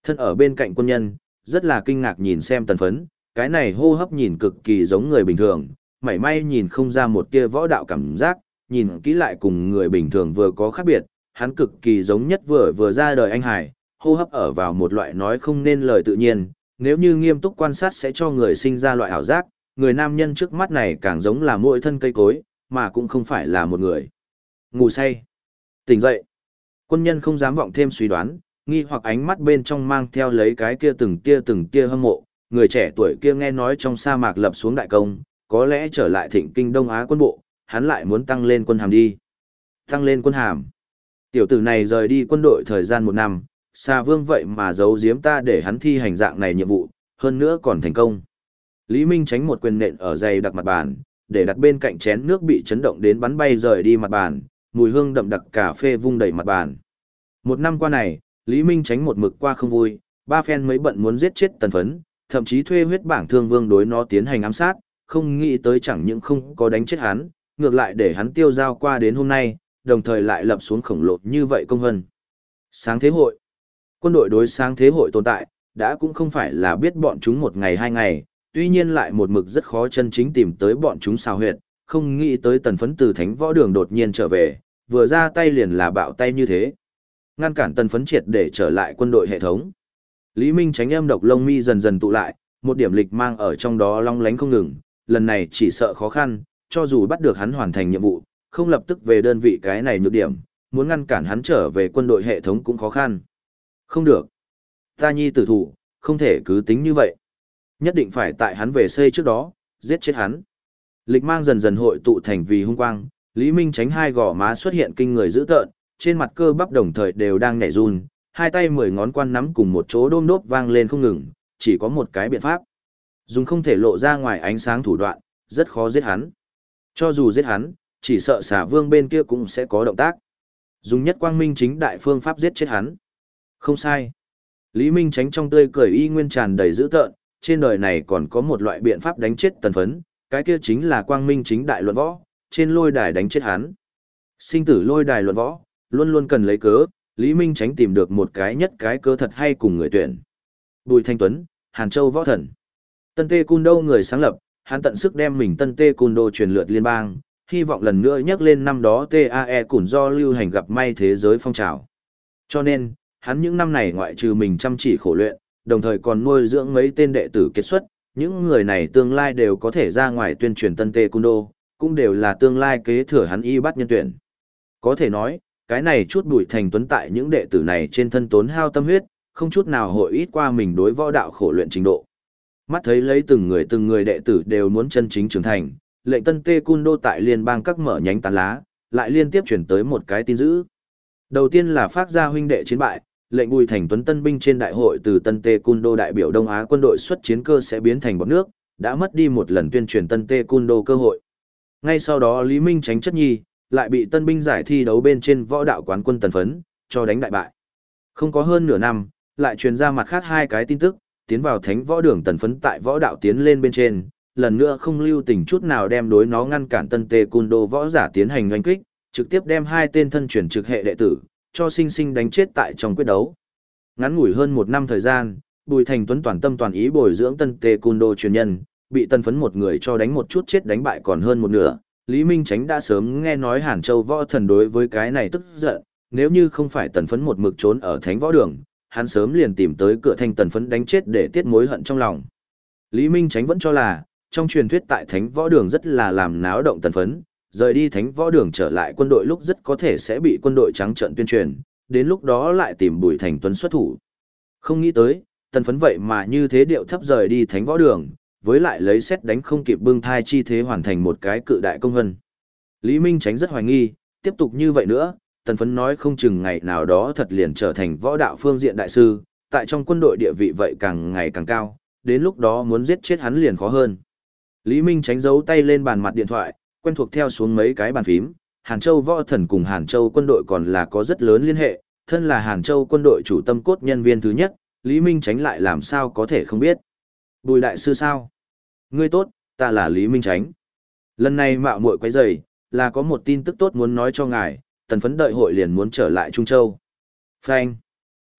Thân ở bên cạnh quân nhân, rất là kinh ngạc nhìn xem tần phấn, cái này hô hấp nhìn cực kỳ giống người bình thường, mảy may nhìn không ra một kia võ đạo cảm giác, nhìn kỹ lại cùng người bình thường vừa có khác biệt, hắn cực kỳ giống nhất vừa vừa ra đời anh Hải, hô hấp ở vào một loại nói không nên lời tự nhiên, nếu như nghiêm túc quan sát sẽ cho người sinh ra loại ảo giác, người nam nhân trước mắt này càng giống là mỗi thân cây cối, mà cũng không phải là một người. Ngủ say. Tỉnh dậy. Quân nhân không dám vọng thêm suy đoán, nghi hoặc ánh mắt bên trong mang theo lấy cái kia từng tia từng tia hâm mộ, người trẻ tuổi kia nghe nói trong sa mạc lập xuống đại công, có lẽ trở lại thịnh kinh Đông Á quân bộ, hắn lại muốn tăng lên quân hàm đi. Tăng lên quân hàm. Tiểu tử này rời đi quân đội thời gian một năm, xa vương vậy mà giấu giếm ta để hắn thi hành dạng này nhiệm vụ, hơn nữa còn thành công. Lý Minh tránh một quyền nện ở dày đặc mặt bàn, để đặt bên cạnh chén nước bị chấn động đến bắn bay rời đi mặt bàn, mùi hương đậm đặc cà phê vung đầy mặt bàn. Một năm qua này, Lý Minh tránh một mực qua không vui, ba phen mấy bận muốn giết chết tần phấn, thậm chí thuê huyết bảng thương vương đối nó tiến hành ám sát, không nghĩ tới chẳng những không có đánh chết hắn, ngược lại để hắn tiêu giao qua đến hôm nay, đồng thời lại lập xuống khổng lồ như vậy công hân. Sáng thế hội Quân đội đối sáng thế hội tồn tại, đã cũng không phải là biết bọn chúng một ngày hai ngày, tuy nhiên lại một mực rất khó chân chính tìm tới bọn chúng xào huyệt, không nghĩ tới tần phấn từ thánh võ đường đột nhiên trở về, vừa ra tay liền là bạo tay như thế. Ngăn cản tần phấn triệt để trở lại quân đội hệ thống. Lý Minh tránh em độc lông mi dần dần tụ lại, một điểm lịch mang ở trong đó long lánh không ngừng, lần này chỉ sợ khó khăn, cho dù bắt được hắn hoàn thành nhiệm vụ, không lập tức về đơn vị cái này nhược điểm, muốn ngăn cản hắn trở về quân đội hệ thống cũng khó khăn. Không được. Ta nhi tử thủ, không thể cứ tính như vậy. Nhất định phải tại hắn về xây trước đó, giết chết hắn. Lịch mang dần dần hội tụ thành vì hung quang, Lý Minh tránh hai gò má xuất hiện kinh người dữ tợn, trên mặt cơ bắp đồng thời đều đang nhảy run, hai tay mười ngón quan nắm cùng một chỗ đôm đốp vang lên không ngừng, chỉ có một cái biện pháp. Dùng không thể lộ ra ngoài ánh sáng thủ đoạn, rất khó giết hắn. Cho dù giết hắn, chỉ sợ xà vương bên kia cũng sẽ có động tác. Dùng nhất quang minh chính đại phương pháp giết chết hắn. Không sai. Lý Minh tránh trong tươi cười y nguyên tràn đầy dữ tợn, trên đời này còn có một loại biện pháp đánh chết tần phấn, cái kia chính là quang minh chính đại luận võ, trên lôi đài đánh chết hắn. Sinh tử lôi đài luận võ, luôn luôn cần lấy cớ, Lý Minh tránh tìm được một cái nhất cái cớ thật hay cùng người tuyển. Bùi Thanh Tuấn, Hàn Châu võ thần. Tân Tê Cun Đô người sáng lập, hắn tận sức đem mình Tân Tê Cun Đô truyền lượt liên bang, hy vọng lần nữa nhắc lên năm đó TAE củn do lưu hành gặp may thế giới phong trào. Cho nên, hắn những năm này ngoại trừ mình chăm chỉ khổ luyện, đồng thời còn nuôi dưỡng mấy tên đệ tử kết xuất, những người này tương lai đều có thể ra ngoài tuyên truyền tân tê cung đô, cũng đều là tương lai kế thừa hắn y bắt nhân tuyển. Có thể nói, cái này chút bụi thành tuấn tại những đệ tử này trên thân tốn hao tâm huyết, không chút nào hội ít qua mình đối võ đạo khổ luyện trình độ. Mắt thấy lấy từng người từng người đệ tử đều muốn chân chính trưởng thành, lệnh tân tê cung đô tại liên bang các mở nhánh tán lá, lại liên tiếp chuyển tới một cái tin dữ. Đầu tiên là phát ra huynh đệ chiến bại, lệnh Bùi Thành Tuấn tân binh trên đại hội từ Tân Tê Cun Đô đại biểu Đông Á quân đội xuất chiến cơ sẽ biến thành bọt nước, đã mất đi một lần tuyên truyền Tân Tê Cun Đô cơ hội. Ngay sau đó Lý Minh tránh chất nhi, lại bị tân binh giải thi đấu bên trên võ đạo quán quân tần phấn, cho đánh đại bại. Không có hơn nửa năm, lại truyền ra mặt khác hai cái tin tức, tiến vào thánh võ đường tần phấn tại võ đạo tiến lên bên trên, lần nữa không lưu tình chút nào đem đối nó ngăn cản tân tê cun đô võ giả tiến hành oanh kích, trực tiếp đem hai tên thân truyền trực hệ đệ tử, cho sinh sinh đánh chết tại trong quyết đấu. Ngắn ngủi hơn một năm thời gian, Bùi Thành Tuấn toàn tâm toàn ý bồi dưỡng tân tê cun đô truyền nhân, bị tân phấn một người cho đánh một chút chết đánh bại còn hơn một nửa. Lý Minh Tránh đã sớm nghe nói Hàn Châu võ thần đối với cái này tức giận, nếu như không phải tần phấn một mực trốn ở thánh võ đường, hắn sớm liền tìm tới cửa thanh tần phấn đánh chết để tiết mối hận trong lòng. Lý Minh Tránh vẫn cho là, trong truyền thuyết tại thánh võ đường rất là làm náo động tần phấn, rời đi thánh võ đường trở lại quân đội lúc rất có thể sẽ bị quân đội trắng trận tuyên truyền, đến lúc đó lại tìm Bùi Thành Tuấn xuất thủ. Không nghĩ tới, tần phấn vậy mà như thế điệu thấp rời đi thánh võ đường, với lại lấy xét đánh không kịp bưng thai chi thế hoàn thành một cái cự đại công vân. Lý Minh tránh rất hoài nghi, tiếp tục như vậy nữa, tần phấn nói không chừng ngày nào đó thật liền trở thành võ đạo phương diện đại sư, tại trong quân đội địa vị vậy càng ngày càng cao, đến lúc đó muốn giết chết hắn liền khó hơn. Lý Minh tránh giấu tay lên bàn mặt điện thoại, quen thuộc theo xuống mấy cái bàn phím, Hàn Châu võ thần cùng Hàn Châu quân đội còn là có rất lớn liên hệ, thân là Hàn Châu quân đội chủ tâm cốt nhân viên thứ nhất, Lý Minh Tránh lại làm sao có thể không biết. Bùi đại sư sao? Ngươi tốt, ta là Lý Minh Tránh. Lần này mạo muội quấy rầy, là có một tin tức tốt muốn nói cho ngài, tần phấn đợi hội liền muốn trở lại Trung Châu. Frank.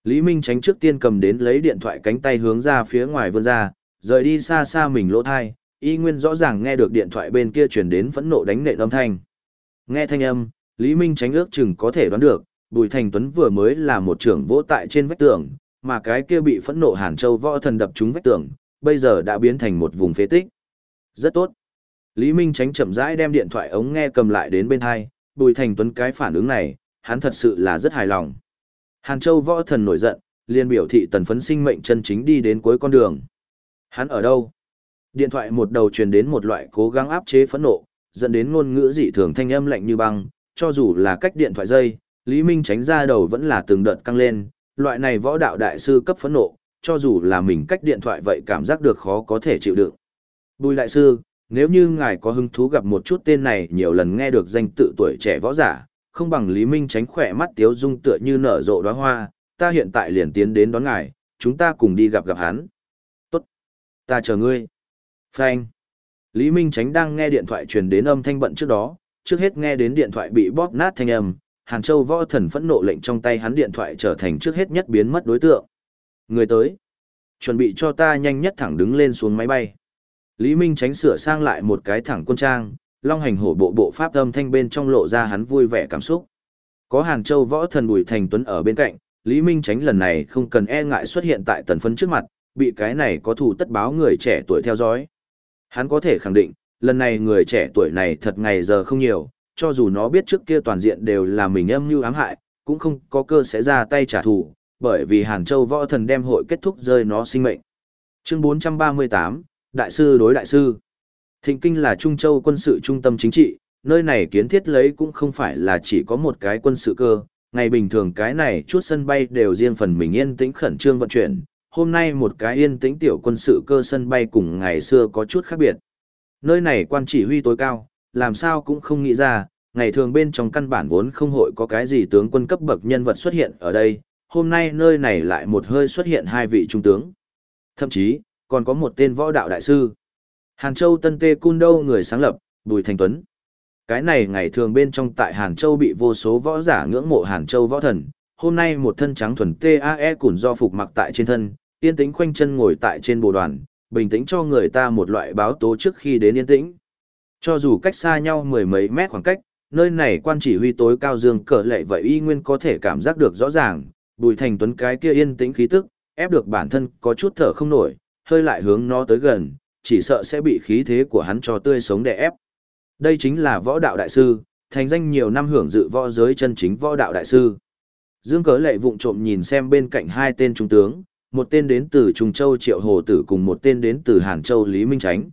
Lý Minh tránh trước tiên cầm đến lấy điện thoại cánh tay hướng ra phía ngoài vươn ra, rời đi xa xa mình lỗ thai, y nguyên rõ ràng nghe được điện thoại bên kia chuyển đến phẫn nộ đánh nện âm thanh. Nghe thanh âm, Lý Minh tránh ước chừng có thể đoán được, Bùi Thành Tuấn vừa mới là một trưởng vỗ tại trên vách tường, mà cái kia bị phẫn nộ Hàn Châu võ thần đập trúng vách tường, bây giờ đã biến thành một vùng phế tích. Rất tốt. Lý Minh tránh chậm rãi đem điện thoại ống nghe cầm lại đến bên hai, Bùi Thành Tuấn cái phản ứng này, hắn thật sự là rất hài lòng. Hàn Châu võ thần nổi giận, liền biểu thị tần phấn sinh mệnh chân chính đi đến cuối con đường. Hắn ở đâu? Điện thoại một đầu truyền đến một loại cố gắng áp chế phẫn nộ, dẫn đến ngôn ngữ dị thường thanh âm lạnh như băng, cho dù là cách điện thoại dây, Lý Minh tránh ra đầu vẫn là từng đợt căng lên, loại này võ đạo đại sư cấp phẫn nộ, cho dù là mình cách điện thoại vậy cảm giác được khó có thể chịu đựng. Bùi đại sư, nếu như ngài có hứng thú gặp một chút tên này nhiều lần nghe được danh tự tuổi trẻ võ giả, không bằng Lý Minh tránh khỏe mắt tiếu dung tựa như nở rộ đóa hoa, ta hiện tại liền tiến đến đón ngài, chúng ta cùng đi gặp gặp hắn. Tốt. Ta chờ ngươi. Phanh. Lý Minh tránh đang nghe điện thoại truyền đến âm thanh bận trước đó, trước hết nghe đến điện thoại bị bóp nát thanh âm, Hàn Châu võ thần phẫn nộ lệnh trong tay hắn điện thoại trở thành trước hết nhất biến mất đối tượng. Người tới. Chuẩn bị cho ta nhanh nhất thẳng đứng lên xuống máy bay. Lý Minh tránh sửa sang lại một cái thẳng quân trang, long hành hổ bộ bộ pháp âm thanh bên trong lộ ra hắn vui vẻ cảm xúc. Có Hàn Châu võ thần Bùi Thành Tuấn ở bên cạnh, Lý Minh tránh lần này không cần e ngại xuất hiện tại tần phấn trước mặt, bị cái này có thủ tất báo người trẻ tuổi theo dõi. Hắn có thể khẳng định, lần này người trẻ tuổi này thật ngày giờ không nhiều, cho dù nó biết trước kia toàn diện đều là mình âm mưu ám hại, cũng không có cơ sẽ ra tay trả thù, bởi vì Hàn Châu võ thần đem hội kết thúc rơi nó sinh mệnh. Chương 438, Đại sư đối đại sư. Thịnh Kinh là Trung Châu quân sự trung tâm chính trị, nơi này kiến thiết lấy cũng không phải là chỉ có một cái quân sự cơ, ngày bình thường cái này chút sân bay đều riêng phần mình yên tĩnh khẩn trương vận chuyển, hôm nay một cái yên tĩnh tiểu quân sự cơ sân bay cùng ngày xưa có chút khác biệt. Nơi này quan chỉ huy tối cao, làm sao cũng không nghĩ ra, ngày thường bên trong căn bản vốn không hội có cái gì tướng quân cấp bậc nhân vật xuất hiện ở đây, hôm nay nơi này lại một hơi xuất hiện hai vị trung tướng. Thậm chí, còn có một tên võ đạo đại sư. Hàn Châu Tân Tê Cun Đô người sáng lập, Bùi Thành Tuấn. Cái này ngày thường bên trong tại Hàn Châu bị vô số võ giả ngưỡng mộ Hàn Châu võ thần, hôm nay một thân trắng thuần TAE củn do phục mặc tại trên thân, yên tĩnh khoanh chân ngồi tại trên bồ đoàn, bình tĩnh cho người ta một loại báo tố trước khi đến yên tĩnh. Cho dù cách xa nhau mười mấy mét khoảng cách, nơi này quan chỉ huy tối cao dương cờ lệ vậy y nguyên có thể cảm giác được rõ ràng, bùi thành tuấn cái kia yên tĩnh khí tức, ép được bản thân có chút thở không nổi, hơi lại hướng nó tới gần, chỉ sợ sẽ bị khí thế của hắn cho tươi sống đè ép. Đây chính là võ đạo đại sư, thành danh nhiều năm hưởng dự võ giới chân chính võ đạo đại sư. Dương cớ lệ vụng trộm nhìn xem bên cạnh hai tên trung tướng, một tên đến từ Trung Châu Triệu Hồ Tử cùng một tên đến từ Hàn Châu Lý Minh Tránh.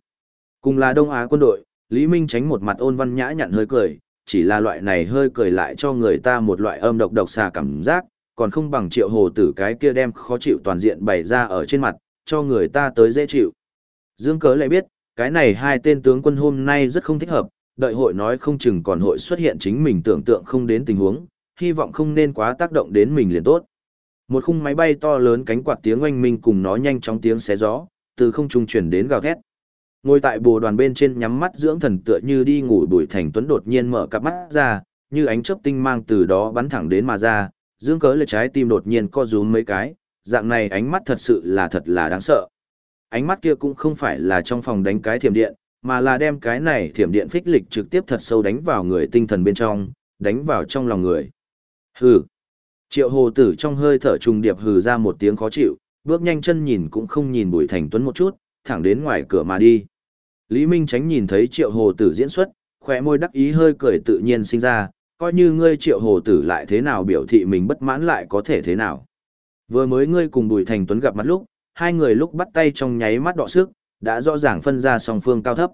Cùng là Đông Á quân đội, Lý Minh Tránh một mặt ôn văn nhã nhặn hơi cười, chỉ là loại này hơi cười lại cho người ta một loại âm độc độc xà cảm giác, còn không bằng Triệu Hồ Tử cái kia đem khó chịu toàn diện bày ra ở trên mặt, cho người ta tới dễ chịu. Dương Cớ lại biết, cái này hai tên tướng quân hôm nay rất không thích hợp, đợi hội nói không chừng còn hội xuất hiện chính mình tưởng tượng không đến tình huống, hy vọng không nên quá tác động đến mình liền tốt. Một khung máy bay to lớn cánh quạt tiếng oanh minh cùng nó nhanh chóng tiếng xé gió, từ không trung chuyển đến gào thét. Ngồi tại bồ đoàn bên trên nhắm mắt dưỡng thần tựa như đi ngủ Bùi Thành Tuấn đột nhiên mở cặp mắt ra, như ánh chớp tinh mang từ đó bắn thẳng đến mà ra, dưỡng cớ lệ trái tim đột nhiên co rúm mấy cái, dạng này ánh mắt thật sự là thật là đáng sợ. Ánh mắt kia cũng không phải là trong phòng đánh cái thiểm điện, mà là đem cái này thiểm điện phích lịch trực tiếp thật sâu đánh vào người tinh thần bên trong, đánh vào trong lòng người. Hừ. Triệu hồ tử trong hơi thở trùng điệp hừ ra một tiếng khó chịu, bước nhanh chân nhìn cũng không nhìn Bùi Thành Tuấn một chút, thẳng đến ngoài cửa mà đi. Lý Minh Tránh nhìn thấy triệu hồ tử diễn xuất, khỏe môi đắc ý hơi cười tự nhiên sinh ra, coi như ngươi triệu hồ tử lại thế nào biểu thị mình bất mãn lại có thể thế nào. Vừa mới ngươi cùng Bùi Thành Tuấn gặp mặt lúc, hai người lúc bắt tay trong nháy mắt đọ sức, đã rõ ràng phân ra song phương cao thấp.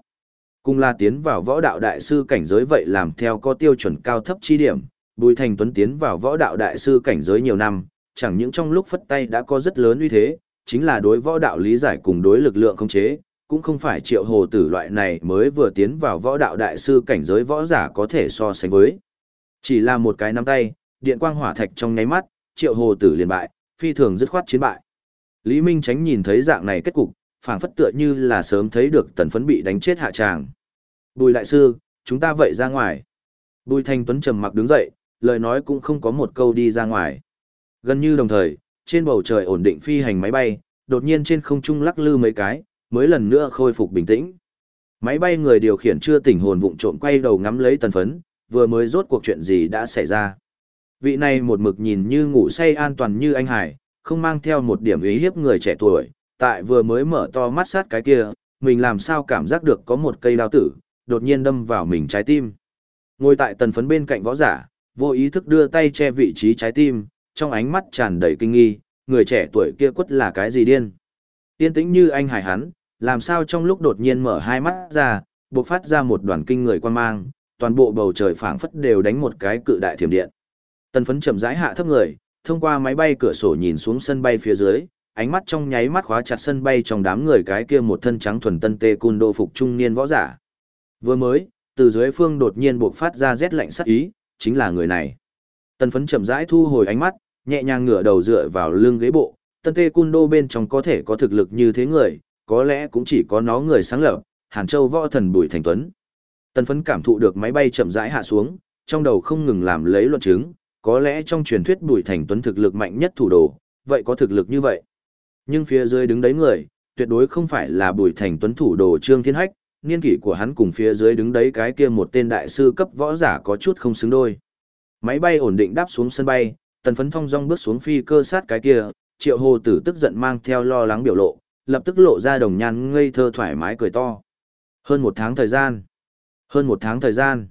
Cùng là tiến vào võ đạo đại sư cảnh giới vậy làm theo có tiêu chuẩn cao thấp chi điểm, Bùi Thành Tuấn tiến vào võ đạo đại sư cảnh giới nhiều năm, chẳng những trong lúc phất tay đã có rất lớn uy thế, chính là đối võ đạo lý giải cùng đối lực lượng không chế, cũng không phải triệu hồ tử loại này mới vừa tiến vào võ đạo đại sư cảnh giới võ giả có thể so sánh với. Chỉ là một cái nắm tay, điện quang hỏa thạch trong nháy mắt, triệu hồ tử liền bại, phi thường dứt khoát chiến bại. Lý Minh Tránh nhìn thấy dạng này kết cục, phảng phất tựa như là sớm thấy được tần phấn bị đánh chết hạ tràng. Bùi đại sư, chúng ta vậy ra ngoài. Bùi Thanh Tuấn trầm mặc đứng dậy, lời nói cũng không có một câu đi ra ngoài. Gần như đồng thời, trên bầu trời ổn định phi hành máy bay, đột nhiên trên không trung lắc lư mấy cái, mới lần nữa khôi phục bình tĩnh. Máy bay người điều khiển chưa tỉnh hồn vụng trộm quay đầu ngắm lấy tần phấn, vừa mới rốt cuộc chuyện gì đã xảy ra. Vị này một mực nhìn như ngủ say an toàn như anh Hải, không mang theo một điểm ý hiếp người trẻ tuổi, tại vừa mới mở to mắt sát cái kia, mình làm sao cảm giác được có một cây đao tử, đột nhiên đâm vào mình trái tim. Ngồi tại tần phấn bên cạnh võ giả, vô ý thức đưa tay che vị trí trái tim, trong ánh mắt tràn đầy kinh nghi, người trẻ tuổi kia quất là cái gì điên. Tiên tĩnh như anh hải hắn, làm sao trong lúc đột nhiên mở hai mắt ra, bộc phát ra một đoàn kinh người quan mang, toàn bộ bầu trời phảng phất đều đánh một cái cự đại thiểm điện. Tần phấn chậm rãi hạ thấp người, thông qua máy bay cửa sổ nhìn xuống sân bay phía dưới, ánh mắt trong nháy mắt khóa chặt sân bay trong đám người cái kia một thân trắng thuần tân tê cun đô phục trung niên võ giả. Vừa mới, từ dưới phương đột nhiên buộc phát ra rét lạnh sắc ý, chính là người này. Tần phấn chậm rãi thu hồi ánh mắt, nhẹ nhàng ngửa đầu dựa vào lưng ghế bộ, tân tê cun đô bên trong có thể có thực lực như thế người, có lẽ cũng chỉ có nó người sáng lập, Hàn Châu võ thần Bùi Thành Tuấn. Tần phấn cảm thụ được máy bay chậm rãi hạ xuống, trong đầu không ngừng làm lấy luận chứng, có lẽ trong truyền thuyết Bùi Thành Tuấn thực lực mạnh nhất thủ đồ, vậy có thực lực như vậy. Nhưng phía dưới đứng đấy người, tuyệt đối không phải là Bùi Thành Tuấn thủ đồ Trương Thiên Hách, niên kỷ của hắn cùng phía dưới đứng đấy cái kia một tên đại sư cấp võ giả có chút không xứng đôi. Máy bay ổn định đáp xuống sân bay, tần phấn thong dong bước xuống phi cơ sát cái kia, triệu hồ tử tức giận mang theo lo lắng biểu lộ, lập tức lộ ra đồng nhan ngây thơ thoải mái cười to. Hơn một tháng thời gian. Hơn một tháng thời gian.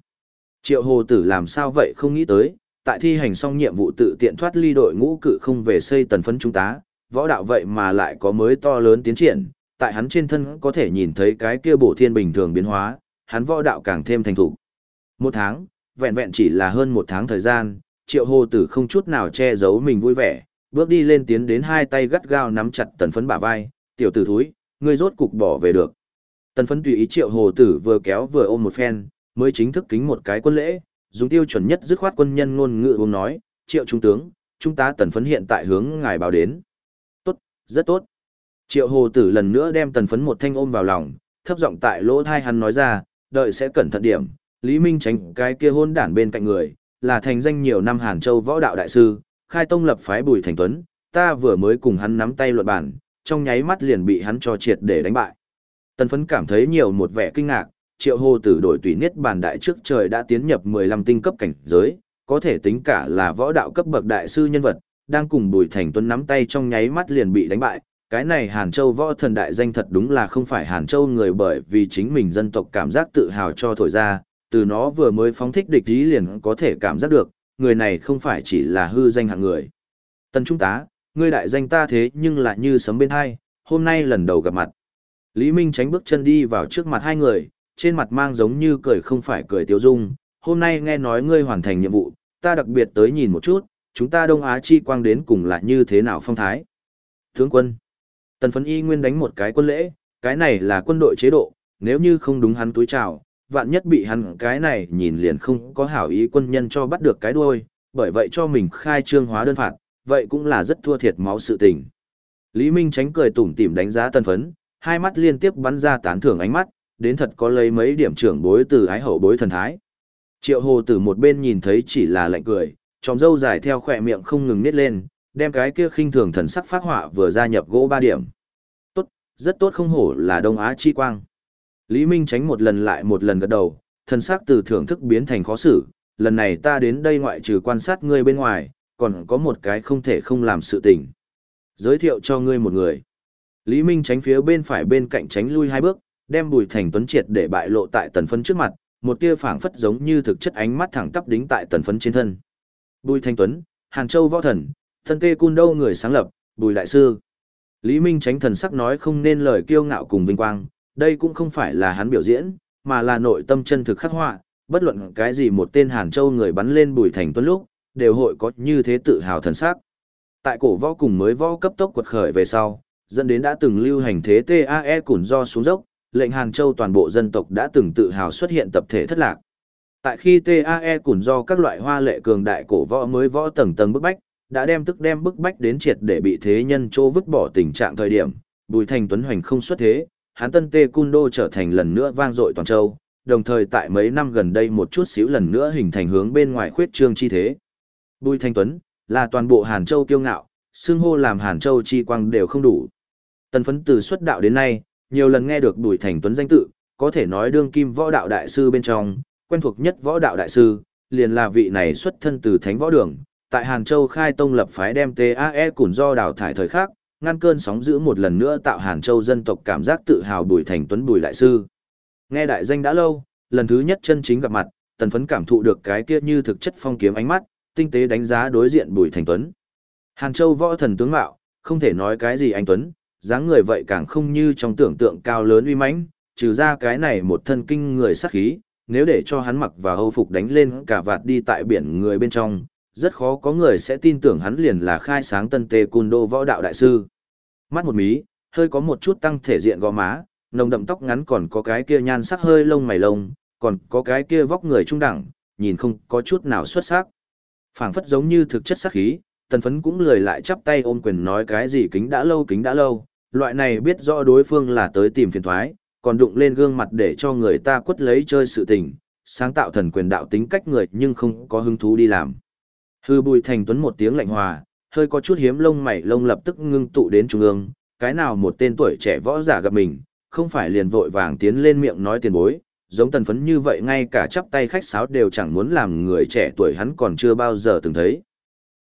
Triệu hồ tử làm sao vậy không nghĩ tới, tại thi hành xong nhiệm vụ tự tiện thoát ly đội ngũ cự không về xây tần phấn trung tá, võ đạo vậy mà lại có mới to lớn tiến triển, tại hắn trên thân có thể nhìn thấy cái kia bổ thiên bình thường biến hóa, hắn võ đạo càng thêm thành thục. Một tháng, vẹn vẹn chỉ là hơn một tháng thời gian, triệu hồ tử không chút nào che giấu mình vui vẻ, bước đi lên tiến đến hai tay gắt gao nắm chặt tần phấn bả vai, tiểu tử thúi, ngươi rốt cục bỏ về được. Tần phấn tùy ý triệu hồ tử vừa kéo vừa ôm một phen, mới chính thức kính một cái quân lễ, dùng tiêu chuẩn nhất dứt khoát quân nhân ngôn ngữ uống nói, triệu trung tướng, chúng ta tần phấn hiện tại hướng ngài báo đến. Tốt, rất tốt. Triệu hồ tử lần nữa đem tần phấn một thanh ôm vào lòng, thấp giọng tại lỗ thai hắn nói ra, đợi sẽ cẩn thận điểm, Lý Minh tránh cái kia hôn đản bên cạnh người, là thành danh nhiều năm Hàn Châu võ đạo đại sư, khai tông lập phái Bùi Thành Tuấn, ta vừa mới cùng hắn nắm tay luận bản, trong nháy mắt liền bị hắn cho triệt để đánh bại. Tần phấn cảm thấy nhiều một vẻ kinh ngạc, triệu hồ tử đổi tùy niết bàn đại trước trời đã tiến nhập 15 tinh cấp cảnh giới, có thể tính cả là võ đạo cấp bậc đại sư nhân vật, đang cùng Bùi Thành Tuấn nắm tay trong nháy mắt liền bị đánh bại. Cái này Hàn Châu võ thần đại danh thật đúng là không phải Hàn Châu người bởi vì chính mình dân tộc cảm giác tự hào cho thổi ra, từ nó vừa mới phóng thích địch ý liền có thể cảm giác được, người này không phải chỉ là hư danh hạng người. Tần Trung tá, ngươi đại danh ta thế nhưng lại như sấm bên hai, hôm nay lần đầu gặp mặt. Lý Minh tránh bước chân đi vào trước mặt hai người, trên mặt mang giống như cười không phải cười tiêu dung, hôm nay nghe nói ngươi hoàn thành nhiệm vụ, ta đặc biệt tới nhìn một chút, chúng ta Đông Á chi quang đến cùng là như thế nào phong thái. Tướng quân, tần phấn y nguyên đánh một cái quân lễ, cái này là quân đội chế độ, nếu như không đúng hắn túi trào, vạn nhất bị hắn cái này nhìn liền không có hảo ý quân nhân cho bắt được cái đuôi, bởi vậy cho mình khai trương hóa đơn phạt, vậy cũng là rất thua thiệt máu sự tình. Lý Minh tránh cười tủm tỉm đánh giá tân phấn, hai mắt liên tiếp bắn ra tán thưởng ánh mắt, đến thật có lấy mấy điểm trưởng bối từ ái hậu bối thần thái. Triệu hồ từ một bên nhìn thấy chỉ là lạnh cười, tròm dâu dài theo khỏe miệng không ngừng nít lên, đem cái kia khinh thường thần sắc phát họa vừa gia nhập gỗ ba điểm. Rất tốt không hổ là Đông Á chi quang. Lý Minh tránh một lần lại một lần gật đầu, thân xác từ thưởng thức biến thành khó xử, lần này ta đến đây ngoại trừ quan sát ngươi bên ngoài, còn có một cái không thể không làm sự tình. Giới thiệu cho ngươi một người. Lý Minh tránh phía bên phải bên cạnh tránh lui hai bước, đem Bùi Thành Tuấn triệt để bại lộ tại tần phấn trước mặt, một tia phảng phất giống như thực chất ánh mắt thẳng tắp đính tại tần phấn trên thân. Bùi Thành Tuấn, Hàn Châu võ thần, thân tê cun đâu người sáng lập, Bùi đại sư. Lý Minh tránh thần sắc nói không nên lời kiêu ngạo cùng vinh quang, đây cũng không phải là hắn biểu diễn, mà là nội tâm chân thực khắc họa, bất luận cái gì một tên Hàn Châu người bắn lên Bùi Thành Tuấn lúc, đều hội có như thế tự hào thần sắc. Tại cổ võ cùng mới võ cấp tốc quật khởi về sau, dẫn đến đã từng lưu hành thế TAE củn do xuống dốc, lệnh Hàn Châu toàn bộ dân tộc đã từng tự hào xuất hiện tập thể thất lạc. Tại khi TAE củn do các loại hoa lệ cường đại cổ võ mới võ tầng tầng bức bách, đã đem tức đem bức bách đến triệt để bị thế nhân chỗ vứt bỏ tình trạng thời điểm, Bùi Thành Tuấn Hoành không xuất thế, hắn tân tê cun đô trở thành lần nữa vang dội toàn châu, đồng thời tại mấy năm gần đây một chút xíu lần nữa hình thành hướng bên ngoài khuyết trương chi thế. Bùi Thanh Tuấn, là toàn bộ Hàn Châu kiêu ngạo, xưng hô làm Hàn Châu chi quang đều không đủ. Tần phấn từ xuất đạo đến nay, nhiều lần nghe được Bùi Thành Tuấn danh tự, có thể nói đương kim võ đạo đại sư bên trong, quen thuộc nhất võ đạo đại sư, liền là vị này xuất thân từ Thánh Võ Đường, tại Hàn Châu khai tông lập phái đem TAE củn do đào thải thời khắc ngăn cơn sóng giữ một lần nữa tạo Hàn Châu dân tộc cảm giác tự hào Bùi Thành Tuấn Bùi đại sư. Nghe đại danh đã lâu, lần thứ nhất chân chính gặp mặt, tần phấn cảm thụ được cái kia như thực chất phong kiếm ánh mắt, tinh tế đánh giá đối diện Bùi Thành Tuấn. Hàn Châu võ thần tướng mạo, không thể nói cái gì anh Tuấn, dáng người vậy càng không như trong tưởng tượng cao lớn uy mãnh, trừ ra cái này một thân kinh người sắc khí, nếu để cho hắn mặc và hâu phục đánh lên cả vạt đi tại biển người bên trong, rất khó có người sẽ tin tưởng hắn liền là khai sáng tân tê cun đô võ đạo đại sư. Mắt một mí, hơi có một chút tăng thể diện gò má, nồng đậm tóc ngắn còn có cái kia nhan sắc hơi lông mày lông, còn có cái kia vóc người trung đẳng, nhìn không có chút nào xuất sắc. phảng phất giống như thực chất sắc khí, tần phấn cũng lười lại chắp tay ôm quyền nói cái gì kính đã lâu kính đã lâu, loại này biết rõ đối phương là tới tìm phiền thoái, còn đụng lên gương mặt để cho người ta quất lấy chơi sự tình, sáng tạo thần quyền đạo tính cách người nhưng không có hứng thú đi làm. Hư bùi thành tuấn một tiếng lạnh hòa, hơi có chút hiếm lông mày lông lập tức ngưng tụ đến trung ương, cái nào một tên tuổi trẻ võ giả gặp mình, không phải liền vội vàng tiến lên miệng nói tiền bối, giống tần phấn như vậy ngay cả chắp tay khách sáo đều chẳng muốn làm người trẻ tuổi hắn còn chưa bao giờ từng thấy.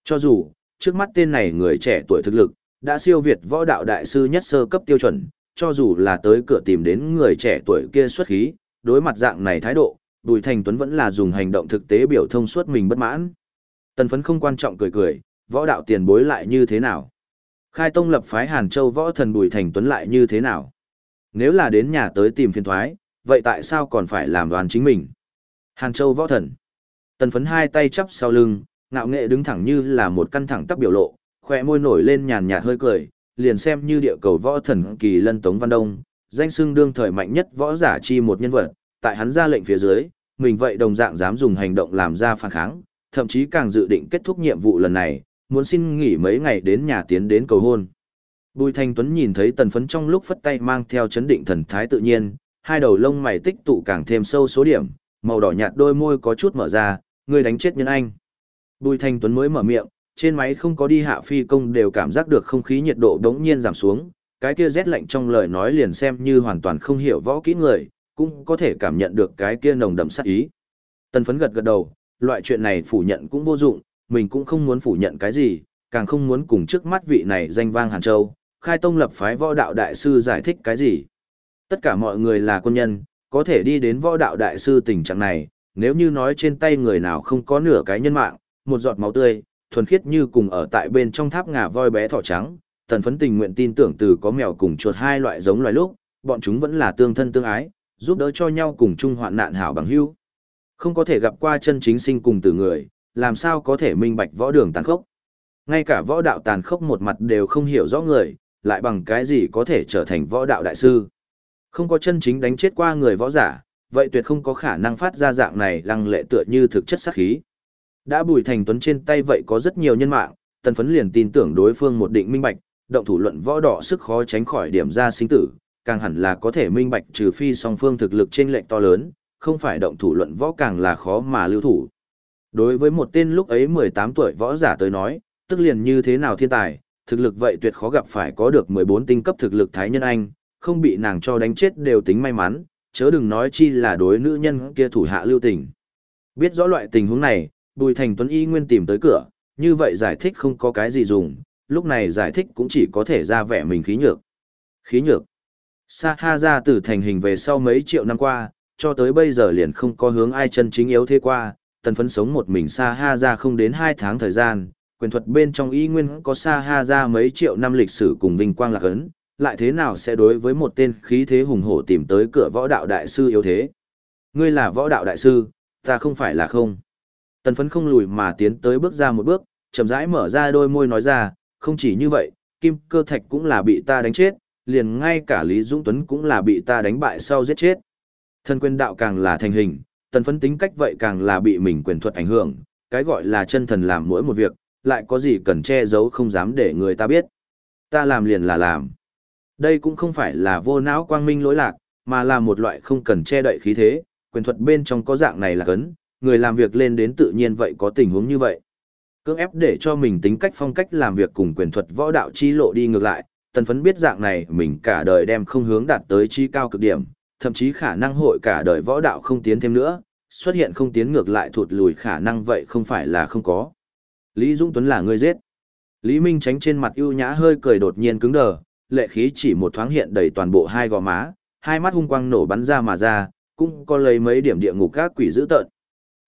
Cho dù, trước mắt tên này người trẻ tuổi thực lực, đã siêu việt võ đạo đại sư nhất sơ cấp tiêu chuẩn, cho dù là tới cửa tìm đến người trẻ tuổi kia xuất khí, đối mặt dạng này thái độ, Bùi Thành Tuấn vẫn là dùng hành động thực tế biểu thông suốt mình bất mãn. Tần phấn không quan trọng cười cười, võ đạo tiền bối lại như thế nào? Khai tông lập phái Hàn Châu võ thần Bùi Thành Tuấn lại như thế nào? Nếu là đến nhà tới tìm phiền thoái, vậy tại sao còn phải làm đoàn chính mình? Hàn Châu võ thần. Tần phấn hai tay chắp sau lưng, ngạo nghệ đứng thẳng như là một căn thẳng tắp biểu lộ, khỏe môi nổi lên nhàn nhạt hơi cười, liền xem như địa cầu võ thần kỳ lân Tống Văn Đông, danh xưng đương thời mạnh nhất võ giả chi một nhân vật, tại hắn ra lệnh phía dưới, mình vậy đồng dạng dám dùng hành động làm ra phản kháng, thậm chí càng dự định kết thúc nhiệm vụ lần này, muốn xin nghỉ mấy ngày đến nhà tiến đến cầu hôn. Bùi Thanh Tuấn nhìn thấy tần phấn trong lúc phất tay mang theo chấn định thần thái tự nhiên, hai đầu lông mày tích tụ càng thêm sâu số điểm, màu đỏ nhạt đôi môi có chút mở ra, người đánh chết nhân anh. Bùi Thanh Tuấn mới mở miệng, trên máy không có đi hạ phi công đều cảm giác được không khí nhiệt độ đống nhiên giảm xuống, cái kia rét lạnh trong lời nói liền xem như hoàn toàn không hiểu võ kỹ người, cũng có thể cảm nhận được cái kia nồng đậm sát ý. Tần phấn gật gật đầu, loại chuyện này phủ nhận cũng vô dụng, mình cũng không muốn phủ nhận cái gì, càng không muốn cùng trước mắt vị này danh vang Hàn Châu, khai tông lập phái võ đạo đại sư giải thích cái gì. Tất cả mọi người là quân nhân, có thể đi đến võ đạo đại sư tình trạng này, nếu như nói trên tay người nào không có nửa cái nhân mạng, một giọt máu tươi, thuần khiết như cùng ở tại bên trong tháp ngà voi bé thỏ trắng, tần phấn tình nguyện tin tưởng từ có mèo cùng chuột hai loại giống loài lúc, bọn chúng vẫn là tương thân tương ái, giúp đỡ cho nhau cùng chung hoạn nạn hảo bằng hữu. Không có thể gặp qua chân chính sinh cùng từ người, làm sao có thể minh bạch võ đường tàn khốc. Ngay cả võ đạo tàn khốc một mặt đều không hiểu rõ người, lại bằng cái gì có thể trở thành võ đạo đại sư. Không có chân chính đánh chết qua người võ giả, vậy tuyệt không có khả năng phát ra dạng này lăng lệ tựa như thực chất sát khí. Đã Bùi Thành Tuấn trên tay vậy có rất nhiều nhân mạng, tần phấn liền tin tưởng đối phương một định minh bạch, động thủ luận võ đỏ sức khó tránh khỏi điểm ra sinh tử, càng hẳn là có thể minh bạch trừ phi song phương thực lực trên lệnh to lớn, không phải động thủ luận võ càng là khó mà lưu thủ. Đối với một tên lúc ấy 18 tuổi võ giả tới nói, tức liền như thế nào thiên tài, thực lực vậy tuyệt khó gặp phải có được 14 tinh cấp thực lực thái nhân anh, không bị nàng cho đánh chết đều tính may mắn, chớ đừng nói chi là đối nữ nhân kia thủ hạ lưu tình. Biết rõ loại tình huống này, Bùi Thành Tuấn y nguyên tìm tới cửa, như vậy giải thích không có cái gì dùng, lúc này giải thích cũng chỉ có thể ra vẻ mình khí nhược. Khí nhược. Sa Ha ra từ thành hình về sau mấy triệu năm qua, cho tới bây giờ liền không có hướng ai chân chính yếu thế qua, tần phấn sống một mình xa Ha ra không đến 2 tháng thời gian, quyền thuật bên trong y nguyên có xa Ha ra mấy triệu năm lịch sử cùng vinh quang lạc ấn, lại thế nào sẽ đối với một tên khí thế hùng hổ tìm tới cửa võ đạo đại sư yếu thế. Ngươi là võ đạo đại sư, ta không phải là không. Tần phấn không lùi mà tiến tới bước ra một bước, chậm rãi mở ra đôi môi nói ra, không chỉ như vậy, kim cơ thạch cũng là bị ta đánh chết, liền ngay cả Lý Dũng Tuấn cũng là bị ta đánh bại sau giết chết. Thân quyền đạo càng là thành hình, tần phấn tính cách vậy càng là bị mình quyền thuật ảnh hưởng, cái gọi là chân thần làm mỗi một việc, lại có gì cần che giấu không dám để người ta biết. Ta làm liền là làm. Đây cũng không phải là vô não quang minh lỗi lạc, mà là một loại không cần che đậy khí thế, quyền thuật bên trong có dạng này là cấn, người làm việc lên đến tự nhiên vậy có tình huống như vậy. Cưỡng ép để cho mình tính cách phong cách làm việc cùng quyền thuật võ đạo chi lộ đi ngược lại, tần phấn biết dạng này mình cả đời đem không hướng đạt tới chi cao cực điểm, thậm chí khả năng hội cả đời võ đạo không tiến thêm nữa, xuất hiện không tiến ngược lại thụt lùi khả năng vậy không phải là không có. Lý Dũng Tuấn là người giết. Lý Minh tránh trên mặt ưu nhã hơi cười đột nhiên cứng đờ, lệ khí chỉ một thoáng hiện đầy toàn bộ hai gò má, hai mắt hung quang nổ bắn ra mà ra, cũng có lấy mấy điểm địa ngục các quỷ dữ tợn.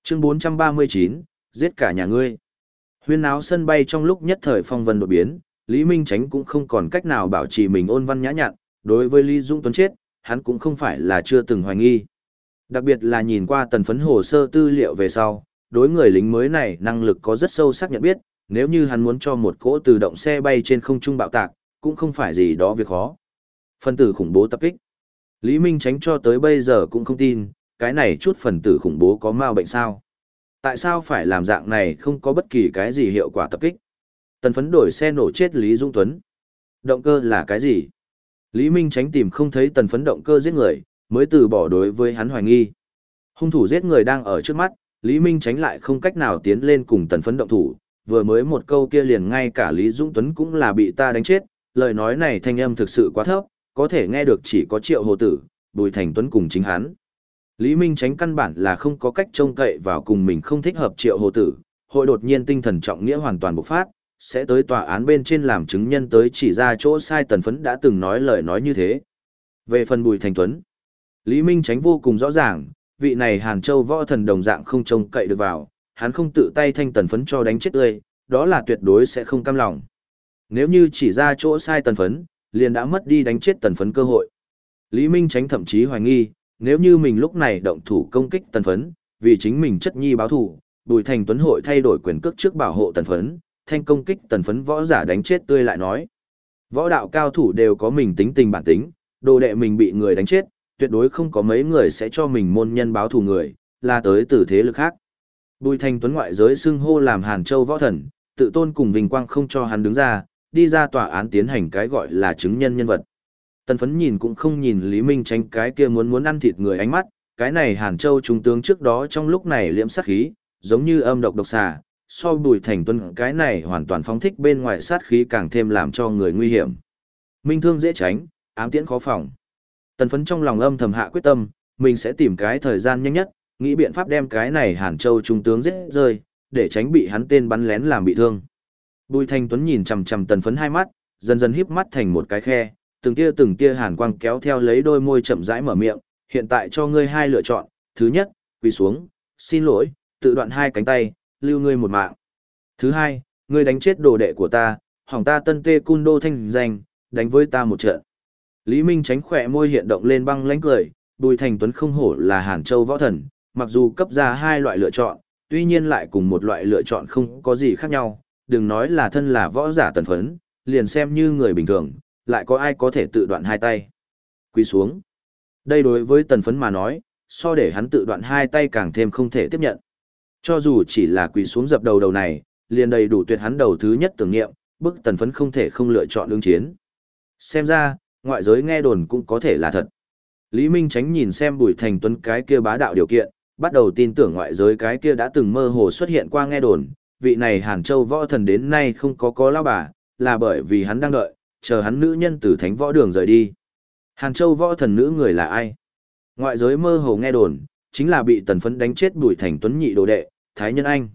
Chương 439, giết cả nhà ngươi. Huyên áo sân bay trong lúc nhất thời phong vân đột biến, Lý Minh Tránh cũng không còn cách nào bảo trì mình ôn văn nhã nhặn, đối với Lý Dung Tuấn chết, hắn cũng không phải là chưa từng hoài nghi. Đặc biệt là nhìn qua tần phấn hồ sơ tư liệu về sau, đối người lính mới này năng lực có rất sâu sắc nhận biết, nếu như hắn muốn cho một cỗ tự động xe bay trên không trung bạo tạc, cũng không phải gì đó việc khó. Phân tử khủng bố tập kích. Lý Minh Tránh cho tới bây giờ cũng không tin, cái này chút phần tử khủng bố có mau bệnh sao. Tại sao phải làm dạng này không có bất kỳ cái gì hiệu quả tập kích? Tần phấn đổi xe nổ chết Lý Dung Tuấn. Động cơ là cái gì? Lý Minh tránh tìm không thấy tần phấn động cơ giết người, mới từ bỏ đối với hắn hoài nghi. Hung thủ giết người đang ở trước mắt, Lý Minh tránh lại không cách nào tiến lên cùng tần phấn động thủ, vừa mới một câu kia liền ngay cả Lý Dung Tuấn cũng là bị ta đánh chết, lời nói này thanh âm thực sự quá thấp, có thể nghe được chỉ có triệu hồ tử, Bùi Thành Tuấn cùng chính hắn. Lý Minh tránh căn bản là không có cách trông cậy vào cùng mình không thích hợp triệu hồ tử, hội đột nhiên tinh thần trọng nghĩa hoàn toàn bộc phát, sẽ tới tòa án bên trên làm chứng nhân tới chỉ ra chỗ sai tần phấn đã từng nói lời nói như thế. Về phần Bùi Thành Tuấn, Lý Minh tránh vô cùng rõ ràng, vị này Hàn Châu võ thần đồng dạng không trông cậy được vào, hắn không tự tay thanh tần phấn cho đánh chết tươi, đó là tuyệt đối sẽ không cam lòng. Nếu như chỉ ra chỗ sai tần phấn, liền đã mất đi đánh chết tần phấn cơ hội. Lý Minh tránh thậm chí hoài nghi, nếu như mình lúc này động thủ công kích tần phấn, vì chính mình chất nhi báo thủ, Bùi Thành Tuấn hội thay đổi quyền cước trước bảo hộ tần phấn, thanh công kích tần phấn võ giả đánh chết tươi lại nói. Võ đạo cao thủ đều có mình tính tình bản tính, đồ đệ mình bị người đánh chết, tuyệt đối không có mấy người sẽ cho mình môn nhân báo thù người, là tới từ thế lực khác. Bùi Thanh Tuấn ngoại giới xưng hô làm Hàn Châu võ thần, tự tôn cùng vinh quang không cho hắn đứng ra, đi ra tòa án tiến hành cái gọi là chứng nhân nhân vật. Tần phấn nhìn cũng không nhìn Lý Minh tránh cái kia muốn muốn ăn thịt người ánh mắt, cái này Hàn Châu trung tướng trước đó trong lúc này liễm sát khí, giống như âm độc độc xà, so bùi thành tuân cái này hoàn toàn phóng thích bên ngoài sát khí càng thêm làm cho người nguy hiểm. Minh thương dễ tránh, ám tiễn khó phòng. Tần phấn trong lòng âm thầm hạ quyết tâm, mình sẽ tìm cái thời gian nhanh nhất, nghĩ biện pháp đem cái này Hàn Châu trung tướng giết rơi, để tránh bị hắn tên bắn lén làm bị thương. Bùi Thành Tuấn nhìn chằm chằm tần phấn hai mắt, dần dần híp mắt thành một cái khe, từng tia từng tia hàn quang kéo theo lấy đôi môi chậm rãi mở miệng, hiện tại cho ngươi hai lựa chọn, thứ nhất, quỳ xuống, xin lỗi, tự đoạn hai cánh tay, lưu ngươi một mạng. Thứ hai, ngươi đánh chết đồ đệ của ta, hỏng ta tân tê cun đô thanh danh, đánh với ta một trận. Lý Minh tránh khỏe môi hiện động lên băng lánh cười, Bùi Thành Tuấn không hổ là Hàn Châu võ thần, mặc dù cấp ra hai loại lựa chọn, tuy nhiên lại cùng một loại lựa chọn không có gì khác nhau, đừng nói là thân là võ giả tần phấn, liền xem như người bình thường, lại có ai có thể tự đoạn hai tay. Quý xuống. Đây đối với tần phấn mà nói, so để hắn tự đoạn hai tay càng thêm không thể tiếp nhận. Cho dù chỉ là quỳ xuống dập đầu đầu này, liền đầy đủ tuyệt hắn đầu thứ nhất tưởng niệm, bức tần phấn không thể không lựa chọn ứng chiến. Xem ra, ngoại giới nghe đồn cũng có thể là thật. Lý Minh tránh nhìn xem Bùi Thành Tuấn cái kia bá đạo điều kiện, bắt đầu tin tưởng ngoại giới cái kia đã từng mơ hồ xuất hiện qua nghe đồn, vị này Hàn Châu võ thần đến nay không có có lao bà, là bởi vì hắn đang đợi, chờ hắn nữ nhân từ thánh võ đường rời đi. Hàn Châu võ thần nữ người là ai? Ngoại giới mơ hồ nghe đồn, chính là bị tần phấn đánh chết Bùi Thành Tuấn nhị đồ đệ, Thái Nhân Anh.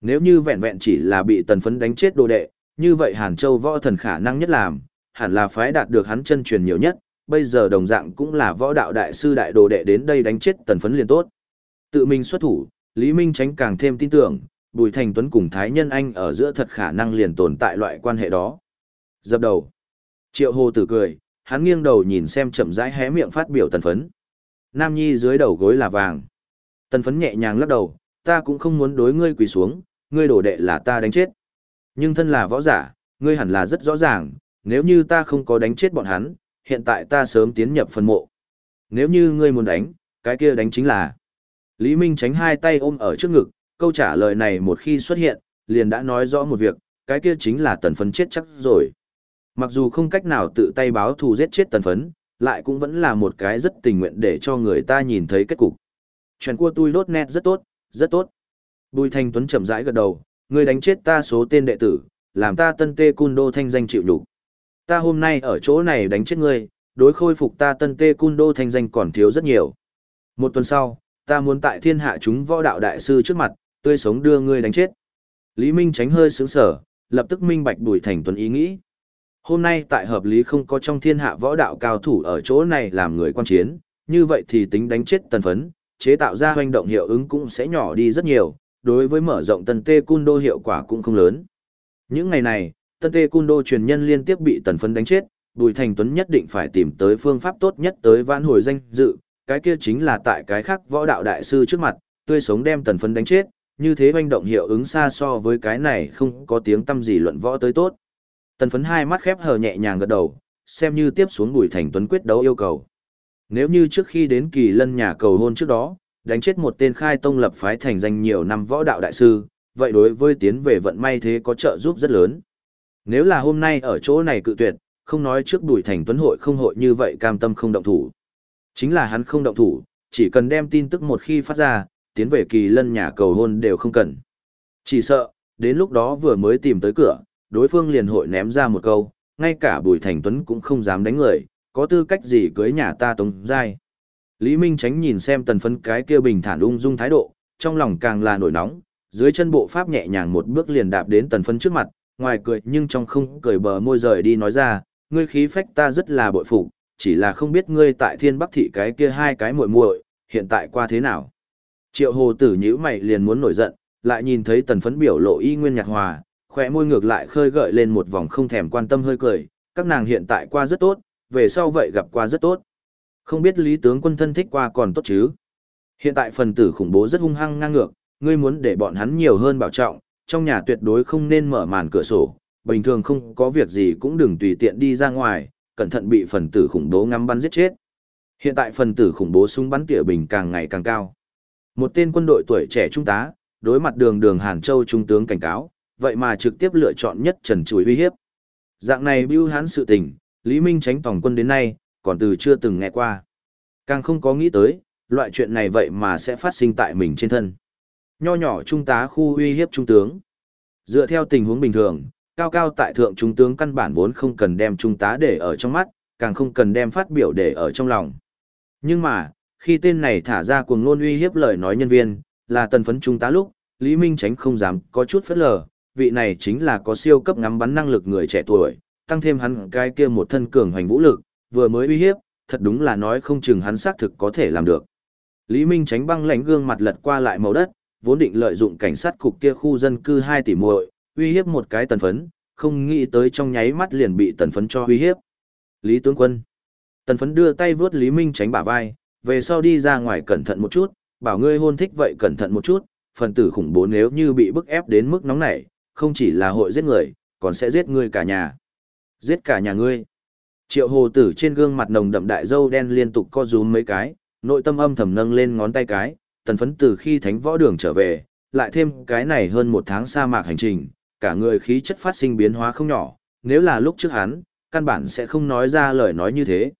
Nếu như vẹn vẹn chỉ là bị tần phấn đánh chết đồ đệ, như vậy Hàn Châu võ thần khả năng nhất làm, hẳn là phái đạt được hắn chân truyền nhiều nhất, bây giờ đồng dạng cũng là võ đạo đại sư đại đồ đệ đến đây đánh chết tần phấn liền tốt. Tự mình xuất thủ, Lý Minh tránh càng thêm tin tưởng, Bùi Thành Tuấn cùng Thái Nhân Anh ở giữa thật khả năng liền tồn tại loại quan hệ đó. Dập đầu. Triệu Hồ tử cười, hắn nghiêng đầu nhìn xem chậm rãi hé miệng phát biểu tần phấn. Nam Nhi dưới đầu gối là vàng. Tần phấn nhẹ nhàng lắc đầu, ta cũng không muốn đối ngươi quỳ xuống, ngươi đổ đệ là ta đánh chết. Nhưng thân là võ giả, ngươi hẳn là rất rõ ràng, nếu như ta không có đánh chết bọn hắn, hiện tại ta sớm tiến nhập phân mộ. Nếu như ngươi muốn đánh, cái kia đánh chính là. Lý Minh tránh hai tay ôm ở trước ngực, câu trả lời này một khi xuất hiện, liền đã nói rõ một việc, cái kia chính là tần phấn chết chắc rồi. Mặc dù không cách nào tự tay báo thù giết chết tần phấn, lại cũng vẫn là một cái rất tình nguyện để cho người ta nhìn thấy kết cục. Chuyện của tôi đốt nét rất tốt, rất tốt. Bùi Thanh Tuấn chậm rãi gật đầu, ngươi đánh chết ta số tên đệ tử, làm ta tân tê cun đô thanh danh chịu đủ. Ta hôm nay ở chỗ này đánh chết ngươi, đối khôi phục ta tân tê cun đô thanh danh còn thiếu rất nhiều. Một tuần sau, ta muốn tại thiên hạ chúng võ đạo đại sư trước mặt, tươi sống đưa ngươi đánh chết. Lý Minh tránh hơi sướng sở, lập tức minh bạch Bùi Thành Tuấn ý nghĩ. Hôm nay tại hợp lý không có trong thiên hạ võ đạo cao thủ ở chỗ này làm người quan chiến, như vậy thì tính đánh chết tần phấn, chế tạo ra hoành động hiệu ứng cũng sẽ nhỏ đi rất nhiều, đối với mở rộng tần tê cun đô hiệu quả cũng không lớn. Những ngày này, tần tê cun đô truyền nhân liên tiếp bị tần phấn đánh chết, Bùi Thành Tuấn nhất định phải tìm tới phương pháp tốt nhất tới vãn hồi danh dự, cái kia chính là tại cái khác võ đạo đại sư trước mặt, tươi sống đem tần phấn đánh chết, như thế hoành động hiệu ứng xa so với cái này không có tiếng tâm gì luận võ tới tốt. Tần phấn hai mắt khép hờ nhẹ nhàng gật đầu, xem như tiếp xuống Bùi Thành Tuấn quyết đấu yêu cầu. Nếu như trước khi đến kỳ lân nhà cầu hôn trước đó, đánh chết một tên khai tông lập phái thành danh nhiều năm võ đạo đại sư, vậy đối với tiến về vận may thế có trợ giúp rất lớn. Nếu là hôm nay ở chỗ này cự tuyệt, không nói trước Bùi Thành Tuấn hội không hội như vậy cam tâm không động thủ. Chính là hắn không động thủ, chỉ cần đem tin tức một khi phát ra, tiến về kỳ lân nhà cầu hôn đều không cần. Chỉ sợ, đến lúc đó vừa mới tìm tới cửa, đối phương liền hội ném ra một câu, ngay cả Bùi Thành Tuấn cũng không dám đánh người, có tư cách gì cưới nhà ta tống giai. Lý Minh Tránh nhìn xem tần phấn cái kia bình thản ung dung thái độ, trong lòng càng là nổi nóng, dưới chân bộ pháp nhẹ nhàng một bước liền đạp đến tần phấn trước mặt, ngoài cười nhưng trong không cười bờ môi rời đi nói ra, ngươi khí phách ta rất là bội phục, chỉ là không biết ngươi tại thiên bắc thị cái kia hai cái muội muội hiện tại qua thế nào. Triệu hồ tử nhíu mày liền muốn nổi giận, lại nhìn thấy tần phấn biểu lộ y nguyên nhạt hòa, khỏe môi ngược lại khơi gợi lên một vòng không thèm quan tâm hơi cười, các nàng hiện tại qua rất tốt, về sau vậy gặp qua rất tốt. Không biết lý tướng quân thân thích qua còn tốt chứ. Hiện tại phần tử khủng bố rất hung hăng ngang ngược, ngươi muốn để bọn hắn nhiều hơn bảo trọng, trong nhà tuyệt đối không nên mở màn cửa sổ, bình thường không có việc gì cũng đừng tùy tiện đi ra ngoài, cẩn thận bị phần tử khủng bố ngắm bắn giết chết. Hiện tại phần tử khủng bố súng bắn tỉa bình càng ngày càng cao. Một tên quân đội tuổi trẻ trung tá, đối mặt đường đường Hàn Châu trung tướng cảnh cáo, vậy mà trực tiếp lựa chọn nhất trần chuối uy hiếp. Dạng này bưu hán sự tình, Lý Minh tránh tổng quân đến nay, còn từ chưa từng nghe qua. Càng không có nghĩ tới, loại chuyện này vậy mà sẽ phát sinh tại mình trên thân. Nho nhỏ trung tá khu uy hiếp trung tướng. Dựa theo tình huống bình thường, cao cao tại thượng trung tướng căn bản vốn không cần đem trung tá để ở trong mắt, càng không cần đem phát biểu để ở trong lòng. Nhưng mà, khi tên này thả ra cuồng ngôn uy hiếp lời nói nhân viên, là tần phấn trung tá lúc, Lý Minh tránh không dám có chút phất lờ, vị này chính là có siêu cấp ngắm bắn năng lực người trẻ tuổi, tăng thêm hắn cái kia một thân cường hoành vũ lực, vừa mới uy hiếp, thật đúng là nói không chừng hắn xác thực có thể làm được. Lý Minh tránh băng lãnh gương mặt lật qua lại màu đất, vốn định lợi dụng cảnh sát cục kia khu dân cư 2 tỷ muội, uy hiếp một cái tần phấn, không nghĩ tới trong nháy mắt liền bị tần phấn cho uy hiếp. Lý tướng quân. Tần phấn đưa tay vướt Lý Minh tránh bả vai, về sau đi ra ngoài cẩn thận một chút, bảo ngươi hôn thích vậy cẩn thận một chút, phần tử khủng bố nếu như bị bức ép đến mức nóng nảy, không chỉ là hội giết người, còn sẽ giết người cả nhà. Giết cả nhà ngươi. Triệu hồ tử trên gương mặt nồng đậm đại dâu đen liên tục co rúm mấy cái, nội tâm âm thầm nâng lên ngón tay cái, tần phấn từ khi thánh võ đường trở về, lại thêm cái này hơn một tháng sa mạc hành trình, cả người khí chất phát sinh biến hóa không nhỏ, nếu là lúc trước hắn, căn bản sẽ không nói ra lời nói như thế.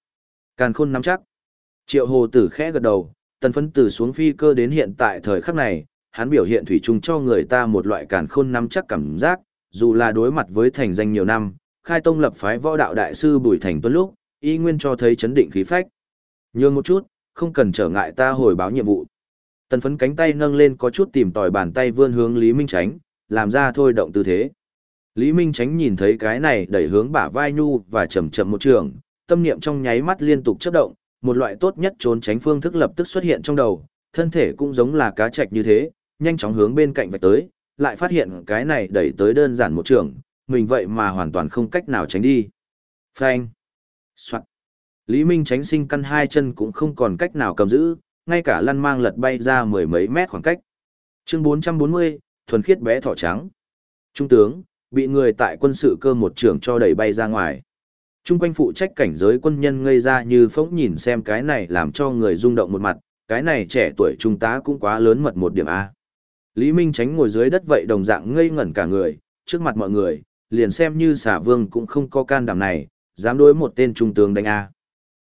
Càn khôn nắm chắc. Triệu hồ tử khẽ gật đầu, tần phấn từ xuống phi cơ đến hiện tại thời khắc này, hắn biểu hiện thủy chung cho người ta một loại càn khôn nắm chắc cảm giác, dù là đối mặt với thành danh nhiều năm, khai tông lập phái võ đạo đại sư Bùi Thành Tuấn lúc, y nguyên cho thấy chấn định khí phách. Nhường một chút, không cần trở ngại ta hồi báo nhiệm vụ. Tần phấn cánh tay nâng lên có chút tìm tòi bàn tay vươn hướng Lý Minh Tránh, làm ra thôi động tư thế. Lý Minh Tránh nhìn thấy cái này đẩy hướng bả vai nhu và chậm chậm một trường, tâm niệm trong nháy mắt liên tục chấp động, một loại tốt nhất trốn tránh phương thức lập tức xuất hiện trong đầu, thân thể cũng giống là cá trạch như thế, nhanh chóng hướng bên cạnh vạch tới, lại phát hiện cái này đẩy tới đơn giản một trường, mình vậy mà hoàn toàn không cách nào tránh đi. Phanh. Soạn. Lý Minh tránh sinh căn hai chân cũng không còn cách nào cầm giữ, ngay cả lăn mang lật bay ra mười mấy mét khoảng cách. Chương 440, thuần khiết bé thỏ trắng. Trung tướng, bị người tại quân sự cơ một trưởng cho đẩy bay ra ngoài. Trung quanh phụ trách cảnh giới quân nhân ngây ra như phóng nhìn xem cái này làm cho người rung động một mặt, cái này trẻ tuổi trung tá cũng quá lớn mật một điểm A. Lý Minh tránh ngồi dưới đất vậy đồng dạng ngây ngẩn cả người, trước mặt mọi người, liền xem như xả vương cũng không có can đảm này, dám đối một tên trung tướng đánh A.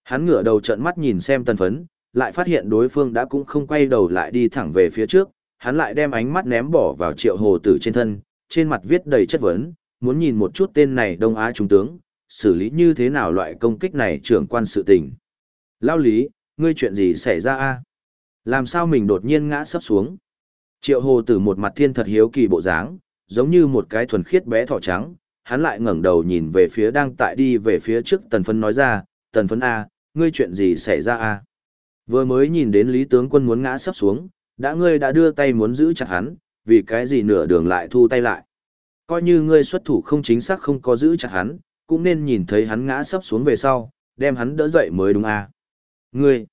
Hắn ngửa đầu trận mắt nhìn xem tần phấn, lại phát hiện đối phương đã cũng không quay đầu lại đi thẳng về phía trước, hắn lại đem ánh mắt ném bỏ vào triệu hồ tử trên thân, trên mặt viết đầy chất vấn, muốn nhìn một chút tên này Đông Á Trung tướng, xử lý như thế nào loại công kích này trưởng quan sự tình. Lao lý, ngươi chuyện gì xảy ra a? Làm sao mình đột nhiên ngã sấp xuống? Triệu hồ tử một mặt thiên thật hiếu kỳ bộ dáng, giống như một cái thuần khiết bé thỏ trắng, hắn lại ngẩng đầu nhìn về phía đang tại đi về phía trước tần phấn nói ra, tần phấn A, ngươi chuyện gì xảy ra A? Vừa mới nhìn đến lý tướng quân muốn ngã sấp xuống, đã ngươi đã đưa tay muốn giữ chặt hắn, vì cái gì nửa đường lại thu tay lại. Coi như ngươi xuất thủ không chính xác không có giữ chặt hắn, cũng nên nhìn thấy hắn ngã sấp xuống về sau, đem hắn đỡ dậy mới đúng A. Ngươi!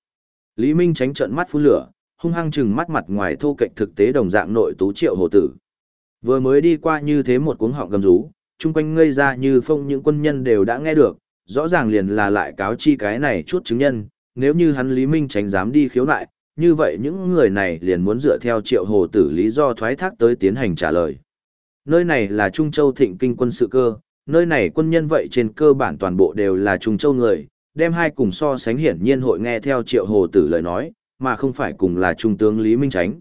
Lý Minh tránh trận mắt phun lửa, hung hăng chừng mắt mặt ngoài thô cạnh thực tế đồng dạng nội tú triệu hồ tử. Vừa mới đi qua như thế một cuống họng gầm rú, chung quanh ngây ra như phong những quân nhân đều đã nghe được, rõ ràng liền là lại cáo chi cái này chút chứng nhân, nếu như hắn Lý Minh tránh dám đi khiếu nại, như vậy những người này liền muốn dựa theo triệu hồ tử lý do thoái thác tới tiến hành trả lời. Nơi này là Trung Châu thịnh kinh quân sự cơ, nơi này quân nhân vậy trên cơ bản toàn bộ đều là Trung Châu người, đem hai cùng so sánh hiển nhiên hội nghe theo triệu hồ tử lời nói, mà không phải cùng là Trung tướng Lý Minh Tránh.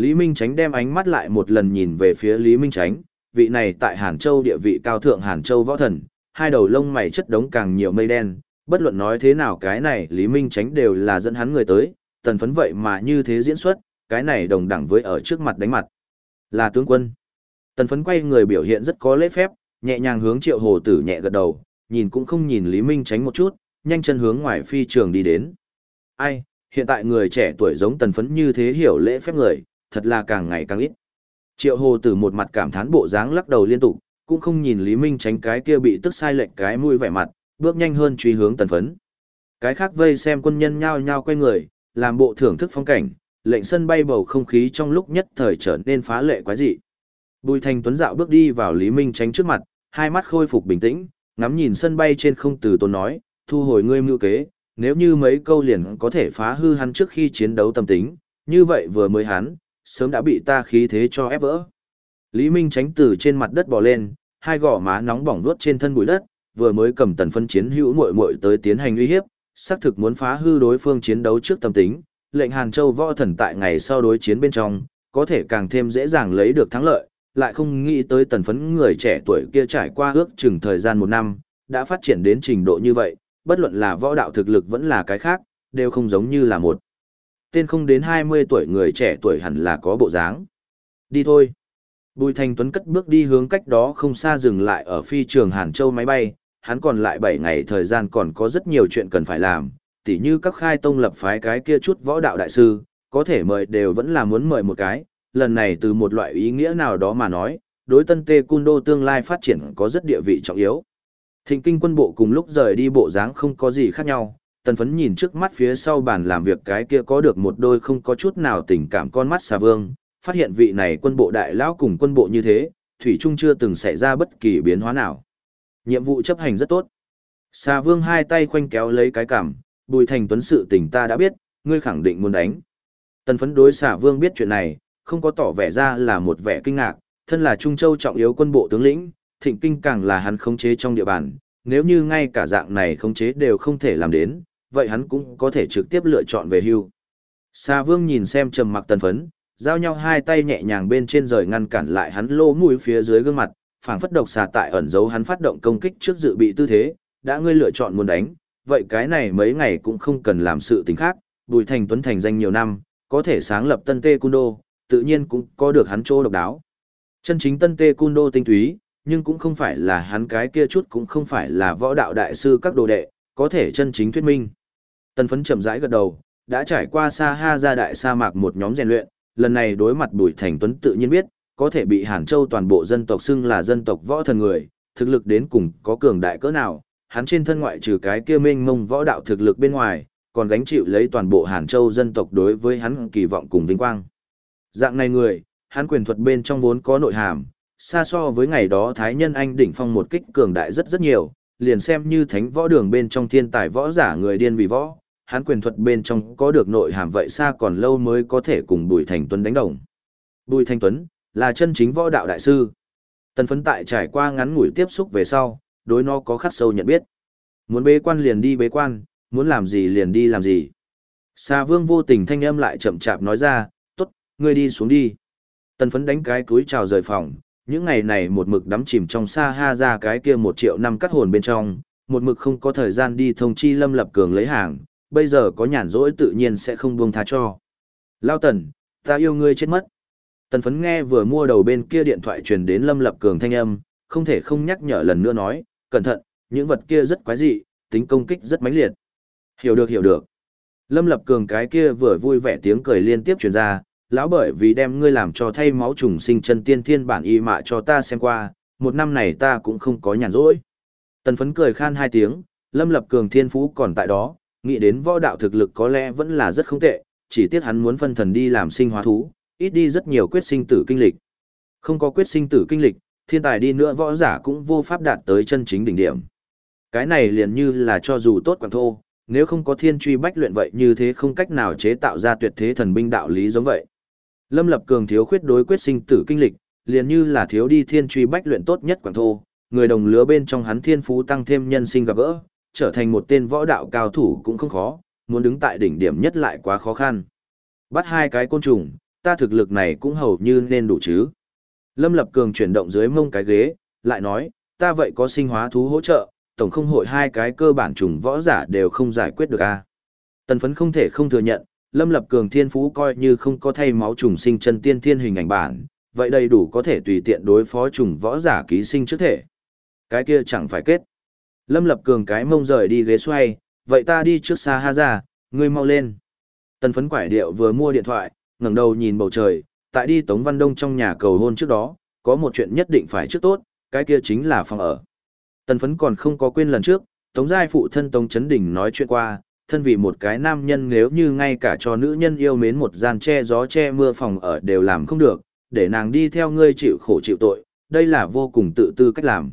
Lý Minh Tránh đem ánh mắt lại một lần nhìn về phía Lý Minh Tránh, vị này tại Hàn Châu địa vị cao thượng Hàn Châu võ thần, hai đầu lông mày chất đống càng nhiều mây đen, bất luận nói thế nào cái này Lý Minh Tránh đều là dẫn hắn người tới, tần phấn vậy mà như thế diễn xuất, cái này đồng đẳng với ở trước mặt đánh mặt. Là tướng quân. Tần phấn quay người biểu hiện rất có lễ phép, nhẹ nhàng hướng triệu hồ tử nhẹ gật đầu, nhìn cũng không nhìn Lý Minh Tránh một chút, nhanh chân hướng ngoài phi trường đi đến. Ai, hiện tại người trẻ tuổi giống tần phấn như thế hiểu lễ phép người, thật là càng ngày càng ít. Triệu hồ tử một mặt cảm thán bộ dáng lắc đầu liên tục, cũng không nhìn Lý Minh tránh cái kia bị tức sai lệch cái mũi vẻ mặt, bước nhanh hơn truy hướng tần phấn. Cái khác vây xem quân nhân nhao nhao quay người, làm bộ thưởng thức phong cảnh, lệnh sân bay bầu không khí trong lúc nhất thời trở nên phá lệ quái dị. Bùi Thành Tuấn dạo bước đi vào Lý Minh tránh trước mặt, hai mắt khôi phục bình tĩnh, ngắm nhìn sân bay trên không từ tốn nói, thu hồi ngươi mưu kế, nếu như mấy câu liền có thể phá hư hắn trước khi chiến đấu tâm tính, như vậy vừa mới hắn, sớm đã bị ta khí thế cho ép vỡ. Lý Minh tránh từ trên mặt đất bò lên, hai gò má nóng bỏng vuốt trên thân bụi đất, vừa mới cầm tần phân chiến hữu muội muội tới tiến hành uy hiếp, xác thực muốn phá hư đối phương chiến đấu trước tâm tính, lệnh Hàn Châu võ thần tại ngày sau đối chiến bên trong, có thể càng thêm dễ dàng lấy được thắng lợi, lại không nghĩ tới tần phấn người trẻ tuổi kia trải qua ước chừng thời gian một năm, đã phát triển đến trình độ như vậy, bất luận là võ đạo thực lực vẫn là cái khác, đều không giống như là một. Tên không đến 20 tuổi người trẻ tuổi hẳn là có bộ dáng. Đi thôi. Bùi Thành Tuấn cất bước đi hướng cách đó không xa dừng lại ở phi trường Hàn Châu máy bay, hắn còn lại 7 ngày thời gian còn có rất nhiều chuyện cần phải làm, tỉ như các khai tông lập phái cái kia chút võ đạo đại sư, có thể mời đều vẫn là muốn mời một cái, lần này từ một loại ý nghĩa nào đó mà nói, đối tân tê cung đô tương lai phát triển có rất địa vị trọng yếu. Thịnh kinh quân bộ cùng lúc rời đi bộ dáng không có gì khác nhau, tần phấn nhìn trước mắt phía sau bàn làm việc cái kia có được một đôi không có chút nào tình cảm con mắt xà vương, phát hiện vị này quân bộ đại lão cùng quân bộ như thế, Thủy Trung chưa từng xảy ra bất kỳ biến hóa nào. Nhiệm vụ chấp hành rất tốt. Xà vương hai tay khoanh kéo lấy cái cảm, bùi thành tuấn sự tình ta đã biết, ngươi khẳng định muốn đánh. Tần phấn đối xà vương biết chuyện này, không có tỏ vẻ ra là một vẻ kinh ngạc, thân là Trung Châu trọng yếu quân bộ tướng lĩnh, thịnh kinh càng là hắn khống chế trong địa bàn, nếu như ngay cả dạng này khống chế đều không thể làm đến, vậy hắn cũng có thể trực tiếp lựa chọn về hưu. Sa Vương nhìn xem trầm mặc tần phấn, giao nhau hai tay nhẹ nhàng bên trên rời ngăn cản lại hắn lô mũi phía dưới gương mặt, phảng phất độc xà tại ẩn giấu hắn phát động công kích trước dự bị tư thế, đã ngươi lựa chọn muốn đánh, vậy cái này mấy ngày cũng không cần làm sự tình khác, Bùi Thành Tuấn thành danh nhiều năm, có thể sáng lập Tân Tê Cung Đô, tự nhiên cũng có được hắn chỗ độc đáo. Chân chính Tân Tê Cung Đô tinh túy, nhưng cũng không phải là hắn cái kia chút cũng không phải là võ đạo đại sư các đồ đệ, có thể chân chính thuyết minh. Tần phấn chậm rãi gật đầu, đã trải qua xa ha ra đại sa mạc một nhóm rèn luyện, lần này đối mặt Bùi Thành Tuấn tự nhiên biết, có thể bị Hàn Châu toàn bộ dân tộc xưng là dân tộc võ thần người, thực lực đến cùng có cường đại cỡ nào, hắn trên thân ngoại trừ cái kia mênh mông võ đạo thực lực bên ngoài, còn gánh chịu lấy toàn bộ Hàn Châu dân tộc đối với hắn kỳ vọng cùng vinh quang. Dạng này người, hắn quyền thuật bên trong vốn có nội hàm, xa so với ngày đó Thái Nhân Anh đỉnh phong một kích cường đại rất rất nhiều, liền xem như thánh võ đường bên trong thiên tài võ giả người điên vì võ, hắn quyền thuật bên trong có được nội hàm vậy xa còn lâu mới có thể cùng Bùi Thành Tuấn đánh đồng. Bùi Thành Tuấn là chân chính võ đạo đại sư. Tần phấn tại trải qua ngắn ngủi tiếp xúc về sau, đối nó có khắc sâu nhận biết. Muốn bế quan liền đi bế quan, muốn làm gì liền đi làm gì. Sa vương vô tình thanh âm lại chậm chạp nói ra, tốt, ngươi đi xuống đi. Tần phấn đánh cái túi chào rời phòng, những ngày này một mực đắm chìm trong xa ha ra cái kia một triệu năm cắt hồn bên trong, một mực không có thời gian đi thông chi Lâm Lập Cường lấy hàng, bây giờ có nhàn rỗi tự nhiên sẽ không buông tha cho. Lao tần, ta yêu ngươi chết mất. Tần phấn nghe vừa mua đầu bên kia điện thoại truyền đến Lâm Lập Cường thanh âm, không thể không nhắc nhở lần nữa nói, cẩn thận, những vật kia rất quái dị, tính công kích rất mãnh liệt. Hiểu được hiểu được. Lâm Lập Cường cái kia vừa vui vẻ tiếng cười liên tiếp truyền ra, lão bởi vì đem ngươi làm cho thay máu trùng sinh chân tiên thiên bản y mạ cho ta xem qua, một năm này ta cũng không có nhàn rỗi. Tần phấn cười khan hai tiếng, Lâm Lập Cường thiên phú còn tại đó, nghĩ đến võ đạo thực lực có lẽ vẫn là rất không tệ, chỉ tiếc hắn muốn phân thần đi làm sinh hóa thú, ít đi rất nhiều quyết sinh tử kinh lịch. Không có quyết sinh tử kinh lịch, thiên tài đi nữa võ giả cũng vô pháp đạt tới chân chính đỉnh điểm. Cái này liền như là cho dù tốt quảng thô, nếu không có thiên truy bách luyện vậy như thế không cách nào chế tạo ra tuyệt thế thần binh đạo lý giống vậy. Lâm Lập Cường thiếu khuyết đối quyết sinh tử kinh lịch, liền như là thiếu đi thiên truy bách luyện tốt nhất quảng thô, người đồng lứa bên trong hắn thiên phú tăng thêm nhân sinh gặp gỡ, trở thành một tên võ đạo cao thủ cũng không khó, muốn đứng tại đỉnh điểm nhất lại quá khó khăn. Bắt hai cái côn trùng, ta thực lực này cũng hầu như nên đủ chứ. Lâm Lập Cường chuyển động dưới mông cái ghế, lại nói, ta vậy có sinh hóa thú hỗ trợ, tổng không hội hai cái cơ bản trùng võ giả đều không giải quyết được a. À? Tần phấn không thể không thừa nhận, Lâm Lập Cường thiên phú coi như không có thay máu trùng sinh chân tiên thiên hình ảnh bản, vậy đầy đủ có thể tùy tiện đối phó trùng võ giả ký sinh trước thể. Cái kia chẳng phải kết. Lâm Lập Cường cái mông rời đi ghế xoay, vậy ta đi trước xa ha ra, ngươi mau lên. Tần phấn quải điệu vừa mua điện thoại, ngẩng đầu nhìn bầu trời, tại đi Tống Văn Đông trong nhà cầu hôn trước đó, có một chuyện nhất định phải trước tốt, cái kia chính là phòng ở. Tần phấn còn không có quên lần trước, Tống Giai phụ thân Tống Chấn Đình nói chuyện qua, thân vì một cái nam nhân nếu như ngay cả cho nữ nhân yêu mến một gian che gió che mưa phòng ở đều làm không được, để nàng đi theo ngươi chịu khổ chịu tội, đây là vô cùng tự tư cách làm.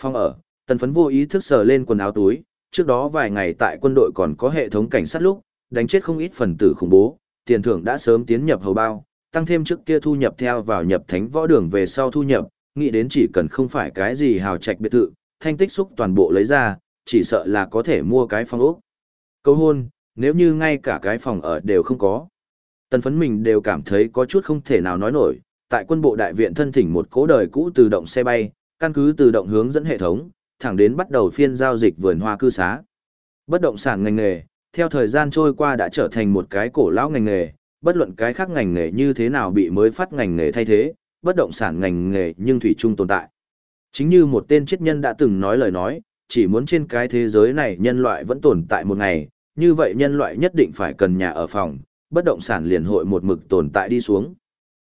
Phòng ở, tần phấn vô ý thức sờ lên quần áo túi, trước đó vài ngày tại quân đội còn có hệ thống cảnh sát lúc, đánh chết không ít phần tử khủng bố, tiền thưởng đã sớm tiến nhập hầu bao, tăng thêm trước kia thu nhập theo vào nhập thánh võ đường về sau thu nhập, nghĩ đến chỉ cần không phải cái gì hào trạch biệt thự, thanh tích xúc toàn bộ lấy ra, chỉ sợ là có thể mua cái phòng ốc. Câu hôn, nếu như ngay cả cái phòng ở đều không có. Tần phấn mình đều cảm thấy có chút không thể nào nói nổi, tại quân bộ đại viện thân thỉnh một cố đời cũ tự động xe bay, căn cứ tự động hướng dẫn hệ thống, thẳng đến bắt đầu phiên giao dịch vườn hoa cư xá. Bất động sản ngành nghề, theo thời gian trôi qua đã trở thành một cái cổ lão ngành nghề, bất luận cái khác ngành nghề như thế nào bị mới phát ngành nghề thay thế, bất động sản ngành nghề nhưng thủy chung tồn tại. Chính như một tên triết nhân đã từng nói lời nói, chỉ muốn trên cái thế giới này nhân loại vẫn tồn tại một ngày, như vậy nhân loại nhất định phải cần nhà ở phòng, bất động sản liền hội một mực tồn tại đi xuống.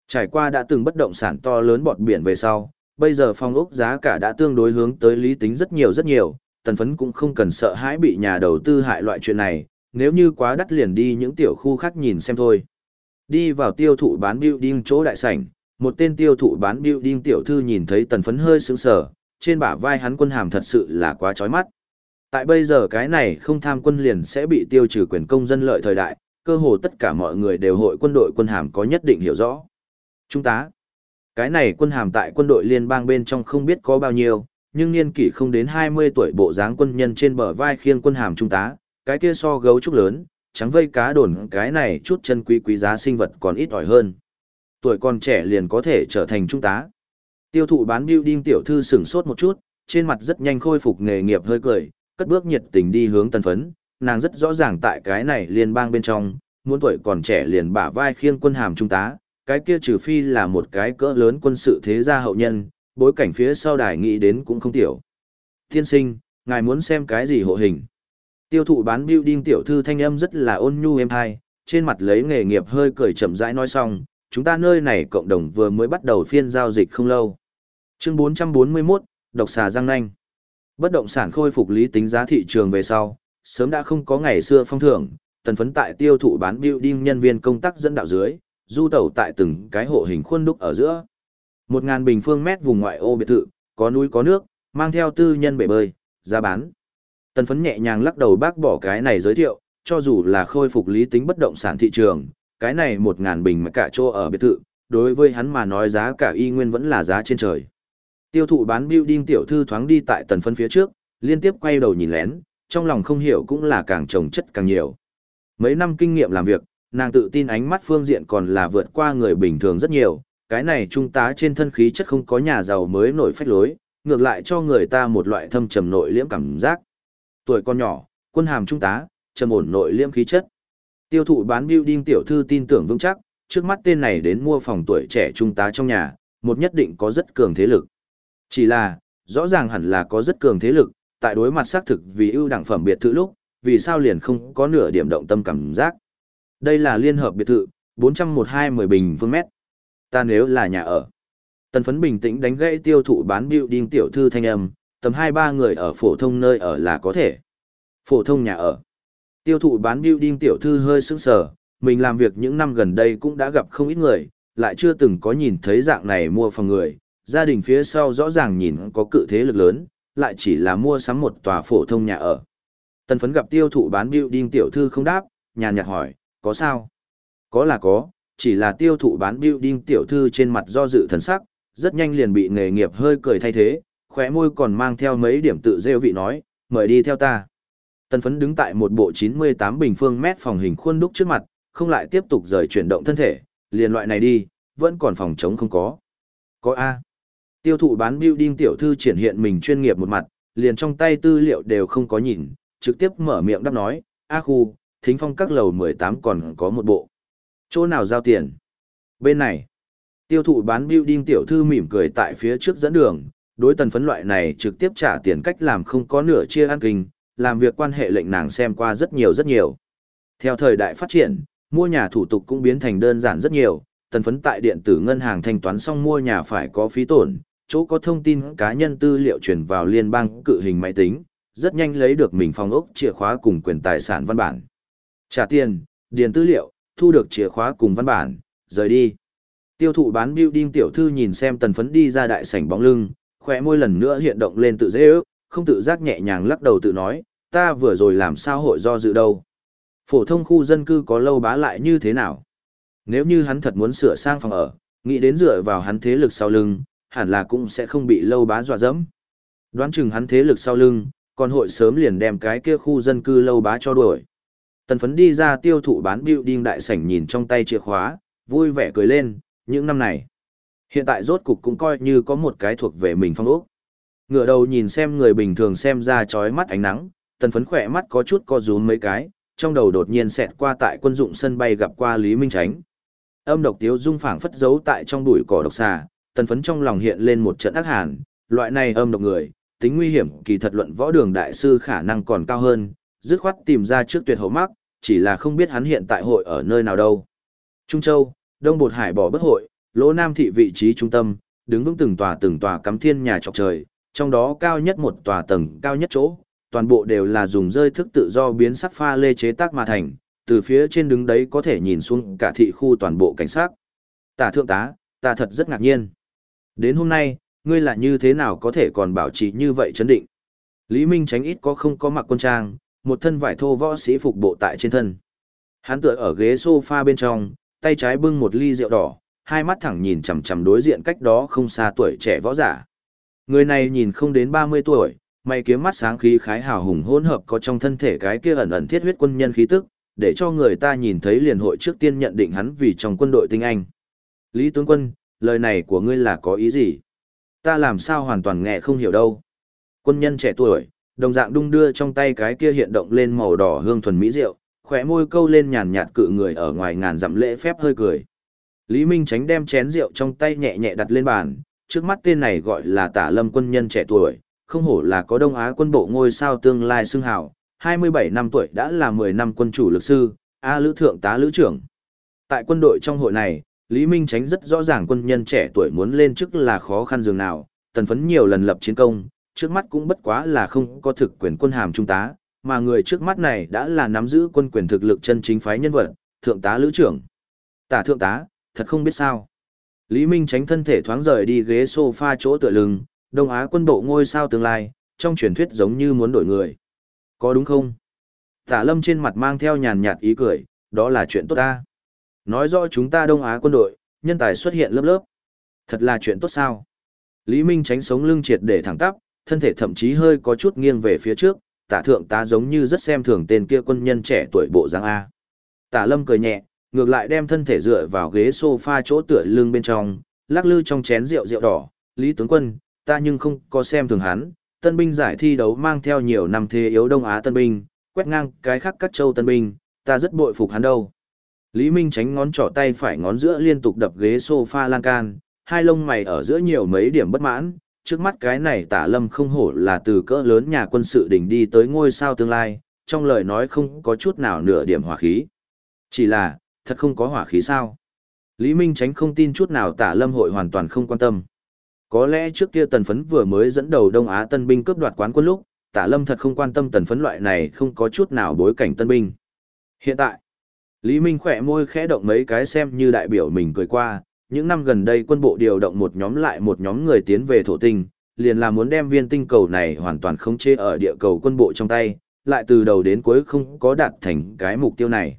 Trải qua đã từng bất động sản to lớn bọt biển về sau, bây giờ phong ốc giá cả đã tương đối hướng tới lý tính rất nhiều rất nhiều, tần phấn cũng không cần sợ hãi bị nhà đầu tư hại loại chuyện này, nếu như quá đắt liền đi những tiểu khu khác nhìn xem thôi. Đi vào tiêu thụ bán building chỗ đại sảnh, một tên tiêu thụ bán building tiểu thư nhìn thấy tần phấn hơi sướng sở, trên bả vai hắn quân hàm thật sự là quá chói mắt. Tại bây giờ cái này không tham quân liền sẽ bị tiêu trừ quyền công dân lợi thời đại, cơ hồ tất cả mọi người đều hội quân đội quân hàm có nhất định hiểu rõ. Chúng ta, cái này quân hàm tại quân đội liên bang bên trong không biết có bao nhiêu, nhưng niên kỷ không đến 20 tuổi bộ dáng quân nhân trên bờ vai khiêng quân hàm trung tá, cái kia so gấu trúc lớn, trắng vây cá đồn cái này chút chân quý quý giá sinh vật còn ít ỏi hơn. Tuổi còn trẻ liền có thể trở thành trung tá. Tiêu thụ bán building tiểu thư sửng sốt một chút, trên mặt rất nhanh khôi phục nghề nghiệp hơi cười, cất bước nhiệt tình đi hướng tần phấn, nàng rất rõ ràng tại cái này liên bang bên trong, muốn tuổi còn trẻ liền bả vai khiêng quân hàm trung tá, cái kia trừ phi là một cái cỡ lớn quân sự thế gia hậu nhân, bối cảnh phía sau đài nghĩ đến cũng không tiểu. Tiên sinh, ngài muốn xem cái gì hộ hình? Tiêu thụ bán building tiểu thư thanh âm rất là ôn nhu êm hai, trên mặt lấy nghề nghiệp hơi cười chậm rãi nói xong, chúng ta nơi này cộng đồng vừa mới bắt đầu phiên giao dịch không lâu. Chương 441, độc xà răng nanh. Bất động sản khôi phục lý tính giá thị trường về sau, sớm đã không có ngày xưa phong thưởng, tần phấn tại tiêu thụ bán building nhân viên công tác dẫn đạo dưới, du tẩu tại từng cái hộ hình khuôn đúc ở giữa. Một ngàn bình phương mét vùng ngoại ô biệt thự, có núi có nước, mang theo tư nhân bể bơi, giá bán. Tần phấn nhẹ nhàng lắc đầu bác bỏ cái này giới thiệu, cho dù là khôi phục lý tính bất động sản thị trường, cái này một ngàn bình mà cả chỗ ở biệt thự, đối với hắn mà nói giá cả y nguyên vẫn là giá trên trời. Tiêu thụ bán building tiểu thư thoáng đi tại tần phấn phía trước, liên tiếp quay đầu nhìn lén, trong lòng không hiểu cũng là càng trồng chất càng nhiều. Mấy năm kinh nghiệm làm việc, nàng tự tin ánh mắt phương diện còn là vượt qua người bình thường rất nhiều, cái này trung tá trên thân khí chất không có nhà giàu mới nổi phách lối, ngược lại cho người ta một loại thâm trầm nội liễm cảm giác. Tuổi con nhỏ, quân hàm trung tá, trầm ổn nội liễm khí chất. Tiêu thụ bán building tiểu thư tin tưởng vững chắc, trước mắt tên này đến mua phòng tuổi trẻ trung tá trong nhà, một nhất định có rất cường thế lực. Chỉ là, rõ ràng hẳn là có rất cường thế lực, tại đối mặt xác thực vì ưu đẳng phẩm biệt thự lúc, vì sao liền không có nửa điểm động tâm cảm giác. Đây là liên hợp biệt thự, 412-10 bình phương mét. Ta nếu là nhà ở. Tần phấn bình tĩnh đánh gãy tiêu thụ bán building tiểu thư thanh âm, tầm 2-3 người ở phổ thông nơi ở là có thể. Phổ thông nhà ở. Tiêu thụ bán building tiểu thư hơi sững sờ, mình làm việc những năm gần đây cũng đã gặp không ít người, lại chưa từng có nhìn thấy dạng này mua phòng người, gia đình phía sau rõ ràng nhìn có cự thế lực lớn, lại chỉ là mua sắm một tòa phổ thông nhà ở. Tần phấn gặp tiêu thụ bán building tiểu thư không đáp, nhàn nhạt hỏi, có sao? Có là có, chỉ là tiêu thụ bán building tiểu thư trên mặt do dự thần sắc, rất nhanh liền bị nghề nghiệp hơi cười thay thế, khóe môi còn mang theo mấy điểm tự rêu vị nói, mời đi theo ta. Tần phấn đứng tại một bộ 98 bình phương mét phòng hình khuôn đúc trước mặt, không lại tiếp tục rời chuyển động thân thể, liền loại này đi, vẫn còn phòng trống không có. Có A. Tiêu thụ bán building tiểu thư triển hiện mình chuyên nghiệp một mặt, liền trong tay tư liệu đều không có nhìn, trực tiếp mở miệng đáp nói, A khu, thính phong các lầu 18 còn có một bộ. Chỗ nào giao tiền? Bên này. Tiêu thụ bán building tiểu thư mỉm cười tại phía trước dẫn đường, đối tần phấn loại này trực tiếp trả tiền cách làm không có nửa chia ăn kinh, làm việc quan hệ lệnh nàng xem qua rất nhiều rất nhiều. Theo thời đại phát triển, mua nhà thủ tục cũng biến thành đơn giản rất nhiều, tần phấn tại điện tử ngân hàng thanh toán xong mua nhà phải có phí tổn, chỗ có thông tin cá nhân tư liệu chuyển vào liên bang cự hình máy tính, rất nhanh lấy được mình phòng ốc chìa khóa cùng quyền tài sản văn bản. Trả tiền, điền tư liệu, thu được chìa khóa cùng văn bản, rời đi. Tiêu thụ bán building tiểu thư nhìn xem tần phấn đi ra đại sảnh bóng lưng, khỏe môi lần nữa hiện động lên tự dễ ước, không tự giác nhẹ nhàng lắc đầu tự nói, ta vừa rồi làm sao hội do dự đâu. Phổ thông khu dân cư có lâu bá lại như thế nào? Nếu như hắn thật muốn sửa sang phòng ở, nghĩ đến dựa vào hắn thế lực sau lưng, hẳn là cũng sẽ không bị lâu bá dọa dẫm. Đoán chừng hắn thế lực sau lưng, còn hội sớm liền đem cái kia khu dân cư lâu bá cho đuổi. Tần phấn đi ra tiêu thụ bán building đại sảnh nhìn trong tay chìa khóa, vui vẻ cười lên, những năm này. Hiện tại rốt cục cũng coi như có một cái thuộc về mình phong ốc. Ngựa đầu nhìn xem người bình thường xem ra chói mắt ánh nắng, tần phấn khỏe mắt có chút co rúm mấy cái, trong đầu đột nhiên xẹt qua tại quân dụng sân bay gặp qua Lý Minh Tránh. Âm độc tiếu dung phảng phất giấu tại trong bụi cỏ độc xà, tần phấn trong lòng hiện lên một trận ác hàn, loại này âm độc người, tính nguy hiểm kỳ thật luận võ đường đại sư khả năng còn cao hơn, dứt khoát tìm ra trước tuyệt hậu mắc, chỉ là không biết hắn hiện tại hội ở nơi nào đâu. Trung Châu, Đông Bột Hải bỏ bất hội, Lỗ Nam thị vị trí trung tâm, đứng vững từng tòa từng tòa cắm thiên nhà trọc trời, trong đó cao nhất một tòa tầng cao nhất chỗ, toàn bộ đều là dùng rơi thức tự do biến sắc pha lê chế tác mà thành, từ phía trên đứng đấy có thể nhìn xuống cả thị khu toàn bộ cảnh sát. Tả thượng tá, ta thật rất ngạc nhiên. Đến hôm nay, ngươi là như thế nào có thể còn bảo trì như vậy chấn định? Lý Minh tránh ít có không có mặc quân trang, một thân vải thô võ sĩ phục bộ tại trên thân. Hắn tựa ở ghế sofa bên trong, tay trái bưng một ly rượu đỏ, hai mắt thẳng nhìn chằm chằm đối diện cách đó không xa tuổi trẻ võ giả. Người này nhìn không đến 30 tuổi, mày kiếm mắt sáng khí khái hào hùng hỗn hợp có trong thân thể cái kia ẩn ẩn thiết huyết quân nhân khí tức, để cho người ta nhìn thấy liền hội trước tiên nhận định hắn vì trong quân đội tinh anh. Lý tướng quân, lời này của ngươi là có ý gì? Ta làm sao hoàn toàn nghe không hiểu đâu. Quân nhân trẻ tuổi, đồng dạng đung đưa trong tay cái kia hiện động lên màu đỏ hương thuần mỹ rượu, khỏe môi câu lên nhàn nhạt cự người ở ngoài ngàn dặm lễ phép hơi cười. Lý Minh tránh đem chén rượu trong tay nhẹ nhẹ đặt lên bàn, trước mắt tên này gọi là tả lâm quân nhân trẻ tuổi, không hổ là có Đông Á quân bộ ngôi sao tương lai xưng hào, 27 năm tuổi đã là 10 năm quân chủ lực sư, A lữ thượng tá lữ trưởng. Tại quân đội trong hội này, Lý Minh Tránh rất rõ ràng quân nhân trẻ tuổi muốn lên chức là khó khăn dường nào, tần phấn nhiều lần lập chiến công, trước mắt cũng bất quá là không có thực quyền quân hàm trung tá, mà người trước mắt này đã là nắm giữ quân quyền thực lực chân chính phái nhân vật, thượng tá lữ trưởng. Tả thượng tá, thật không biết sao. Lý Minh tránh thân thể thoáng rời đi ghế sofa chỗ tựa lưng, Đông Á quân bộ ngôi sao tương lai, trong truyền thuyết giống như muốn đổi người. Có đúng không? Tả lâm trên mặt mang theo nhàn nhạt ý cười, đó là chuyện tốt ta. Nói rõ chúng ta Đông Á quân đội, nhân tài xuất hiện lớp lớp. Thật là chuyện tốt sao? Lý Minh tránh sống lưng triệt để thẳng tắp, thân thể thậm chí hơi có chút nghiêng về phía trước, tả thượng tá giống như rất xem thường tên kia quân nhân trẻ tuổi bộ dáng A. Tả lâm cười nhẹ, ngược lại đem thân thể dựa vào ghế sofa chỗ tựa lưng bên trong, lắc lư trong chén rượu rượu đỏ, Lý tướng quân, ta nhưng không có xem thường hắn, tân binh giải thi đấu mang theo nhiều năm thế yếu Đông Á tân binh, quét ngang cái khác các châu tân binh, ta rất bội phục hắn đâu. Lý Minh tránh ngón trỏ tay phải ngón giữa liên tục đập ghế sofa lan can, hai lông mày ở giữa nhiều mấy điểm bất mãn, trước mắt cái này tả lâm không hổ là từ cỡ lớn nhà quân sự đỉnh đi tới ngôi sao tương lai, trong lời nói không có chút nào nửa điểm hỏa khí. Chỉ là, thật không có hỏa khí sao? Lý Minh tránh không tin chút nào tả lâm hội hoàn toàn không quan tâm. Có lẽ trước kia tần phấn vừa mới dẫn đầu Đông Á tân binh cướp đoạt quán quân lúc, tả lâm thật không quan tâm tần phấn loại này không có chút nào bối cảnh tân binh. Hiện tại, Lý Minh khỏe môi khẽ động mấy cái xem như đại biểu mình cười qua, những năm gần đây quân bộ điều động một nhóm lại một nhóm người tiến về thổ tinh, liền là muốn đem viên tinh cầu này hoàn toàn khống chế ở địa cầu quân bộ trong tay, lại từ đầu đến cuối không có đạt thành cái mục tiêu này.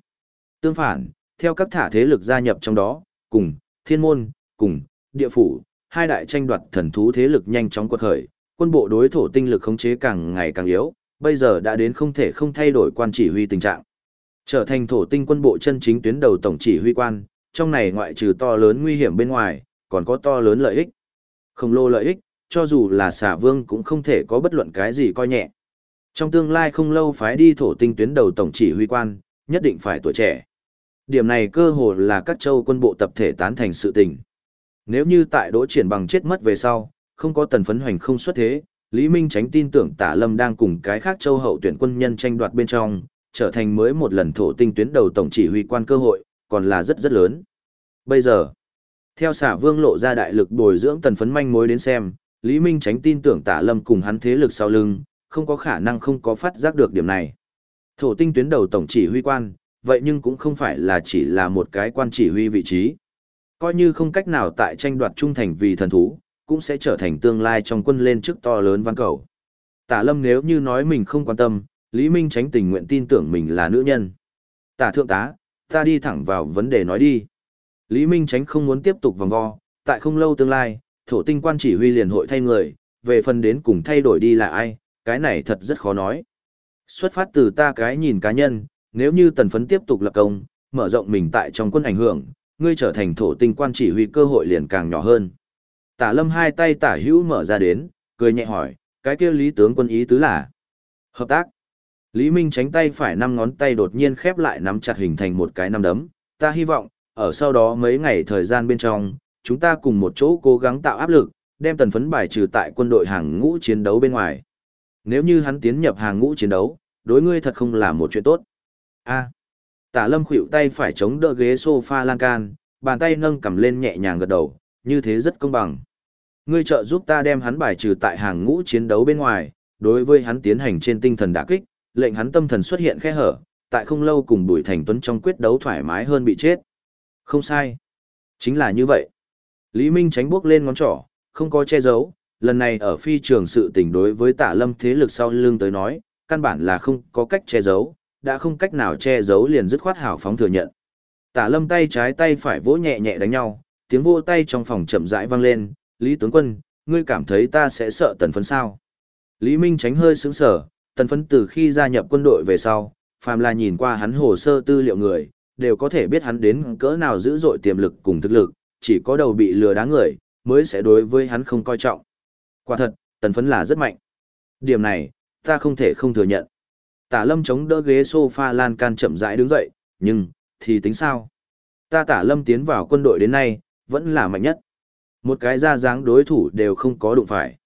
Tương phản, theo các thả thế lực gia nhập trong đó, cùng, thiên môn, cùng, địa phủ, hai đại tranh đoạt thần thú thế lực nhanh chóng quật khởi, quân bộ đối thổ tinh lực khống chế càng ngày càng yếu, bây giờ đã đến không thể không thay đổi quan chỉ huy tình trạng. Trở thành thổ tinh quân bộ chân chính tuyến đầu tổng chỉ huy quan, trong này ngoại trừ to lớn nguy hiểm bên ngoài, còn có to lớn lợi ích. Khổng lồ lợi ích, cho dù là xà vương cũng không thể có bất luận cái gì coi nhẹ. Trong tương lai không lâu phái đi thổ tinh tuyến đầu tổng chỉ huy quan, nhất định phải tuổi trẻ. Điểm này cơ hồ là các châu quân bộ tập thể tán thành sự tình. Nếu như tại đỗ triển bằng chết mất về sau, không có tần phấn hoành không xuất thế, Lý Minh tránh tin tưởng tả lâm đang cùng cái khác châu hậu tuyển quân nhân tranh đoạt bên trong, trở thành mới một lần thổ tinh tuyến đầu tổng chỉ huy quan cơ hội, còn là rất rất lớn. Bây giờ, theo xả vương lộ ra đại lực bồi dưỡng tần phấn manh mối đến xem, Lý Minh tránh tin tưởng tả lâm cùng hắn thế lực sau lưng, không có khả năng không có phát giác được điểm này. Thổ tinh tuyến đầu tổng chỉ huy quan, vậy nhưng cũng không phải là chỉ là một cái quan chỉ huy vị trí. Coi như không cách nào tại tranh đoạt trung thành vì thần thú, cũng sẽ trở thành tương lai trong quân lên trước to lớn văn cầu. Tả lâm nếu như nói mình không quan tâm, Lý Minh tránh tình nguyện tin tưởng mình là nữ nhân. Tả thượng tá, ta đi thẳng vào vấn đề nói đi. Lý Minh tránh không muốn tiếp tục vòng vo, tại không lâu tương lai, thổ tinh quan chỉ huy liền hội thay người, về phần đến cùng thay đổi đi là ai, cái này thật rất khó nói. Xuất phát từ ta cái nhìn cá nhân, nếu như tần phấn tiếp tục lập công, mở rộng mình tại trong quân ảnh hưởng, ngươi trở thành thổ tinh quan chỉ huy cơ hội liền càng nhỏ hơn. Tả lâm hai tay tả hữu mở ra đến, cười nhẹ hỏi, cái kia lý tướng quân ý tứ là hợp tác. Lý Minh tránh tay phải năm ngón tay đột nhiên khép lại nắm chặt hình thành một cái nắm đấm, ta hy vọng, ở sau đó mấy ngày thời gian bên trong, chúng ta cùng một chỗ cố gắng tạo áp lực, đem tần phấn bài trừ tại quân đội hàng ngũ chiến đấu bên ngoài. Nếu như hắn tiến nhập hàng ngũ chiến đấu, đối ngươi thật không là một chuyện tốt. A. Tả Lâm khuỵu tay phải chống đỡ ghế sofa lan can, bàn tay nâng cầm lên nhẹ nhàng gật đầu, như thế rất công bằng. Ngươi trợ giúp ta đem hắn bài trừ tại hàng ngũ chiến đấu bên ngoài, đối với hắn tiến hành trên tinh thần đả kích, lệnh hắn tâm thần xuất hiện khe hở, tại không lâu cùng Bùi Thành Tuấn trong quyết đấu thoải mái hơn bị chết. Không sai. Chính là như vậy. Lý Minh tránh bước lên ngón trỏ, không có che giấu, lần này ở phi trường sự tình đối với tả lâm thế lực sau lưng tới nói, căn bản là không có cách che giấu, đã không cách nào che giấu liền dứt khoát hào phóng thừa nhận. Tả lâm tay trái tay phải vỗ nhẹ nhẹ đánh nhau, tiếng vỗ tay trong phòng chậm rãi vang lên, Lý tướng quân, ngươi cảm thấy ta sẽ sợ tần phấn sao? Lý Minh tránh hơi sững sở, tần phấn từ khi gia nhập quân đội về sau, phàm là nhìn qua hắn hồ sơ tư liệu người, đều có thể biết hắn đến cỡ nào dữ dội tiềm lực cùng thực lực, chỉ có đầu bị lừa đá người, mới sẽ đối với hắn không coi trọng. Quả thật, tần phấn là rất mạnh. Điểm này, ta không thể không thừa nhận. Tả lâm chống đỡ ghế sofa lan can chậm rãi đứng dậy, nhưng, thì tính sao? Ta tả lâm tiến vào quân đội đến nay, vẫn là mạnh nhất. Một cái ra dáng đối thủ đều không có đụng phải.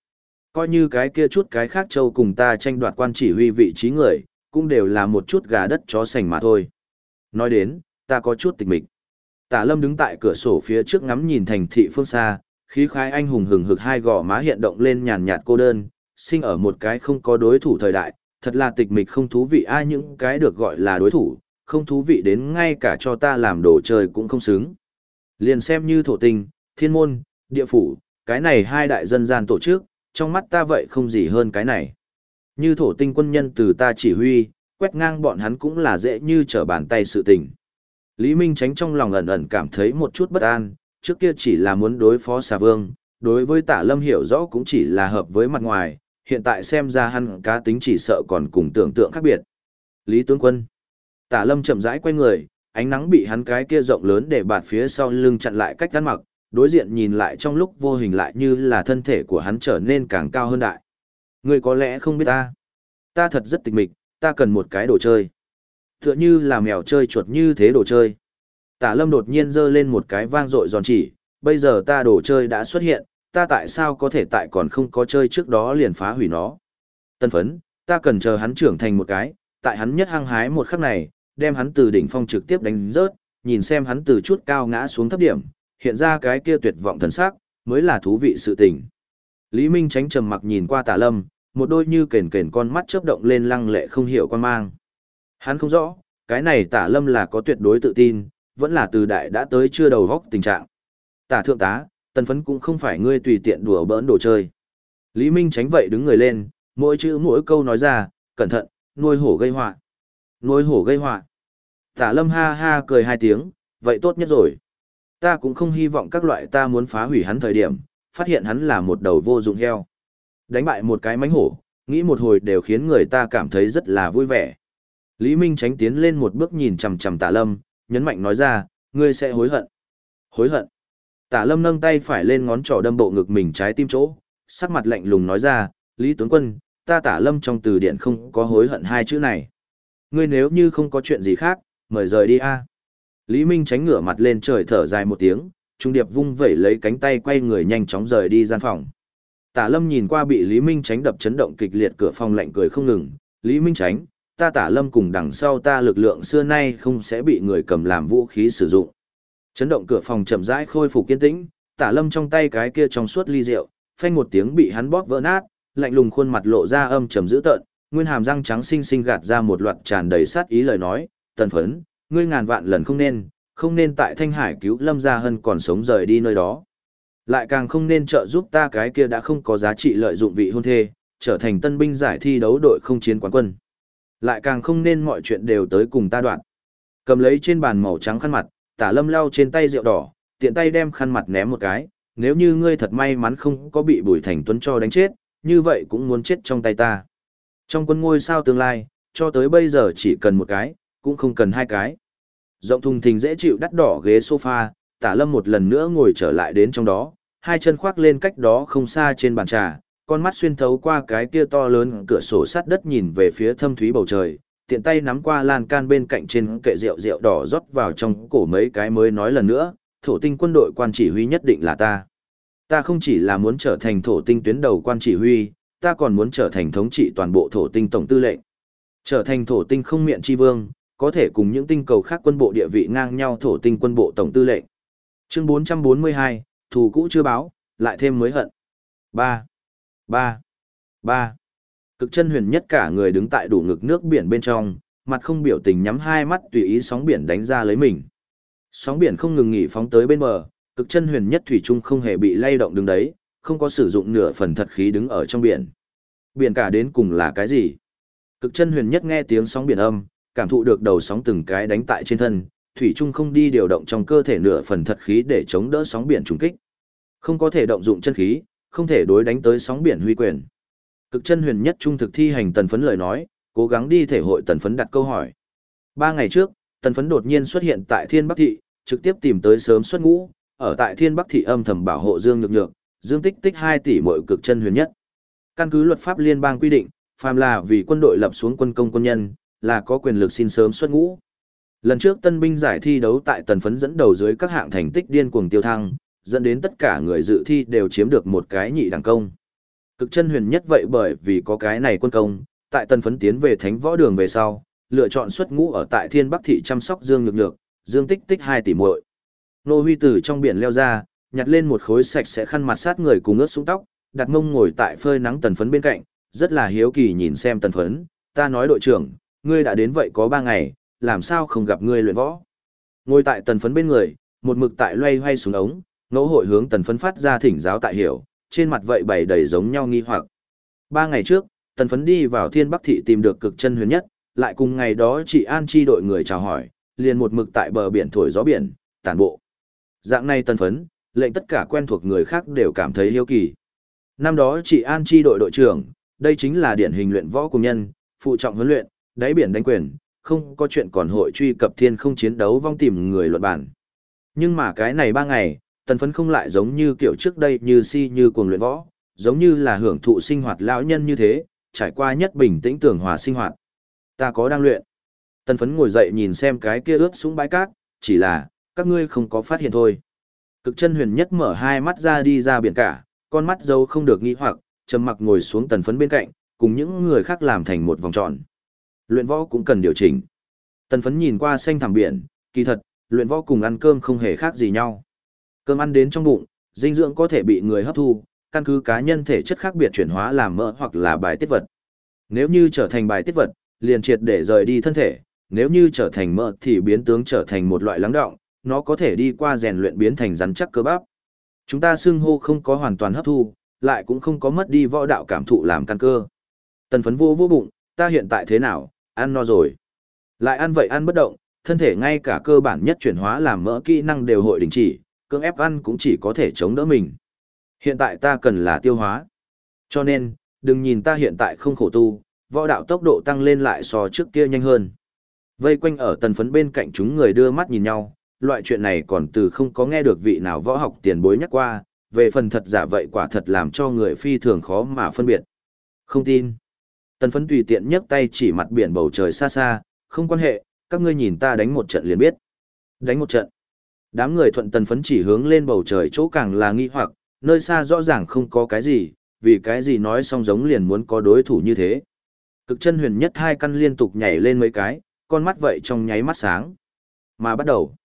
Coi như cái kia chút cái khác châu cùng ta tranh đoạt quan chỉ huy vị trí người, cũng đều là một chút gà đất chó sành mà thôi. Nói đến, ta có chút tịch mịch. Tả lâm đứng tại cửa sổ phía trước ngắm nhìn thành thị phương xa, khí khái anh hùng hừng hực hai gò má hiện động lên nhàn nhạt cô đơn, sinh ở một cái không có đối thủ thời đại, thật là tịch mịch không thú vị ai những cái được gọi là đối thủ, không thú vị đến ngay cả cho ta làm đồ chơi cũng không xứng. Liền xem như thổ tình, thiên môn, địa phủ, cái này hai đại dân gian tổ chức, trong mắt ta vậy không gì hơn cái này. Như thổ tinh quân nhân từ ta chỉ huy, quét ngang bọn hắn cũng là dễ như trở bàn tay sự tình. Lý Minh tránh trong lòng ẩn ẩn cảm thấy một chút bất an, trước kia chỉ là muốn đối phó xà vương, đối với tả lâm hiểu rõ cũng chỉ là hợp với mặt ngoài, hiện tại xem ra hắn cá tính chỉ sợ còn cùng tưởng tượng khác biệt. Lý tướng quân. Tả lâm chậm rãi quay người, ánh nắng bị hắn cái kia rộng lớn để bạt phía sau lưng chặn lại cách ăn mặc, đối diện nhìn lại trong lúc vô hình lại như là thân thể của hắn trở nên càng cao hơn đại. Ngươi có lẽ không biết ta. Ta thật rất tịch mịch, ta cần một cái đồ chơi. Tựa như là mèo chơi chuột như thế đồ chơi. Tả lâm đột nhiên giơ lên một cái vang dội giòn chỉ, bây giờ ta đồ chơi đã xuất hiện, ta tại sao có thể tại còn không có chơi trước đó liền phá hủy nó. Tân phấn, ta cần chờ hắn trưởng thành một cái, tại hắn nhất hăng hái một khắc này, đem hắn từ đỉnh phong trực tiếp đánh rớt, nhìn xem hắn từ chút cao ngã xuống thấp điểm, hiện ra cái kia tuyệt vọng thần sắc, mới là thú vị sự tình. Lý Minh tránh trầm mặc nhìn qua tả lâm, một đôi như kền kền con mắt chớp động lên lăng lệ không hiểu quan mang. Hắn không rõ, cái này tả lâm là có tuyệt đối tự tin, vẫn là từ đại đã tới chưa đầu góc tình trạng. Tả thượng tá, tần phấn cũng không phải ngươi tùy tiện đùa bỡn đồ chơi. Lý Minh tránh vậy đứng người lên, mỗi chữ mỗi câu nói ra, cẩn thận, nuôi hổ gây họa Nuôi hổ gây họa Tả lâm ha ha cười hai tiếng, vậy tốt nhất rồi. Ta cũng không hy vọng các loại ta muốn phá hủy hắn thời điểm, phát hiện hắn là một đầu vô dụng heo. Đánh bại một cái mánh hổ, nghĩ một hồi đều khiến người ta cảm thấy rất là vui vẻ. Lý Minh tránh tiến lên một bước nhìn chằm chằm Tả Lâm, nhấn mạnh nói ra, ngươi sẽ hối hận. Hối hận. Tả Lâm nâng tay phải lên ngón trỏ đâm bộ ngực mình trái tim chỗ, sắc mặt lạnh lùng nói ra, Lý tướng quân, ta Tả Lâm trong từ điển không có hối hận hai chữ này. Ngươi nếu như không có chuyện gì khác, mời rời đi a. Lý Minh tránh ngửa mặt lên trời thở dài một tiếng, trung điệp vung vẩy lấy cánh tay quay người nhanh chóng rời đi gian phòng. Tả Lâm nhìn qua bị Lý Minh tránh đập chấn động kịch liệt cửa phòng lạnh cười không ngừng, Lý Minh tránh, ta Tả Lâm cùng đằng sau ta lực lượng xưa nay không sẽ bị người cầm làm vũ khí sử dụng. Chấn động cửa phòng chậm rãi khôi phục kiên tĩnh, Tả Lâm trong tay cái kia trong suốt ly rượu, phanh một tiếng bị hắn bóp vỡ nát, lạnh lùng khuôn mặt lộ ra âm trầm dữ tợn, nguyên hàm răng trắng xinh xinh gạt ra một loạt tràn đầy sát ý lời nói, "Tần phấn, ngươi ngàn vạn lần không nên, không nên tại Thanh Hải cứu Lâm Gia Hân còn sống rời đi nơi đó. Lại càng không nên trợ giúp ta cái kia đã không có giá trị lợi dụng vị hôn thê, trở thành tân binh giải thi đấu đội không chiến quán quân. Lại càng không nên mọi chuyện đều tới cùng ta đoạn. Cầm lấy trên bàn màu trắng khăn mặt, tả lâm lau trên tay rượu đỏ, tiện tay đem khăn mặt ném một cái, nếu như ngươi thật may mắn không có bị Bùi Thành Tuấn cho đánh chết, như vậy cũng muốn chết trong tay ta. Trong quân ngôi sao tương lai, cho tới bây giờ chỉ cần một cái, cũng không cần hai cái. Rộng thùng thình dễ chịu đắt đỏ ghế sofa, tả lâm một lần nữa ngồi trở lại đến trong đó, hai chân khoác lên cách đó không xa trên bàn trà, con mắt xuyên thấu qua cái kia to lớn cửa sổ sắt đất nhìn về phía thâm thúy bầu trời, tiện tay nắm qua lan can bên cạnh trên kệ rượu rượu đỏ rót vào trong cổ mấy cái mới nói lần nữa, thổ tinh quân đội quan chỉ huy nhất định là ta. Ta không chỉ là muốn trở thành thổ tinh tuyến đầu quan chỉ huy, ta còn muốn trở thành thống trị toàn bộ thổ tinh tổng tư lệnh. Trở thành thổ tinh không miệng chi vương, có thể cùng những tinh cầu khác quân bộ địa vị ngang nhau thổ tinh quân bộ tổng tư lệnh. Chương 442, thù cũ chưa báo, lại thêm mới hận. 3. 3. 3. Cực chân huyền nhất cả người đứng tại đủ ngực nước biển bên trong, mặt không biểu tình nhắm hai mắt tùy ý sóng biển đánh ra lấy mình. Sóng biển không ngừng nghỉ phóng tới bên bờ, cực chân huyền nhất thủy trung không hề bị lay động đứng đấy, không có sử dụng nửa phần thật khí đứng ở trong biển. Biển cả đến cùng là cái gì? Cực chân huyền nhất nghe tiếng sóng biển âm, cảm thụ được đầu sóng từng cái đánh tại trên thân, thủy trung không đi điều động trong cơ thể nửa phần thật khí để chống đỡ sóng biển trùng kích. Không có thể động dụng chân khí, không thể đối đánh tới sóng biển huy quyền. Cực chân huyền nhất trung thực thi hành tần phấn lời nói, cố gắng đi thể hội tần phấn đặt câu hỏi. Ba ngày trước, tần phấn đột nhiên xuất hiện tại Thiên Bắc Thị, trực tiếp tìm tới sớm xuất ngũ, ở tại Thiên Bắc Thị âm thầm bảo hộ Dương Nhược Nhược, Dương Tích Tích 2 tỷ mỗi cực chân huyền nhất. Căn cứ luật pháp liên bang quy định, phàm là vì quân đội lập xuống quân công quân nhân, là có quyền lực xin sớm xuất ngũ. Lần trước tân binh giải thi đấu tại tần phấn dẫn đầu dưới các hạng thành tích điên cuồng tiêu thăng, dẫn đến tất cả người dự thi đều chiếm được một cái nhị đẳng công. Cực chân huyền nhất vậy bởi vì có cái này quân công, tại tần phấn tiến về thánh võ đường về sau, lựa chọn xuất ngũ ở tại thiên bắc thị chăm sóc dương nhược nhược, dương tích tích 2 tỷ muội. Nô huy tử trong biển leo ra, nhặt lên một khối sạch sẽ khăn mặt sát người cùng ướt súng tóc, đặt mông ngồi tại phơi nắng tần phấn bên cạnh, rất là hiếu kỳ nhìn xem tần phấn, ta nói đội trưởng, ngươi đã đến vậy có ba ngày, làm sao không gặp ngươi luyện võ. Ngồi tại tần phấn bên người, một mực tại loay hoay xuống ống, ngẫu hội hướng tần phấn phát ra thỉnh giáo tại hiểu, trên mặt vậy bày đầy giống nhau nghi hoặc. Ba ngày trước, tần phấn đi vào thiên bắc thị tìm được cực chân huyền nhất, lại cùng ngày đó chị An Chi đội người chào hỏi, liền một mực tại bờ biển thổi gió biển, tản bộ. Dạng này tần phấn, lệnh tất cả quen thuộc người khác đều cảm thấy hiếu kỳ. Năm đó chị An Chi đội đội trưởng, đây chính là điển hình luyện võ cùng nhân, phụ trọng huấn luyện, đáy biển đánh quyền, không có chuyện còn hội truy cập thiên không chiến đấu vong tìm người luận bản. Nhưng mà cái này ba ngày, tần phấn không lại giống như kiểu trước đây như si như cuồng luyện võ, giống như là hưởng thụ sinh hoạt lão nhân như thế, trải qua nhất bình tĩnh tưởng hòa sinh hoạt. Ta có đang luyện. Tần phấn ngồi dậy nhìn xem cái kia ướt súng bãi cát, chỉ là, các ngươi không có phát hiện thôi. Cực chân huyền nhất mở hai mắt ra đi ra biển cả, con mắt dâu không được nghi hoặc, trầm mặc ngồi xuống tần phấn bên cạnh, cùng những người khác làm thành một vòng tròn. Luyện võ cũng cần điều chỉnh. Tần phấn nhìn qua xanh thẳm biển, kỳ thật, luyện võ cùng ăn cơm không hề khác gì nhau. Cơm ăn đến trong bụng, dinh dưỡng có thể bị người hấp thu, căn cứ cá nhân thể chất khác biệt chuyển hóa làm mỡ hoặc là bài tiết vật. Nếu như trở thành bài tiết vật, liền triệt để rời đi thân thể, nếu như trở thành mỡ thì biến tướng trở thành một loại lắng động, nó có thể đi qua rèn luyện biến thành rắn chắc cơ bắp. Chúng ta xưng hô không có hoàn toàn hấp thu, lại cũng không có mất đi võ đạo cảm thụ làm căn cơ. Tần phấn vô vô bụng, ta hiện tại thế nào, ăn no rồi. Lại ăn vậy ăn bất động, thân thể ngay cả cơ bản nhất chuyển hóa làm mỡ kỹ năng đều hội đình chỉ, cưỡng ép ăn cũng chỉ có thể chống đỡ mình. Hiện tại ta cần là tiêu hóa. Cho nên, đừng nhìn ta hiện tại không khổ tu, võ đạo tốc độ tăng lên lại so trước kia nhanh hơn. Vây quanh ở tần phấn bên cạnh chúng người đưa mắt nhìn nhau, loại chuyện này còn từ không có nghe được vị nào võ học tiền bối nhắc qua, về phần thật giả vậy quả thật làm cho người phi thường khó mà phân biệt. Không tin. Tần phấn tùy tiện nhấc tay chỉ mặt biển bầu trời xa xa, không quan hệ, các ngươi nhìn ta đánh một trận liền biết. Đánh một trận. Đám người thuận tần phấn chỉ hướng lên bầu trời chỗ càng là nghi hoặc, nơi xa rõ ràng không có cái gì, vì cái gì nói xong giống liền muốn có đối thủ như thế. Cực chân huyền nhất hai căn liên tục nhảy lên mấy cái, con mắt vậy trong nháy mắt sáng. Mà bắt đầu.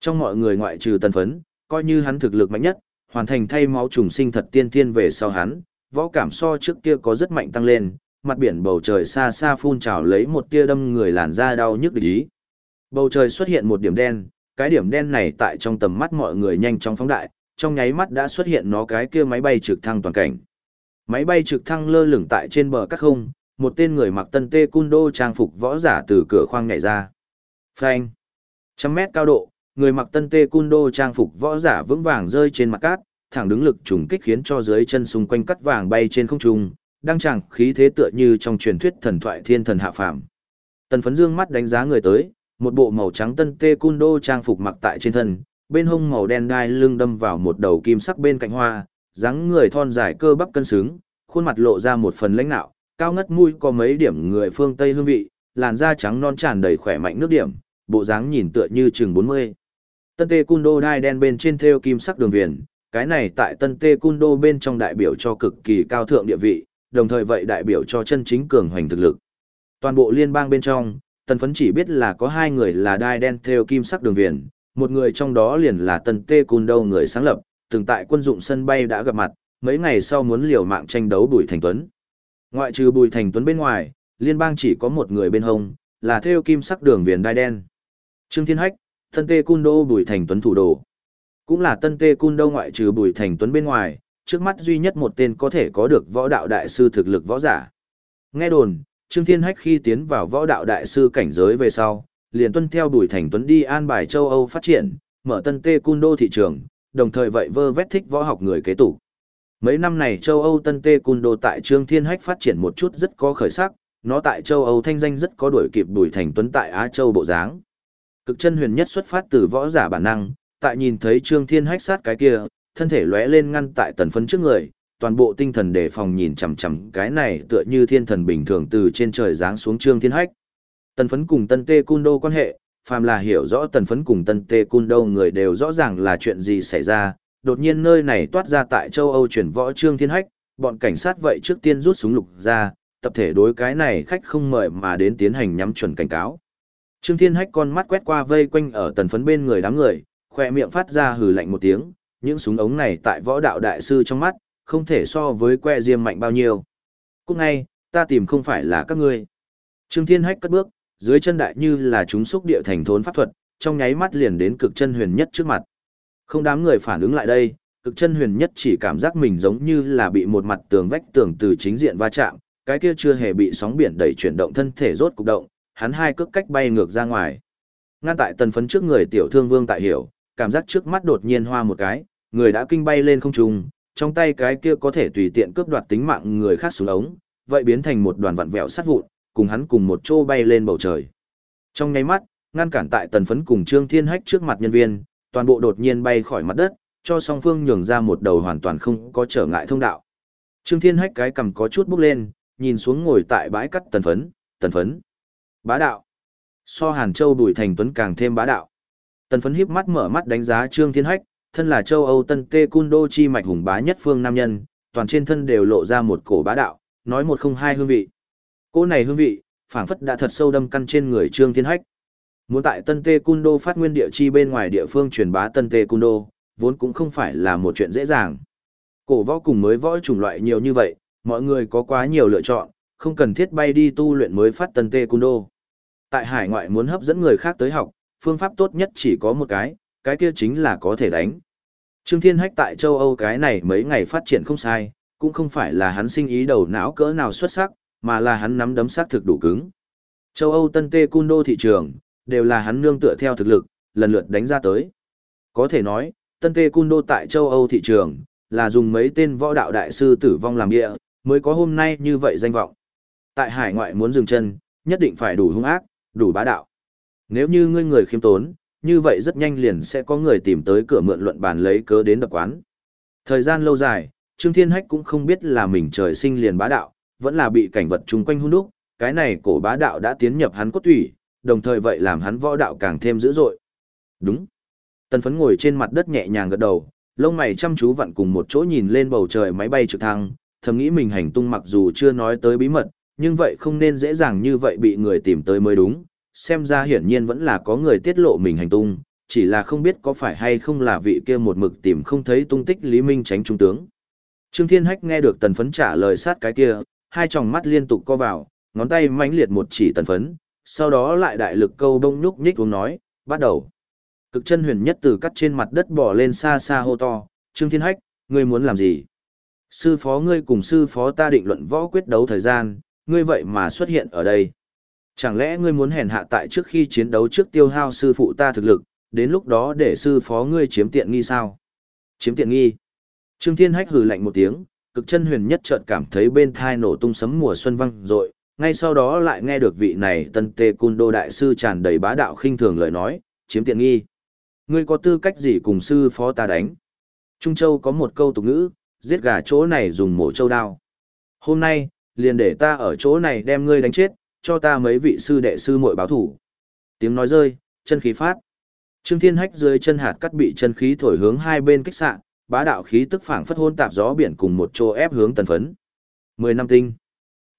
Trong mọi người ngoại trừ tần phấn, coi như hắn thực lực mạnh nhất, hoàn thành thay máu trùng sinh thật tiên tiên về sau hắn, võ cảm so trước kia có rất mạnh tăng lên, mặt biển bầu trời xa xa phun trào lấy một tia đâm người làn da đau nhức địch ý. Bầu trời xuất hiện một điểm đen, cái điểm đen này tại trong tầm mắt mọi người nhanh chóng phóng đại, trong nháy mắt đã xuất hiện nó cái kia máy bay trực thăng toàn cảnh. Máy bay trực thăng lơ lửng tại trên bờ các không, một tên người mặc tân tê cun đô trang phục võ giả từ cửa khoang nhảy ra. Phanh. Trăm mét cao độ, người mặc tân tê cun đô trang phục võ giả vững vàng rơi trên mặt cát, thẳng đứng lực trùng kích khiến cho dưới chân xung quanh cắt vàng bay trên không trung, đang chẳng khí thế tựa như trong truyền thuyết thần thoại thiên thần hạ phàm. Tần phấn dương mắt đánh giá người tới, một bộ màu trắng tân tê cun đô trang phục mặc tại trên thân, bên hông màu đen đai lưng đâm vào một đầu kim sắc bên cạnh hoa, dáng người thon dài cơ bắp cân xứng, khuôn mặt lộ ra một phần lãnh nạo, cao ngất mũi có mấy điểm người phương Tây hương vị, làn da trắng non tràn đầy khỏe mạnh nước điểm, bộ dáng nhìn tựa như chừng 40. Tân tê cun đô đai đen bên trên thêu kim sắc đường viền, cái này tại tân tê cun đô bên trong đại biểu cho cực kỳ cao thượng địa vị, đồng thời vậy đại biểu cho chân chính cường hoành thực lực. Toàn bộ liên bang bên trong, tần phấn chỉ biết là có hai người là đai đen theo kim sắc đường viền, một người trong đó liền là tân tê cun đâu người sáng lập, từng tại quân dụng sân bay đã gặp mặt, mấy ngày sau muốn liều mạng tranh đấu Bùi Thành Tuấn. Ngoại trừ Bùi Thành Tuấn bên ngoài, liên bang chỉ có một người bên hông, là theo kim sắc đường viền đai đen. Trương Thiên Hách, Tân Tê Cun Đô Bùi Thành Tuấn thủ đồ. Cũng là Tân Tê Cun Đô ngoại trừ Bùi Thành Tuấn bên ngoài, trước mắt duy nhất một tên có thể có được võ đạo đại sư thực lực võ giả. Nghe đồn, Trương Thiên Hách khi tiến vào võ đạo đại sư cảnh giới về sau, liền tuân theo đuổi Thành Tuấn đi an bài châu Âu phát triển, mở Tân Tê Cun Đô thị trường, đồng thời vậy vơ vét thích võ học người kế tục. Mấy năm này châu Âu Tân Tê Cun Đô tại Trương Thiên Hách phát triển một chút rất có khởi sắc, nó tại châu Âu thanh danh rất có đuổi kịp đuổi Thành Tuấn tại Á Châu bộ dáng. Cực chân huyền nhất xuất phát từ võ giả bản năng, tại nhìn thấy Trương Thiên hách sát cái kia, thân thể lóe lên ngăn tại tần phấn trước người, toàn bộ tinh thần đề phòng nhìn chằm chằm cái này tựa như thiên thần bình thường từ trên trời giáng xuống Trương Thiên hách. Tần phấn cùng Tân Tê Cun Đô quan hệ, phàm là hiểu rõ tần phấn cùng Tân Tê Cun Đô người đều rõ ràng là chuyện gì xảy ra, đột nhiên nơi này toát ra tại châu Âu chuyển võ Trương Thiên hách, bọn cảnh sát vậy trước tiên rút súng lục ra, tập thể đối cái này khách không mời mà đến tiến hành nhắm chuẩn cảnh cáo. Trương Thiên Hách con mắt quét qua vây quanh ở tần phấn bên người đám người, khỏe miệng phát ra hừ lạnh một tiếng, những súng ống này tại võ đạo đại sư trong mắt, không thể so với que diêm mạnh bao nhiêu. Cũng ngay, ta tìm không phải là các ngươi. Trương Thiên Hách cất bước, dưới chân đại như là chúng xúc địa thành thốn pháp thuật, trong nháy mắt liền đến cực chân huyền nhất trước mặt. Không đám người phản ứng lại đây, cực chân huyền nhất chỉ cảm giác mình giống như là bị một mặt tường vách tường từ chính diện va chạm, cái kia chưa hề bị sóng biển đẩy chuyển động thân thể rốt cục động, hắn hai cước cách bay ngược ra ngoài. Ngăn tại tần phấn trước người tiểu thương vương tại hiểu, cảm giác trước mắt đột nhiên hoa một cái, người đã kinh bay lên không trung, trong tay cái kia có thể tùy tiện cướp đoạt tính mạng người khác xuống ống, vậy biến thành một đoàn vặn vẹo sát vụn, cùng hắn cùng một chỗ bay lên bầu trời. Trong nháy mắt, ngăn cản tại tần phấn cùng Trương Thiên Hách trước mặt nhân viên, toàn bộ đột nhiên bay khỏi mặt đất, cho song phương nhường ra một đầu hoàn toàn không có trở ngại thông đạo. Trương Thiên Hách cái cầm có chút bốc lên, nhìn xuống ngồi tại bãi cắt tần phấn, tần phấn. Bá đạo. So Hàn Châu Bùi Thành Tuấn càng thêm bá đạo. Tần phấn híp mắt mở mắt đánh giá Trương Thiên Hách, thân là châu Âu Tân Tê Cun Đô chi mạch hùng bá nhất phương nam nhân, toàn trên thân đều lộ ra một cổ bá đạo, nói một không hai hương vị. Cô này hương vị, phảng phất đã thật sâu đâm căn trên người Trương Thiên Hách. Muốn tại Tân Tê Cun Đô phát nguyên địa chi bên ngoài địa phương truyền bá Tân Tê Cun Đô, vốn cũng không phải là một chuyện dễ dàng. Cổ võ cùng mới võ chủng loại nhiều như vậy, mọi người có quá nhiều lựa chọn, không cần thiết bay đi tu luyện mới phát Tân Tê Cun Đô. Tại hải ngoại muốn hấp dẫn người khác tới học, phương pháp tốt nhất chỉ có một cái, cái kia chính là có thể đánh. Trương Thiên Hách tại châu Âu cái này mấy ngày phát triển không sai, cũng không phải là hắn sinh ý đầu não cỡ nào xuất sắc, mà là hắn nắm đấm sát thực đủ cứng. Châu Âu Tân Tê Cun Đô thị trường, đều là hắn nương tựa theo thực lực, lần lượt đánh ra tới. Có thể nói, Tân Tê Cun Đô tại châu Âu thị trường, là dùng mấy tên võ đạo đại sư tử vong làm địa, mới có hôm nay như vậy danh vọng. Tại hải ngoại muốn dừng chân, nhất định phải đủ hung ác, đủ bá đạo. Nếu như ngươi người khiêm tốn, như vậy rất nhanh liền sẽ có người tìm tới cửa mượn luận bàn lấy cớ đến đập quán. Thời gian lâu dài, Trương Thiên Hách cũng không biết là mình trời sinh liền bá đạo, vẫn là bị cảnh vật chung quanh hung đúc, cái này cổ bá đạo đã tiến nhập hắn cốt thủy, đồng thời vậy làm hắn võ đạo càng thêm dữ dội. Đúng. Tần phấn ngồi trên mặt đất nhẹ nhàng gật đầu, lông mày chăm chú vặn cùng một chỗ nhìn lên bầu trời máy bay trực thăng, thầm nghĩ mình hành tung mặc dù chưa nói tới bí mật, nhưng vậy không nên dễ dàng như vậy bị người tìm tới mới đúng, xem ra hiển nhiên vẫn là có người tiết lộ mình hành tung, chỉ là không biết có phải hay không là vị kia một mực tìm không thấy tung tích Lý Minh tránh trung tướng. Trương Thiên Hách nghe được tần phấn trả lời sát cái kia, hai tròng mắt liên tục co vào, ngón tay mãnh liệt một chỉ tần phấn, sau đó lại đại lực câu đông nhúc nhích uống nói, bắt đầu. Cực chân huyền nhất từ cắt trên mặt đất bỏ lên xa xa hô to, Trương Thiên Hách, ngươi muốn làm gì? Sư phó ngươi cùng sư phó ta định luận võ quyết đấu thời gian, ngươi vậy mà xuất hiện ở đây. Chẳng lẽ ngươi muốn hèn hạ tại trước khi chiến đấu trước tiêu hao sư phụ ta thực lực, đến lúc đó để sư phó ngươi chiếm tiện nghi sao? Chiếm tiện nghi. Trương Thiên Hách hừ lạnh một tiếng, cực chân huyền nhất chợt cảm thấy bên thai nổ tung sấm mùa xuân vang rội, ngay sau đó lại nghe được vị này tân tê cun đô đại sư tràn đầy bá đạo khinh thường lời nói, chiếm tiện nghi. Ngươi có tư cách gì cùng sư phó ta đánh? Trung Châu có một câu tục ngữ, giết gà chỗ này dùng mổ châu đao. Hôm nay, liền để ta ở chỗ này đem ngươi đánh chết, cho ta mấy vị sư đệ sư muội báo thủ. Tiếng nói rơi, chân khí phát. Trương Thiên Hách dưới chân hạt cắt bị chân khí thổi hướng hai bên kích xạ, bá đạo khí tức phảng phất hôn tạp gió biển cùng một chỗ ép hướng tần phấn. 10 năm tinh.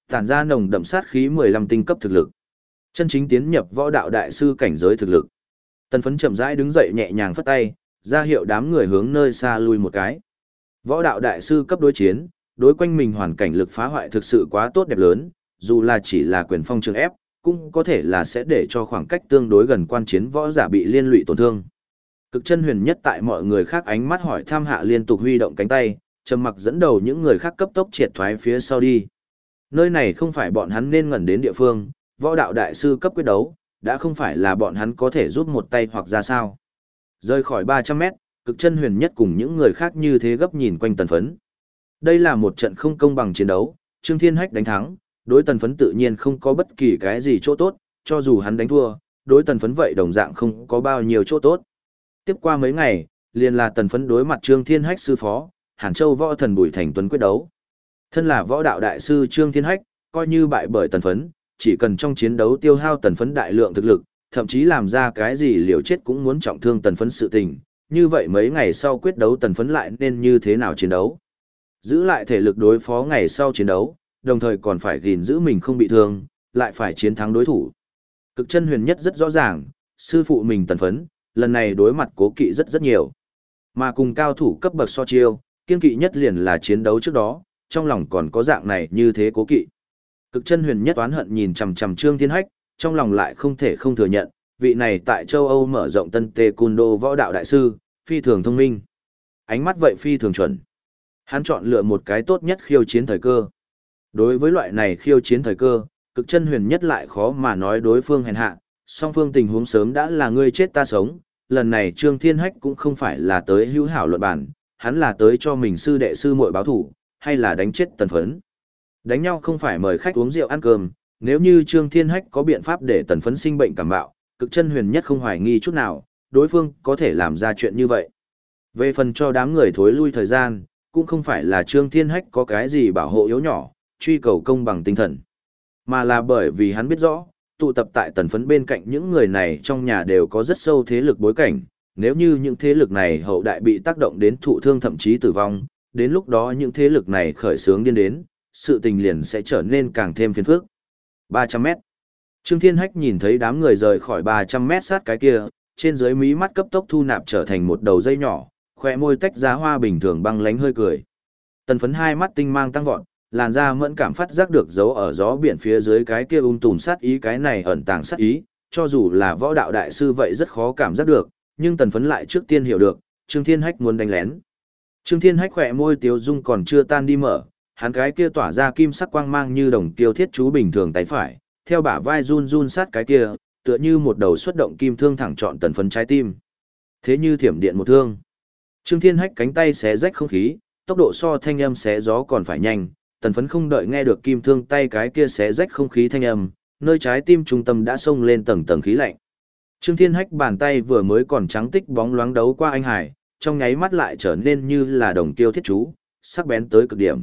Tản ra nồng đậm sát khí 15 tinh cấp thực lực. Chân chính tiến nhập võ đạo đại sư cảnh giới thực lực. Tần phấn chậm rãi đứng dậy nhẹ nhàng phất tay, ra hiệu đám người hướng nơi xa lui một cái. Võ đạo đại sư cấp đối chiến, đối quanh mình hoàn cảnh lực phá hoại thực sự quá tốt đẹp lớn, dù là chỉ là quyền phong trường ép, cũng có thể là sẽ để cho khoảng cách tương đối gần quan chiến võ giả bị liên lụy tổn thương. Cực chân huyền nhất tại mọi người khác ánh mắt hỏi tham hạ liên tục huy động cánh tay, trầm mặc dẫn đầu những người khác cấp tốc triệt thoái phía sau đi. Nơi này không phải bọn hắn nên ngẩn đến địa phương, võ đạo đại sư cấp quyết đấu, đã không phải là bọn hắn có thể giúp một tay hoặc ra sao. Rơi khỏi 300 mét, cực chân huyền nhất cùng những người khác như thế gấp nhìn quanh tần phấn. Đây là một trận không công bằng chiến đấu, Trương Thiên Hách đánh thắng, đối tần phấn tự nhiên không có bất kỳ cái gì chỗ tốt, cho dù hắn đánh thua, đối tần phấn vậy đồng dạng không có bao nhiêu chỗ tốt. Tiếp qua mấy ngày, liền là tần phấn đối mặt Trương Thiên Hách sư phó, Hàn Châu võ thần Bùi Thành Tuấn quyết đấu. Thân là võ đạo đại sư Trương Thiên Hách, coi như bại bởi tần phấn, chỉ cần trong chiến đấu tiêu hao tần phấn đại lượng thực lực, thậm chí làm ra cái gì liều chết cũng muốn trọng thương tần phấn sự tình, như vậy mấy ngày sau quyết đấu tần phấn lại nên như thế nào chiến đấu. Giữ lại thể lực đối phó ngày sau chiến đấu, đồng thời còn phải gìn giữ mình không bị thương, lại phải chiến thắng đối thủ. Cực chân huyền nhất rất rõ ràng, sư phụ mình tần phấn, lần này đối mặt cố kỵ rất rất nhiều. Mà cùng cao thủ cấp bậc so chiêu, kiên kỵ nhất liền là chiến đấu trước đó, trong lòng còn có dạng này như thế cố kỵ. Cực chân huyền nhất oán hận nhìn chằm chằm Trương Thiên Hách, trong lòng lại không thể không thừa nhận, vị này tại châu Âu mở rộng tân tê cun đô võ đạo đại sư, phi thường thông minh. Ánh mắt vậy phi thường chuẩn. Hắn chọn lựa một cái tốt nhất khiêu chiến thời cơ. Đối với loại này khiêu chiến thời cơ, cực chân huyền nhất lại khó mà nói đối phương hèn hạ, song phương tình huống sớm đã là ngươi chết ta sống, lần này Trương Thiên Hách cũng không phải là tới hữu hảo luận bản, hắn là tới cho mình sư đệ sư muội báo thủ, hay là đánh chết tần phấn. Đánh nhau không phải mời khách uống rượu ăn cơm, nếu như Trương Thiên Hách có biện pháp để tần phấn sinh bệnh cảm bạo, cực chân huyền nhất không hoài nghi chút nào, đối phương có thể làm ra chuyện như vậy. Về phần cho đám người thối lui thời gian, cũng không phải là Trương Thiên Hách có cái gì bảo hộ yếu nhỏ, truy cầu công bằng tinh thần, mà là bởi vì hắn biết rõ, tụ tập tại tần phấn bên cạnh những người này trong nhà đều có rất sâu thế lực bối cảnh, nếu như những thế lực này hậu đại bị tác động đến thụ thương thậm chí tử vong, đến lúc đó những thế lực này khởi sướng điên đến, sự tình liền sẽ trở nên càng thêm phiền phức. 300 mét. Trương Thiên Hách nhìn thấy đám người rời khỏi 300 mét sát cái kia, trên dưới mí mắt cấp tốc thu nạp trở thành một đầu dây nhỏ, khỏe môi tách ra hoa bình thường băng lánh hơi cười. Tần phấn hai mắt tinh mang tăng vọt, làn da mẫn cảm phát giác được dấu ở gió biển phía dưới cái kia ung tùm sát ý cái này ẩn tàng sát ý, cho dù là võ đạo đại sư vậy rất khó cảm giác được, nhưng tần phấn lại trước tiên hiểu được, Trương Thiên Hách muốn đánh lén. Trương Thiên Hách khỏe môi tiếu dung còn chưa tan đi mở, hắn cái kia tỏa ra kim sắc quang mang như đồng tiêu thiết chú bình thường tay phải, theo bả vai run run sát cái kia, tựa như một đầu xuất động kim thương thẳng chọn tần phấn trái tim. Thế như thiểm điện một thương. Trương Thiên Hách cánh tay xé rách không khí, tốc độ so thanh âm xé gió còn phải nhanh, tần phấn không đợi nghe được kim thương tay cái kia xé rách không khí thanh âm, nơi trái tim trung tâm đã xông lên tầng tầng khí lạnh. Trương Thiên Hách bàn tay vừa mới còn trắng tích bóng loáng đấu qua anh Hải, trong nháy mắt lại trở nên như là đồng tiêu thiết chú, sắc bén tới cực điểm.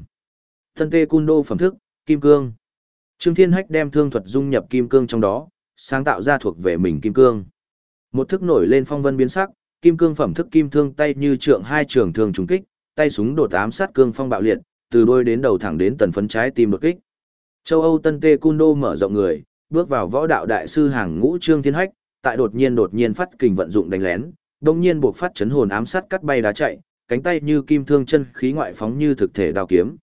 Thân tê cun đô phẩm thức, kim cương. Trương Thiên Hách đem thương thuật dung nhập kim cương trong đó, sáng tạo ra thuộc về mình kim cương. Một thức nổi lên phong vân biến sắc, kim cương phẩm thức kim thương tay như trượng hai trường thường trùng kích, tay súng đột ám sát cương phong bạo liệt, từ đôi đến đầu thẳng đến tần phấn trái tim đột kích. Châu Âu Tân Tê Cun Đô mở rộng người, bước vào võ đạo đại sư hàng ngũ Trương Thiên Hách, tại đột nhiên đột nhiên phát kình vận dụng đánh lén, đồng nhiên buộc phát chấn hồn ám sát cắt bay đá chạy, cánh tay như kim thương chân khí ngoại phóng như thực thể đao kiếm.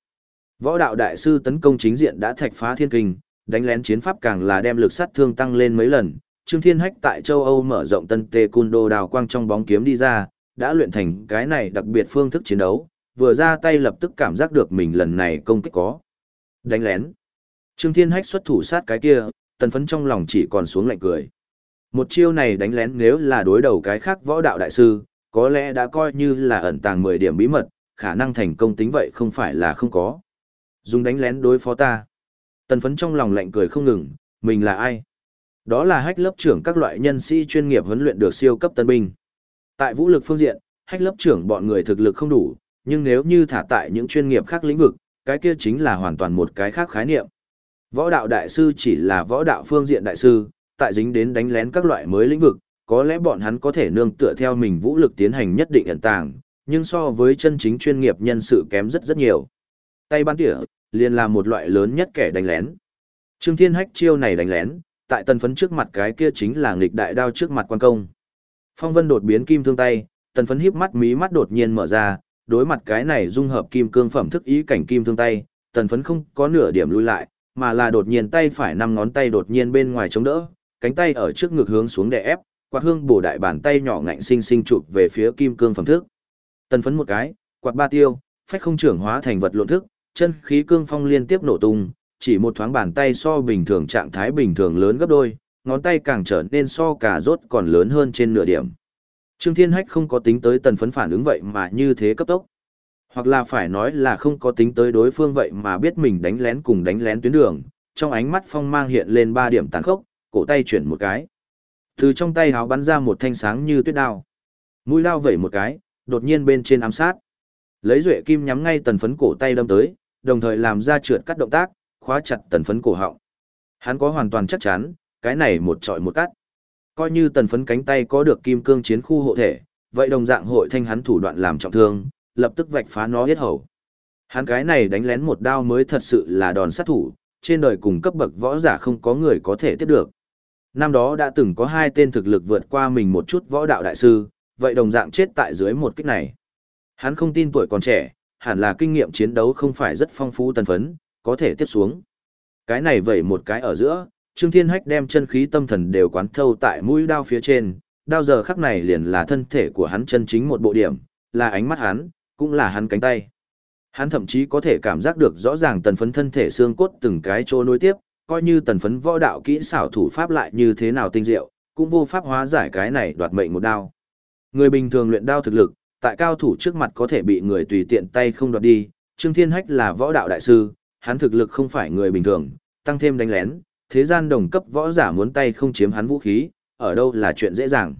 Võ đạo đại sư tấn công chính diện đã thạch phá thiên kình đánh lén chiến pháp càng là đem lực sát thương tăng lên mấy lần. Trương Thiên Hách tại châu Âu mở rộng tân tê cun đô đào quang trong bóng kiếm đi ra, đã luyện thành cái này đặc biệt phương thức chiến đấu, vừa ra tay lập tức cảm giác được mình lần này công kích có. Đánh lén. Trương Thiên Hách xuất thủ sát cái kia, tần phấn trong lòng chỉ còn xuống lạnh cười. Một chiêu này đánh lén nếu là đối đầu cái khác võ đạo đại sư, có lẽ đã coi như là ẩn tàng 10 điểm bí mật, khả năng thành công tính vậy không phải là không có. Dùng đánh lén đối phó ta. Tần phấn trong lòng lạnh cười không ngừng, mình là ai? Đó là hách lớp trưởng các loại nhân sĩ chuyên nghiệp huấn luyện được siêu cấp tân binh. Tại vũ lực phương diện, hách lớp trưởng bọn người thực lực không đủ, nhưng nếu như thả tại những chuyên nghiệp khác lĩnh vực, cái kia chính là hoàn toàn một cái khác khái niệm. Võ đạo đại sư chỉ là võ đạo phương diện đại sư, tại dính đến đánh lén các loại mới lĩnh vực, có lẽ bọn hắn có thể nương tựa theo mình vũ lực tiến hành nhất định ẩn tàng, nhưng so với chân chính chuyên nghiệp nhân sự kém rất rất nhiều. Tay bán tỉa, liền là một loại lớn nhất kẻ đánh lén. Trương Thiên Hách chiêu này đánh lén, tại tần phấn trước mặt cái kia chính là nghịch đại đao trước mặt quan công. Phong vân đột biến kim thương tay, tần phấn híp mắt mí mắt đột nhiên mở ra, đối mặt cái này dung hợp kim cương phẩm thức ý cảnh kim thương tay, tần phấn không có nửa điểm lui lại, mà là đột nhiên tay phải năm ngón tay đột nhiên bên ngoài chống đỡ, cánh tay ở trước ngực hướng xuống đè ép, quạt hương bổ đại bàn tay nhỏ ngạnh sinh sinh chụp về phía kim cương phẩm thức. Tần phấn một cái, quạt ba tiêu, phách không trưởng hóa thành vật lộn thức, chân khí cương phong liên tiếp nổ tung, chỉ một thoáng bàn tay so bình thường trạng thái bình thường lớn gấp đôi, ngón tay càng trở nên so cả rốt còn lớn hơn trên nửa điểm. Trương Thiên Hách không có tính tới tần phấn phản ứng vậy mà như thế cấp tốc. Hoặc là phải nói là không có tính tới đối phương vậy mà biết mình đánh lén cùng đánh lén tuyến đường, trong ánh mắt phong mang hiện lên ba điểm tàn khốc, cổ tay chuyển một cái. Từ trong tay háo bắn ra một thanh sáng như tuyết đao. Mũi đao vẩy một cái, đột nhiên bên trên ám sát. Lấy duệ kim nhắm ngay tần phấn cổ tay đâm tới, đồng thời làm ra trượt cắt động tác, khóa chặt tần phấn cổ họng. Hắn có hoàn toàn chắc chắn, cái này một trọi một cắt. Coi như tần phấn cánh tay có được kim cương chiến khu hộ thể, vậy đồng dạng hội thanh hắn thủ đoạn làm trọng thương, lập tức vạch phá nó hết hầu. Hắn cái này đánh lén một đao mới thật sự là đòn sát thủ, trên đời cùng cấp bậc võ giả không có người có thể tiếp được. Năm đó đã từng có hai tên thực lực vượt qua mình một chút võ đạo đại sư, vậy đồng dạng chết tại dưới một kích này. Hắn không tin tuổi còn trẻ, hẳn là kinh nghiệm chiến đấu không phải rất phong phú tần phấn, có thể tiếp xuống. Cái này vậy một cái ở giữa, Trương Thiên Hách đem chân khí tâm thần đều quán thâu tại mũi đao phía trên, đao giờ khắc này liền là thân thể của hắn chân chính một bộ điểm, là ánh mắt hắn, cũng là hắn cánh tay. Hắn thậm chí có thể cảm giác được rõ ràng tần phấn thân thể xương cốt từng cái chỗ nối tiếp, coi như tần phấn võ đạo kỹ xảo thủ pháp lại như thế nào tinh diệu, cũng vô pháp hóa giải cái này đoạt mệnh một đao. Người bình thường luyện đao thực lực, tại cao thủ trước mặt có thể bị người tùy tiện tay không đoạt đi, Trương Thiên Hách là võ đạo đại sư, hắn thực lực không phải người bình thường, tăng thêm đánh lén, thế gian đồng cấp võ giả muốn tay không chiếm hắn vũ khí, ở đâu là chuyện dễ dàng.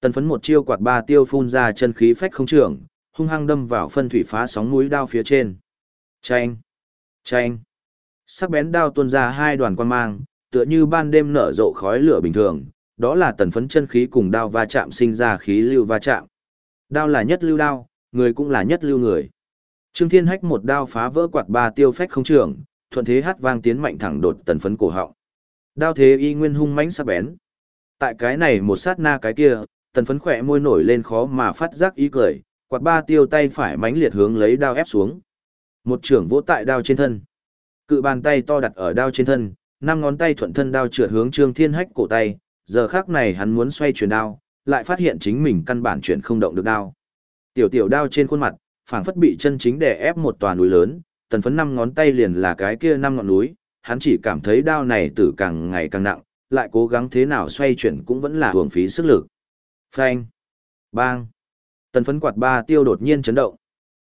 Tần phấn một chiêu quạt ba tiêu phun ra chân khí phách không trưởng, hung hăng đâm vào phân thủy phá sóng núi đao phía trên. Chanh! Chanh! Sắc bén đao tuôn ra hai đoàn quan mang, tựa như ban đêm nở rộ khói lửa bình thường, đó là tần phấn chân khí cùng đao va chạm sinh ra khí lưu va chạm. Đao là nhất lưu đao, người cũng là nhất lưu người. Trương Thiên Hách một đao phá vỡ quạt ba tiêu phách không trưởng, thuận thế hát vang tiến mạnh thẳng đột tần phấn cổ họng. Đao thế y nguyên hung mãnh sắc bén. Tại cái này một sát na cái kia, tần phấn khỏe môi nổi lên khó mà phát giác ý cười, quạt ba tiêu tay phải mãnh liệt hướng lấy đao ép xuống. Một trưởng vỗ tại đao trên thân. Cự bàn tay to đặt ở đao trên thân, năm ngón tay thuận thân đao trượt hướng Trương Thiên Hách cổ tay, giờ khác này hắn muốn xoay chuyển đao, lại phát hiện chính mình căn bản chuyển không động được đao. Tiểu tiểu đao trên khuôn mặt, phảng phất bị chân chính đè ép một tòa núi lớn, tần phấn năm ngón tay liền là cái kia năm ngọn núi, hắn chỉ cảm thấy đao này tử càng ngày càng nặng, lại cố gắng thế nào xoay chuyển cũng vẫn là hưởng phí sức lực. Phanh! Bang! Tần phấn quạt ba tiêu đột nhiên chấn động.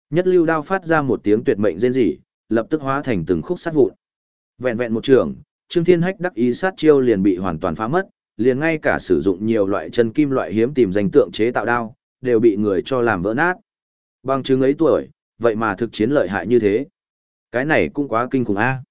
Nhất lưu đao phát ra một tiếng tuyệt mệnh rên rỉ, lập tức hóa thành từng khúc sát vụn. Vẹn vẹn một trường, Trương Thiên Hách đắc ý sát chiêu liền bị hoàn toàn phá mất, liền ngay cả sử dụng nhiều loại chân kim loại hiếm tìm danh tượng chế tạo đao, đều bị người cho làm vỡ nát. Bằng chứng ấy tuổi, vậy mà thực chiến lợi hại như thế. Cái này cũng quá kinh khủng a.